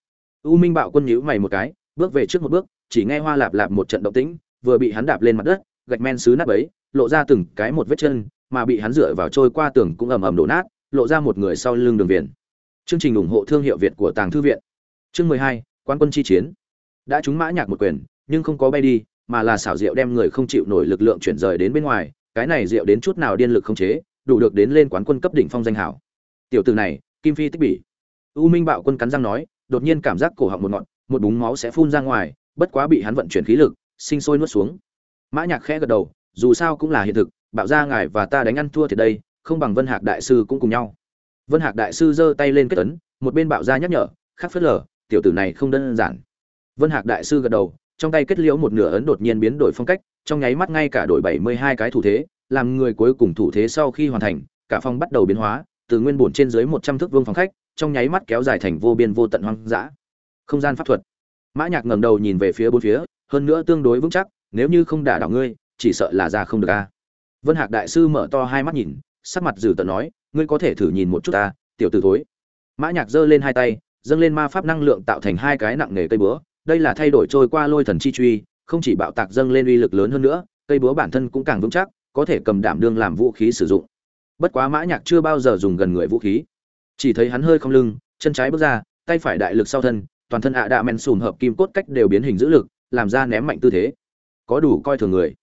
U minh bạo quân nhíu mày một cái, bước về trước một bước, chỉ nghe hoa lạp lạp một trận động tĩnh, vừa bị hắn đạp lên mặt đất, gạch men sứ nát bấy, lộ ra từng cái một vết chân mà bị hắn dựa vào trôi qua tường cũng ầm ầm đổ nát, lộ ra một người sau lưng đường viền. Chương trình ủng hộ thương hiệu việt của tàng thư viện. Chương mười hai quan quân chi chiến. Đã trúng mã nhạc một quyền, nhưng không có bay đi, mà là xảo diệu đem người không chịu nổi lực lượng chuyển rời đến bên ngoài, cái này diệu đến chút nào điên lực không chế, đủ được đến lên quán quân cấp đỉnh phong danh hảo. Tiểu tử này, kim phi tích bỉ. U minh bạo quân cắn răng nói, đột nhiên cảm giác cổ họng một ngọn, một búng máu sẽ phun ra ngoài, bất quá bị hắn vận chuyển khí lực, sinh sôi nuốt xuống. Mã nhạc khẽ gật đầu, dù sao cũng là hiện thực bạo ra ngài và ta đánh ăn thua thì đây, không bằng vân hạc đại sư cũng cùng nhau. Vân hạc đại sư giơ tay lên kết ấn, một bên bạo ra nhắc nhở, khắc phớt lờ, tiểu tử này không đơn giản. Vân hạc đại sư gật đầu, trong tay kết liễu một nửa ấn đột nhiên biến đổi phong cách, trong nháy mắt ngay cả đổi bảy mươi hai cái thủ thế, làm người cuối cùng thủ thế sau khi hoàn thành, cả phong bắt đầu biến hóa, từ nguyên bổn trên dưới một trăm thước vuông phòng khách trong nháy mắt kéo dài thành vô biên vô tận hoang dã. Không gian pháp thuật. Mã nhạc ngẩng đầu nhìn về phía bốn phía, hơn nữa tương đối vững chắc, nếu như không đả đảo ngươi, chỉ sợ là ra không được a vân hạc đại sư mở to hai mắt nhìn, sắc mặt dữ tợn nói, ngươi có thể thử nhìn một chút ta, tiểu tử thối. Mã nhạc giơ lên hai tay, dâng lên ma pháp năng lượng tạo thành hai cái nặng nề cây búa. Đây là thay đổi trôi qua lôi thần chi truy, không chỉ bạo tạc dâng lên uy lực lớn hơn nữa, cây búa bản thân cũng càng vững chắc, có thể cầm đảm đương làm vũ khí sử dụng. Bất quá mã nhạc chưa bao giờ dùng gần người vũ khí. Chỉ thấy hắn hơi không lưng, chân trái bước ra, tay phải đại lực sau thân, toàn thân ạ đạ men sùm hợp kim cốt cách đều biến hình giữ lực, làm ra ném mạnh tư thế. Có đủ coi thường người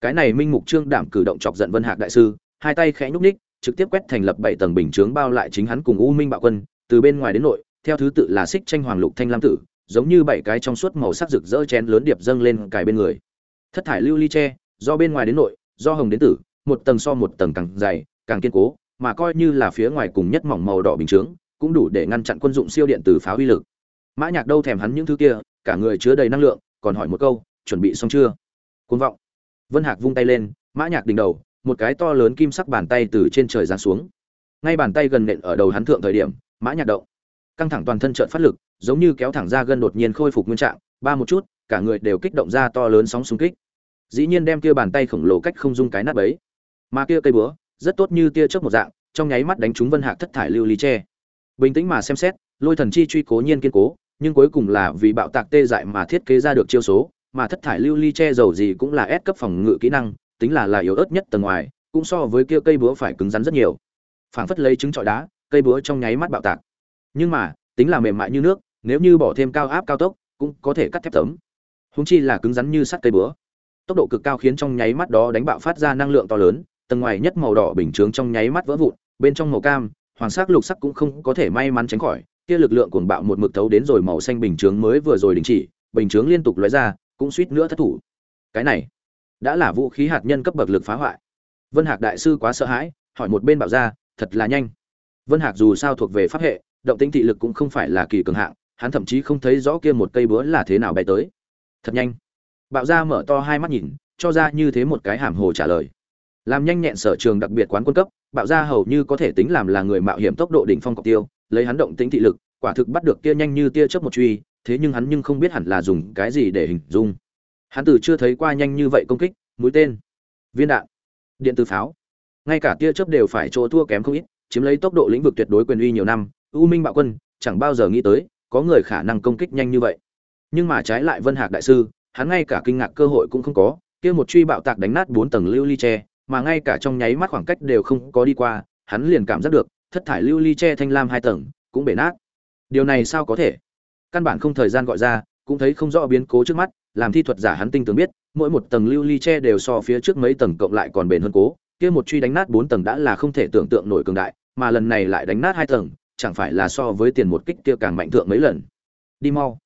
cái này minh mục trương đảm cử động chọc giận vân hạc đại sư, hai tay khẽ nhúc ních trực tiếp quét thành lập bảy tầng bình chướng bao lại chính hắn cùng u minh bạo quân, từ bên ngoài đến nội, theo thứ tự là xích tranh hoàng lục thanh lam tử, giống như bảy cái trong suốt màu sắc rực rỡ chén lớn điệp dâng lên cài bên người. Thất thải lưu ly tre, do bên ngoài đến nội, do hồng đến tử, một tầng so một tầng càng dày, càng kiên cố, mà coi như là phía ngoài cùng nhất mỏng màu đỏ bình chướng, cũng đủ để ngăn chặn quân dụng siêu điện từ phá uy lực. Mã nhạc đâu thèm hắn những thứ kia, cả người chứa đầy năng lượng, còn hỏi một câu, chuẩn bị xong chưa? Cuồng vọng vân hạc vung tay lên, mã nhạc đỉnh đầu, một cái to lớn kim sắc bàn tay từ trên trời giáng xuống. Ngay bàn tay gần nện ở đầu hắn thượng thời điểm, mã nhạc động. Căng thẳng toàn thân trợn phát lực, giống như kéo thẳng ra gân đột nhiên khôi phục nguyên trạng, ba một chút, cả người đều kích động ra to lớn sóng xung kích. Dĩ nhiên đem kia bàn tay khổng lồ cách không dung cái nát bấy. Mà kia cây búa, rất tốt như tia chớp một dạng, trong nháy mắt đánh trúng vân hạc thất thải lưu ly tre. Bình tĩnh mà xem xét, lôi thần chi truy cố nhiên kiên cố, nhưng cuối cùng là vì bạo tạc tê dại mà thiết kế ra được chiêu số mà thất thải lưu ly che dầu gì cũng là ép cấp phòng ngự kỹ năng, tính là là yếu ớt nhất tầng ngoài, cũng so với kia cây búa phải cứng rắn rất nhiều. Phảng phất lấy trứng trọi đá, cây búa trong nháy mắt bạo tạc. Nhưng mà, tính là mềm mại như nước, nếu như bỏ thêm cao áp cao tốc, cũng có thể cắt thép tấm. Húng chi là cứng rắn như sắt cây búa. Tốc độ cực cao khiến trong nháy mắt đó đánh bạo phát ra năng lượng to lớn, tầng ngoài nhất màu đỏ bình chướng trong nháy mắt vỡ vụn, bên trong màu cam, hoàng sắc lục sắc cũng không có thể may mắn tránh khỏi, kia lực lượng cuồng bạo một mực thấu đến rồi màu xanh bình chướng mới vừa rồi đình chỉ, bình chướng liên tục lóe ra cũng suýt nữa thất thủ. Cái này, đã là vũ khí hạt nhân cấp bậc lực phá hoại. Vân hạc đại sư quá sợ hãi, hỏi một bên bảo ra thật là nhanh. Vân hạc dù sao thuộc về pháp hệ, động tĩnh thị lực cũng không phải là kỳ cường hạng, hắn thậm chí không thấy rõ kia một cây búa là thế nào bay tới. Thật nhanh. Bạo ra mở to hai mắt nhìn, cho ra như thế một cái hàm hồ trả lời. Làm nhanh nhẹn sở trường đặc biệt quán quân cấp bạo ra hầu như có thể tính làm là người mạo hiểm tốc độ đỉnh phong cọc tiêu, lấy hắn động tĩnh thị lực, quả thực bắt được kia nhanh như tia chớp một truy thế nhưng hắn nhưng không biết hẳn là dùng cái gì để hình dung. Hắn từ chưa thấy qua nhanh như vậy công kích, mũi tên, viên đạn, điện tử pháo. Ngay cả tia chớp đều phải chỗ thua kém không ít, chiếm lấy tốc độ lĩnh vực tuyệt đối quyền uy nhiều năm, u minh bạo quân, chẳng bao giờ nghĩ tới, có người khả năng công kích nhanh như vậy. Nhưng mà trái lại vân hạc đại sư, hắn ngay cả kinh ngạc cơ hội cũng không có, kia một truy bạo tạc đánh nát bốn tầng lưu ly tre, mà ngay cả trong nháy mắt khoảng cách đều không có đi qua, hắn liền cảm giác được, thất thải lưu ly tre thanh lam hai tầng, cũng bể nát. Điều này sao có thể? Căn bản không thời gian gọi ra, cũng thấy không rõ biến cố trước mắt, làm thi thuật giả hắn tinh tường biết, mỗi một tầng lưu ly tre đều so phía trước mấy tầng cộng lại còn bền hơn cố, kia một truy đánh nát bốn tầng đã là không thể tưởng tượng nổi cường đại, mà lần này lại đánh nát hai tầng, chẳng phải là so với tiền một kích kia càng mạnh thượng mấy lần. Đi mau.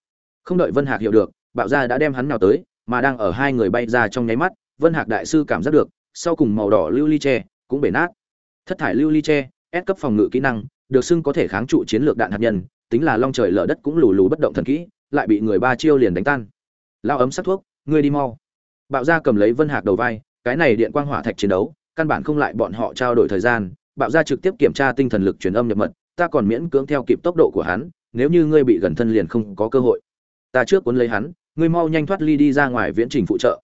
Không đợi vân hạc hiểu được, bạo gia đã đem hắn nào tới, mà đang ở hai người bay ra trong nháy mắt, vân hạc đại sư cảm giác được, sau cùng màu đỏ lưu ly tre cũng bể nát. Thất thải lưu ly tre ép cấp phòng ngự kỹ năng, được xưng có thể kháng trụ chiến lược đạn hạt nhân tính là long trời lở đất cũng lù lù bất động thần kỹ, lại bị người ba chiêu liền đánh tan. Lao ấm sắc thuốc, ngươi đi mau. Bạo gia cầm lấy vân hạc đầu vai, cái này điện quang hỏa thạch chiến đấu, căn bản không lại bọn họ trao đổi thời gian, bạo gia trực tiếp kiểm tra tinh thần lực truyền âm nhập mật, ta còn miễn cưỡng theo kịp tốc độ của hắn, nếu như ngươi bị gần thân liền không có cơ hội. Ta trước cuốn lấy hắn, ngươi mau nhanh thoát ly đi ra ngoài viễn trình phụ trợ.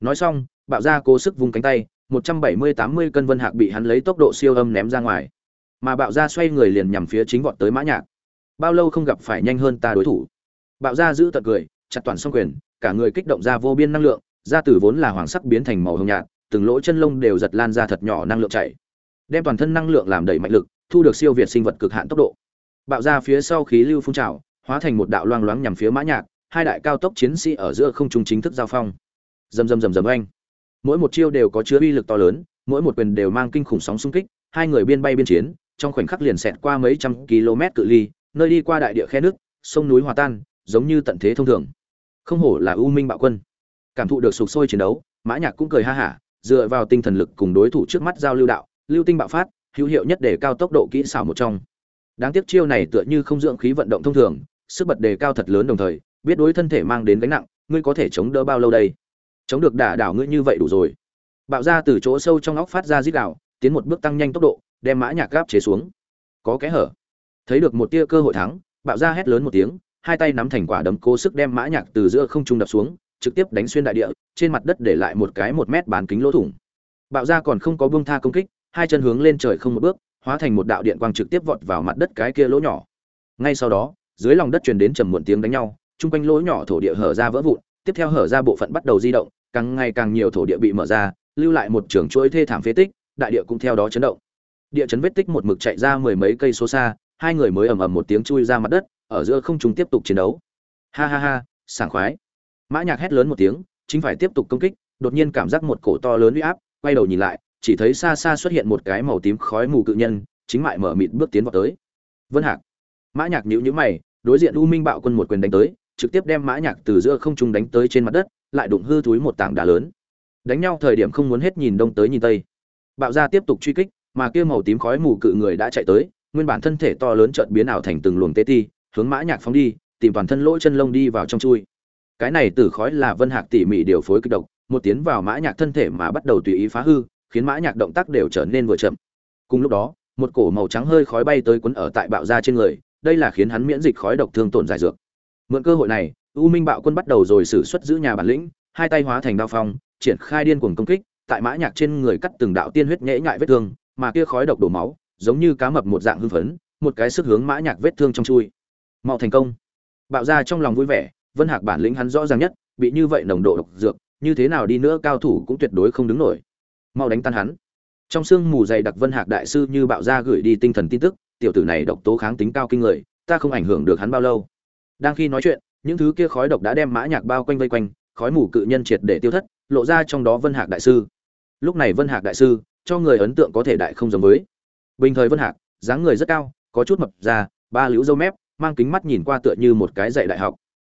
Nói xong, bạo gia cố sức vung cánh tay, một trăm bảy mươi tám mươi cân vân hạc bị hắn lấy tốc độ siêu âm ném ra ngoài. Mà bạo gia xoay người liền nhằm phía chính vọt tới mã nhạc bao lâu không gặp phải nhanh hơn ta đối thủ. Bạo gia giữ tận cười, chặt toàn song quyền, cả người kích động ra vô biên năng lượng da tử vốn là hoàng sắc biến thành màu hồng nhạt, từng lỗ chân lông đều giật lan ra thật nhỏ năng lượng chảy. Đem toàn thân năng lượng làm đầy mạnh lực, thu được siêu việt sinh vật cực hạn tốc độ. Bạo ra phía sau khí lưu phun trào, hóa thành một đạo loang loáng nhằm phía mã nhạc, hai đại cao tốc chiến sĩ ở giữa không trung chính thức giao phong. Rầm rầm rầm rầm anh mỗi một chiêu đều có chứa uy lực to lớn, mỗi một quyền đều mang kinh khủng sóng xung kích, hai người biên bay biên chiến, trong khoảnh khắc liền xẹt qua mấy trăm km cự ly nơi đi qua đại địa khe nước, sông núi hòa tan, giống như tận thế thông thường. Không hổ là u minh bạo quân. Cảm thụ được sục sôi chiến đấu, mã nhạc cũng cười ha hả, dựa vào tinh thần lực cùng đối thủ trước mắt giao lưu đạo, lưu tinh bạo phát, hữu hiệu nhất để cao tốc độ kỹ xảo một trong. Đáng tiếc chiêu này tựa như không dưỡng khí vận động thông thường, sức bật đề cao thật lớn đồng thời, biết đối thân thể mang đến gánh nặng, ngươi có thể chống đỡ bao lâu đây? Chống được đả đảo ngươi như vậy đủ rồi. Bạo ra từ chỗ sâu trong óc phát ra rít đảo tiến một bước tăng nhanh tốc độ, đem mã nhạc gáp chế xuống. Có kẽ hở thấy được một tia cơ hội thắng, bạo ra hét lớn một tiếng, hai tay nắm thành quả đấm cố sức đem mã nhạc từ giữa không trung đập xuống, trực tiếp đánh xuyên đại địa, trên mặt đất để lại một cái một mét bán kính lỗ thủng. Bạo ra còn không có buông tha công kích, hai chân hướng lên trời không một bước, hóa thành một đạo điện quang trực tiếp vọt vào mặt đất cái kia lỗ nhỏ. Ngay sau đó, dưới lòng đất truyền đến trầm muộn tiếng đánh nhau trung quanh lỗ nhỏ thổ địa hở ra vỡ vụn, tiếp theo hở ra bộ phận bắt đầu di động, càng ngày càng nhiều thổ địa bị mở ra, lưu lại một trường chuỗi thê thảm phế tích, đại địa cũng theo đó chấn động. Địa chấn vết tích một mực chạy ra mười mấy cây số xa hai người mới ầm ầm một tiếng chui ra mặt đất, ở giữa không trung tiếp tục chiến đấu. Ha ha ha, sảng khoái. Mã nhạc hét lớn một tiếng, chính phải tiếp tục công kích, đột nhiên cảm giác một cổ to lớn uy áp, quay đầu nhìn lại, chỉ thấy xa xa xuất hiện một cái màu tím khói mù cự nhân, chính mại mở mịt bước tiến vào tới. Vân hạc. Mã nhạc nhíu nhíu mày, đối diện u minh bạo quân một quyền đánh tới, trực tiếp đem mã nhạc từ giữa không trung đánh tới trên mặt đất, lại đụng hư túi một tảng đá lớn. Đánh nhau thời điểm không muốn hết nhìn đông tới nhìn tây. Bạo ra tiếp tục truy kích, mà kia màu tím khói mù cự người đã chạy tới nguyên bản thân thể to lớn chợt biến ảo thành từng luồng tê ti, hướng mã nhạc phóng đi, tìm toàn thân lỗ chân lông đi vào trong chui. Cái này tử khói là vân hạc tỉ mỉ điều phối kích độc, một tiến vào mã nhạc thân thể mà bắt đầu tùy ý phá hư, khiến mã nhạc động tác đều trở nên vừa chậm. Cùng lúc đó, một cổ màu trắng hơi khói bay tới cuốn ở tại bạo ra trên người, đây là khiến hắn miễn dịch khói độc thương tổn giải dược. Mượn cơ hội này, u minh bạo quân bắt đầu rồi sử xuất giữ nhà bản lĩnh, hai tay hóa thành đao phong, triển khai điên cuồng công kích, tại mã nhạc trên người cắt từng đạo tiên huyết nhễ nhại vết thương, mà kia khói độc đổ máu giống như cá mập một dạng hưng phấn, một cái sức hướng mã nhạc vết thương trong chui. Mau thành công. Bạo gia trong lòng vui vẻ, vân hạc bản lĩnh hắn rõ ràng nhất, bị như vậy nồng độ độc dược, như thế nào đi nữa cao thủ cũng tuyệt đối không đứng nổi. Mau đánh tan hắn. Trong xương mù dày đặc vân hạc đại sư như bạo gia gửi đi tinh thần tin tức, tiểu tử này độc tố kháng tính cao kinh người, ta không ảnh hưởng được hắn bao lâu. Đang khi nói chuyện, những thứ kia khói độc đã đem mã nhạc bao quanh vây quanh, khói mù cự nhân triệt để tiêu thất, lộ ra trong đó vân hạc đại sư. Lúc này vân hạc đại sư, cho người ấn tượng có thể đại không giống với bình thời vân hạc, dáng người rất cao, có chút mập ra ba liễu râu mép, mang kính mắt nhìn qua tựa như một cái dạy đại học.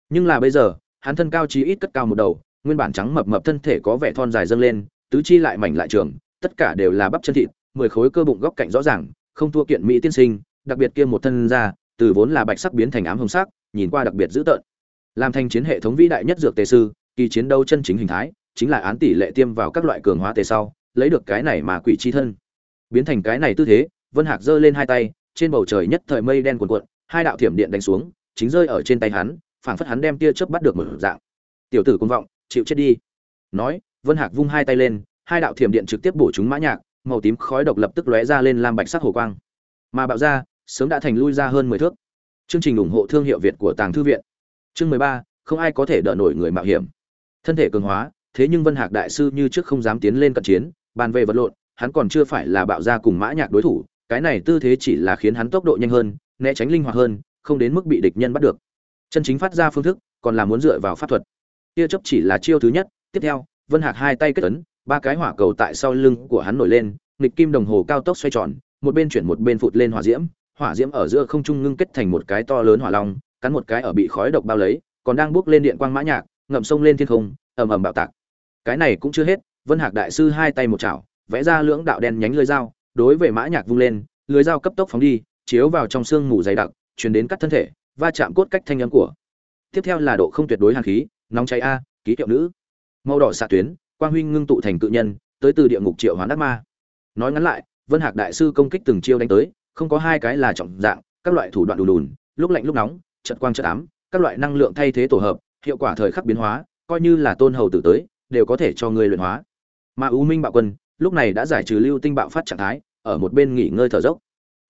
Nhưng là bây giờ, hắn thân cao chí ít cất cao một đầu, nguyên bản trắng mập mập thân thể có vẻ thon dài dâng lên, tứ chi lại mảnh lại trường, tất cả đều là bắp chân thịt, mười khối cơ bụng góc cạnh rõ ràng, không thua kiện mỹ tiên sinh, đặc biệt kia một thân da, từ vốn là bạch sắc biến thành ám hồng sắc, nhìn qua đặc biệt dữ tợn. Làm thành chiến hệ thống vĩ đại nhất dược tề sư, kỳ chiến đấu chân chính hình thái, chính là án tỷ lệ tiêm vào các loại cường hóa tề sau, lấy được cái này mà quỷ chi thân biến thành cái này tư thế, vân hạc giơ lên hai tay, trên bầu trời nhất thời mây đen cuồn cuộn, hai đạo thiểm điện đánh xuống, chính rơi ở trên tay hắn, phảng phất hắn đem tia chớp bắt được một dạng. Tiểu tử công vọng, chịu chết đi. Nói, vân hạc vung hai tay lên, hai đạo thiểm điện trực tiếp bổ chúng mã nhạc, màu tím khói độc lập tức lóe ra lên lam bạch sắc hồ quang. Mà bạo ra, sớm đã thành lui ra hơn mười thước. Chương trình ủng hộ thương hiệu việt của tàng thư viện. Chương mười ba, không ai có thể đỡ nổi người mạo hiểm. Thân thể cường hóa, thế nhưng vân hạc đại sư như trước không dám tiến lên cận chiến, bàn về vật lộn hắn còn chưa phải là bạo ra cùng mã nhạc đối thủ, cái này tư thế chỉ là khiến hắn tốc độ nhanh hơn, né tránh linh hoạt hơn, không đến mức bị địch nhân bắt được. Chân chính phát ra phương thức, còn là muốn dựa vào pháp thuật. Tia chớp chỉ là chiêu thứ nhất, tiếp theo, vân hạc hai tay kết ấn, ba cái hỏa cầu tại sau lưng của hắn nổi lên, nghịch kim đồng hồ cao tốc xoay tròn, một bên chuyển một bên phụt lên hỏa diễm hỏa diễm ở giữa không trung ngưng kết thành một cái to lớn hỏa long, cắn một cái ở bị khói độc bao lấy, còn đang bước lên điện quang mã nhạc, ngậm sông lên thiên không, ầm ầm bạo tạc. Cái này cũng chưa hết, vân hạc đại sư hai tay một chảo vẽ ra lưỡng đạo đen nhánh lưỡi dao, đối với mã nhạc vung lên lưỡi dao cấp tốc phóng đi, chiếu vào trong xương mù dày đặc, truyền đến cắt thân thể, va chạm cốt cách thanh âm của. Tiếp theo là độ không tuyệt đối hàn khí, nóng cháy a, ký hiệu nữ. Màu đỏ xạ tuyến, quang huynh ngưng tụ thành cự nhân, tới từ địa ngục triệu hoán ác ma. Nói ngắn lại, vân hạc đại sư công kích từng chiêu đánh tới, không có hai cái là trọng dạng, các loại thủ đoạn đủ đùn, lúc lạnh lúc nóng trận quang trận ám, các loại năng lượng thay thế tổ hợp, hiệu quả thời khắc biến hóa, coi như là tôn hầu tử tới, đều có thể cho người luyện hóa. Mà u minh bạo quân lúc này đã giải trừ lưu tinh bạo phát trạng thái, ở một bên nghỉ ngơi thở dốc.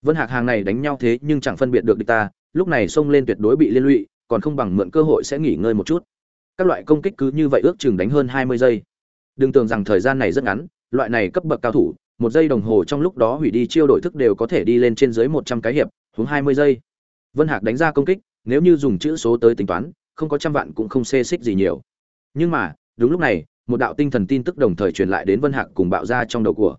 Vân hạc hàng này đánh nhau thế nhưng chẳng phân biệt được địch ta, lúc này xông lên tuyệt đối bị liên lụy, còn không bằng mượn cơ hội sẽ nghỉ ngơi một chút. Các loại công kích cứ như vậy ước chừng đánh hơn hai mươi giây. Đừng tưởng rằng thời gian này rất ngắn, loại này cấp bậc cao thủ, một giây đồng hồ trong lúc đó hủy đi chiêu đổi thức đều có thể đi lên trên dưới một trăm cái hiệp hướng hai mươi giây. Vân hạc đánh ra công kích, nếu như dùng chữ số tới tính toán, không có trăm vạn cũng không xê xích gì nhiều. Nhưng mà, đúng lúc này một đạo tinh thần tin tức đồng thời truyền lại đến vân hạc cùng bạo ra trong đầu của.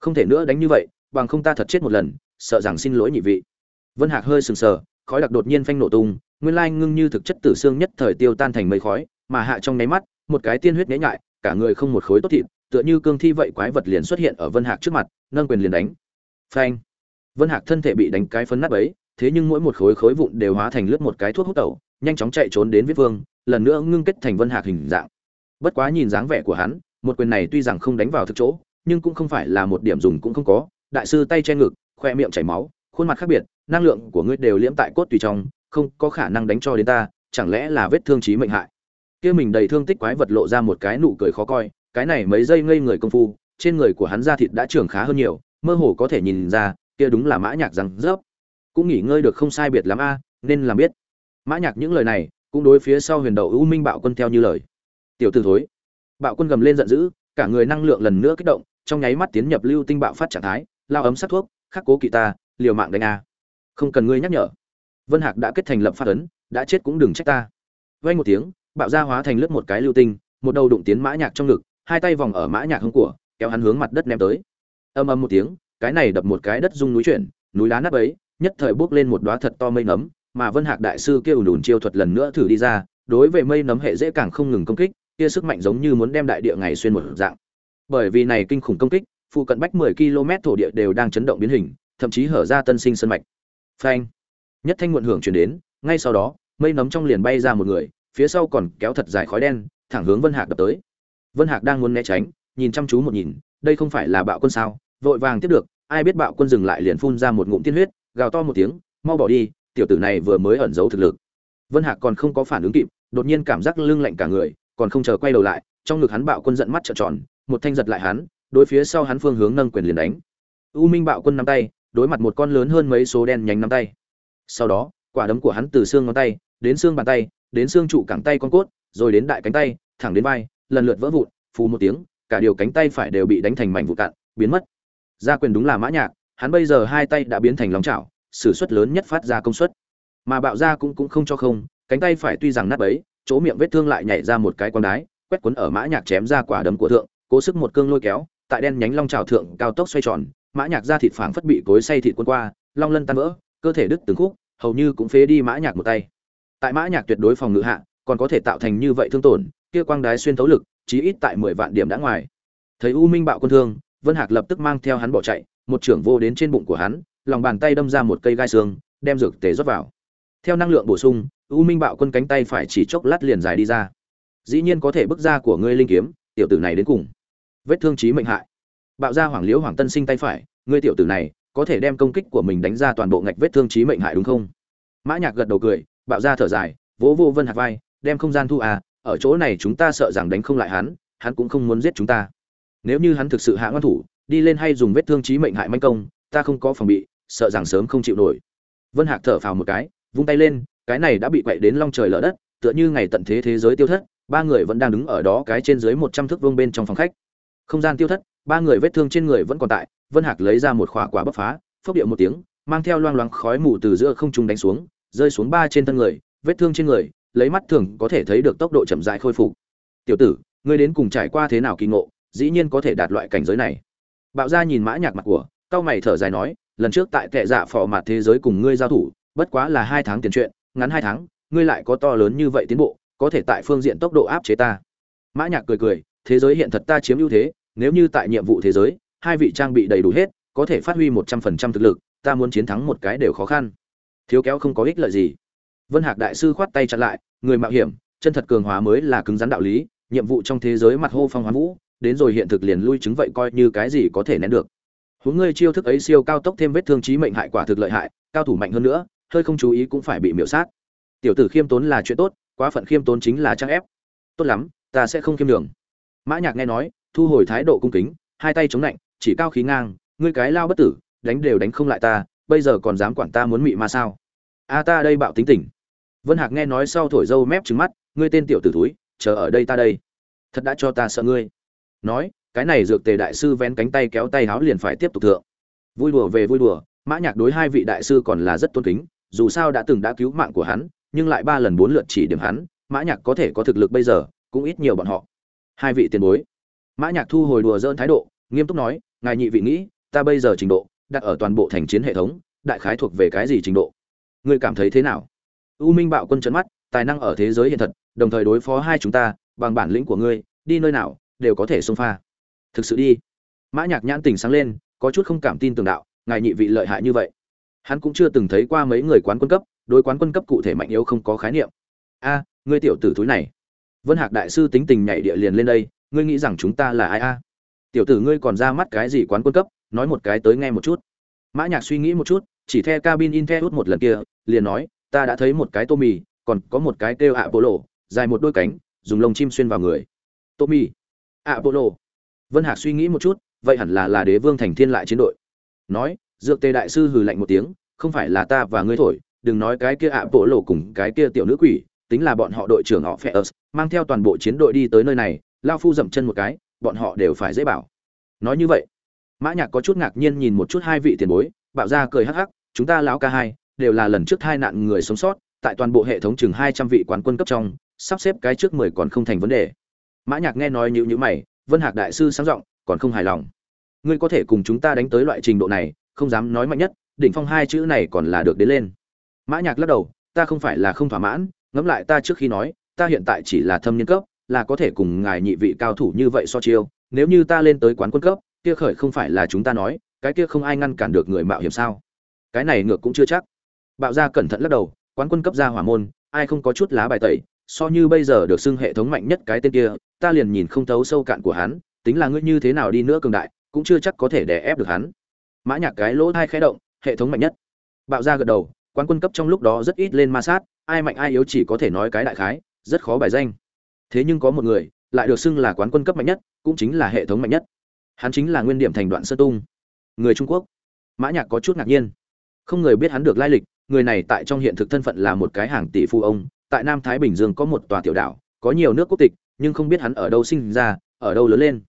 Không thể nữa đánh như vậy, bằng không ta thật chết một lần, sợ rằng xin lỗi nhị vị. Vân hạc hơi sừng sờ, khói đặc đột nhiên phanh nổ tung, nguyên lai ngưng như thực chất tử xương nhất thời tiêu tan thành mây khói, mà hạ trong nháy mắt, một cái tiên huyết nhễ nhại, cả người không một khối tốt thịt, tựa như cương thi vậy quái vật liền xuất hiện ở vân hạc trước mặt, nâng quyền liền đánh. Phanh! Vân hạc thân thể bị đánh cái phấn nát ấy thế nhưng mỗi một khối khối vụn đều hóa thành lướt một cái thuốc hút tẩu, nhanh chóng chạy trốn đến viết vương, lần nữa ngưng kết thành vân hạc hình dạng bất quá nhìn dáng vẻ của hắn, một quyền này tuy rằng không đánh vào thực chỗ, nhưng cũng không phải là một điểm dùng cũng không có. Đại sư tay che ngực, khoe miệng chảy máu, khuôn mặt khác biệt, năng lượng của ngươi đều liễm tại cốt tùy trong, không có khả năng đánh cho đến ta, chẳng lẽ là vết thương chí mệnh hại? Kia mình đầy thương tích quái vật lộ ra một cái nụ cười khó coi, cái này mấy giây ngây người công phu, trên người của hắn da thịt đã trưởng khá hơn nhiều, mơ hồ có thể nhìn ra, kia đúng là mã nhạc rằng rớp. Cũng nghỉ ngơi được không sai biệt lắm a, nên làm biết. Mã nhạc những lời này, cũng đối phía sau huyền đầu u minh bạo quân theo như lời tiểu tử thối. Bạo quân gầm lên giận dữ, cả người năng lượng lần nữa kích động, trong nháy mắt tiến nhập lưu tinh bạo phát trạng thái, lao ấm sát thuốc, khắc cố kỵ ta, liều mạng đánh a. Không cần ngươi nhắc nhở. Vân hạc đã kết thành lập phát ấn, đã chết cũng đừng trách ta. Vay một tiếng, bạo ra hóa thành lướt một cái lưu tinh, một đầu đụng tiến mã nhạc trong ngực, hai tay vòng ở mã nhạc hông của, kéo hắn hướng mặt đất ném tới. Âm âm một tiếng, cái này đập một cái đất rung núi chuyển, núi đá nát ấy nhất thời bước lên một đóa thật to mây nấm, mà vân hạc đại sư kêu đùn chiêu thuật lần nữa thử đi ra, đối với mây nấm hệ dễ càng không ngừng công kích kia sức mạnh giống như muốn đem đại địa ngày xuyên một dạng. Bởi vì này kinh khủng công kích, phụ cận bách 10 km thổ địa đều đang chấn động biến hình, thậm chí hở ra tân sinh sân mạch. Phanh! Nhất thanh muộn hưởng truyền đến, ngay sau đó, mây nấm trong liền bay ra một người, phía sau còn kéo thật dài khói đen, thẳng hướng vân hạc đập tới. Vân hạc đang muốn né tránh, nhìn chăm chú một nhìn, đây không phải là bạo quân sao? Vội vàng tiếp được, ai biết bạo quân dừng lại liền phun ra một ngụm tiên huyết, gào to một tiếng, mau bỏ đi, tiểu tử này vừa mới ẩn giấu thực lực. Vân hạc còn không có phản ứng kịp, đột nhiên cảm giác lưng lạnh cả người còn không chờ quay đầu lại, trong ngực hắn bạo quân giận mắt trợn tròn, một thanh giật lại hắn, đối phía sau hắn phương hướng nâng quyền liền đánh. U minh bạo quân nắm tay, đối mặt một con lớn hơn mấy số đen nhánh nắm tay. Sau đó, quả đấm của hắn từ xương ngón tay, đến xương bàn tay, đến xương trụ cẳng tay con cốt, rồi đến đại cánh tay, thẳng đến vai, lần lượt vỡ vụn, phù một tiếng, cả điều cánh tay phải đều bị đánh thành mảnh vụn cạn, biến mất. Ra quyền đúng là mã nhạc, hắn bây giờ hai tay đã biến thành lòng chảo, sử suất lớn nhất phát ra công suất. Mà bạo ra cũng cũng không cho không, cánh tay phải tuy rằng nát bấy chỗ miệng vết thương lại nhảy ra một cái con đái, quét quấn ở mã nhạc chém ra quả đấm của thượng, cố sức một cương lôi kéo, tại đen nhánh long trào thượng cao tốc xoay tròn, mã nhạc ra thịt phảng phất bị cối xay thịt quân qua, long lân tan vỡ, cơ thể đứt từng khúc, hầu như cũng phế đi mã nhạc một tay. Tại mã nhạc tuyệt đối phòng ngự hạ, còn có thể tạo thành như vậy thương tổn, kia quang đái xuyên thấu lực, chí ít tại mười vạn điểm đã ngoài. Thấy u minh bạo quân thương, vân hạc lập tức mang theo hắn bỏ chạy, một trưởng vô đến trên bụng của hắn, lòng bàn tay đâm ra một cây gai xương, đem dược tề rót vào. Theo năng lượng bổ sung u minh bạo quân cánh tay phải chỉ chốc lát liền dài đi ra. Dĩ nhiên có thể bước ra của ngươi linh kiếm, tiểu tử này đến cùng. Vết thương chí mệnh hại. Bạo ra hoàng liễu hoàng tân sinh tay phải, ngươi tiểu tử này có thể đem công kích của mình đánh ra toàn bộ ngạch vết thương chí mệnh hại đúng không? Mã nhạc gật đầu cười, bạo ra thở dài, vỗ vô vân hạc vai, đem không gian thu à ở chỗ này chúng ta sợ rằng đánh không lại hắn hắn cũng không muốn giết chúng ta. Nếu như hắn thực sự hạ ngoan thủ, đi lên hay dùng vết thương chí mệnh hại manh công, ta không có phòng bị, sợ rằng sớm không chịu nổi. Vân hạc thở phào một cái, vung tay lên cái này đã bị quậy đến long trời lở đất, tựa như ngày tận thế thế giới tiêu thất, ba người vẫn đang đứng ở đó cái trên dưới một trăm thước vương bên trong phòng khách. Không gian tiêu thất, ba người vết thương trên người vẫn còn tại, vân hạc lấy ra một khỏa quả bắp phá, phốc điệu một tiếng, mang theo loang loáng khói mù từ giữa không trung đánh xuống, rơi xuống ba trên thân người, vết thương trên người, lấy mắt thường có thể thấy được tốc độ chậm rãi khôi phục. Tiểu tử, ngươi đến cùng trải qua thế nào kỳ ngộ, dĩ nhiên có thể đạt loại cảnh giới này. Bạo gia nhìn mã nhạc mặt của cao mày thở dài nói, lần trước tại tệ dạ phò mặt thế giới cùng ngươi giao thủ, bất quá là hai tháng tiền chuyện ngắn hai tháng, ngươi lại có to lớn như vậy tiến bộ, có thể tại phương diện tốc độ áp chế ta. Mã nhạc cười cười, thế giới hiện thật ta chiếm ưu thế, nếu như tại nhiệm vụ thế giới, hai vị trang bị đầy đủ hết, có thể phát huy một trăm phần trăm thực lực, ta muốn chiến thắng một cái đều khó khăn. Thiếu kéo không có ích lợi gì. Vân hạc đại sư khoát tay chặn lại, người mạo hiểm, chân thật cường hóa mới là cứng rắn đạo lý, nhiệm vụ trong thế giới mặt hô phong hoán vũ, đến rồi hiện thực liền lui chứng vậy coi như cái gì có thể nén được. Huống ngươi chiêu thức ấy siêu cao tốc thêm vết thương trí mệnh hại quả thực lợi hại, cao thủ mạnh hơn nữa hơi không chú ý cũng phải bị miểu sát. Tiểu tử khiêm tốn là chuyện tốt, quá phận khiêm tốn chính là trang ép. Tốt lắm, ta sẽ không khiêm đường mã nhạc nghe nói, thu hồi thái độ cung kính, hai tay chống lạnh chỉ cao khí ngang, ngươi cái lao bất tử, đánh đều đánh không lại ta, bây giờ còn dám quản ta muốn mị ma sao? A, ta đây bạo tính tình. Vân hạc nghe nói sau thổi dâu mép trừng mắt, ngươi tên tiểu tử túi chờ ở đây ta đây. Thật đã cho ta sợ ngươi. Nói, cái này dược tề đại sư vén cánh tay kéo tay háo liền phải tiếp tục thượng. Vui đùa về vui đùa, mã nhạc đối hai vị đại sư còn là rất tôn kính dù sao đã từng đã cứu mạng của hắn, nhưng lại ba lần bốn lượt chỉ điểm hắn, mã nhạc có thể có thực lực bây giờ, cũng ít nhiều bọn họ. Hai vị tiền bối. Mã nhạc thu hồi đùa giỡn thái độ, nghiêm túc nói, ngài nhị vị nghĩ, ta bây giờ trình độ, đặt ở toàn bộ thành chiến hệ thống, đại khái thuộc về cái gì trình độ? Ngươi cảm thấy thế nào? U minh bạo quân chấn mắt, tài năng ở thế giới hiện thật, đồng thời đối phó hai chúng ta, bằng bản lĩnh của ngươi, đi nơi nào, đều có thể xông pha. Thực sự đi. Mã nhạc nhãn tỉnh sáng lên, có chút không cảm tin tưởng đạo, ngài nhị vị lợi hại như vậy hắn cũng chưa từng thấy qua mấy người quán quân cấp, đối quán quân cấp cụ thể mạnh yếu không có khái niệm. A, ngươi tiểu tử thúi này. Vân hạc đại sư tính tình nhảy địa liền lên đây, ngươi nghĩ rằng chúng ta là ai a? Tiểu tử ngươi còn ra mắt cái gì quán quân cấp, nói một cái tới nghe một chút. Mã nhạc suy nghĩ một chút, chỉ the cabin in the hút một lần kia, liền nói, ta đã thấy một cái tô mì còn có một cái kêu ạ bộ lộ dài một đôi cánh, dùng lông chim xuyên vào người. Tô mì ạ bộ lộ vân hạc suy nghĩ một chút, vậy hẳn là là đế vương thành thiên lại chiến đội. Nói dược tề đại sư hừ lạnh một tiếng, không phải là ta và ngươi thổi, đừng nói cái kia ạ bộ lộ cùng cái kia tiểu nữ quỷ, tính là bọn họ đội trưởng họ phe mang theo toàn bộ chiến đội đi tới nơi này. Lao phu dậm chân một cái, bọn họ đều phải dễ bảo. Nói như vậy, mã nhạc có chút ngạc nhiên nhìn một chút hai vị tiền bối, bạo ra cười hắc hắc, chúng ta lão ca hai, đều là lần trước hai nạn người sống sót, tại toàn bộ hệ thống chừng hai trăm vị quán quân cấp trong, sắp xếp cái trước mười còn không thành vấn đề. Mã nhạc nghe nói nhữ nhữ mày, vân hạc đại sư sáng giọng, còn không hài lòng. Ngươi có thể cùng chúng ta đánh tới loại trình độ này không dám nói mạnh nhất, đỉnh phong hai chữ này còn là được đến lên. Mã nhạc lắc đầu, ta không phải là không thỏa mãn, ngẫm lại ta trước khi nói, ta hiện tại chỉ là thâm niên cấp, là có thể cùng ngài nhị vị cao thủ như vậy so chiêu, nếu như ta lên tới quán quân cấp, kia khởi không phải là chúng ta nói, cái kia không ai ngăn cản được người mạo hiểm sao? Cái này ngược cũng chưa chắc. Bạo gia cẩn thận lắc đầu, quán quân cấp gia hỏa môn, ai không có chút lá bài tẩy, so như bây giờ được xưng hệ thống mạnh nhất cái tên kia, ta liền nhìn không thấu sâu cạn của hắn, tính là ngươi như thế nào đi nữa cường đại, cũng chưa chắc có thể đè ép được hắn mã nhạc cái lỗ thai khẽ động, hệ thống mạnh nhất. Bạo ra gật đầu, quán quân cấp trong lúc đó rất ít lên ma sát, ai mạnh ai yếu chỉ có thể nói cái đại khái, rất khó bài danh. Thế nhưng có một người, lại được xưng là quán quân cấp mạnh nhất, cũng chính là hệ thống mạnh nhất. Hắn chính là nguyên điểm thành đoạn sơ tung. Người trung quốc. Mã nhạc có chút ngạc nhiên. Không người biết hắn được lai lịch, người này tại trong hiện thực thân phận là một cái hàng tỷ phu ông, tại nam thái bình dương có một tòa tiểu đảo, có nhiều nước quốc tịch, nhưng không biết hắn ở đâu sinh ra, ở đâu lớn lên.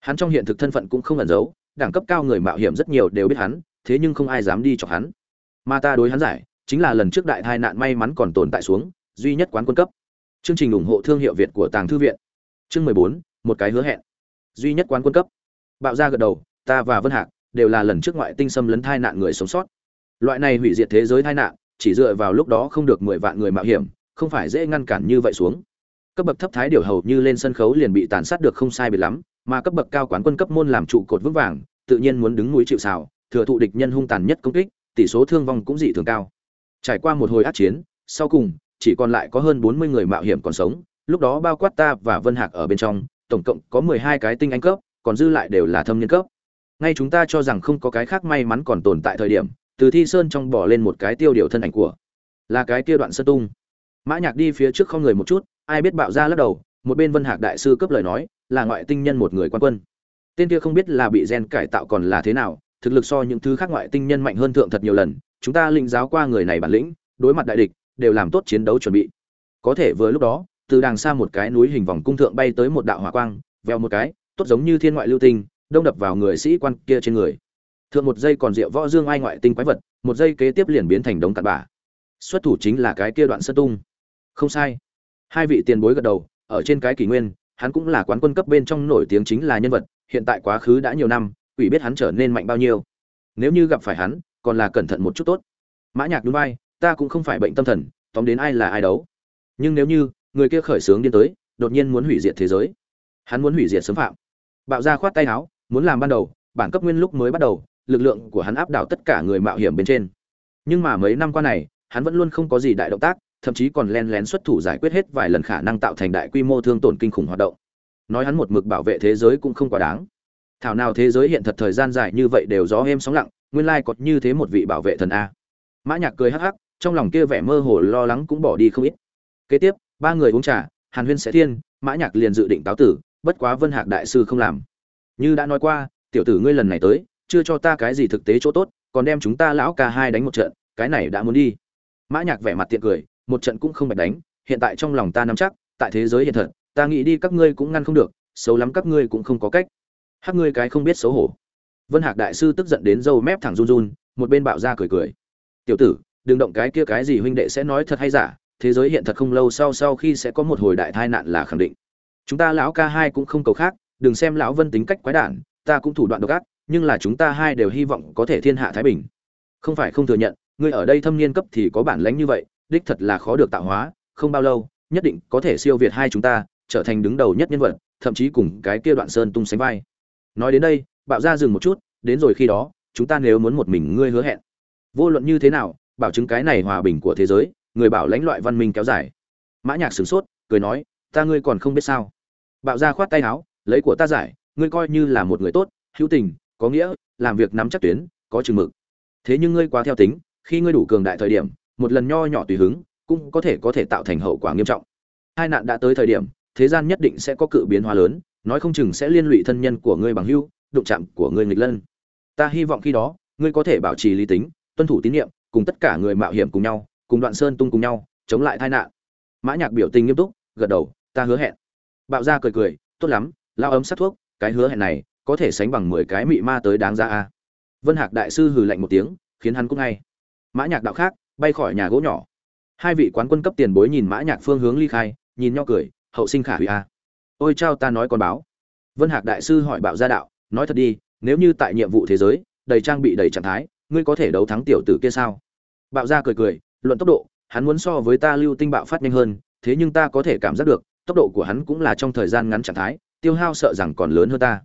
Hắn trong hiện thực thân phận cũng không ẩn giấu đẳng cấp cao người mạo hiểm rất nhiều đều biết hắn, thế nhưng không ai dám đi chọc hắn. Mà ta đối hắn giải, chính là lần trước đại tai nạn may mắn còn tồn tại xuống, duy nhất quán quân cấp. Chương trình ủng hộ thương hiệu việt của tàng thư viện. Chương mười bốn, một cái hứa hẹn. Duy nhất quán quân cấp. Bạo ra gật đầu, ta và vân hạc đều là lần trước ngoại tinh xâm lấn tai nạn người sống sót. Loại này hủy diệt thế giới tai nạn, chỉ dựa vào lúc đó không được mười vạn người mạo hiểm, không phải dễ ngăn cản như vậy xuống. Cấp bậc thấp thái điều hầu như lên sân khấu liền bị tàn sát được không sai biệt lắm mà cấp bậc cao quán quân cấp môn làm trụ cột vững vàng, tự nhiên muốn đứng núi chịu sào, thừa thụ địch nhân hung tàn nhất công kích, tỷ số thương vong cũng dị thường cao. Trải qua một hồi ác chiến, sau cùng, chỉ còn lại có hơn bốn mươi người mạo hiểm còn sống, lúc đó bao quát ta và vân hạc ở bên trong, tổng cộng có mười hai cái tinh anh cấp, còn dư lại đều là thâm niên cấp. Ngay chúng ta cho rằng không có cái khác may mắn còn tồn tại thời điểm, từ thi sơn trong bỏ lên một cái tiêu điều thân ảnh của, là cái kia đoạn sơn tung. Mã nhạc đi phía trước không người một chút, ai biết bạo ra lắc đầu, một bên vân hạc đại sư cấp lời nói là ngoại tinh nhân một người quan quân. Tên kia không biết là bị gen cải tạo còn là thế nào, thực lực so những thứ khác ngoại tinh nhân mạnh hơn thượng thật nhiều lần, chúng ta linh giáo qua người này bản lĩnh, đối mặt đại địch, đều làm tốt chiến đấu chuẩn bị. Có thể vừa lúc đó, từ đàng xa một cái núi hình vòng cung thượng bay tới một đạo hỏa quang veo một cái, tốt giống như thiên ngoại lưu tinh, đông đập vào người sĩ quan kia trên người. Thượng một giây còn rượu võ dương ai ngoại tinh quái vật, một giây kế tiếp liền biến thành đống cặn bã. Xuất thủ chính là cái kia đoạn sơn tung. Không sai. Hai vị tiền bối gật đầu, ở trên cái kỷ nguyên hắn cũng là quán quân cấp bên trong nổi tiếng chính là nhân vật, hiện tại quá khứ đã nhiều năm, quỷ biết hắn trở nên mạnh bao nhiêu. Nếu như gặp phải hắn, còn là cẩn thận một chút tốt. Mã nhạc đúng vai, ta cũng không phải bệnh tâm thần, tóm đến ai là ai đấu. Nhưng nếu như người kia khởi sướng điên tới, đột nhiên muốn hủy diệt thế giới, hắn muốn hủy diệt sớm phạm. Bạo ra khoát tay áo, muốn làm ban đầu, bản cấp nguyên lúc mới bắt đầu, lực lượng của hắn áp đảo tất cả người mạo hiểm bên trên. Nhưng mà mấy năm qua này, hắn vẫn luôn không có gì đại động tác thậm chí còn len lén xuất thủ giải quyết hết vài lần khả năng tạo thành đại quy mô thương tổn kinh khủng hoạt động. Nói hắn một mực bảo vệ thế giới cũng không quá đáng. Thảo nào thế giới hiện thật thời gian dài như vậy đều gió êm sóng lặng, nguyên lai có như thế một vị bảo vệ thần a. Mã nhạc cười hắc hắc, trong lòng kia vẻ mơ hồ lo lắng cũng bỏ đi không ít. Kế tiếp, ba người uống trà, hàn huyên sẽ thiên, mã nhạc liền dự định táo tử, bất quá vân hạc đại sư không làm. Như đã nói qua, tiểu tử ngươi lần này tới, chưa cho ta cái gì thực tế chỗ tốt, còn đem chúng ta lão ca hai đánh một trận, cái này đã muốn đi. Mã nhạc vẻ mặt tiện cười một trận cũng không bạch đánh, hiện tại trong lòng ta nắm chắc, tại thế giới hiện thật, ta nghĩ đi các ngươi cũng ngăn không được, xấu lắm các ngươi cũng không có cách. Hát ngươi cái không biết xấu hổ. Vân hạc đại sư tức giận đến râu mép thẳng run run, một bên bạo ra cười cười. Tiểu tử, đừng động cái kia cái gì huynh đệ sẽ nói thật hay giả, thế giới hiện thật không lâu sau sau khi sẽ có một hồi đại tai nạn là khẳng định. Chúng ta lão ca hai cũng không cầu khác, đừng xem lão vân tính cách quái đản, ta cũng thủ đoạn độc ác, nhưng là chúng ta hai đều hy vọng có thể thiên hạ thái bình. Không phải không thừa nhận, ngươi ở đây thâm niên cấp thì có bản lãnh như vậy đích thật là khó được tạo hóa, không bao lâu, nhất định có thể siêu việt hai chúng ta, trở thành đứng đầu nhất nhân vật, thậm chí cùng cái kia đoạn sơn tung sánh vai. Nói đến đây, bạo ra dừng một chút, đến rồi khi đó, chúng ta nếu muốn một mình ngươi hứa hẹn. Vô luận như thế nào, bảo chứng cái này hòa bình của thế giới, người bảo lãnh loại văn minh kéo dài. Mã nhạc sửng sốt, cười nói, ta ngươi còn không biết sao? Bạo ra khoát tay áo, lấy của ta giải, ngươi coi như là một người tốt, hữu tình, có nghĩa, làm việc nắm chắc tuyến, có chừng mực. Thế nhưng ngươi quá theo tính, khi ngươi đủ cường đại thời điểm một lần nho nhỏ tùy hứng cũng có thể có thể tạo thành hậu quả nghiêm trọng. Hai nạn đã tới thời điểm, thế gian nhất định sẽ có cự biến hóa lớn, nói không chừng sẽ liên lụy thân nhân của ngươi bằng hữu đụng chạm của ngươi nghịch lân. Ta hy vọng khi đó, ngươi có thể bảo trì lý tính, tuân thủ tín nhiệm cùng tất cả người mạo hiểm cùng nhau, cùng đoạn sơn tung cùng nhau, chống lại tai nạn. Mã nhạc biểu tình nghiêm túc, gật đầu, ta hứa hẹn. Bạo gia cười cười, tốt lắm, lao ấm sát thuốc, cái hứa hẹn này có thể sánh bằng mười cái mị ma tới đáng ra a. Vân hạc đại sư hừ lạnh một tiếng, khiến hắn cũng ngay. Mã nhạc đạo khác bay khỏi nhà gỗ nhỏ. Hai vị quán quân cấp tiền bối nhìn mã nhạc phương hướng ly khai, nhìn nhau cười, hậu sinh khả hủy a. Ôi chao ta nói con báo. Vân hạc đại sư hỏi bạo gia đạo, nói thật đi, nếu như tại nhiệm vụ thế giới, đầy trang bị đầy trạng thái, ngươi có thể đấu thắng tiểu tử kia sao? Bạo gia cười cười, luận tốc độ, hắn muốn so với ta lưu tinh bạo phát nhanh hơn, thế nhưng ta có thể cảm giác được, tốc độ của hắn cũng là trong thời gian ngắn trạng thái, tiêu hao sợ rằng còn lớn hơn ta.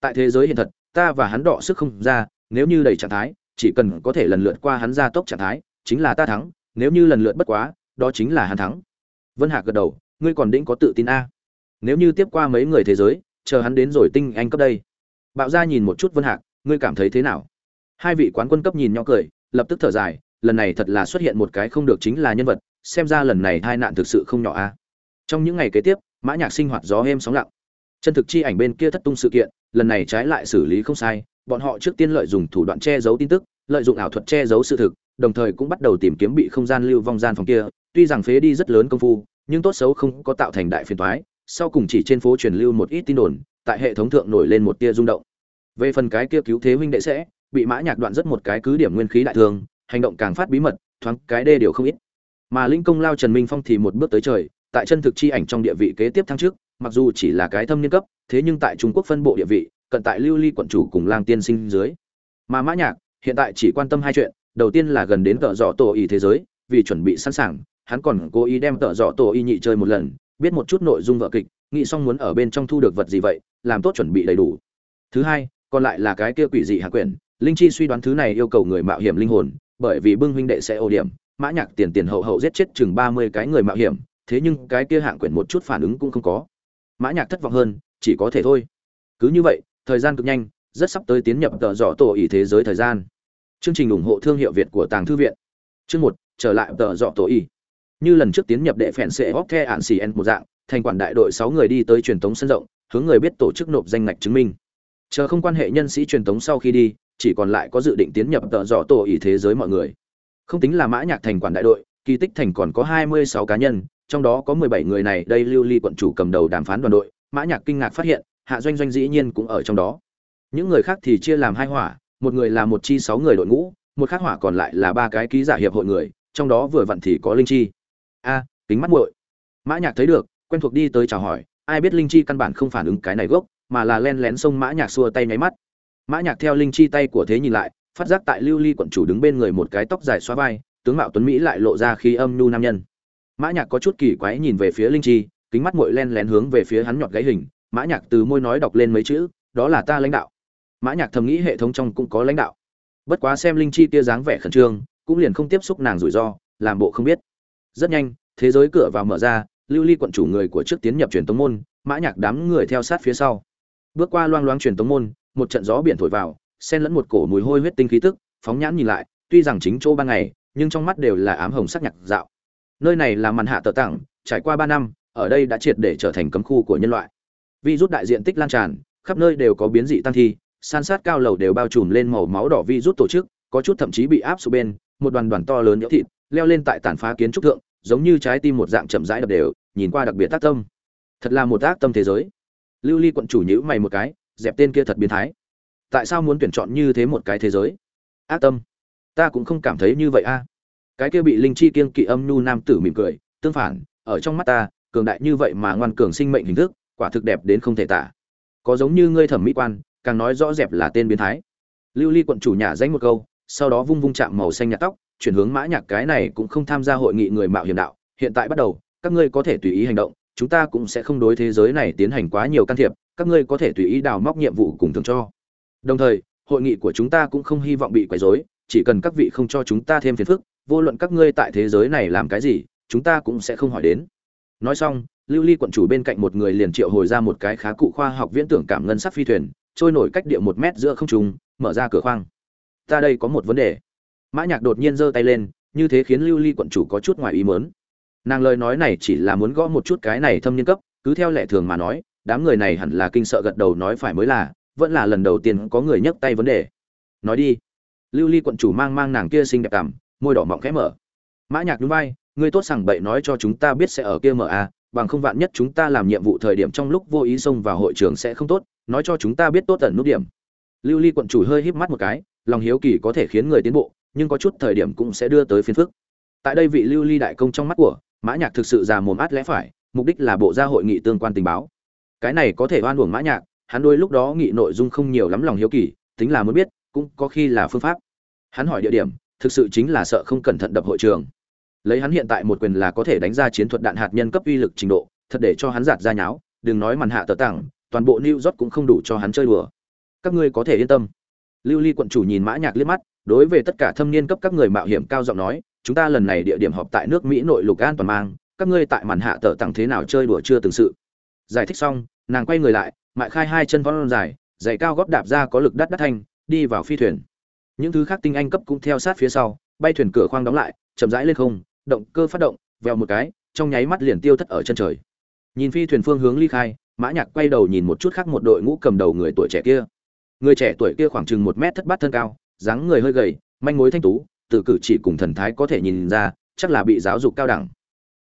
Tại thế giới hiện thật, ta và hắn đọ sức không ra, nếu như đầy trạng thái, chỉ cần có thể lần lượt qua hắn ra tốc trạng thái chính là ta thắng, nếu như lần lượt bất quá, đó chính là hắn thắng. Vân hạc gật đầu, ngươi còn đĩnh có tự tin a? Nếu như tiếp qua mấy người thế giới, chờ hắn đến rồi tinh anh cấp đây. Bạo ra nhìn một chút vân hạc, ngươi cảm thấy thế nào? Hai vị quán quân cấp nhìn nhỏ cười, lập tức thở dài, lần này thật là xuất hiện một cái không được chính là nhân vật, xem ra lần này hai nạn thực sự không nhỏ a. Trong những ngày kế tiếp, mã nhạc sinh hoạt gió êm sóng lặng. Chân thực chi ảnh bên kia thất tung sự kiện, lần này trái lại xử lý không sai, bọn họ trước tiên lợi dụng thủ đoạn che giấu tin tức, lợi dụng ảo thuật che giấu sự thực đồng thời cũng bắt đầu tìm kiếm bị không gian lưu vong gian phòng kia. Tuy rằng phế đi rất lớn công phu, nhưng tốt xấu không có tạo thành đại phiền toái. Sau cùng chỉ trên phố truyền lưu một ít tin đồn, tại hệ thống thượng nổi lên một tia rung động. Về phần cái kia cứu thế huynh đệ sẽ, bị mã nhạc đoạn rất một cái cứ điểm nguyên khí đại thương hành động càng phát bí mật, thoáng cái đê điều không ít. Mà linh công lao trần minh phong thì một bước tới trời, tại chân thực chi ảnh trong địa vị kế tiếp thăng trước mặc dù chỉ là cái thâm niên cấp, thế nhưng tại trung quốc phân bộ địa vị, cận tại lưu ly quận chủ cùng lang tiên sinh dưới. Mà mã nhạc, hiện tại chỉ quan tâm hai chuyện đầu tiên là gần đến tợ dọ tổ y thế giới, vì chuẩn bị sẵn sàng, hắn còn cố ý đem tợ dọ tổ y nhị chơi một lần, biết một chút nội dung vở kịch, nghĩ xong muốn ở bên trong thu được vật gì vậy, làm tốt chuẩn bị đầy đủ. Thứ hai, còn lại là cái kia quỷ dị hạ quyển, linh chi suy đoán thứ này yêu cầu người mạo hiểm linh hồn, bởi vì bưng huynh đệ sẽ ô điểm, mã nhạc tiền tiền hậu hậu giết chết chừng ba mươi cái người mạo hiểm, thế nhưng cái kia hạng quyển một chút phản ứng cũng không có. Mã nhạc thất vọng hơn, chỉ có thể thôi. Cứ như vậy, thời gian cực nhanh, rất sắp tới tiến nhập tờ dọ tổ ý thế giới thời gian chương trình ủng hộ thương hiệu việt của tàng thư viện. Chương một, trở lại tờ dọ tổ y. như lần trước tiến nhập đệ phèn sẽ hóc the ạn xì en một dạng, thành quản đại đội sáu người đi tới truyền thống sân rộng, hướng người biết tổ chức nộp danh ngạch chứng minh. Chờ không quan hệ nhân sĩ truyền thống sau khi đi, chỉ còn lại có dự định tiến nhập tờ dọ tổ y thế giới mọi người. Không tính là mã nhạc thành quản đại đội, kỳ tích thành còn có hai mươi sáu cá nhân, trong đó có mười bảy người này đây lưu ly quận chủ cầm đầu đàm phán đoàn đội, mã nhạc kinh ngạc phát hiện, hạ doanh doanh dĩ nhiên cũng ở trong đó. Những người khác thì chia làm hai hỏa một người là một chi sáu người đội ngũ, một khắc hỏa còn lại là ba cái ký giả hiệp hội người, trong đó vừa vặn thì có linh chi. A, kính mắt muội. Mã nhạc thấy được, quen thuộc đi tới chào hỏi, ai biết linh chi căn bản không phản ứng cái này gốc, mà là len lén xông mã nhạc xua tay nháy mắt. Mã nhạc theo linh chi tay của thế nhìn lại, phát giác tại lưu ly quận chủ đứng bên người một cái tóc dài xóa vai, tướng mạo tuấn mỹ lại lộ ra khi âm nhu nam nhân. Mã nhạc có chút kỳ quái nhìn về phía linh chi, kính mắt muội len lén hướng về phía hắn nhọt gáy hình, mã nhạc từ môi nói đọc lên mấy chữ, đó là ta lãnh đạo mã nhạc thầm nghĩ hệ thống trong cũng có lãnh đạo. Bất quá xem linh chi kia dáng vẻ khẩn trương, cũng liền không tiếp xúc nàng rủi ro, làm bộ không biết. Rất nhanh, thế giới cửa vào mở ra, lưu ly quận chủ người của trước tiến nhập truyền tống môn, mã nhạc đám người theo sát phía sau. Bước qua loang loang truyền tống môn, một trận gió biển thổi vào, xen lẫn một cổ mùi hôi huyết tinh khí tức, phóng nhãn nhìn lại, tuy rằng chính chỗ ban ngày, nhưng trong mắt đều là ám hồng sắc nhạc dạo. Nơi này là màn hạ tờ tặng, trải qua ba năm, ở đây đã triệt để trở thành cấm khu của nhân loại. Vi rút đại diện tích lan tràn, khắp nơi đều có biến dị tăng thi san sát cao lầu đều bao trùm lên màu máu đỏ vi rút tổ chức, có chút thậm chí bị áp xuống bên, một đoàn đoàn to lớn nhỡ thịt, leo lên tại tàn phá kiến trúc thượng, giống như trái tim một dạng chậm rãi đập đều, nhìn qua đặc biệt tác tâm. Thật là một ác tâm thế giới. Lưu ly quận chủ nhữ mày một cái, dẹp tên kia thật biến thái. Tại sao muốn tuyển chọn như thế một cái thế giới? Ác tâm. Ta cũng không cảm thấy như vậy a. Cái kia bị linh chi kiên kỵ âm nhu nam tử mỉm cười, tương phản, ở trong mắt ta, cường đại như vậy mà ngoan cường sinh mệnh hình thức, quả thực đẹp đến không thể tả. Có giống như ngươi thẩm mỹ quan càng nói rõ dẹp là tên biến thái. Lưu ly quận chủ nhà danh một câu, sau đó vung vung chạm màu xanh nhạt tóc, chuyển hướng mã nhạc cái này cũng không tham gia hội nghị người mạo hiểm đạo. Hiện tại bắt đầu, các ngươi có thể tùy ý hành động, chúng ta cũng sẽ không đối thế giới này tiến hành quá nhiều can thiệp, các ngươi có thể tùy ý đào móc nhiệm vụ cùng thường cho. Đồng thời, hội nghị của chúng ta cũng không hy vọng bị quấy rối, chỉ cần các vị không cho chúng ta thêm phiền phức, vô luận các ngươi tại thế giới này làm cái gì, chúng ta cũng sẽ không hỏi đến. Nói xong, lưu ly quận chủ bên cạnh một người liền triệu hồi ra một cái khá cụ khoa học viễn tưởng cảm ngân sắc phi thuyền trôi nổi cách địa một mét giữa không trung, mở ra cửa khoang. Ta đây có một vấn đề. Mã nhạc đột nhiên giơ tay lên, như thế khiến lưu ly quận chủ có chút ngoài ý muốn. Nàng lời nói này chỉ là muốn gõ một chút cái này thâm niên cấp, cứ theo lệ thường mà nói, đám người này hẳn là kinh sợ gật đầu nói phải mới là, vẫn là lần đầu tiên có người nhấc tay vấn đề. Nói đi. Lưu ly quận chủ mang mang nàng kia xinh đẹp cảm, môi đỏ mọng khẽ mở. Mã nhạc đúng vai, ngươi tốt sảng bậy nói cho chúng ta biết sẽ ở kia mở a bằng không vạn nhất chúng ta làm nhiệm vụ thời điểm trong lúc vô ý xông vào hội trường sẽ không tốt nói cho chúng ta biết tốt tận nút điểm. Lưu ly quận chủ hơi híp mắt một cái, lòng hiếu kỳ có thể khiến người tiến bộ, nhưng có chút thời điểm cũng sẽ đưa tới phiền phức. Tại đây vị lưu ly đại công trong mắt của, mã nhạc thực sự già mồm át lẽ phải, mục đích là bộ ra hội nghị tương quan tình báo. Cái này có thể oan uổng mã nhạc, hắn đôi lúc đó nghị nội dung không nhiều lắm lòng hiếu kỳ, tính là muốn biết, cũng có khi là phương pháp. Hắn hỏi địa điểm, thực sự chính là sợ không cẩn thận đập hội trường. Lấy hắn hiện tại một quyền là có thể đánh ra chiến thuật đạn hạt nhân cấp uy lực trình độ, thật để cho hắn giạt ra nháo, đừng nói màn hạ tờ tặng toàn bộ new york cũng không đủ cho hắn chơi đùa. Các ngươi có thể yên tâm. Lưu ly quận chủ nhìn mã nhạc liếc mắt, đối với tất cả thâm niên cấp các người mạo hiểm cao giọng nói, chúng ta lần này địa điểm họp tại nước mỹ nội lục an toàn mang, các ngươi tại màn hạ tở tặng thế nào chơi đùa chưa từng sự. Giải thích xong, nàng quay người lại, mại khai hai chân vón dài, giày cao gót đạp ra có lực đắt đắt thanh, đi vào phi thuyền. Những thứ khác tinh anh cấp cũng theo sát phía sau, bay thuyền cửa khoang đóng lại, chậm rãi lên không, động cơ phát động, vèo một cái, trong nháy mắt liền tiêu thất ở chân trời. Nhìn phi thuyền phương hướng ly khai mã nhạc quay đầu nhìn một chút khác một đội ngũ cầm đầu người tuổi trẻ kia. Người trẻ tuổi kia khoảng chừng một mét thất bát thân cao, dáng người hơi gầy, manh mối thanh tú, từ cử chỉ cùng thần thái có thể nhìn ra, chắc là bị giáo dục cao đẳng.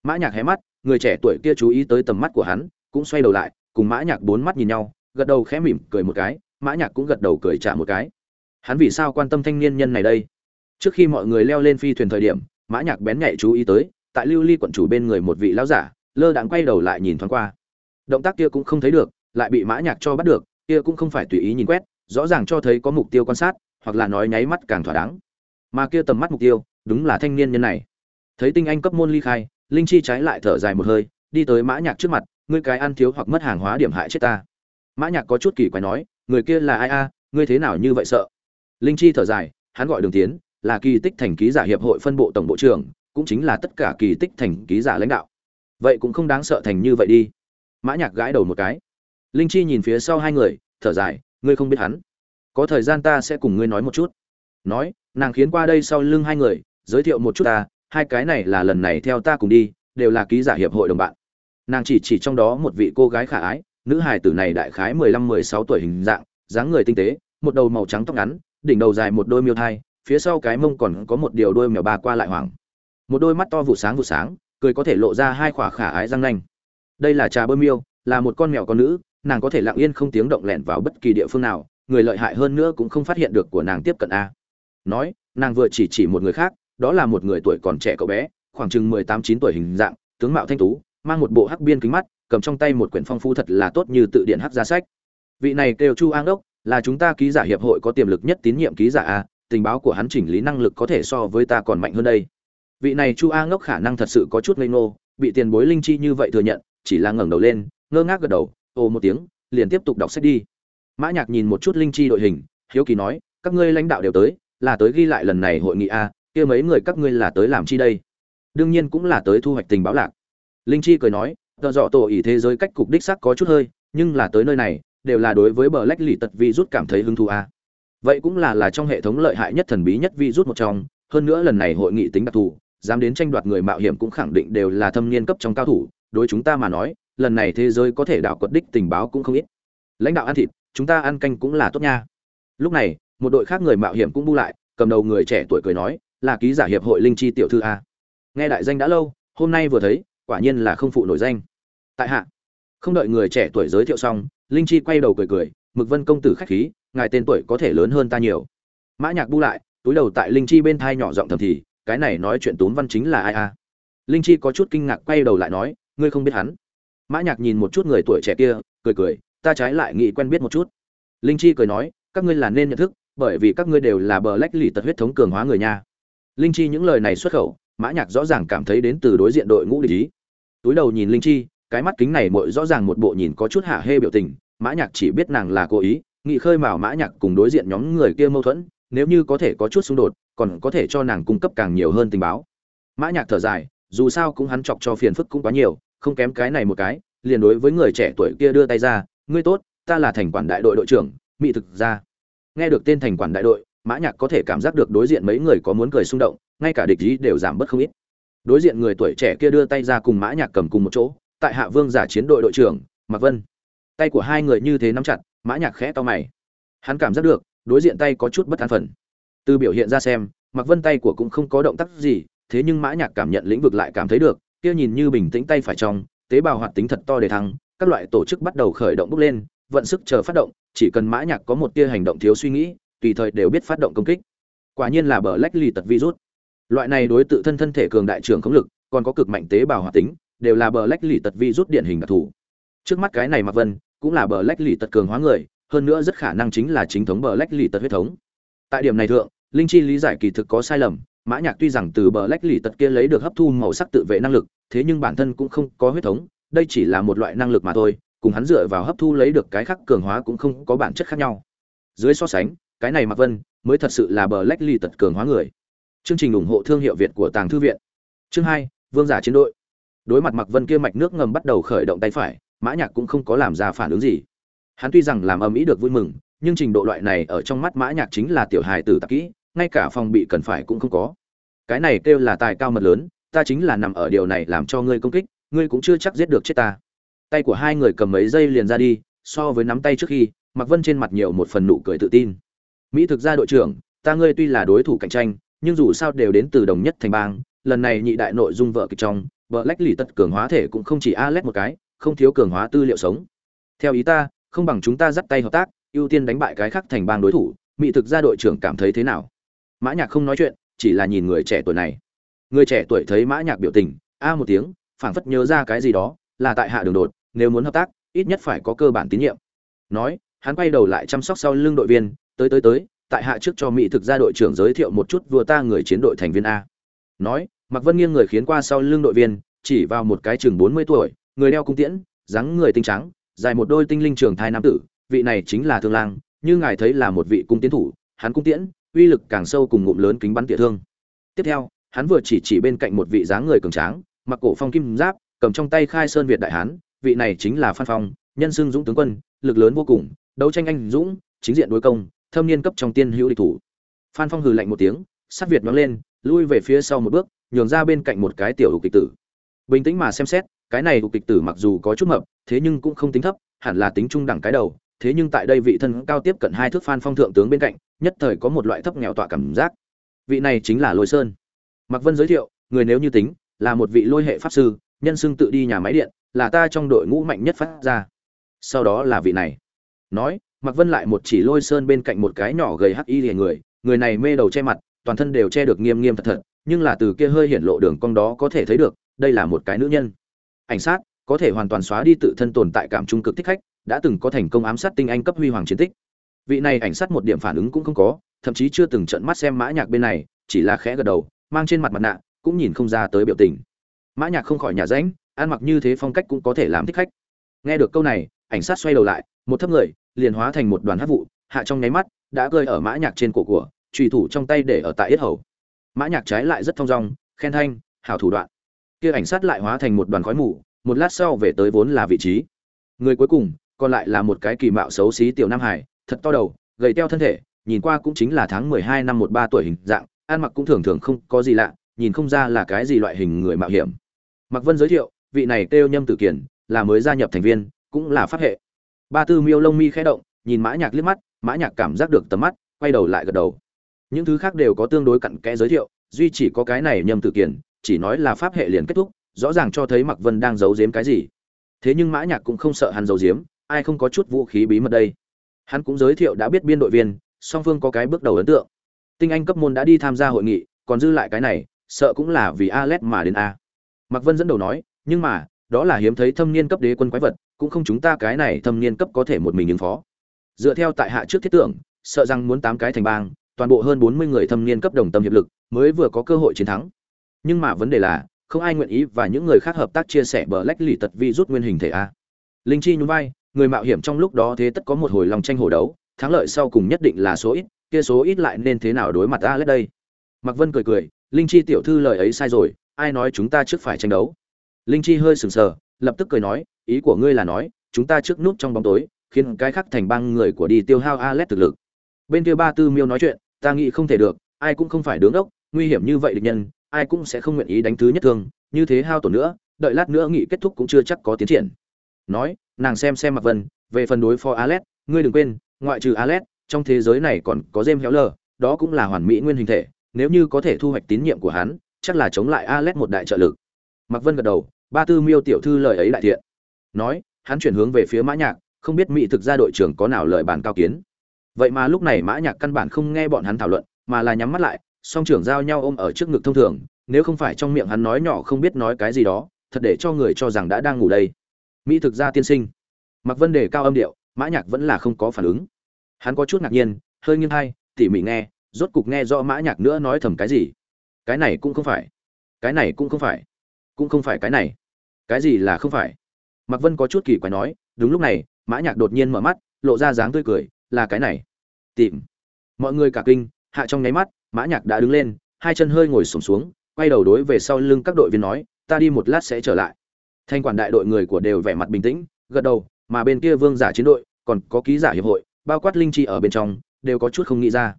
Mã nhạc hé mắt, người trẻ tuổi kia chú ý tới tầm mắt của hắn, cũng xoay đầu lại, cùng mã nhạc bốn mắt nhìn nhau, gật đầu khẽ mỉm cười một cái, mã nhạc cũng gật đầu cười trả một cái. Hắn vì sao quan tâm thanh niên nhân này đây? Trước khi mọi người leo lên phi thuyền thời điểm, mã nhạc bén nhạy chú ý tới, tại lưu ly quận chủ bên người một vị lão giả, lơ đãng quay đầu lại nhìn thoáng qua động tác kia cũng không thấy được, lại bị mã nhạc cho bắt được, kia cũng không phải tùy ý nhìn quét, rõ ràng cho thấy có mục tiêu quan sát, hoặc là nói nháy mắt càng thỏa đáng. Mà kia tầm mắt mục tiêu, đúng là thanh niên nhân này. Thấy tinh anh cấp môn ly khai, linh chi trái lại thở dài một hơi, đi tới mã nhạc trước mặt, ngươi cái ăn thiếu hoặc mất hàng hóa điểm hại chết ta. Mã nhạc có chút kỳ quái nói, người kia là ai a, ngươi thế nào như vậy sợ? Linh chi thở dài, hắn gọi đường tiến, là kỳ tích thành ký giả hiệp hội phân bộ tổng bộ trưởng, cũng chính là tất cả kỳ tích thành ký giả lãnh đạo. Vậy cũng không đáng sợ thành như vậy đi mã nhạc gãi đầu một cái. Linh chi nhìn phía sau hai người, thở dài, ngươi không biết hắn. Có thời gian ta sẽ cùng ngươi nói một chút. Nói, nàng khiến qua đây sau lưng hai người, giới thiệu một chút ta, hai cái này là lần này theo ta cùng đi, đều là ký giả hiệp hội đồng bạn. Nàng chỉ chỉ trong đó một vị cô gái khả ái, nữ hài tử này đại khái mười lăm, mười sáu tuổi hình dạng, dáng người tinh tế, một đầu màu trắng tóc ngắn, đỉnh đầu dài một đôi miêu thai, phía sau cái mông còn có một điều đôi mèo ba qua lại hoảng. Một đôi mắt to vụ sáng vụ sáng, cười có thể lộ ra hai khỏa khả ái răng nanh đây là trà bơ miêu, là một con mèo con nữ, nàng có thể lặng yên không tiếng động lẻn vào bất kỳ địa phương nào, người lợi hại hơn nữa cũng không phát hiện được của nàng tiếp cận a. Nói, nàng vừa chỉ chỉ một người khác, đó là một người tuổi còn trẻ cậu bé, khoảng chừng mười tám, chín tuổi hình dạng, tướng mạo thanh tú, mang một bộ hắc biên kính mắt, cầm trong tay một quyển phong phu thật là tốt như tự điện hắc ra sách. Vị này kêu chu an đốc, là chúng ta ký giả hiệp hội có tiềm lực nhất tín nhiệm ký giả a, tình báo của hắn chỉnh lý năng lực có thể so với ta còn mạnh hơn đây. Vị này chu a ngốc khả năng thật sự có chút ngây ngô, bị tiền bối linh chi như vậy thừa nhận chỉ là ngẩng đầu lên, ngơ ngác gật đầu, ồ một tiếng, liền tiếp tục đọc sách đi. Mã nhạc nhìn một chút linh chi đội hình, hiếu kỳ nói, các ngươi lãnh đạo đều tới, là tới ghi lại lần này hội nghị a, kia mấy người các ngươi là tới làm chi đây? Đương nhiên cũng là tới thu hoạch tình báo lạc. Linh chi cười nói tờ dọ tổ ý thế giới cách cục đích xác có chút hơi, nhưng là tới nơi này, đều là đối với bờ lách lì tật vi rút cảm thấy hứng thú a. Vậy cũng là là trong hệ thống lợi hại nhất thần bí nhất vi rút một trong, hơn nữa lần này hội nghị tính đặc thù, dám đến tranh đoạt người mạo hiểm cũng khẳng định đều là thâm niên cấp trong cao thủ đối chúng ta mà nói, lần này thế giới có thể đảo quật đích tình báo cũng không ít. Lãnh đạo ăn thịt, chúng ta ăn canh cũng là tốt nha. Lúc này, một đội khác người mạo hiểm cũng bu lại, cầm đầu người trẻ tuổi cười nói, là ký giả hiệp hội linh chi tiểu thư a. Nghe đại danh đã lâu, hôm nay vừa thấy, quả nhiên là không phụ nổi danh. Tại hạ, không đợi người trẻ tuổi giới thiệu xong, linh chi quay đầu cười cười, mực vân công tử khách khí, ngài tên tuổi có thể lớn hơn ta nhiều. Mã nhạc bu lại, túi đầu tại linh chi bên thai nhỏ giọng thầm thì, cái này nói chuyện tốn văn chính là ai a? Linh chi có chút kinh ngạc quay đầu lại nói ngươi không biết hắn. Mã nhạc nhìn một chút người tuổi trẻ kia, cười cười, ta trái lại nghĩ quen biết một chút. Linh chi cười nói, các ngươi là nên nhận thức, bởi vì các ngươi đều là bờ lách lì tật huyết thống cường hóa người nha. Linh chi những lời này xuất khẩu, mã nhạc rõ ràng cảm thấy đến từ đối diện đội ngũ địch ý. Túi đầu nhìn linh chi, cái mắt kính này mội rõ ràng một bộ nhìn có chút hạ hê biểu tình, mã nhạc chỉ biết nàng là cố ý, nghị khơi mào mã nhạc cùng đối diện nhóm người kia mâu thuẫn, nếu như có thể có chút xung đột, còn có thể cho nàng cung cấp càng nhiều hơn tình báo. Mã nhạc thở dài, dù sao cũng hắn chọc cho phiền phức cũng quá nhiều không kém cái này một cái, liền đối với người trẻ tuổi kia đưa tay ra, ngươi tốt, ta là thành quản đại đội đội trưởng, mỹ thực ra nghe được tên thành quản đại đội, mã nhạc có thể cảm giác được đối diện mấy người có muốn cười xung động, ngay cả địch ý đều giảm bớt không ít. Đối diện người tuổi trẻ kia đưa tay ra cùng mã nhạc cầm cùng một chỗ, tại hạ vương giả chiến đội đội trưởng, mạc vân. Tay của hai người như thế nắm chặt, mã nhạc khẽ to mày. Hắn cảm giác được, đối diện tay có chút bất an phần. Từ biểu hiện ra xem, mạc vân tay của cũng không có động tác gì, thế nhưng mã nhạc cảm nhận lĩnh vực lại cảm thấy được kia nhìn như bình tĩnh tay phải trong, tế bào hoạt tính thật to để thăng, các loại tổ chức bắt đầu khởi động bốc lên, vận sức chờ phát động, chỉ cần mã nhạc có một tia hành động thiếu suy nghĩ, tùy thời đều biết phát động công kích. Quả nhiên là bờ lách lì tật virus. Loại này đối tự thân thân thể cường đại trưởng khống lực, còn có cực mạnh tế bào hoạt tính, đều là bờ lách lì tật virus điển hình đặc thù. Trước mắt cái này mà vân, cũng là bờ lách lì tật cường hóa người, hơn nữa rất khả năng chính là chính thống bờ lách lì tật huyết thống. Tại điểm này thượng, linh chi lý giải kỳ thực có sai lầm mã nhạc tuy rằng từ bờ lách lì tật kia lấy được hấp thu màu sắc tự vệ năng lực, thế nhưng bản thân cũng không có huyết thống, đây chỉ là một loại năng lực mà thôi, cùng hắn dựa vào hấp thu lấy được cái khác cường hóa cũng không có bản chất khác nhau. Dưới so sánh, cái này mạc vân mới thật sự là bờ lách lì tật cường hóa người. Chương trình ủng hộ thương hiệu việt của tàng thư viện. Chương hai, vương giả chiến đội. Đối mặt mạc vân kia mạch nước ngầm bắt đầu khởi động tay phải, mã nhạc cũng không có làm ra phản ứng gì. Hắn tuy rằng làm âm ý được vui mừng, nhưng trình độ loại này ở trong mắt mã nhạc chính là tiểu hài tử tạp kỹ ngay cả phòng bị cần phải cũng không có. Cái này kêu là tài cao mật lớn, ta chính là nằm ở điều này làm cho ngươi công kích, ngươi cũng chưa chắc giết được chết ta. Tay của hai người cầm mấy giây liền ra đi, so với nắm tay trước khi, mạc vân trên mặt nhiều một phần nụ cười tự tin. Mỹ thực ra đội trưởng, ta ngươi tuy là đối thủ cạnh tranh, nhưng dù sao đều đến từ đồng nhất thành bang, lần này nhị đại nội dung vợ kịch trong, vợ lách lì tất cường hóa thể cũng không chỉ a lét một cái, không thiếu cường hóa tư liệu sống. Theo ý ta, không bằng chúng ta dắt tay hợp tác, ưu tiên đánh bại cái khác thành bang đối thủ, mỹ thực ra đội trưởng cảm thấy thế nào? Mã nhạc không nói chuyện, chỉ là nhìn người trẻ tuổi này. Người trẻ tuổi thấy mã nhạc biểu tình, a một tiếng, phảng phất nhớ ra cái gì đó, là tại hạ đường đột, nếu muốn hợp tác, ít nhất phải có cơ bản tín nhiệm. Nói, hắn quay đầu lại chăm sóc sau lưng đội viên, tới tới tới, tại hạ trước cho mỹ thực gia đội trưởng giới thiệu một chút vừa ta người chiến đội thành viên a. Nói mặc vân nghiêng người khiến qua sau lưng đội viên, chỉ vào một cái chừng bốn mươi tuổi, người đeo cung tiễn, dáng người tinh trắng, dài một đôi tinh linh trường thai nam tử, vị này chính là thương lang, như ngài thấy là một vị cung tiến thủ, hắn cung tiễn uy lực càng sâu cùng ngụm lớn kính bắn tỉa thương. Tiếp theo, hắn vừa chỉ chỉ bên cạnh một vị dáng người cường tráng, mặc cổ phong kim giáp, cầm trong tay khai sơn việt đại hán, vị này chính là phan phong, nhân xưng dũng tướng quân, lực lớn vô cùng, đấu tranh anh dũng, chính diện đối công, thâm niên cấp trong tiên hữu địch thủ. Phan phong hừ lạnh một tiếng sát việt nhóng lên, lui về phía sau một bước, nhường ra bên cạnh một cái tiểu đục kịch tử. Bình tĩnh mà xem xét, cái này đục kịch tử mặc dù có chút mập, thế nhưng cũng không tính thấp, hẳn là tính trung đẳng cái đầu thế nhưng tại đây vị thân cao tiếp cận hai thước phan phong thượng tướng bên cạnh, nhất thời có một loại thấp nghèo tọa cảm giác. Vị này chính là lôi sơn. Mặc vân giới thiệu, người nếu như tính, là một vị lôi hệ pháp sư, nhân xưng tự đi nhà máy điện, là ta trong đội ngũ mạnh nhất phát ra. Sau đó là vị này. Nói mặc vân lại một chỉ lôi sơn bên cạnh một cái nhỏ gầy hắc y liền người người này mê đầu che mặt, toàn thân đều che được nghiêm nghiêm thật thật, nhưng là từ kia hơi hiển lộ đường cong đó có thể thấy được, đây là một cái nữ nhân. Ảnh sát, có thể hoàn toàn xóa đi tự thân tồn tại cảm trung cực thích khách đã từng có thành công ám sát tinh anh cấp huy hoàng chiến tích. Vị này ảnh sát một điểm phản ứng cũng không có, thậm chí chưa từng trận mắt xem mã nhạc bên này, chỉ là khẽ gật đầu, mang trên mặt mặt nạ, cũng nhìn không ra tới biểu tình. Mã nhạc không khỏi nhà rãnh ăn mặc như thế phong cách cũng có thể làm thích khách. Nghe được câu này, ảnh sát xoay đầu lại, một thấp người, liền hóa thành một đoàn hắc vụ, hạ trong nháy mắt, đã rơi ở mã nhạc trên cổ của, trùy thủ trong tay để ở tại yết hầu. Mã nhạc trái lại rất thông dong, khen thanh, hảo thủ đoạn. Kia ảnh sát lại hóa thành một đoàn khói mù, một lát sau về tới vốn là vị trí. Người cuối cùng còn lại là một cái kỳ mạo xấu xí tiểu nam hải thật to đầu gầy teo thân thể nhìn qua cũng chính là tháng mười hai năm một ba tuổi hình dạng ăn mặc cũng thường thường không có gì lạ nhìn không ra là cái gì loại hình người mạo hiểm Mạc Vân giới thiệu, vị này kêu Nhâm Tử Kiền, là mới gia nhập thành viên, cũng là pháp hệ. Ba Tư Miêu lông mi khẽ động, nhìn Mã Nhạc liếc mắt, Mã Nhạc cảm giác được tầm mắt, quay đầu lại gật đầu. Những thứ khác đều có tương đối cặn kẽ giới thiệu, duy chỉ có cái này Nhâm Tử Kiền, chỉ nói là pháp hệ liền kết thúc, rõ ràng cho thấy Mạc Vân đang giấu giếm cái gì. Thế nhưng Mã Nhạc cũng không sợ hắn giấu giếm, ai không có chút vũ khí bí mật đây. Hắn cũng giới thiệu đã biết biên đội viên, song phương có cái bước đầu ấn tượng. Tinh Anh cấp môn đã đi tham gia hội nghị, còn dư lại cái này, sợ cũng là vì Alet mà đến a. Mạc Vân dẫn đầu nói, nhưng mà, đó là hiếm thấy thâm niên cấp đế quân quái vật, cũng không chúng ta cái này thâm niên cấp có thể một mình ứng phó. dựa theo tại hạ trước thiết tưởng sợ rằng muốn tám cái thành bang toàn bộ hơn bốn mươi người thâm niên cấp đồng tâm hiệp lực mới vừa có cơ hội chiến thắng nhưng mà vấn đề là không ai nguyện ý và những người khác hợp tác chia sẻ bờ lách lì tật vi rút nguyên hình thể a linh chi nhún vai người mạo hiểm trong lúc đó thế tất có một hồi lòng tranh hổ đấu thắng lợi sau cùng nhất định là số ít kia số ít lại nên thế nào đối mặt a lết đây mạc vân cười cười linh chi tiểu thư lời ấy sai rồi ai nói chúng ta trước phải tranh đấu linh chi hơi sừng sờ lập tức cười nói ý của ngươi là nói chúng ta trước núp trong bóng tối khiến cái khác thành băng người của đi tiêu hao Alet thực lực. Bên kia Ba Tư Miêu nói chuyện, ta nghĩ không thể được, ai cũng không phải đứng ốc, nguy hiểm như vậy địch nhân, ai cũng sẽ không nguyện ý đánh thứ nhất thương, như thế hao tổn nữa, đợi lát nữa nghị kết thúc cũng chưa chắc có tiến triển. Nói, nàng xem xem Mạc Vân, về phần đối phó Alet, ngươi đừng quên, ngoại trừ Alet, trong thế giới này còn có James Héo lờ, đó cũng là hoàn mỹ nguyên hình thể, nếu như có thể thu hoạch tín nhiệm của hắn, chắc là chống lại Alet một đại trợ lực. Mạc Vân gật đầu, Ba Tư Miêu tiểu thư lời ấy đại thiện. Nói, hắn chuyển hướng về phía Mã Nhạc, không biết mỹ thực ra đội trưởng có nào lời bàn cao kiến vậy mà lúc này mã nhạc căn bản không nghe bọn hắn thảo luận mà là nhắm mắt lại song trưởng giao nhau ôm ở trước ngực thông thường nếu không phải trong miệng hắn nói nhỏ không biết nói cái gì đó thật để cho người cho rằng đã đang ngủ đây mỹ thực gia tiên sinh. Mặc vân đề cao âm điệu mã nhạc vẫn là không có phản ứng. Hắn có chút ngạc nhiên hơi nghiêng hay tỉ mỉ nghe rốt cục nghe rõ mã nhạc nữa nói thầm cái gì. Cái này cũng không phải. Cái này cũng không phải. Cũng không phải cái này. Cái gì là không phải? Mặc vân có chút kỳ quái nói đúng lúc này mã nhạc đột nhiên mở mắt lộ ra dáng tươi cười là cái này. Tìm. Mọi người cả kinh hạ trong nháy mắt mã nhạc đã đứng lên hai chân hơi ngồi sụp xuống, xuống quay đầu đối về sau lưng các đội viên nói ta đi một lát sẽ trở lại thanh quản đại đội người của đều vẻ mặt bình tĩnh gật đầu mà bên kia vương giả chiến đội còn có ký giả hiệp hội bao quát linh chi ở bên trong đều có chút không nghĩ ra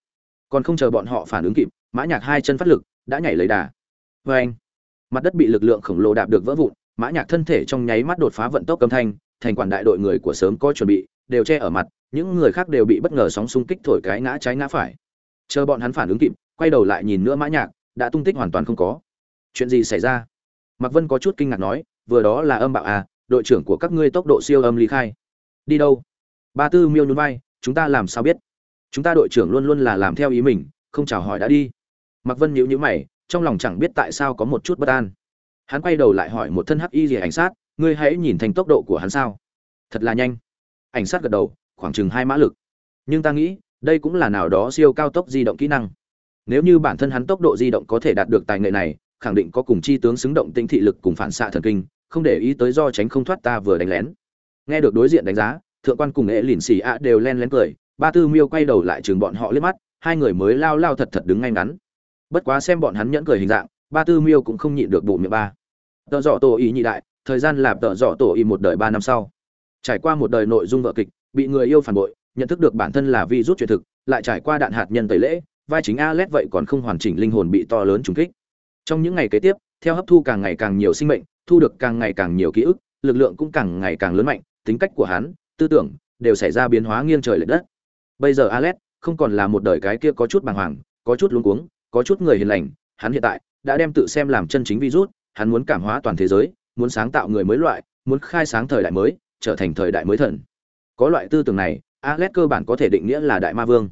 còn không chờ bọn họ phản ứng kịp mã nhạc hai chân phát lực đã nhảy lấy đà với anh mặt đất bị lực lượng khổng lồ đạp được vỡ vụn mã nhạc thân thể trong nháy mắt đột phá vận tốc âm thanh thành quản đại đội người của sớm có chuẩn bị, đều che ở mặt, những người khác đều bị bất ngờ sóng xung kích thổi cái ngã trái ngã phải. Chờ bọn hắn phản ứng kịp, quay đầu lại nhìn nữa Mã Nhạc, đã tung tích hoàn toàn không có. Chuyện gì xảy ra? Mạc Vân có chút kinh ngạc nói, vừa đó là âm bạo à, đội trưởng của các ngươi tốc độ siêu âm ly khai. Đi đâu? Ba Tư Miêu nhún vai, chúng ta làm sao biết? Chúng ta đội trưởng luôn luôn là làm theo ý mình, không chào hỏi đã đi. Mạc Vân nhíu nhíu mày, trong lòng chẳng biết tại sao có một chút bất an. Hắn quay đầu lại hỏi một thân hắc y liễu ảnh sát, ngươi hãy nhìn thành tốc độ của hắn sao thật là nhanh ảnh sát gật đầu khoảng chừng hai mã lực nhưng ta nghĩ đây cũng là nào đó siêu cao tốc di động kỹ năng nếu như bản thân hắn tốc độ di động có thể đạt được tài nghệ này khẳng định có cùng chi tướng xứng động tinh thị lực cùng phản xạ thần kinh không để ý tới do tránh không thoát ta vừa đánh lén. Nghe được đối diện đánh giá, thượng quan cùng nghệ lìn xì ạ đều len lén cười, ba tư miêu quay đầu lại chừng bọn họ liếc mắt, hai người mới lao lao thật thật đứng ngay ngắn. Bất quá xem bọn hắn nhẫn cười hình dạng, ba tư miêu cũng không nhịn được bụng miệng ba. Tợ dọ tổ ý nhị đại, thời gian làm tợ dọ tổ ý một đời ba năm sau. Trải qua một đời nội dung vợ kịch, bị người yêu phản bội, nhận thức được bản thân là vi rút truyền thực, lại trải qua đạn hạt nhân tẩy lễ, vai chính Alet vậy còn không hoàn chỉnh linh hồn bị to lớn trùng kích. Trong những ngày kế tiếp theo hấp thu càng ngày càng nhiều sinh mệnh thu được càng ngày càng nhiều ký ức lực lượng cũng càng ngày càng lớn mạnh tính cách của hắn tư tưởng đều xảy ra biến hóa nghiêng trời lệch đất bây giờ Alet không còn là một đời cái kia có chút bàng hoàng có chút luống cuống có chút người hiền lành hắn hiện tại đã đem tự xem làm chân chính virus hắn muốn cảm hóa toàn thế giới muốn sáng tạo người mới loại, muốn khai sáng thời đại mới, trở thành thời đại mới thần. Có loại tư tưởng này, Alet cơ bản có thể định nghĩa là đại ma vương.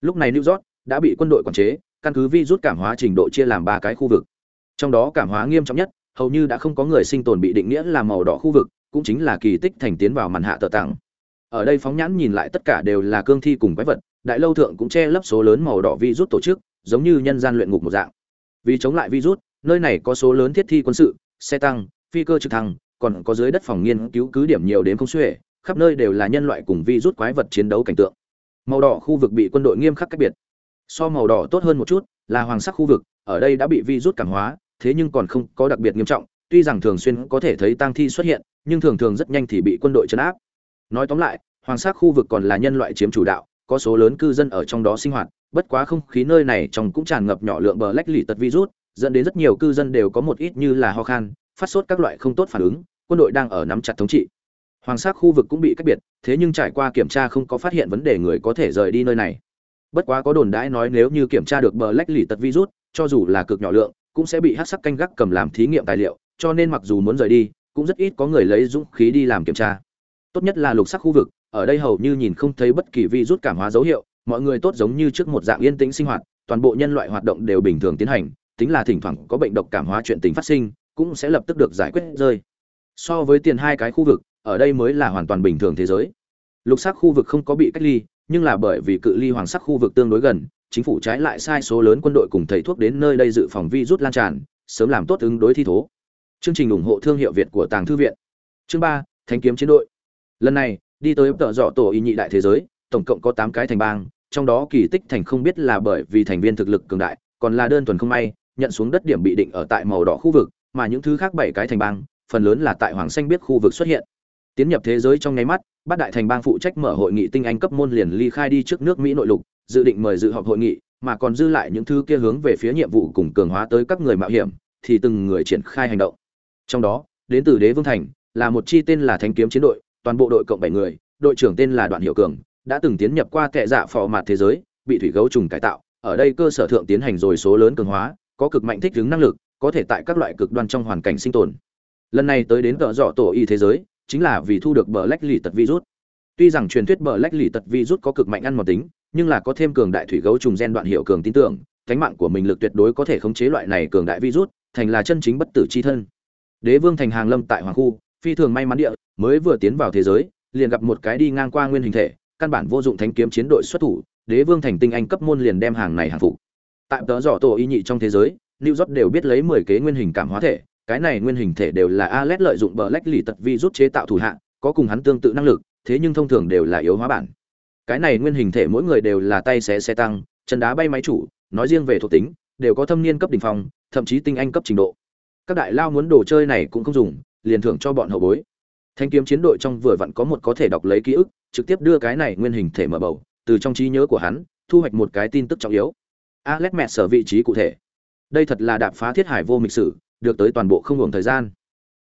Lúc này New York đã bị quân đội quản chế, căn cứ vi cảm hóa trình độ chia làm ba cái khu vực. Trong đó cảm hóa nghiêm trọng nhất, hầu như đã không có người sinh tồn bị định nghĩa là màu đỏ khu vực, cũng chính là kỳ tích thành tiến vào màn hạ tờ tặng. Ở đây phóng nhãn nhìn lại tất cả đều là cương thi cùng quái vật, đại lâu thượng cũng che lấp số lớn màu đỏ vi rút tổ chức, giống như nhân gian luyện ngục một dạng. Vì chống lại virus, nơi này có số lớn thiết thi quân sự, xe tăng, phi cơ trực thăng, còn có dưới đất phòng nghiên cứu cứ điểm nhiều đến không xuể, khắp nơi đều là nhân loại cùng virus quái vật chiến đấu cảnh tượng. Màu đỏ khu vực bị quân đội nghiêm khắc cách biệt. So màu đỏ tốt hơn một chút, là hoàng sắc khu vực, ở đây đã bị virus cảm hóa, thế nhưng còn không có đặc biệt nghiêm trọng, tuy rằng thường xuyên có thể thấy tang thi xuất hiện, nhưng thường thường rất nhanh thì bị quân đội trấn áp. Nói tóm lại, hoàng sắc khu vực còn là nhân loại chiếm chủ đạo, có số lớn cư dân ở trong đó sinh hoạt, bất quá không khí nơi này trong cũng tràn ngập nhỏ lượng bờ lách lì tật virus, dẫn đến rất nhiều cư dân đều có một ít như là ho khan, phát sốt các loại không tốt phản ứng quân đội đang ở nắm chặt thống trị hoàng sắc khu vực cũng bị cách biệt thế nhưng trải qua kiểm tra không có phát hiện vấn đề người có thể rời đi nơi này bất quá có đồn đãi nói nếu như kiểm tra được bờ lách lì tật virus cho dù là cực nhỏ lượng cũng sẽ bị hát sắc canh gác cầm làm thí nghiệm tài liệu, cho nên mặc dù muốn rời đi, cũng rất ít có người lấy dũng khí đi làm kiểm tra. Tốt nhất là lục sắc khu vực, ở đây hầu như nhìn không thấy bất kỳ vi rút cảm hóa dấu hiệu, mọi người tốt giống như trước một dạng yên tĩnh sinh hoạt, toàn bộ nhân loại hoạt động đều bình thường tiến hành, tính là thỉnh thoảng có bệnh độc cảm hóa chuyện tình phát sinh, cũng sẽ lập tức được giải quyết rơi. So với tiền hai cái khu vực, ở đây mới là hoàn toàn bình thường thế giới. Lục sắc khu vực không có bị cách ly, nhưng là bởi vì cự ly hoàng sắc khu vực tương đối gần chính phủ trái lại sai số lớn quân đội cùng thầy thuốc đến nơi đây dự phòng virus lan tràn, sớm làm tốt ứng đối thi thố. Chương trình ủng hộ thương hiệu việt của tàng thư viện. Chương ba thanh kiếm chiến đội. Lần này, đi tới tợ dọ tổ y nhị đại thế giới, tổng cộng có tám cái thành bang, trong đó kỳ tích thành không biết là bởi vì thành viên thực lực cường đại, còn là đơn thuần không may, nhận xuống đất điểm bị định ở tại màu đỏ khu vực, mà những thứ khác bảy cái thành bang, phần lớn là tại hoàng xanh biết khu vực xuất hiện. Tiến nhập thế giới trong nháy mắt, bát đại thành bang phụ trách mở hội nghị tinh anh cấp môn liền ly khai đi trước nước mỹ nội lục dự định mời dự họp hội nghị, mà còn dư lại những thứ kia hướng về phía nhiệm vụ cùng cường hóa tới các người mạo hiểm, thì từng người triển khai hành động. Trong đó, đến từ đế vương thành, là một chi tên là thánh kiếm chiến đội, toàn bộ đội cộng bảy người, đội trưởng tên là đoạn hiệu cường, đã từng tiến nhập qua kệ dạ phò mặt thế giới, bị thủy gấu trùng cải tạo, ở đây cơ sở thượng tiến hành rồi số lớn cường hóa, có cực mạnh thích ứng năng lực, có thể tại các loại cực đoan trong hoàn cảnh sinh tồn. Lần này tới đến tợ dọ tổ y thế giới, chính là vì thu được bờ lách lì tật virus. Tuy rằng truyền thuyết bờ lách lì tật virus có cực mạnh ăn một tính nhưng là có thêm cường đại thủy gấu trùng gen đoạn hiệu cường tin tưởng cánh mạng của mình lực tuyệt đối có thể khống chế loại này cường đại virus thành là chân chính bất tử chi thân đế vương thành hàng lâm tại hoàng khu phi thường may mắn địa mới vừa tiến vào thế giới liền gặp một cái đi ngang qua nguyên hình thể căn bản vô dụng thánh kiếm chiến đội xuất thủ đế vương thành tinh anh cấp môn liền đem hàng này hàng phục tại tớ dọ tổ y nhị trong thế giới new york đều biết lấy mười kế nguyên hình cảm hóa thể cái này nguyên hình thể đều là Alet lợi dụng bờ lách lì tật vi rút chế tạo thủ hạ, có cùng hắn tương tự năng lực, thế nhưng thông thường đều là yếu hóa bản. Cái này nguyên hình thể mỗi người đều là tay xé xe tăng, chân đá bay máy chủ, nói riêng về thuộc tính, đều có thâm niên cấp đỉnh phong, thậm chí tinh anh cấp trình độ. Các đại lao muốn đồ chơi này cũng không dùng, liền thưởng cho bọn hậu bối. Thanh kiếm chiến đội trong vừa vặn có một có thể đọc lấy ký ức, trực tiếp đưa cái này nguyên hình thể mở bầu, từ trong trí nhớ của hắn, thu hoạch một cái tin tức trọng yếu. Alex mẹ sở vị trí cụ thể. Đây thật là đạp phá thiết hải vô mịch sử, được tới toàn bộ không hưởng thời gian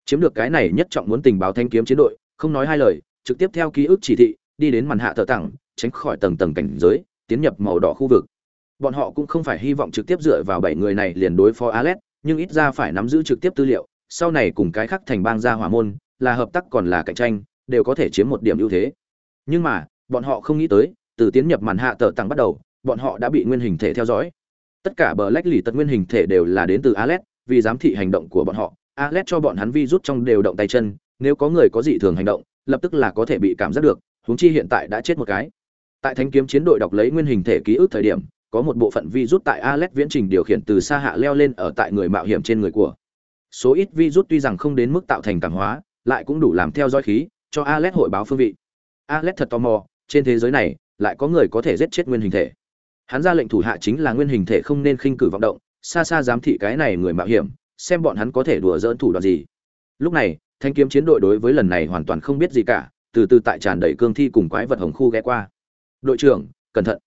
chiếm được cái này nhất trọng muốn tình báo thanh kiếm chiến đội không nói hai lời trực tiếp theo ký ức chỉ thị đi đến màn hạ thợ tặng tránh khỏi tầng tầng cảnh giới tiến nhập màu đỏ khu vực. Bọn họ cũng không phải hy vọng trực tiếp dựa vào bảy người này liền đối phó Alet, nhưng ít ra phải nắm giữ trực tiếp tư liệu sau này cùng cái khác thành bang gia hỏa môn là hợp tác còn là cạnh tranh đều có thể chiếm một điểm ưu thế. Nhưng mà bọn họ không nghĩ tới từ tiến nhập màn hạ tờ tăng bắt đầu bọn họ đã bị nguyên hình thể theo dõi. Tất cả bờ lách lì tật nguyên hình thể đều là đến từ Alet, vì giám thị hành động của bọn họ. Alet cho bọn hắn vi rút trong đều động tay chân nếu có người có dị thường hành động lập tức là có thể bị cảm giác được huống chi hiện tại đã chết một cái tại thanh kiếm chiến đội đọc lấy nguyên hình thể ký ức thời điểm, có một bộ phận vi rút tại alex viễn trình điều khiển từ xa hạ leo lên ở tại người mạo hiểm trên người của. Số ít vi rút tuy rằng không đến mức tạo thành cảm hóa, lại cũng đủ làm theo dõi khí, cho alex hội báo phương vị. Alex thật tò mò, trên thế giới này, lại có người có thể giết chết nguyên hình thể. Hắn ra lệnh thủ hạ chính là nguyên hình thể không nên khinh cử vọng động, xa xa giám thị cái này người mạo hiểm, xem bọn hắn có thể đùa dỡn thủ đoạn gì. Lúc này thanh kiếm chiến đội đối với lần này hoàn toàn không biết gì cả, từ từ tại tràn đầy cương thi cùng quái vật hồng khu ghé qua đội trưởng, cẩn thận.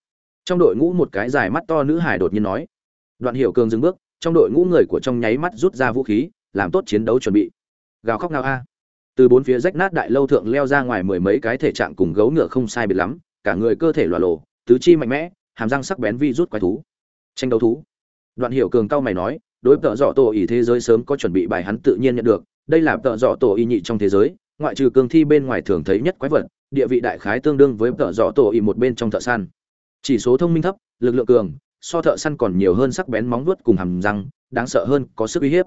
Trong đội ngũ một cái dài mắt to nữ hải đột nhiên nói. Đoạn hiểu cường dừng bước, trong đội ngũ người của trong nháy mắt rút ra vũ khí, làm tốt chiến đấu chuẩn bị. Gào khóc nào a. Từ bốn phía rách nát đại lâu thượng leo ra ngoài mười mấy cái thể trạng cùng gấu ngựa không sai biệt lắm, cả người cơ thể lòa lổ tứ chi mạnh mẽ, hàm răng sắc bén vi rút quái thú. Tranh đấu thú. Đoạn hiểu cường cao mày nói, đối tợ dọ tổ ý thế giới sớm có chuẩn bị bài hắn tự nhiên nhận được, đây là tợ dọ tổ ý nhị trong thế giới, ngoại trừ cường thi bên ngoài thường thấy nhất quái vật địa vị đại khái tương đương với tợ dọ tổ y một bên trong thợ săn. Chỉ số thông minh thấp, lực lượng cường, so thợ săn còn nhiều hơn sắc bén móng vuốt cùng hàm răng, đáng sợ hơn có sức uy hiếp.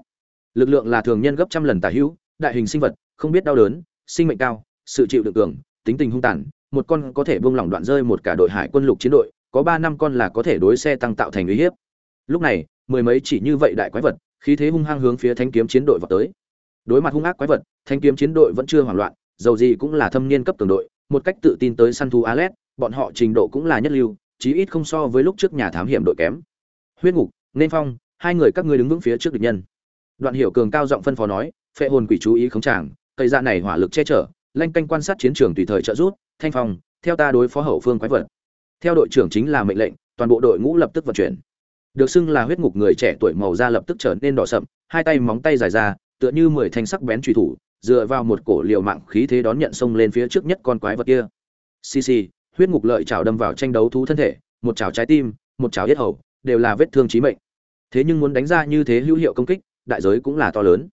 Lực lượng là thường nhân gấp trăm lần tả hữu, đại hình sinh vật, không biết đau đớn, sinh mệnh cao, sự chịu đựng cường, tính tình hung tàn, một con có thể buông lỏng đoạn rơi một cả đội hải quân lục chiến đội, có ba năm con là có thể đối xe tăng tạo thành uy hiếp. Lúc này, mười mấy chỉ như vậy đại quái vật, khí thế hung hăng hướng phía thanh kiếm chiến đội vào tới. Đối mặt hung ác quái vật, thanh kiếm chiến đội vẫn chưa hoảng loạn dầu gì cũng là thâm niên cấp cường đội, một cách tự tin tới săn thú alet, bọn họ trình độ cũng là nhất lưu, chí ít không so với lúc trước nhà thám hiểm đội kém. Huyết ngục, nên phong, hai người các ngươi đứng vững phía trước địch nhân. Đoạn hiểu cường cao giọng phân phó nói, phệ hồn quỷ chú ý khống tràng cây dạ này hỏa lực che chở, lanh canh quan sát chiến trường tùy thời trợ rút thanh phong, theo ta đối phó hậu phương quái vật. Theo đội trưởng chính là mệnh lệnh, toàn bộ đội ngũ lập tức vận chuyển. Được xưng là huyết ngục người trẻ tuổi màu da lập tức trở nên đỏ sậm, hai tay móng tay dài ra, tựa như mười thanh sắc bén truy thủ dựa vào một cổ liều mạng khí thế đón nhận xông lên phía trước nhất con quái vật kia. Xì xì, huyết ngục lợi chảo đâm vào tranh đấu thú thân thể, một chảo trái tim, một chảo yết hầu, đều là vết thương chí mệnh. Thế nhưng muốn đánh ra như thế hữu hiệu công kích, đại giới cũng là to lớn.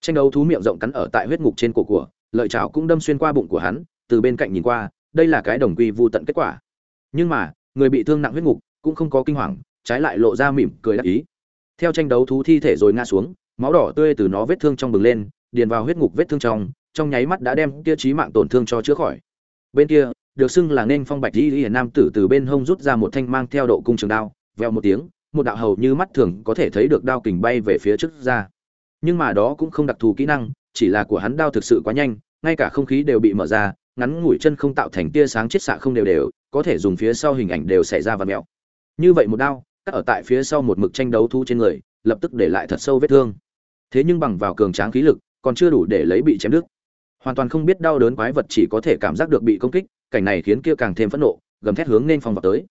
Tranh đấu thú miệng rộng cắn ở tại huyết ngục trên cổ của, lợi chảo cũng đâm xuyên qua bụng của hắn, từ bên cạnh nhìn qua, đây là cái đồng quy vu tận kết quả. Nhưng mà, người bị thương nặng huyết ngục, cũng không có kinh hoàng, trái lại lộ ra mỉm cười đắc ý. Theo tranh đấu thú thi thể rồi ngã xuống, máu đỏ tươi từ nó vết thương trong bừng lên điền vào huyết ngục vết thương trong trong nháy mắt đã đem kia chí mạng tổn thương cho chữa khỏi. Bên kia, được xưng là nên phong bạch y y nam tử từ bên hông rút ra một thanh mang theo độ cung trường đao, veo một tiếng, một đạo hầu như mắt thường có thể thấy được đao kình bay về phía trước ra. Nhưng mà đó cũng không đặc thù kỹ năng, chỉ là của hắn đao thực sự quá nhanh, ngay cả không khí đều bị mở ra, ngắn ngủi chân không tạo thành tia sáng chiết xạ không đều đều, có thể dùng phía sau hình ảnh đều xảy ra và mẹo như vậy một đao, cắt ở tại phía sau một mực tranh đấu thu trên người, lập tức để lại thật sâu vết thương. Thế nhưng bằng vào cường tráng khí lực còn chưa đủ để lấy bị chém đứt. Hoàn toàn không biết đau đớn quái vật chỉ có thể cảm giác được bị công kích, cảnh này khiến kia càng thêm phẫn nộ, gầm thét hướng nên phòng vào tới.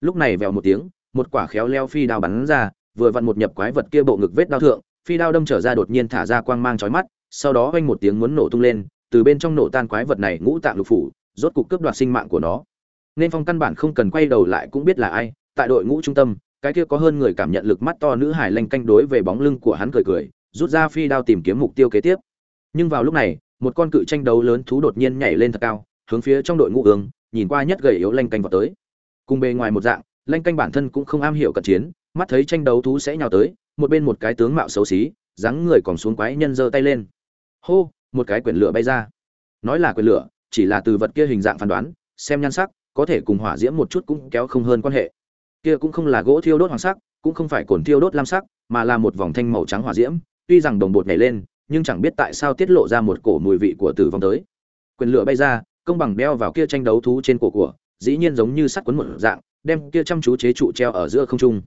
Lúc này vèo một tiếng, một quả khéo leo phi đao bắn ra, vừa vặn một nhập quái vật kia bộ ngực vết đao thượng, phi đao đâm trở ra đột nhiên thả ra quang mang chói mắt, sau đó vang một tiếng muốn nổ tung lên, từ bên trong nổ tan quái vật này ngũ tạng lục phủ, rốt cục cướp đoạt sinh mạng của nó. Nên phong căn bản không cần quay đầu lại cũng biết là ai, tại đội ngũ trung tâm, cái kia có hơn người cảm nhận lực mắt to nữ hải lanh canh đối về bóng lưng của hắn cười cười rút ra phi đao tìm kiếm mục tiêu kế tiếp. Nhưng vào lúc này, một con cự tranh đấu lớn thú đột nhiên nhảy lên thật cao, hướng phía trong đội ngũ ương nhìn qua nhất gầy yếu lanh canh vào tới. Cùng bề ngoài một dạng, lanh canh bản thân cũng không am hiểu cận chiến, mắt thấy tranh đấu thú sẽ nhào tới, một bên một cái tướng mạo xấu xí, dáng người còn xuống quái nhân giơ tay lên. Hô, một cái quyển lửa bay ra. Nói là quyển lửa, chỉ là từ vật kia hình dạng phán đoán, xem nhan sắc, có thể cùng hỏa diễm một chút cũng kéo không hơn quan hệ. Kia cũng không là gỗ thiêu đốt hoàng sắc, cũng không phải cồn thiêu đốt lam sắc, mà là một vòng thanh màu trắng hỏa diễm tuy rằng đồng bột nhảy lên, nhưng chẳng biết tại sao tiết lộ ra một cổ mùi vị của tử vong tới. Quyền lửa bay ra, công bằng đeo vào kia tranh đấu thú trên cổ của, dĩ nhiên giống như sắt quấn một dạng, đem kia chăm chú chế trụ treo ở giữa không trung.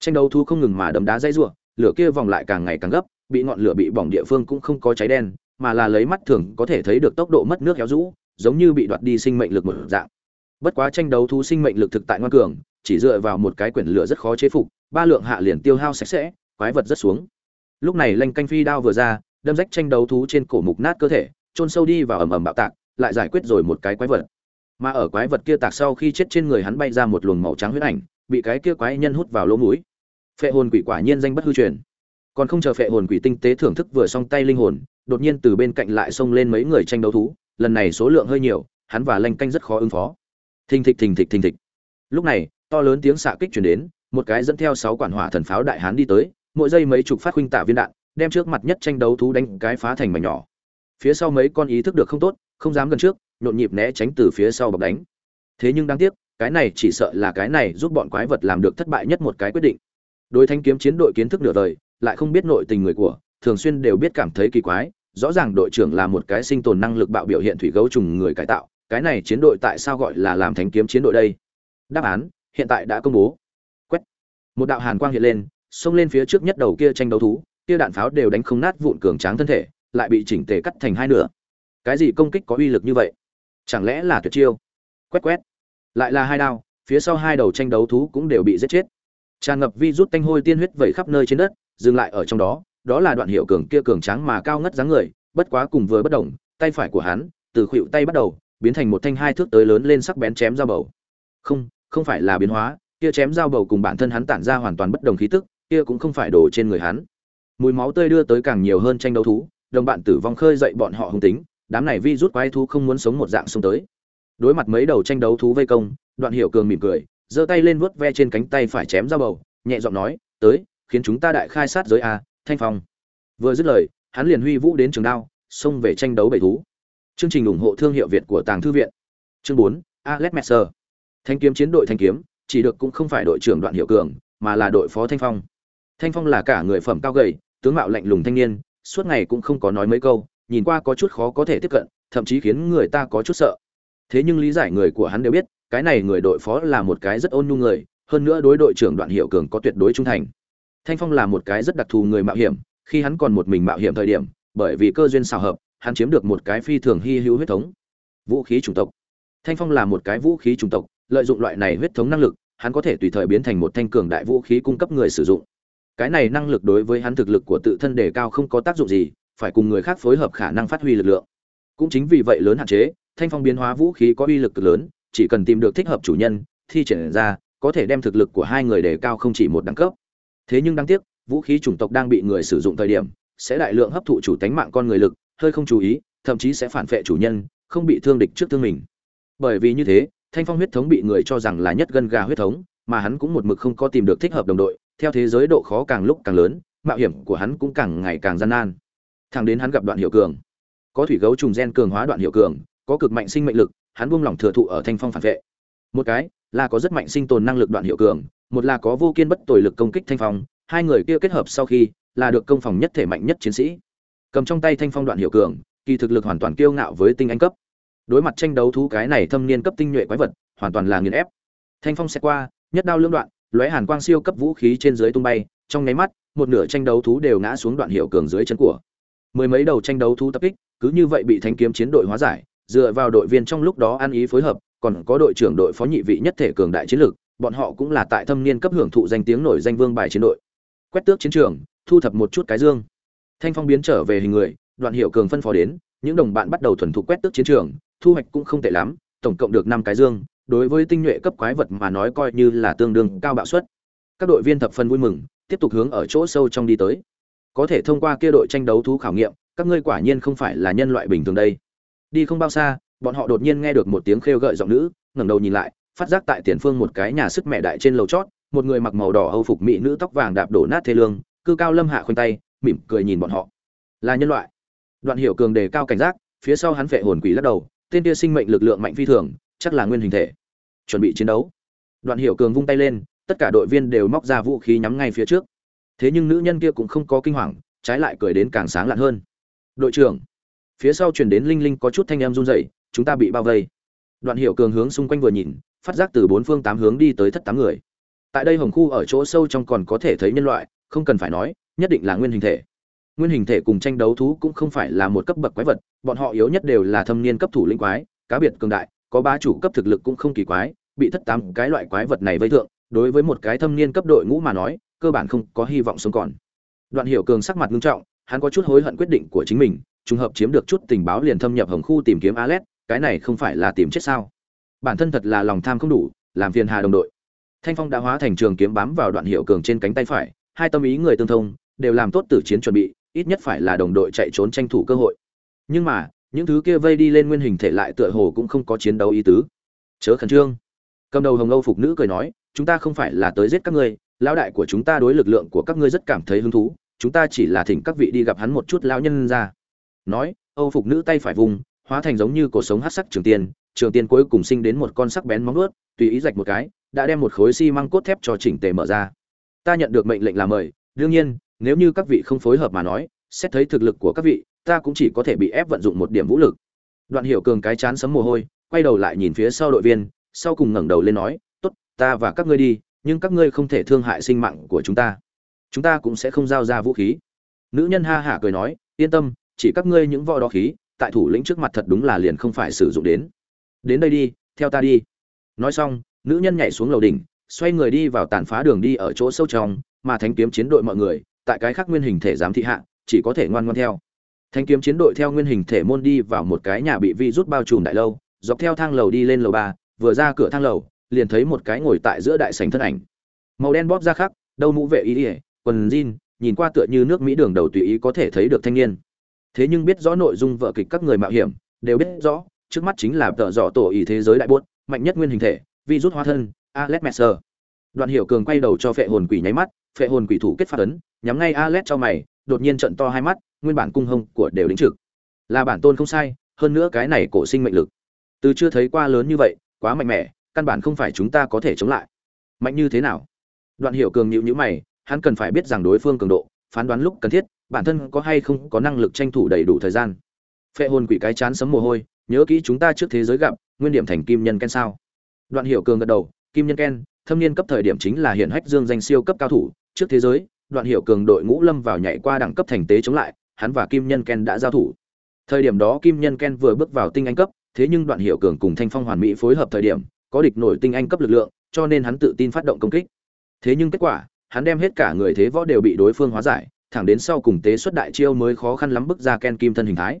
Tranh đấu thú không ngừng mà đấm đá dây rủa, lửa kia vòng lại càng ngày càng gấp, bị ngọn lửa bị bỏng địa phương cũng không có cháy đen, mà là lấy mắt thường có thể thấy được tốc độ mất nước héo rũ, giống như bị đoạt đi sinh mệnh lực một dạng. Bất quá tranh đấu thú sinh mệnh lực thực tại ngoan cường, chỉ dựa vào một cái quyển lửa rất khó chế phục, ba lượng hạ liền tiêu hao sạch sẽ, quái vật rất xuống lúc này lanh canh phi đao vừa ra, đâm rách tranh đấu thú trên cổ mục nát cơ thể, chôn sâu đi vào ầm ầm bạo tạc, lại giải quyết rồi một cái quái vật. Mà ở quái vật kia tạc sau khi chết trên người hắn bay ra một luồng màu trắng huyết ảnh, bị cái kia quái nhân hút vào lỗ mũi. Phệ hồn quỷ quả nhiên danh bất hư truyền. Còn không chờ phệ hồn quỷ tinh tế thưởng thức vừa xong tay linh hồn, đột nhiên từ bên cạnh lại xông lên mấy người tranh đấu thú, lần này số lượng hơi nhiều, hắn và lanh canh rất khó ứng phó. Thình thịch thình thịch thình thịch. Lúc này, to lớn tiếng xạ kích chuyển đến, một cái dẫn theo sáu quản hỏa thần pháo đại hán đi tới mỗi giây mấy chục phát huynh tạ viên đạn, đem trước mặt nhất tranh đấu thú đánh cái phá thành mảnh nhỏ. Phía sau mấy con ý thức được không tốt, không dám gần trước, nhộn nhịp né tránh từ phía sau bọc đánh. Thế nhưng đáng tiếc, cái này chỉ sợ là cái này giúp bọn quái vật làm được thất bại nhất một cái quyết định. Đối thanh kiếm chiến đội kiến thức nửa đời, lại không biết nội tình người của, thường xuyên đều biết cảm thấy kỳ quái, rõ ràng đội trưởng là một cái sinh tồn năng lực bạo biểu hiện thủy gấu trùng người cải tạo, cái này chiến đội tại sao gọi là làm thanh kiếm chiến đội đây? Đáp án, hiện tại đã công bố. Quét. Một đạo hàn quang hiện lên xông lên phía trước nhất đầu kia tranh đấu thú, kia đạn pháo đều đánh không nát vụn cường tráng thân thể, lại bị chỉnh tề cắt thành hai nửa. Cái gì công kích có uy lực như vậy? Chẳng lẽ là tuyệt chiêu? Quét quét. Lại là hai đao, phía sau hai đầu tranh đấu thú cũng đều bị giết chết. Tràn ngập vi rút tanh hôi tiên huyết vẩy khắp nơi trên đất, dừng lại ở trong đó đó là đoạn hiệu cường kia cường tráng mà cao ngất dáng người, bất quá cùng vừa bất động tay phải của hắn, từ khuỵu tay bắt đầu, biến thành một thanh hai thước tới lớn lên sắc bén chém dao bầu. Không không phải là biến hóa, kia chém dao bầu cùng bản thân hắn tản ra hoàn toàn bất đồng khí tức kia cũng không phải đổ trên người hắn. Mùi máu tươi đưa tới càng nhiều hơn tranh đấu thú, đồng bạn tử vong khơi dậy bọn họ hung tính, đám này vi rút quái thú không muốn sống một dạng xông tới. Đối mặt mấy đầu tranh đấu thú vây công, đoạn hiểu cường mỉm cười, giơ tay lên vuốt ve trên cánh tay phải chém ra bầu, nhẹ giọng nói, tới, khiến chúng ta đại khai sát giới a, thanh phong. Vừa dứt lời, hắn liền huy vũ đến trường đao, xông về tranh đấu bảy thú. Chương trình ủng hộ thương hiệu việt của tàng thư viện. Chương bốn, alex messer. Thanh kiếm chiến đội thanh kiếm, chỉ được cũng không phải đội trưởng đoạn hiệu cường, mà là đội phó thanh phong thanh phong là cả người phẩm cao gầy, tướng mạo lạnh lùng thanh niên, suốt ngày cũng không có nói mấy câu, nhìn qua có chút khó có thể tiếp cận, thậm chí khiến người ta có chút sợ. Thế nhưng lý giải người của hắn đều biết, cái này người đội phó là một cái rất ôn nhu người, hơn nữa đối đội trưởng đoạn hiệu cường có tuyệt đối trung thành. Thanh phong là một cái rất đặc thù người mạo hiểm, khi hắn còn một mình mạo hiểm thời điểm, bởi vì cơ duyên xào hợp, hắn chiếm được một cái phi thường hy hữu huyết thống. Vũ khí chủng tộc. Thanh phong là một cái vũ khí chủng tộc, lợi dụng loại này huyết thống năng lực, hắn có thể tùy thời biến thành một thanh cường đại vũ khí cung cấp người sử dụng cái này năng lực đối với hắn thực lực của tự thân đề cao không có tác dụng gì, phải cùng người khác phối hợp khả năng phát huy lực lượng. Cũng chính vì vậy lớn hạn chế, thanh phong biến hóa vũ khí có uy lực cực lớn, chỉ cần tìm được thích hợp chủ nhân, thi triển ra, có thể đem thực lực của hai người đề cao không chỉ một đẳng cấp. Thế nhưng đáng tiếc, vũ khí chủng tộc đang bị người sử dụng thời điểm, sẽ đại lượng hấp thụ chủ tánh mạng con người lực, hơi không chú ý, thậm chí sẽ phản vệ chủ nhân, không bị thương địch trước thương mình. Bởi vì như thế, thanh phong huyết thống bị người cho rằng là nhất gân gà huyết thống, mà hắn cũng một mực không có tìm được thích hợp đồng đội theo thế giới độ khó càng lúc càng lớn, mạo hiểm của hắn cũng càng ngày càng gian nan. Thẳng đến hắn gặp đoạn hiệu cường. Có thủy gấu trùng gen cường hóa đoạn hiệu cường, có cực mạnh sinh mệnh lực, hắn buông lỏng thừa thụ ở thanh phong phản vệ. Một cái là có rất mạnh sinh tồn năng lực đoạn hiệu cường, một là có vô kiên bất tồi lực công kích thanh phong, hai người kia kết hợp sau khi là được công phòng nhất thể mạnh nhất chiến sĩ. Cầm trong tay thanh phong đoạn hiệu cường, kỳ thực lực hoàn toàn kiêu ngạo với tinh anh cấp. Đối mặt tranh đấu thú cái này thâm niên cấp tinh nhuệ quái vật, hoàn toàn là nghiền ép. Thanh phong sẽ qua, nhất đao lưỡng đoạn lóe hàn quang siêu cấp vũ khí trên dưới tung bay, trong nháy mắt, một nửa tranh đấu thú đều ngã xuống đoạn hiệu cường dưới chân của. Mười mấy đầu tranh đấu thú tập kích, cứ như vậy bị thanh kiếm chiến đội hóa giải, dựa vào đội viên trong lúc đó ăn ý phối hợp, còn có đội trưởng đội phó nhị vị nhất thể cường đại chiến lược, bọn họ cũng là tại thâm niên cấp hưởng thụ danh tiếng nổi danh vương bài chiến đội. Quét tước chiến trường, thu thập một chút cái dương. Thanh phong biến trở về hình người, đoạn hiệu cường phân phó đến, những đồng bạn bắt đầu thuần thục quét tước chiến trường, thu hoạch cũng không tệ lắm, tổng cộng được năm cái dương đối với tinh nhuệ cấp quái vật mà nói coi như là tương đương cao bạo suất. Các đội viên thập phân vui mừng, tiếp tục hướng ở chỗ sâu trong đi tới. Có thể thông qua kia đội tranh đấu thú khảo nghiệm, các ngươi quả nhiên không phải là nhân loại bình thường đây. Đi không bao xa, bọn họ đột nhiên nghe được một tiếng khêu gợi giọng nữ, ngẩng đầu nhìn lại, phát giác tại tiền phương một cái nhà sức mẹ đại trên lầu chót, một người mặc màu đỏ âu phục mỹ nữ tóc vàng đạp đổ nát thê lương, cư cao lâm hạ khoanh tay, mỉm cười nhìn bọn họ. Là nhân loại. Đoạn hiểu cường đề cao cảnh giác, phía sau hắn phệ hồn quỷ lắc đầu, tên kia sinh mệnh lực lượng mạnh phi thường chắc là nguyên hình thể. Chuẩn bị chiến đấu. Đoạn hiểu cường vung tay lên, tất cả đội viên đều móc ra vũ khí nhắm ngay phía trước. Thế nhưng nữ nhân kia cũng không có kinh hoàng, trái lại cười đến càng sáng lạn hơn. Đội trưởng. Phía sau chuyển đến linh linh có chút thanh em run rẩy, chúng ta bị bao vây. Đoạn hiểu cường hướng xung quanh vừa nhìn, phát giác từ bốn phương tám hướng đi tới thất tám người. Tại đây hồng khu ở chỗ sâu trong còn có thể thấy nhân loại, không cần phải nói, nhất định là nguyên hình thể. Nguyên hình thể cùng tranh đấu thú cũng không phải là một cấp bậc quái vật, bọn họ yếu nhất đều là thâm niên cấp thủ linh quái, cá biệt cường đại có ba chủ cấp thực lực cũng không kỳ quái bị thất tám cái loại quái vật này vây thượng đối với một cái thâm niên cấp đội ngũ mà nói cơ bản không có hy vọng sống còn đoạn hiểu cường sắc mặt nghiêm trọng hắn có chút hối hận quyết định của chính mình trùng hợp chiếm được chút tình báo liền thâm nhập hồng khu tìm kiếm Alet, cái này không phải là tìm chết sao? Bản thân thật là lòng tham không đủ, làm phiền hà đồng đội. Thanh Phong đã hóa thành trường kiếm bám vào đoạn hiệu cường trên cánh tay phải, hai tâm ý người tương thông, đều làm tốt tử chiến chuẩn bị, ít nhất phải là đồng đội chạy trốn tranh thủ cơ hội. Nhưng mà, những thứ kia vây đi lên nguyên hình thể lại tựa hồ cũng không có chiến đấu ý tứ. Chớ khẩn trương. Cầm đầu Hồng Âu phục nữ cười nói, chúng ta không phải là tới giết các ngươi, lão đại của chúng ta đối lực lượng của các ngươi rất cảm thấy hứng thú, chúng ta chỉ là thỉnh các vị đi gặp hắn một chút lão nhân ra nói âu phục nữ tay phải vùng hóa thành giống như cổ sống hát sắc trường tiên trường tiên cuối cùng sinh đến một con sắc bén móng ướt tùy ý rạch một cái đã đem một khối xi măng cốt thép cho chỉnh tề mở ra ta nhận được mệnh lệnh làm mời đương nhiên nếu như các vị không phối hợp mà nói xét thấy thực lực của các vị ta cũng chỉ có thể bị ép vận dụng một điểm vũ lực. Đoạn hiểu cường cái chán sấm mồ hôi, quay đầu lại nhìn phía sau đội viên, sau cùng ngẩng đầu lên nói, tốt, ta và các ngươi đi, nhưng các ngươi không thể thương hại sinh mạng của chúng ta. Chúng ta cũng sẽ không giao ra vũ khí. Nữ nhân ha hả cười nói, yên tâm, chỉ các ngươi những võ đó khí, tại thủ lĩnh trước mặt thật đúng là liền không phải sử dụng đến. Đến đây đi, theo ta đi. Nói xong, nữ nhân nhảy xuống lầu đỉnh, xoay người đi vào tàn phá đường đi ở chỗ sâu trong, mà thánh kiếm chiến đội mọi người, tại cái khác nguyên hình thể giám thị hạ, chỉ có thể ngoan ngoan theo. Thanh kiếm chiến đội theo nguyên hình thể môn đi vào một cái nhà bị vi rút bao trùm đại lâu dọc theo thang lầu đi lên lầu ba vừa ra cửa thang lầu liền thấy một cái ngồi tại giữa đại sảnh thân ảnh. Màu đen bóp ra khắc đầu mũ vệ y, quần jean nhìn qua tựa như nước mỹ đường đầu tùy ý có thể thấy được thanh niên. Thế nhưng biết rõ nội dung vợ kịch các người mạo hiểm đều biết rõ trước mắt chính là tợ dọ tổ ý thế giới đại buốt mạnh nhất nguyên hình thể virus hóa thân alex messer. Đoạn hiểu cường quay đầu cho phệ hồn quỷ nháy mắt phệ hồn quỷ thủ kết phát ấn nhắm ngay alex cho mày đột nhiên trợn to hai mắt nguyên bản cung hông của đều đính trực. Là bản tôn không sai, hơn nữa cái này cổ sinh mệnh lực. Từ chưa thấy qua lớn như vậy, quá mạnh mẽ, căn bản không phải chúng ta có thể chống lại. Mạnh như thế nào? Đoạn hiểu cường nhịu nhữ mày, hắn cần phải biết rằng đối phương cường độ, phán đoán lúc cần thiết, bản thân có hay không có năng lực tranh thủ đầy đủ thời gian. Phệ hồn quỷ cái chán sấm mồ hôi, nhớ kỹ chúng ta trước thế giới gặp, nguyên điểm thành kim nhân ken sao. Đoạn hiểu cường gật đầu, kim nhân ken, thâm niên cấp thời điểm chính là hiện hách dương danh siêu cấp cao thủ, trước thế giới, đoạn hiểu cường đội ngũ lâm vào nhảy qua đẳng cấp thành tế chống lại hắn và kim nhân ken đã giao thủ. Thời điểm đó kim nhân ken vừa bước vào tinh anh cấp, thế nhưng đoạn hiệu cường cùng thanh phong hoàn mỹ phối hợp thời điểm, có địch nổi tinh anh cấp lực lượng, cho nên hắn tự tin phát động công kích. Thế nhưng kết quả, hắn đem hết cả người thế võ đều bị đối phương hóa giải, thẳng đến sau cùng tế xuất đại chiêu mới khó khăn lắm bức ra ken kim thân hình thái.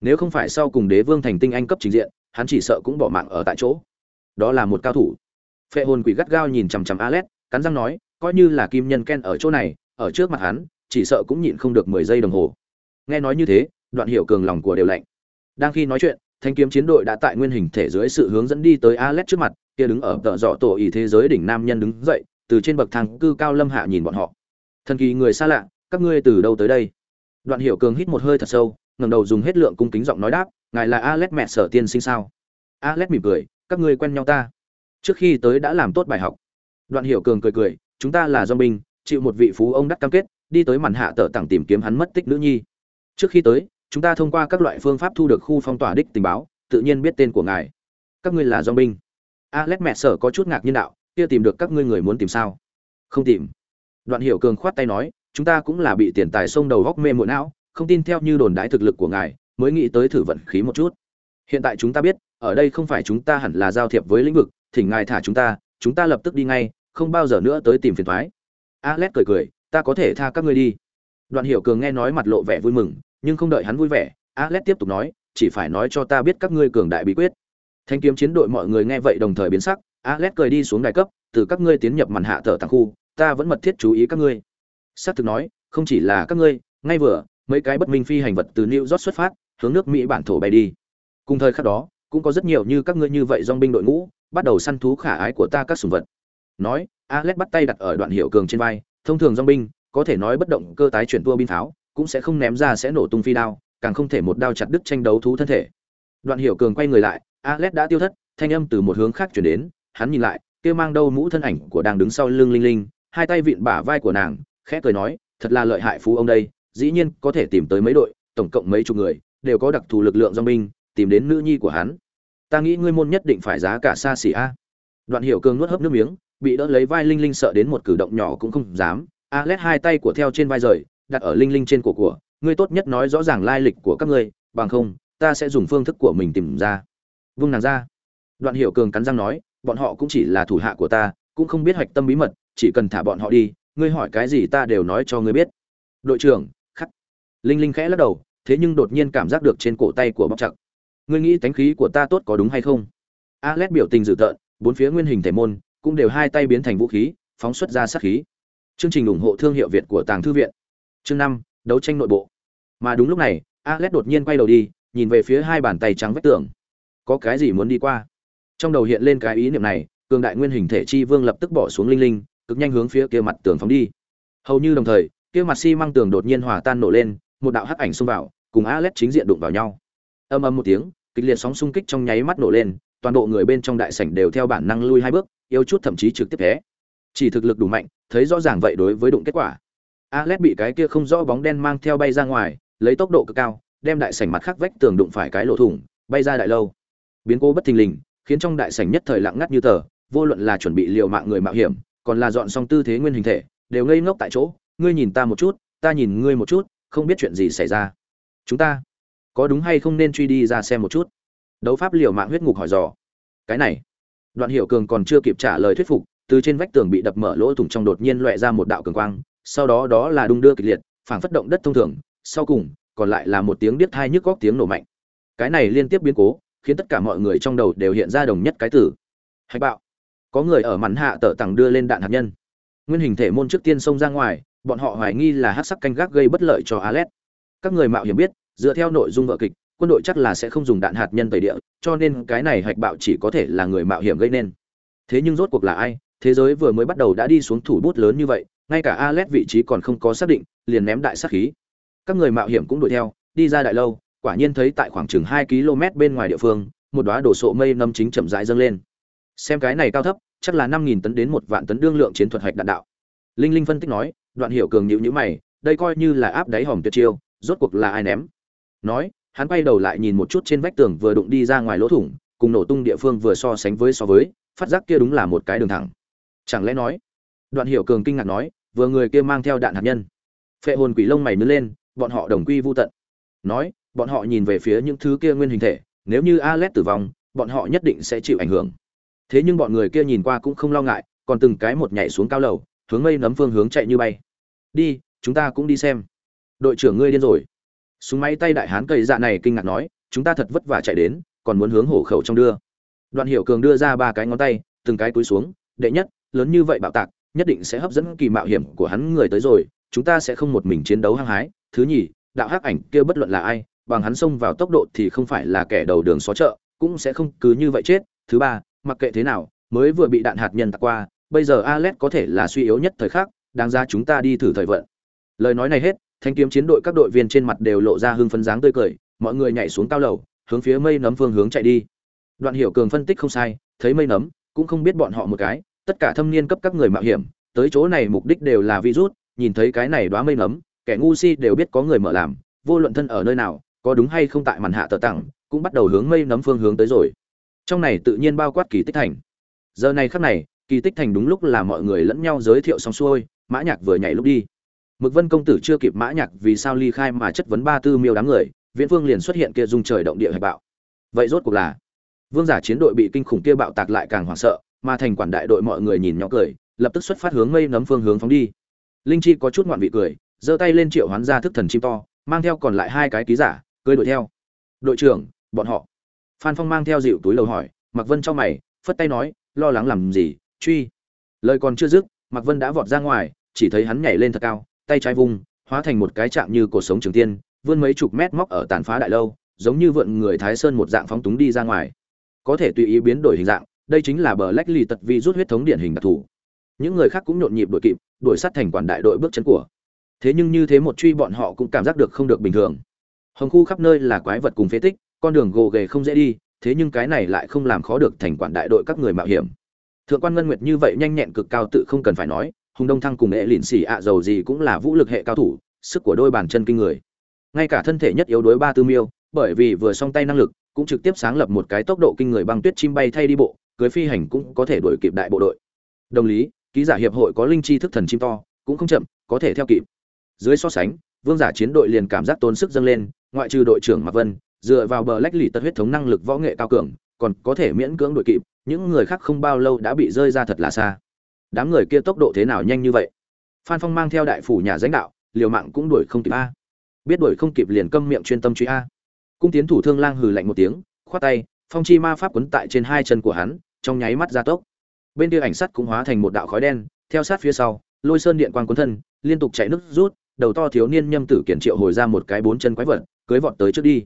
Nếu không phải sau cùng đế vương thành tinh anh cấp trình diện, hắn chỉ sợ cũng bỏ mạng ở tại chỗ. Đó là một cao thủ. Phệ hồn quỷ gắt gao nhìn chằm chằm alet cắn răng nói, coi như là kim nhân ken ở chỗ này, ở trước mặt hắn, chỉ sợ cũng nhịn không được mười giây đồng hồ nghe nói như thế, đoạn hiểu cường lòng của đều lạnh. Đang khi nói chuyện, thanh kiếm chiến đội đã tại nguyên hình thể dưới sự hướng dẫn đi tới alet trước mặt, kia đứng ở tợ dọ tổ ý thế giới đỉnh nam nhân đứng dậy, từ trên bậc thang cư cao lâm hạ nhìn bọn họ. Thần kỳ người xa lạ, các ngươi từ đâu tới đây? Đoạn hiểu cường hít một hơi thật sâu, ngẩng đầu dùng hết lượng cung kính giọng nói đáp, ngài là alex mẹ sở tiên sinh sao? Alex mỉm cười, các ngươi quen nhau ta. Trước khi tới đã làm tốt bài học. Đoạn hiểu cường cười cười, chúng ta là do binh, chịu một vị phú ông đắc cam kết, đi tới màn hạ tờ tặng tìm kiếm hắn mất tích nữ nhi trước khi tới, chúng ta thông qua các loại phương pháp thu được khu phong tỏa đích tình báo, tự nhiên biết tên của ngài. Các ngươi là do binh. Alex mẹ sở có chút ngạc nhiên đạo, kia tìm được các ngươi người muốn tìm sao? Không tìm. Đoạn hiểu cường khoát tay nói, chúng ta cũng là bị tiền tài xông đầu góc mê muội não, không tin theo như đồn đái thực lực của ngài, mới nghĩ tới thử vận khí một chút. Hiện tại chúng ta biết, ở đây không phải chúng ta hẳn là giao thiệp với lĩnh vực, thỉnh ngài thả chúng ta chúng ta lập tức đi ngay, không bao giờ nữa tới tìm phiền thoái alex cười cười, ta có thể tha các ngươi đi đoạn hiểu cường nghe nói mặt lộ vẻ vui mừng, nhưng không đợi hắn vui vẻ alex tiếp tục nói, chỉ phải nói cho ta biết các ngươi cường đại bí quyết. Thanh kiếm chiến đội mọi người nghe vậy đồng thời biến sắc alex cười đi xuống đài cấp, từ các ngươi tiến nhập màn hạ thở tàng khu, ta vẫn mật thiết chú ý các ngươi. Sát thực nói, không chỉ là các ngươi, ngay vừa, mấy cái bất minh phi hành vật từ new york xuất phát, hướng nước mỹ bản thổ bay đi. Cùng thời khắc đó, cũng có rất nhiều như các ngươi như vậy dòng binh đội ngũ, bắt đầu săn thú khả ái của ta các sủng vật. Nói alex bắt tay đặt ở đoạn hiệu cường trên vai, thông thường dòng binh có thể nói bất động cơ tái chuyển tua bin pháo, cũng sẽ không ném ra sẽ nổ tung phi đao, càng không thể một đao chặt đứt tranh đấu thú thân thể. Đoạn hiểu cường quay người lại, alex đã tiêu thất, thanh âm từ một hướng khác chuyển đến, hắn nhìn lại, kia mang đâu mũ thân ảnh của đang đứng sau lưng linh linh, hai tay vịn bả vai của nàng, khẽ cười nói, thật là lợi hại phú ông đây, dĩ nhiên có thể tìm tới mấy đội, tổng cộng mấy chục người, đều có đặc thù lực lượng do binh, tìm đến nữ nhi của hắn. Ta nghĩ ngươi môn nhất định phải giá cả xa xỉ a. Đoạn hiểu cường nuốt hấp nước miếng, bị đỡ lấy vai linh linh sợ đến một cử động nhỏ cũng không dám Alet hai tay của theo trên vai rời, đặt ở linh linh trên cổ của, ngươi tốt nhất nói rõ ràng lai lịch của các ngươi, bằng không, ta sẽ dùng phương thức của mình tìm ra. Vung nàng ra. Đoạn hiểu cường cắn răng nói, bọn họ cũng chỉ là thủ hạ của ta, cũng không biết hoạch tâm bí mật, chỉ cần thả bọn họ đi, ngươi hỏi cái gì ta đều nói cho ngươi biết. Đội trưởng, khắc. Linh linh khẽ lắc đầu, thế nhưng đột nhiên cảm giác được trên cổ tay của bọc chặt. Ngươi nghĩ tánh khí của ta tốt có đúng hay không? Alex biểu tình dữ tợn, bốn phía nguyên hình thể môn, cũng đều hai tay biến thành vũ khí, phóng xuất ra sát khí chương trình ủng hộ thương hiệu việt của tàng thư viện. Chương năm, đấu tranh nội bộ. Mà đúng lúc này, alex đột nhiên quay đầu đi, nhìn về phía hai bàn tay trắng vách tường. Có cái gì muốn đi qua? Trong đầu hiện lên cái ý niệm này, cường đại nguyên hình thể chi vương lập tức bỏ xuống linh linh, cực nhanh hướng phía kia mặt tường phóng đi. Hầu như đồng thời, kia mặt xi măng tường đột nhiên hòa tan nổ lên, một đạo hắc ảnh xông vào, cùng alex chính diện đụng vào nhau. Ầm ầm một tiếng, kịch liệt sóng xung kích trong nháy mắt nổ lên, toàn bộ người bên trong đại sảnh đều theo bản năng lui hai bước, yếu chút thậm chí trực tiếp thế chỉ thực lực đủ mạnh, thấy rõ ràng vậy đối với đụng kết quả. Alex bị cái kia không rõ bóng đen mang theo bay ra ngoài, lấy tốc độ cực cao, đem đại sảnh mặt khắc vách tường đụng phải cái lỗ thủng, bay ra đại lâu. Biến cố bất thình lình, khiến trong đại sảnh nhất thời lặng ngắt như tờ, vô luận là chuẩn bị liều mạng người mạo hiểm, còn là dọn xong tư thế nguyên hình thể, đều ngây ngốc tại chỗ, ngươi nhìn ta một chút, ta nhìn ngươi một chút, không biết chuyện gì xảy ra. Chúng ta có đúng hay không nên truy đi ra xem một chút? Đấu pháp liều mạng huyết ngục hỏi dò. Cái này. Đoạn hiệu cường còn chưa kịp trả lời thuyết phục từ trên vách tường bị đập mở lỗ thủng trong đột nhiên loẹ ra một đạo cường quang sau đó đó là đung đưa kịch liệt phảng phất động đất thông thường sau cùng còn lại là một tiếng điếc thai nhức góc tiếng nổ mạnh cái này liên tiếp biến cố khiến tất cả mọi người trong đầu đều hiện ra đồng nhất cái tử hạch bạo có người ở mắn hạ tở tặng đưa lên đạn hạt nhân nguyên hình thể môn trước tiên xông ra ngoài bọn họ hoài nghi là hát sắc canh gác gây bất lợi cho Alet. Các người mạo hiểm biết, dựa theo nội dung vợ kịch, quân đội chắc là sẽ không dùng đạn hạt nhân tẩy địa, cho nên cái này hạch bạo chỉ có thể là người mạo hiểm gây nên. Thế nhưng rốt cuộc là ai? Thế giới vừa mới bắt đầu đã đi xuống thủ bút lớn như vậy, ngay cả Alet vị trí còn không có xác định, liền ném đại sát khí. Các người mạo hiểm cũng đuổi theo, đi ra đại lâu, quả nhiên thấy tại khoảng chừng 2 km bên ngoài địa phương, một đóa đổ sộ mây nâm chính chậm rãi dâng lên. Xem cái này cao thấp, chắc là 5000 tấn đến một vạn tấn đương lượng chiến thuật hạch đạn đạo. Linh Linh phân tích nói, đoạn hiểu cường nhíu nhíu mày, đây coi như là áp đáy hòm tuyệt chiêu, rốt cuộc là ai ném? Nói, hắn quay đầu lại nhìn một chút trên vách tường vừa đụng đi ra ngoài lỗ thủng, cùng nổ tung địa phương vừa so sánh với so với, phát giác kia đúng là một cái đường thẳng. Chẳng lẽ nói? Đoạn hiểu cường kinh ngạc nói, vừa người kia mang theo đạn hạt nhân. Phệ hồn quỷ lông mày nứt lên, bọn họ đồng quy vu tận. Nói, bọn họ nhìn về phía những thứ kia nguyên hình thể, nếu như Alet tử vong, bọn họ nhất định sẽ chịu ảnh hưởng. Thế nhưng bọn người kia nhìn qua cũng không lo ngại, còn từng cái một nhảy xuống cao lầu, hướng mây nấm phương hướng chạy như bay đi chúng ta cũng đi xem đội trưởng ngươi điên rồi súng máy tay đại hán cây dạ này kinh ngạc nói chúng ta thật vất vả chạy đến còn muốn hướng hổ khẩu trong đưa đoạn hiểu cường đưa ra ba cái ngón tay từng cái cúi xuống đệ nhất lớn như vậy bạo tạc nhất định sẽ hấp dẫn kỳ mạo hiểm của hắn người tới rồi chúng ta sẽ không một mình chiến đấu hăng hái thứ nhì đạo hắc ảnh kia bất luận là ai bằng hắn xông vào tốc độ thì không phải là kẻ đầu đường xó chợ cũng sẽ không cứ như vậy chết thứ ba mặc kệ thế nào mới vừa bị đạn hạt nhân tạc qua bây giờ Alet có thể là suy yếu nhất thời khắc, đáng ra chúng ta đi thử thời vận. Lời nói này hết, thanh kiếm chiến đội các đội viên trên mặt đều lộ ra hưng phấn dáng tươi cười, mọi người nhảy xuống cao lầu, hướng phía mây nấm phương hướng chạy đi. đoạn hiểu cường phân tích không sai thấy mây nấm cũng không biết bọn họ một cái tất cả thâm niên cấp các người mạo hiểm, tới chỗ này mục đích đều là virus, nhìn thấy cái này đoá mây nấm kẻ ngu si đều biết có người mở làm, vô luận thân ở nơi nào, có đúng hay không tại màn hạ tờ tặng, cũng bắt đầu hướng mây nấm phương hướng tới rồi. Trong này tự nhiên bao quát kỳ tích thành. Giờ này khắc này, kỳ tích thành đúng lúc là mọi người lẫn nhau giới thiệu xong xuôi, mã nhạc vừa nhảy lúc đi. Mực vân công tử chưa kịp mã nhạc vì sao ly khai mà chất vấn ba tư miêu đám người, viễn vương liền xuất hiện kia dung trời động địa hải bạo. Vậy rốt cuộc là, vương giả chiến đội bị kinh khủng kia bạo tạc lại càng hoảng sợ mà thành quản đại đội mọi người nhìn nhỏ cười, lập tức xuất phát hướng mây nấm phương hướng phóng đi. Linh chi có chút ngoạn vị cười, giơ tay lên triệu hoán ra thức thần chim to, mang theo còn lại hai cái ký giả, cưới đuổi theo. Đội trưởng, bọn họ. Phan phong mang theo dịu túi lầu hỏi mặc vân cho mày, phất tay nói, lo lắng làm gì, truy. Lời còn chưa dứt mặc vân đã vọt ra ngoài, chỉ thấy hắn nhảy lên thật cao, tay trái vung hóa thành một cái chạm như cổ sống trường tiên, vươn mấy chục mét móc ở tàn phá đại lâu, giống như vượn người thái sơn một dạng phóng túng đi ra ngoài. Có thể tùy ý biến đổi hình dạng đây chính là bờ lách lì tật vi rút huyết thống điển hình đặc thù. Những người khác cũng nhộn nhịp đội kịp, đuổi sát thành quản đại đội bước chân của. Thế nhưng như thế một truy bọn họ cũng cảm giác được không được bình thường. Hồng khu khắp nơi là quái vật cùng phế tích, con đường gồ ghề không dễ đi, thế nhưng cái này lại không làm khó được thành quản đại đội các người mạo hiểm. Thượng quan ngân nguyệt như vậy nhanh nhẹn cực cao tự không cần phải nói, hùng đông thăng cùng nghệ lịn xỉ ạ dầu gì cũng là vũ lực hệ cao thủ, sức của đôi bàn chân kinh người. Ngay cả thân thể nhất yếu đối ba tư miêu, bởi vì vừa song tay năng lực, cũng trực tiếp sáng lập một cái tốc độ kinh người băng tuyết chim bay thay đi bộ cưới phi hành cũng có thể đuổi kịp đại bộ đội. Đồng lý, ký giả hiệp hội có linh chi thức thần chim to, cũng không chậm, có thể theo kịp. Dưới so sánh, vương giả chiến đội liền cảm giác tốn sức dâng lên, ngoại trừ đội trưởng mạc vân, dựa vào bờ lách lì tật huyết thống năng lực võ nghệ cao cường, còn có thể miễn cưỡng đuổi kịp, những người khác không bao lâu đã bị rơi ra thật là xa. Đám người kia tốc độ thế nào nhanh như vậy? Phan phong mang theo đại phủ nhà lãnh đạo, liều mạng cũng đuổi không kịp a. Biết đuổi không kịp liền câm miệng chuyên tâm truy a. Cung tiến thủ thương lang hừ lạnh một tiếng, khoát tay, phong chi ma pháp quấn tại trên hai chân của hắn trong nháy mắt ra tốc. Bên kia ảnh sắt cũng hóa thành một đạo khói đen, theo sát phía sau, lôi sơn điện quang cuốn thân, liên tục chạy nước rút, đầu to thiếu niên nhâm tử kiển triệu hồi ra một cái bốn chân quái vật, cưới vọt tới trước đi.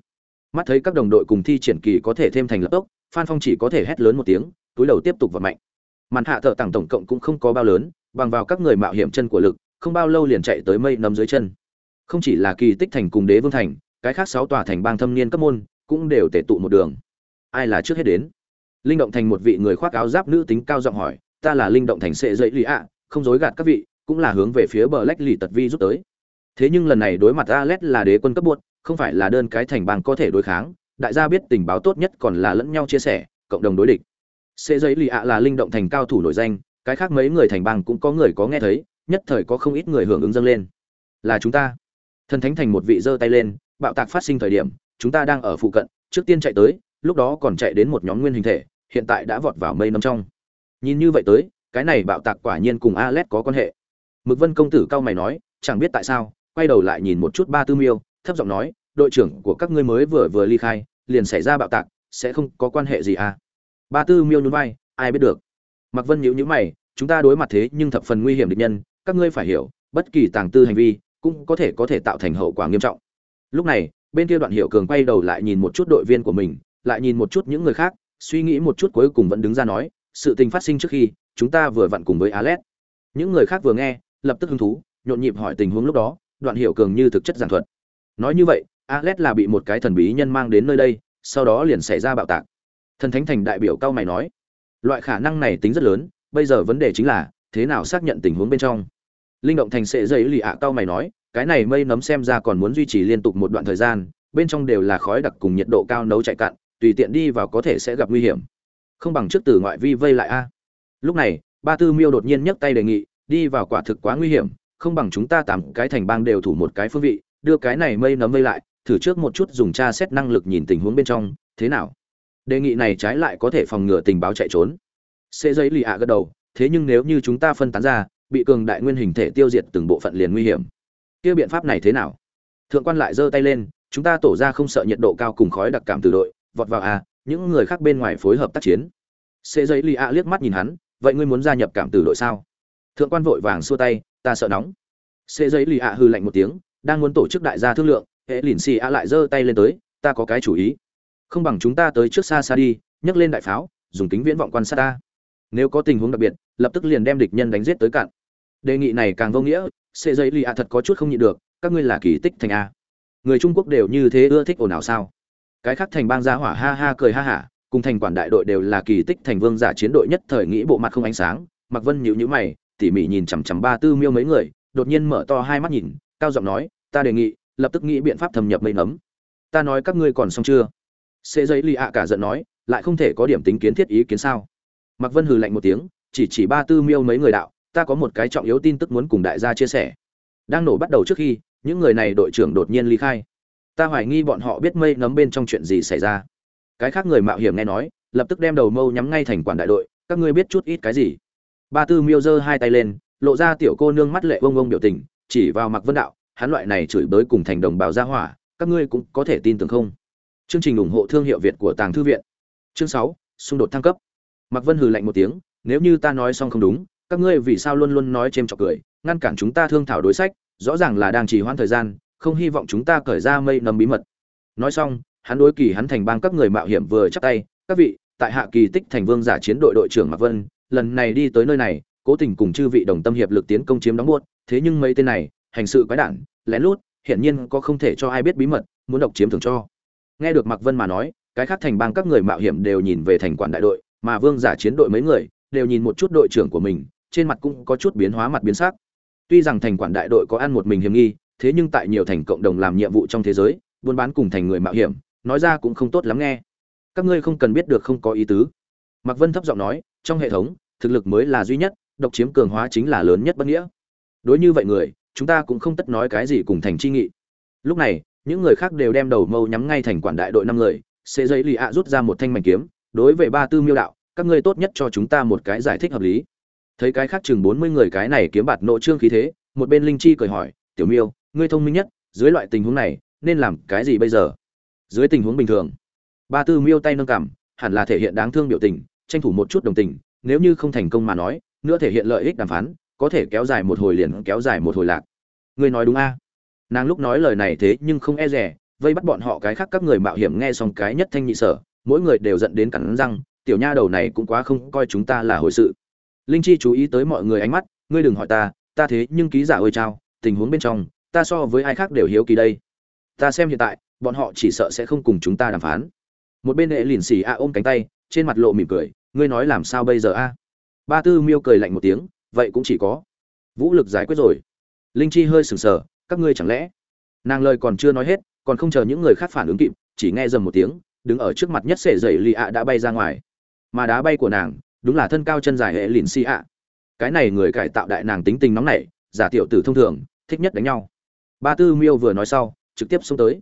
Mắt thấy các đồng đội cùng thi triển kỳ có thể thêm thành lập tốc, phan phong chỉ có thể hét lớn một tiếng, túi đầu tiếp tục vận mạnh màn hạ thợ tặng tổng cộng cũng không có bao lớn, bằng vào các người mạo hiểm chân của lực, không bao lâu liền chạy tới mây nằm dưới chân. Không chỉ là kỳ tích thành cùng đế vương thành, cái khác sáu tòa thành bang thâm niên cấp môn, cũng đều tể tụ một đường. Ai là trước hết đến? Linh động thành một vị người khoác áo giáp nữ tính cao giọng hỏi, ta là linh động thành sệ dậy lì ạ, không dối gạt các vị, cũng là hướng về phía bờ lách lì tật vi rút tới. Thế nhưng lần này đối mặt alet là đế quân cấp buốt không phải là đơn cái thành bang có thể đối kháng. Đại gia biết tình báo tốt nhất còn là lẫn nhau chia sẻ, cộng đồng đối địch. Sệ dậy lì ạ là linh động thành cao thủ nổi danh, cái khác mấy người thành bang cũng có người có nghe thấy, nhất thời có không ít người hưởng ứng dâng lên. Là chúng ta. Thần thánh thành một vị giơ tay lên, bạo tạc phát sinh thời điểm, chúng ta đang ở phụ cận, trước tiên chạy tới, lúc đó còn chạy đến một nhóm nguyên hình thể hiện tại đã vọt vào mây nấm trong. Nhìn như vậy tới, cái này bạo tạc quả nhiên cùng Alet có quan hệ. Mực vân công tử cao mày nói, chẳng biết tại sao, quay đầu lại nhìn một chút ba tư miêu, thấp giọng nói, đội trưởng của các ngươi mới vừa vừa ly khai, liền xảy ra bạo tạc, sẽ không có quan hệ gì à? Ba tư miêu nhún vai, ai biết được. Mặc vân nhíu nhíu mày, chúng ta đối mặt thế nhưng thập phần nguy hiểm địch nhân, các ngươi phải hiểu, bất kỳ tàng tư hành vi cũng có thể có thể tạo thành hậu quả nghiêm trọng. Lúc này, bên kia đoạn hiệu cường quay đầu lại nhìn một chút đội viên của mình, lại nhìn một chút những người khác suy nghĩ một chút cuối cùng vẫn đứng ra nói sự tình phát sinh trước khi chúng ta vừa vặn cùng với Alet. Những người khác vừa nghe, lập tức hứng thú, nhộn nhịp hỏi tình huống lúc đó, Đoạn Hiểu Cường như thực chất giảng thuật. Nói như vậy, Alet là bị một cái thần bí nhân mang đến nơi đây, sau đó liền xảy ra bạo tạc. Thần Thánh Thành đại biểu cao mày nói, loại khả năng này tính rất lớn, bây giờ vấn đề chính là thế nào xác nhận tình huống bên trong. Linh động thành sẽ dậy lì ạ cao mày nói, cái này mây nấm xem ra còn muốn duy trì liên tục một đoạn thời gian, bên trong đều là khói đặc cùng nhiệt độ cao nấu chạy cạn, tùy tiện đi vào có thể sẽ gặp nguy hiểm. Không bằng trước từ ngoại vi vây lại a. Lúc này, ba tư miêu đột nhiên nhấc tay đề nghị, đi vào quả thực quá nguy hiểm, không bằng chúng ta tám cái thành bang đều thủ một cái phương vị, đưa cái này mây nấm vây lại, thử trước một chút dùng tra xét năng lực nhìn tình huống bên trong, thế nào? Đề nghị này trái lại có thể phòng ngừa tình báo chạy trốn. Sẽ giấy lì ạ gật đầu, thế nhưng nếu như chúng ta phân tán ra, bị cường đại nguyên hình thể tiêu diệt từng bộ phận liền nguy hiểm. Kia biện pháp này thế nào? Thượng quan lại giơ tay lên, chúng ta tổ ra không sợ nhiệt độ cao cùng khói đặc cảm từ đội vọt vào à những người khác bên ngoài phối hợp tác chiến. Sẽ giấy lì ạ liếc mắt nhìn hắn, vậy ngươi muốn gia nhập cảm tử đội sao? Thượng quan vội vàng xua tay, ta sợ nóng. Xê giấy lì ạ hư lạnh một tiếng, đang muốn tổ chức đại gia thương lượng, hệ lìn xì ạ lại giơ tay lên tới, ta có cái chủ ý. Không bằng chúng ta tới trước xa xa đi, nhấc lên đại pháo, dùng kính viễn vọng quan sát ta. Nếu có tình huống đặc biệt, lập tức liền đem địch nhân đánh giết tới cạn. Đề nghị này càng vô nghĩa xê dây lì ạ thật có chút không nhịn được, các ngươi là kỳ tích thành a. Người trung quốc đều như thế ưa thích ồn ào sao? Cái khác thành bang gia hỏa ha ha cười ha hả, cùng thành quản đại đội đều là kỳ tích thành vương giả chiến đội nhất thời nghĩ bộ mặt không ánh sáng. Mặc vân nhịu nhữ mày, tỉ mỉ nhìn chằm chằm ba tư miêu mấy người, đột nhiên mở to hai mắt nhìn, cao giọng nói, ta đề nghị, lập tức nghĩ biện pháp thâm nhập mây nấm. Ta nói các ngươi còn xong chưa? Sẽ giấy lì ạ cả giận nói, lại không thể có điểm tính kiến thiết ý kiến sao? Mặc vân hừ lạnh một tiếng, chỉ chỉ ba tư miêu mấy người đạo, ta có một cái trọng yếu tin tức muốn cùng đại gia chia sẻ. Đang nổ bắt đầu trước khi, những người này đội trưởng đột nhiên ly khai ta hoài nghi bọn họ biết mây nấm bên trong chuyện gì xảy ra. Cái khác người mạo hiểm nghe nói, lập tức đem đầu mâu nhắm ngay thành quản đại đội, các ngươi biết chút ít cái gì? Ba tư miêu giơ hai tay lên, lộ ra tiểu cô nương mắt lệ vông vông biểu tình, chỉ vào mặc vân đạo, hắn loại này chửi bới cùng thành đồng bào gia hỏa, các ngươi cũng có thể tin tưởng không? Chương trình ủng hộ thương hiệu việt của tàng thư viện. Chương sáu, xung đột thăng cấp. Mặc vân hừ lạnh một tiếng, nếu như ta nói xong không đúng, các ngươi vì sao luôn luôn nói chêm chọc cười, ngăn cản chúng ta thương thảo đối sách, rõ ràng là đang trì hoãn thời gian không hy vọng chúng ta cởi ra mây nấm bí mật. Nói xong, hắn đối kỳ hắn thành bang các người mạo hiểm vừa chắp tay, các vị, tại hạ kỳ tích thành vương giả chiến đội đội trưởng mạc vân, lần này đi tới nơi này, cố tình cùng chư vị đồng tâm hiệp lực tiến công chiếm đóng buốt, thế nhưng mấy tên này, hành sự quái đản, lén lút, hiển nhiên có không thể cho ai biết bí mật, muốn độc chiếm thường cho. Nghe được mạc vân mà nói, cái khác thành bang các người mạo hiểm đều nhìn về thành quản đại đội, mà vương giả chiến đội mấy người đều nhìn một chút đội trưởng của mình, trên mặt cũng có chút biến hóa mặt biến sắc. Tuy rằng thành quản đại đội có ăn một mình hiểm nghi thế nhưng tại nhiều thành cộng đồng làm nhiệm vụ trong thế giới, buôn bán cùng thành người mạo hiểm, nói ra cũng không tốt lắm nghe. Các ngươi không cần biết được không có ý tứ. Mạc vân thấp giọng nói, trong hệ thống, thực lực mới là duy nhất, độc chiếm cường hóa chính là lớn nhất bất nghĩa. Đối như vậy người, chúng ta cũng không tất nói cái gì cùng thành chi nghị. Lúc này, những người khác đều đem đầu mâu nhắm ngay thành quản đại đội năm người sẽ giấy lì ạ rút ra một thanh mảnh kiếm, đối với ba tư miêu đạo, các ngươi tốt nhất cho chúng ta một cái giải thích hợp lý. Thấy cái khác chừng bốn mươi người cái này kiếm bạt nội trương khí thế, một bên linh chi cười hỏi, tiểu miêu ngươi thông minh nhất, dưới loại tình huống này, nên làm cái gì bây giờ? Dưới tình huống bình thường, ba tư miêu tay nâng cảm, hẳn là thể hiện đáng thương biểu tình, tranh thủ một chút đồng tình, nếu như không thành công mà nói, nữa thể hiện lợi ích đàm phán, có thể kéo dài một hồi liền kéo dài một hồi lạc. Ngươi nói đúng a? Nàng lúc nói lời này thế nhưng không e rẻ vây bắt bọn họ cái khác các người mạo hiểm nghe xong cái nhất thanh nhị sở, mỗi người đều giận đến cắn răng, tiểu nha đầu này cũng quá không coi chúng ta là hồi sự. Linh chi chú ý tới mọi người ánh mắt, ngươi đừng hỏi ta ta thế nhưng ký giả ơi trao tình huống bên trong ta so với ai khác đều hiếu kỳ đây. Ta xem hiện tại, bọn họ chỉ sợ sẽ không cùng chúng ta đàm phán. Một bên hệ lìn xì a ôm cánh tay, trên mặt lộ mỉm cười, ngươi nói làm sao bây giờ a? Ba tư miêu cười lạnh một tiếng, vậy cũng chỉ có. Vũ lực giải quyết rồi. Linh chi hơi sừng sờ, các ngươi chẳng lẽ? Nàng lời còn chưa nói hết, còn không chờ những người khác phản ứng kịp, chỉ nghe dầm một tiếng, đứng ở trước mặt nhất sệ dậy lì ạ đã bay ra ngoài. Mà đá bay của nàng, đúng là thân cao chân dài hệ lìn xì ạ cái này người cải tạo đại nàng tính tình nóng nảy, giả tiểu tử thông thường, thích nhất đánh nhau ba tư miêu vừa nói sau, trực tiếp xông tới.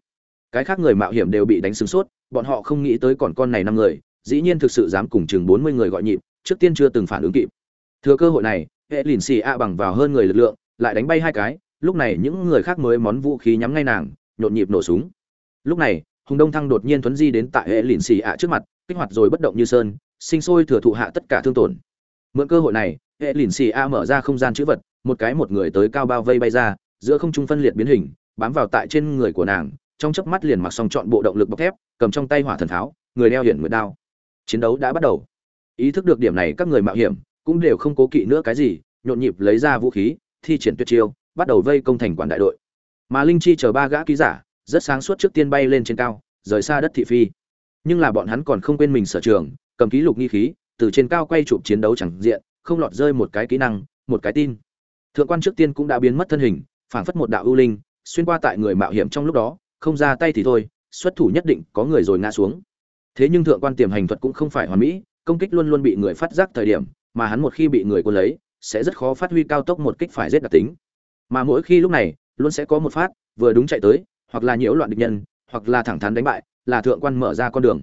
Cái khác người mạo hiểm đều bị đánh sướng sốt, bọn họ không nghĩ tới còn con này năm người, dĩ nhiên thực sự dám cùng chừng bốn mươi người gọi nhịp, trước tiên chưa từng phản ứng kịp. Thừa cơ hội này, hệ lìn xì a bằng vào hơn người lực lượng, lại đánh bay hai cái, lúc này những người khác mới món vũ khí nhắm ngay nàng, nhộn nhịp nổ súng. Lúc này, hùng đông thăng đột nhiên thuấn di đến tại hệ lìn xì a trước mặt, kích hoạt rồi bất động như sơn, sinh sôi thừa thụ hạ tất cả thương tổn. Mượn cơ hội này, hệ lìn xì a mở ra không gian chữ vật, một cái một người tới cao bao vây bay ra giữa không trung phân liệt biến hình, bám vào tại trên người của nàng, trong chớp mắt liền mặc xong chọn bộ động lực bọc thép, cầm trong tay hỏa thần tháo người đeo hiển nguyệt đao. Chiến đấu đã bắt đầu. Ý thức được điểm này, các người mạo hiểm cũng đều không cố kỵ nữa cái gì, nhộn nhịp lấy ra vũ khí, thi triển tuyệt chiêu, bắt đầu vây công thành quản đại đội. Mà linh chi chờ ba gã ký giả, rất sáng suốt trước tiên bay lên trên cao, rời xa đất thị phi. Nhưng là bọn hắn còn không quên mình sở trường, cầm ký lục nghi khí, từ trên cao quay chụp chiến đấu chẳng diện, không lọt rơi một cái kỹ năng, một cái tin. Thượng quan trước tiên cũng đã biến mất thân hình phảng phất một đạo ưu linh, xuyên qua tại người mạo hiểm trong lúc đó, không ra tay thì thôi, xuất thủ nhất định có người rồi ngã xuống. Thế nhưng thượng quan tiềm hành thuật cũng không phải hoàn mỹ, công kích luôn luôn bị người phát giác thời điểm, mà hắn một khi bị người quân lấy, sẽ rất khó phát huy cao tốc một kích phải rất đặc tính. Mà mỗi khi lúc này, luôn sẽ có một phát, vừa đúng chạy tới, hoặc là nhiễu loạn địch nhân, hoặc là thẳng thắn đánh bại, là thượng quan mở ra con đường.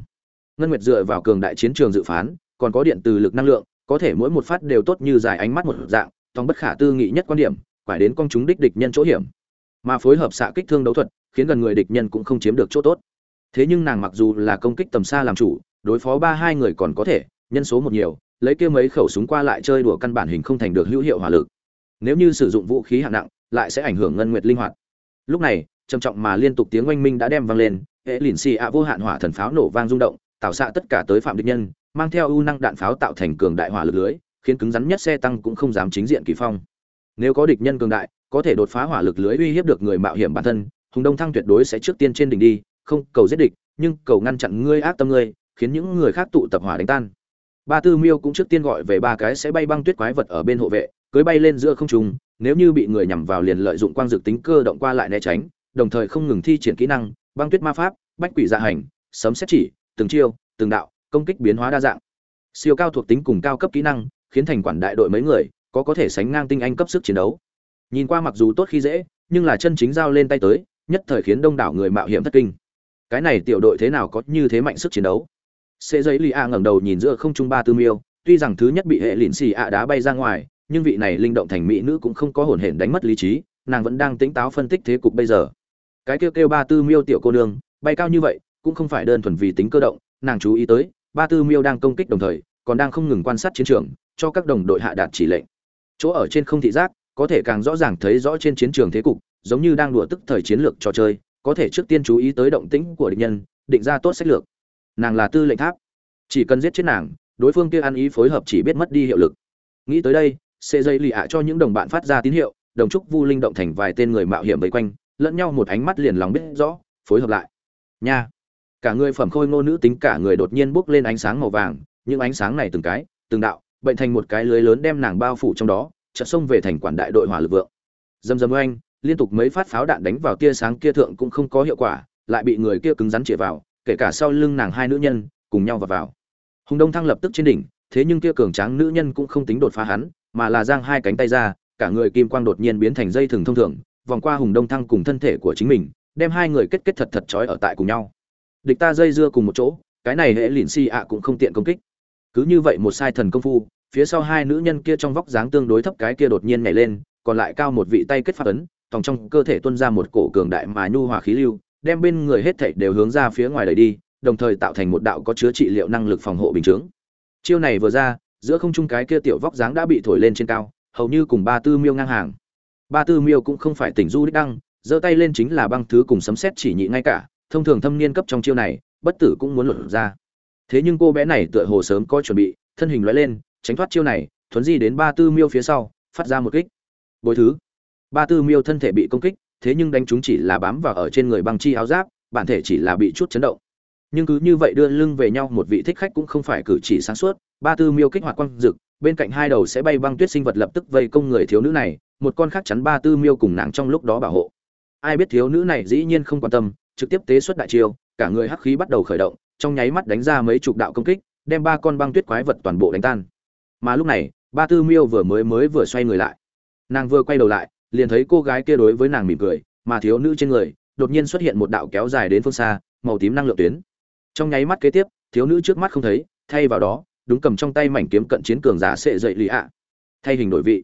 Ngân nguyệt dựa vào cường đại chiến trường dự phán, còn có điện từ lực năng lượng, có thể mỗi một phát đều tốt như dài ánh mắt một dạng, tòng bất khả tư nghị nhất quan điểm phải đến con chúng đích địch nhân chỗ hiểm. Mà phối hợp xạ kích thương đấu thuật, khiến gần người địch nhân cũng không chiếm được chỗ tốt. Thế nhưng nàng mặc dù là công kích tầm xa làm chủ, đối phó ba hai người còn có thể, nhân số một nhiều, lấy kia mấy khẩu súng qua lại chơi đùa căn bản hình không thành được hữu hiệu hỏa lực. Nếu như sử dụng vũ khí hạng nặng, lại sẽ ảnh hưởng ngân nguyệt linh hoạt. Lúc này, trầm trọng mà liên tục tiếng oanh minh đã đem vang lên, hệ lìn xì ạ vô hạn hỏa thần pháo nổ vang rung động, tạo xạ tất cả tới phạm địch nhân, mang theo ưu năng đạn pháo tạo thành cường đại hỏa lực lưới, khiến cứng rắn nhất xe tăng cũng không dám chính diện kỳ phong nếu có địch nhân cường đại, có thể đột phá hỏa lực lưới uy hiếp được người mạo hiểm bản thân, hùng đông thăng tuyệt đối sẽ trước tiên trên đỉnh đi, không, cầu giết địch, nhưng cầu ngăn chặn ngươi ác tâm ngươi, khiến những người khác tụ tập hỏa đánh tan. Ba tư miêu cũng trước tiên gọi về ba cái sẽ bay băng tuyết quái vật ở bên hộ vệ, cưới bay lên giữa không trung, nếu như bị người nhằm vào liền lợi dụng quang dược tính cơ động qua lại né tránh, đồng thời không ngừng thi triển kỹ năng, băng tuyết ma pháp, bách quỷ dạ hành, sấm xét chỉ, từng chiêu, từng đạo, công kích biến hóa đa dạng. Siêu cao thuộc tính cùng cao cấp kỹ năng, khiến thành quản đại đội mấy người có có thể sánh ngang tinh anh cấp sức chiến đấu nhìn qua mặc dù tốt khi dễ nhưng là chân chính giao lên tay tới nhất thời khiến đông đảo người mạo hiểm thất kinh cái này tiểu đội thế nào có như thế mạnh sức chiến đấu Sệ giấy ly A ngẩng đầu nhìn giữa không trung ba tư miêu, tuy rằng thứ nhất bị hệ lịn xì ạ đá bay ra ngoài, nhưng vị này linh động thành mỹ nữ cũng không có hồn hển đánh mất lý trí, nàng vẫn đang tính táo phân tích thế cục bây giờ. Cái kêu kêu ba tư miêu tiểu cô nương, bay cao như vậy, cũng không phải đơn thuần vì tính cơ động, nàng chú ý tới, ba tư miêu đang công kích đồng thời, còn đang không ngừng quan sát chiến trường, cho các đồng đội hạ đạt chỉ lệnh. Chỗ ở trên không thị giác, có thể càng rõ ràng thấy rõ trên chiến trường thế cục, giống như đang đùa tức thời chiến lược trò chơi, có thể trước tiên chú ý tới động tĩnh của địch nhân, định ra tốt sách lược. Nàng là tư lệnh tháp. Chỉ cần giết chết nàng đối phương kia ăn ý phối hợp chỉ biết mất đi hiệu lực. Nghĩ tới đây sẽ dây lì ạ cho những đồng bạn phát ra tín hiệu đồng trúc vu linh động thành vài tên người mạo hiểm vây quanh lẫn nhau một ánh mắt liền lòng biết rõ phối hợp lại. Nha! Cả người phẩm khôi ngô nữ tính cả người đột nhiên bốc lên ánh sáng màu vàng những ánh sáng này từng cái từng đạo bệnh thành một cái lưới lớn đem nàng bao phủ trong đó, chợt xông về thành quản đại đội hỏa lực vượng. Dầm dầm oanh, liên tục mấy phát pháo đạn đánh vào tia sáng kia thượng cũng không có hiệu quả, lại bị người kia cứng rắn chĩa vào, kể cả sau lưng nàng hai nữ nhân, cùng nhau vào vào. Hùng đông thăng lập tức trên đỉnh, thế nhưng kia cường tráng nữ nhân cũng không tính đột phá hắn, mà là giang hai cánh tay ra, cả người kim quang đột nhiên biến thành dây thừng thông thường, vòng qua hùng đông thăng cùng thân thể của chính mình, đem hai người kết kết thật thật trói ở tại cùng nhau. Địch ta dây dưa cùng một chỗ, cái này hệ lìn si ạ cũng không tiện công kích cứ như vậy một sai thần công phu phía sau hai nữ nhân kia trong vóc dáng tương đối thấp cái kia đột nhiên nhảy lên còn lại cao một vị tay kết phát ấn tòng trong cơ thể tuôn ra một cổ cường đại mà nhu hòa khí lưu đem bên người hết thảy đều hướng ra phía ngoài đẩy đi, đồng thời tạo thành một đạo có chứa trị liệu năng lực phòng hộ bình chướng Chiêu này vừa ra, giữa không trung cái kia tiểu vóc dáng đã bị thổi lên trên cao, hầu như cùng ba tư miêu ngang hàng. Ba tư miêu cũng không phải tỉnh du đích đăng, giơ tay lên chính là băng thứ cùng sấm sét chỉ nhị ngay cả, thông thường thâm niên cấp trong chiêu này, bất tử cũng muốn luận ra. Thế nhưng cô bé này tựa hồ sớm có chuẩn bị, thân hình lóe lên, tránh thoát chiêu này, thuấn di đến ba tư miêu phía sau, phát ra một kích. Bối thứ, ba tư miêu thân thể bị công kích, thế nhưng đánh chúng chỉ là bám vào ở trên người băng chi áo giáp, bản thể chỉ là bị chút chấn động. Nhưng cứ như vậy đưa lưng về nhau một vị thích khách cũng không phải cử chỉ sáng suốt, ba tư miêu kích hoạt quang dực, bên cạnh hai đầu sẽ bay băng tuyết sinh vật lập tức vây công người thiếu nữ này, một con khác chắn ba tư miêu cùng nàng trong lúc đó bảo hộ. Ai biết thiếu nữ này dĩ nhiên không quan tâm, trực tiếp tế xuất đại chiêu, cả người hắc khí bắt đầu khởi động, trong nháy mắt đánh ra mấy chục đạo công kích, đem ba con băng tuyết quái vật toàn bộ đánh tan. Mà lúc này, ba tư miêu vừa mới mới vừa xoay người lại. Nàng vừa quay đầu lại, liền thấy cô gái kia đối với nàng mỉm cười, mà thiếu nữ trên người đột nhiên xuất hiện một đạo kéo dài đến phương xa, màu tím năng lượng tuyến. Trong nháy mắt kế tiếp, thiếu nữ trước mắt không thấy, thay vào đó, đúng cầm trong tay mảnh kiếm cận chiến cường giả sẽ dậy lì ạ. Thay hình đổi vị.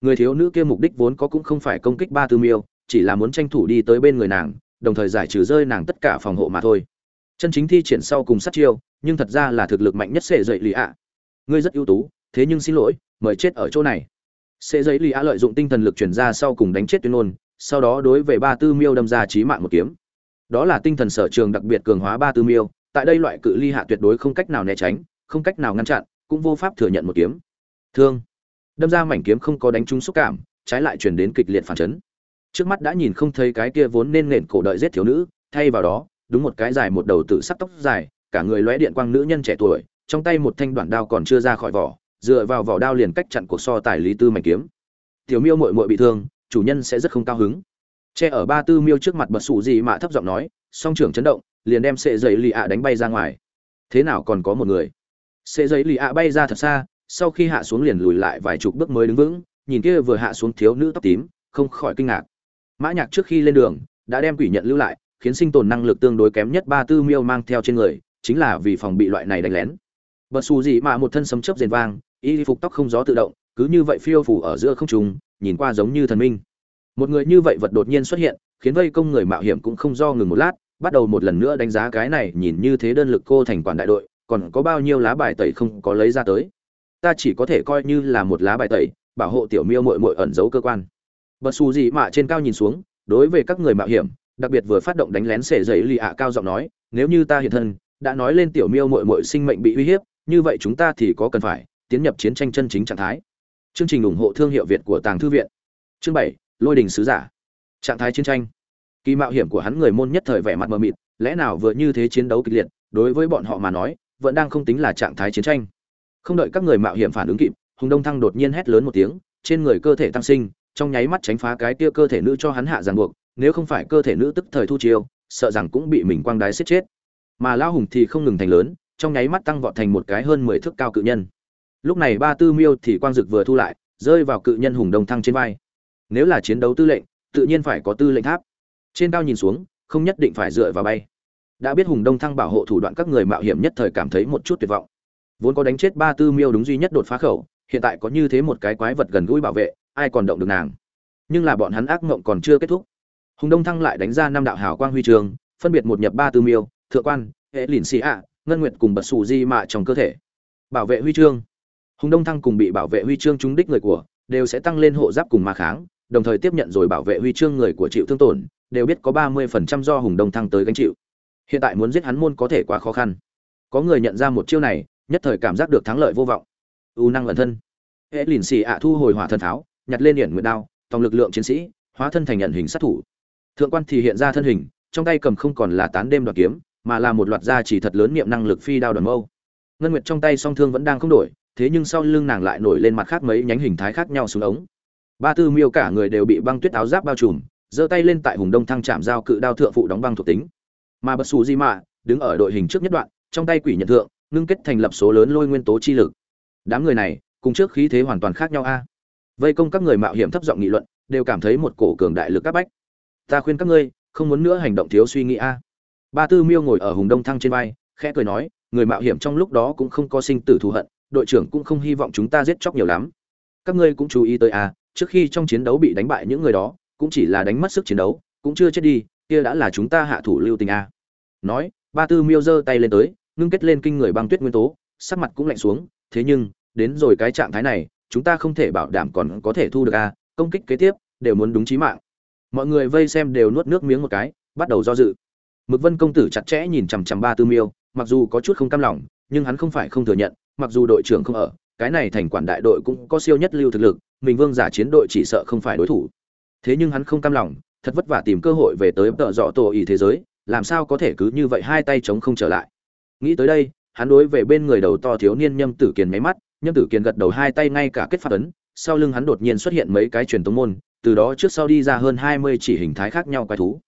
Người thiếu nữ kia mục đích vốn có cũng không phải công kích Ba Tư Miêu, chỉ là muốn tranh thủ đi tới bên người nàng, đồng thời giải trừ rơi nàng tất cả phòng hộ mà thôi. Chân chính thi triển sau cùng sát chiêu, nhưng thật ra là thực lực mạnh nhất sệ dậy lì ạ. Ngươi rất ưu tú, thế nhưng xin lỗi, mời chết ở chỗ này. Sệ dậy lì á lợi dụng tinh thần lực chuyển ra sau cùng đánh chết tuyên ngôn sau đó đối với ba tư miêu đâm ra trí mạng một kiếm. Đó là tinh thần sở trường đặc biệt cường hóa ba tư miêu tại đây loại cự ly hạ tuyệt đối không cách nào né tránh không cách nào ngăn chặn cũng vô pháp thừa nhận một kiếm. Thương. Đâm ra mảnh kiếm không có đánh trúng xúc cảm trái lại chuyển đến kịch liệt phản chấn. Trước mắt đã nhìn không thấy cái kia vốn nên nền cổ đợi giết thiếu nữ thay vào đó đúng một cái dài một đầu tự sắc tóc dài, cả người lóe điện quang nữ nhân trẻ tuổi, trong tay một thanh đoạn đao còn chưa ra khỏi vỏ, dựa vào vỏ đao liền cách chặn cuộc so tài lý tư mảnh kiếm. Tiểu miêu mội mội bị thương, chủ nhân sẽ rất không cao hứng. Che ở ba tư miêu trước mặt bật sủ gì mà thấp giọng nói, song trưởng chấn động, liền đem sệ giấy lì ạ đánh bay ra ngoài. Thế nào còn có một người? Sệ giấy lì ạ bay ra thật xa, sau khi hạ xuống liền lùi lại vài chục bước mới đứng vững, nhìn kia vừa hạ xuống thiếu nữ tóc tím, không khỏi kinh ngạc. Mã nhạc trước khi lên đường, đã đem quỷ nhận lưu lại khiến sinh tồn năng lực tương đối kém nhất ba tư miêu mang theo trên người, chính là vì phòng bị loại này đánh lén. Bật xù gì mà một thân sấm chớp rền vang, y phục tóc không gió tự động, cứ như vậy phiêu phủ ở giữa không trung, nhìn qua giống như thần minh. Một người như vậy vật đột nhiên xuất hiện, khiến vây công người mạo hiểm cũng không do ngừng một lát, bắt đầu một lần nữa đánh giá cái này nhìn như thế đơn lực cô thành quản đại đội, còn có bao nhiêu lá bài tẩy không có lấy ra tới. Ta chỉ có thể coi như là một lá bài tẩy, bảo hộ tiểu miêu mội mội ẩn giấu cơ quan. Bật xù gì mà trên cao nhìn xuống, đối với các người mạo hiểm đặc biệt vừa phát động đánh lén sể giấy lì ạ cao giọng nói nếu như ta hiện thân đã nói lên tiểu miêu mội mội sinh mệnh bị uy hiếp như vậy chúng ta thì có cần phải tiến nhập chiến tranh chân chính trạng thái. Chương trình ủng hộ thương hiệu Việt của Tàng thư viện. Chương bảy Lôi đình sứ giả. Trạng thái chiến tranh. Kỳ mạo hiểm của hắn người môn nhất thời vẻ mặt mờ mịt, lẽ nào vừa như thế chiến đấu kịch liệt, đối với bọn họ mà nói, vẫn đang không tính là trạng thái chiến tranh không đợi các người mạo hiểm phản ứng kịp hùng đông thăng đột nhiên hét lớn một tiếng trên người cơ thể tăng sinh trong nháy mắt tránh phá cái kia cơ thể nữ cho hắn hạ ràng buộc nếu không phải cơ thể nữ tức thời thu chiêu, sợ rằng cũng bị mình quang đái giết chết. Mà lão hùng thì không ngừng thành lớn, trong nháy mắt tăng vọt thành một cái hơn mười thước cao cự nhân. Lúc này ba tư miêu thì quang dực vừa thu lại, rơi vào cự nhân hùng đông thăng trên vai. Nếu là chiến đấu tư lệnh, tự nhiên phải có tư lệnh tháp. Trên cao nhìn xuống, không nhất định phải dựa vào bay. Đã biết hùng đông thăng bảo hộ thủ đoạn các người mạo hiểm nhất thời cảm thấy một chút tuyệt vọng. Vốn có đánh chết ba tư miêu đúng duy nhất đột phá khẩu, hiện tại có như thế một cái quái vật gần gũi bảo vệ, ai còn động được nàng. Nhưng là bọn hắn ác mộng còn chưa kết thúc hùng đông thăng lại đánh ra năm đạo hào quang huy trường, phân biệt một nhập ba tư miêu, thượng quan, hệ lìn xì ạ, ngân nguyệt cùng bật xù di mạ trong cơ thể. Bảo vệ huy chương. Hùng đông thăng cùng bị bảo vệ huy chương trúng đích người của, đều sẽ tăng lên hộ giáp cùng ma kháng, đồng thời tiếp nhận rồi bảo vệ huy chương người của chịu thương tổn, đều biết có ba mươi phần trăm do hùng đông thăng tới gánh chịu. Hiện tại muốn giết hắn môn có thể quá khó khăn. Có người nhận ra một chiêu này, nhất thời cảm giác được thắng lợi vô vọng. U năng ẩn thân. Hệ lìn xì ạ thu hồi hỏa thần tháo, nhặt lên điển nguyệt đao, tòng lực lượng chiến sĩ, hóa thân thành nhận hình sát thủ thượng quan thì hiện ra thân hình, trong tay cầm không còn là tán đêm đoạt kiếm, mà là một loạt gia chỉ thật lớn niệm năng lực phi đao đoàn mâu. Ngân nguyệt trong tay song thương vẫn đang không đổi, thế nhưng sau lưng nàng lại nổi lên mặt khác mấy nhánh hình thái khác nhau xuống ống. Ba tư miêu cả người đều bị băng tuyết áo giáp bao trùm, giơ tay lên tại hùng đông thăng chạm dao cự đao thượng phụ đóng băng thuộc tính. Mà bất xù di mạ, đứng ở đội hình trước nhất đoạn, trong tay quỷ nhận thượng, ngưng kết thành lập số lớn lôi nguyên tố chi lực. Đám người này, cùng trước khí thế hoàn toàn khác nhau a. Vây công các người mạo hiểm thấp giọng nghị luận, đều cảm thấy một cổ cường đại lực các bách ta khuyên các ngươi, không muốn nữa hành động thiếu suy nghĩ a. Ba tư miêu ngồi ở hùng đông thăng trên vai, khẽ cười nói, người mạo hiểm trong lúc đó cũng không có sinh tử thù hận, đội trưởng cũng không hy vọng chúng ta giết chóc nhiều lắm. Các ngươi cũng chú ý tới a, trước khi trong chiến đấu bị đánh bại những người đó, cũng chỉ là đánh mất sức chiến đấu, cũng chưa chết đi, kia đã là chúng ta hạ thủ lưu tình a. Nói, ba tư miêu giơ tay lên tới, ngưng kết lên kinh người băng tuyết nguyên tố, sắc mặt cũng lạnh xuống, thế nhưng, đến rồi cái trạng thái này, chúng ta không thể bảo đảm còn có thể thu được a, công kích kế tiếp, đều muốn đúng chí mạng mọi người vây xem đều nuốt nước miếng một cái, bắt đầu do dự. Mực vân công tử chặt chẽ nhìn chằm chằm ba tư miêu, mặc dù có chút không cam lòng, nhưng hắn không phải không thừa nhận, mặc dù đội trưởng không ở, cái này thành quản đại đội cũng có siêu nhất lưu thực lực, mình vương giả chiến đội chỉ sợ không phải đối thủ. Thế nhưng hắn không cam lòng, thật vất vả tìm cơ hội về tới tợ dọ tổ ý thế giới, làm sao có thể cứ như vậy hai tay chống không trở lại. Nghĩ tới đây, hắn đối về bên người đầu to thiếu niên nhâm tử kiền máy mắt, nhâm tử kiền gật đầu hai tay ngay cả kết phát ấn, sau lưng hắn đột nhiên xuất hiện mấy cái truyền tống môn từ đó trước sau đi ra hơn hai mươi chỉ hình thái khác nhau quái thú.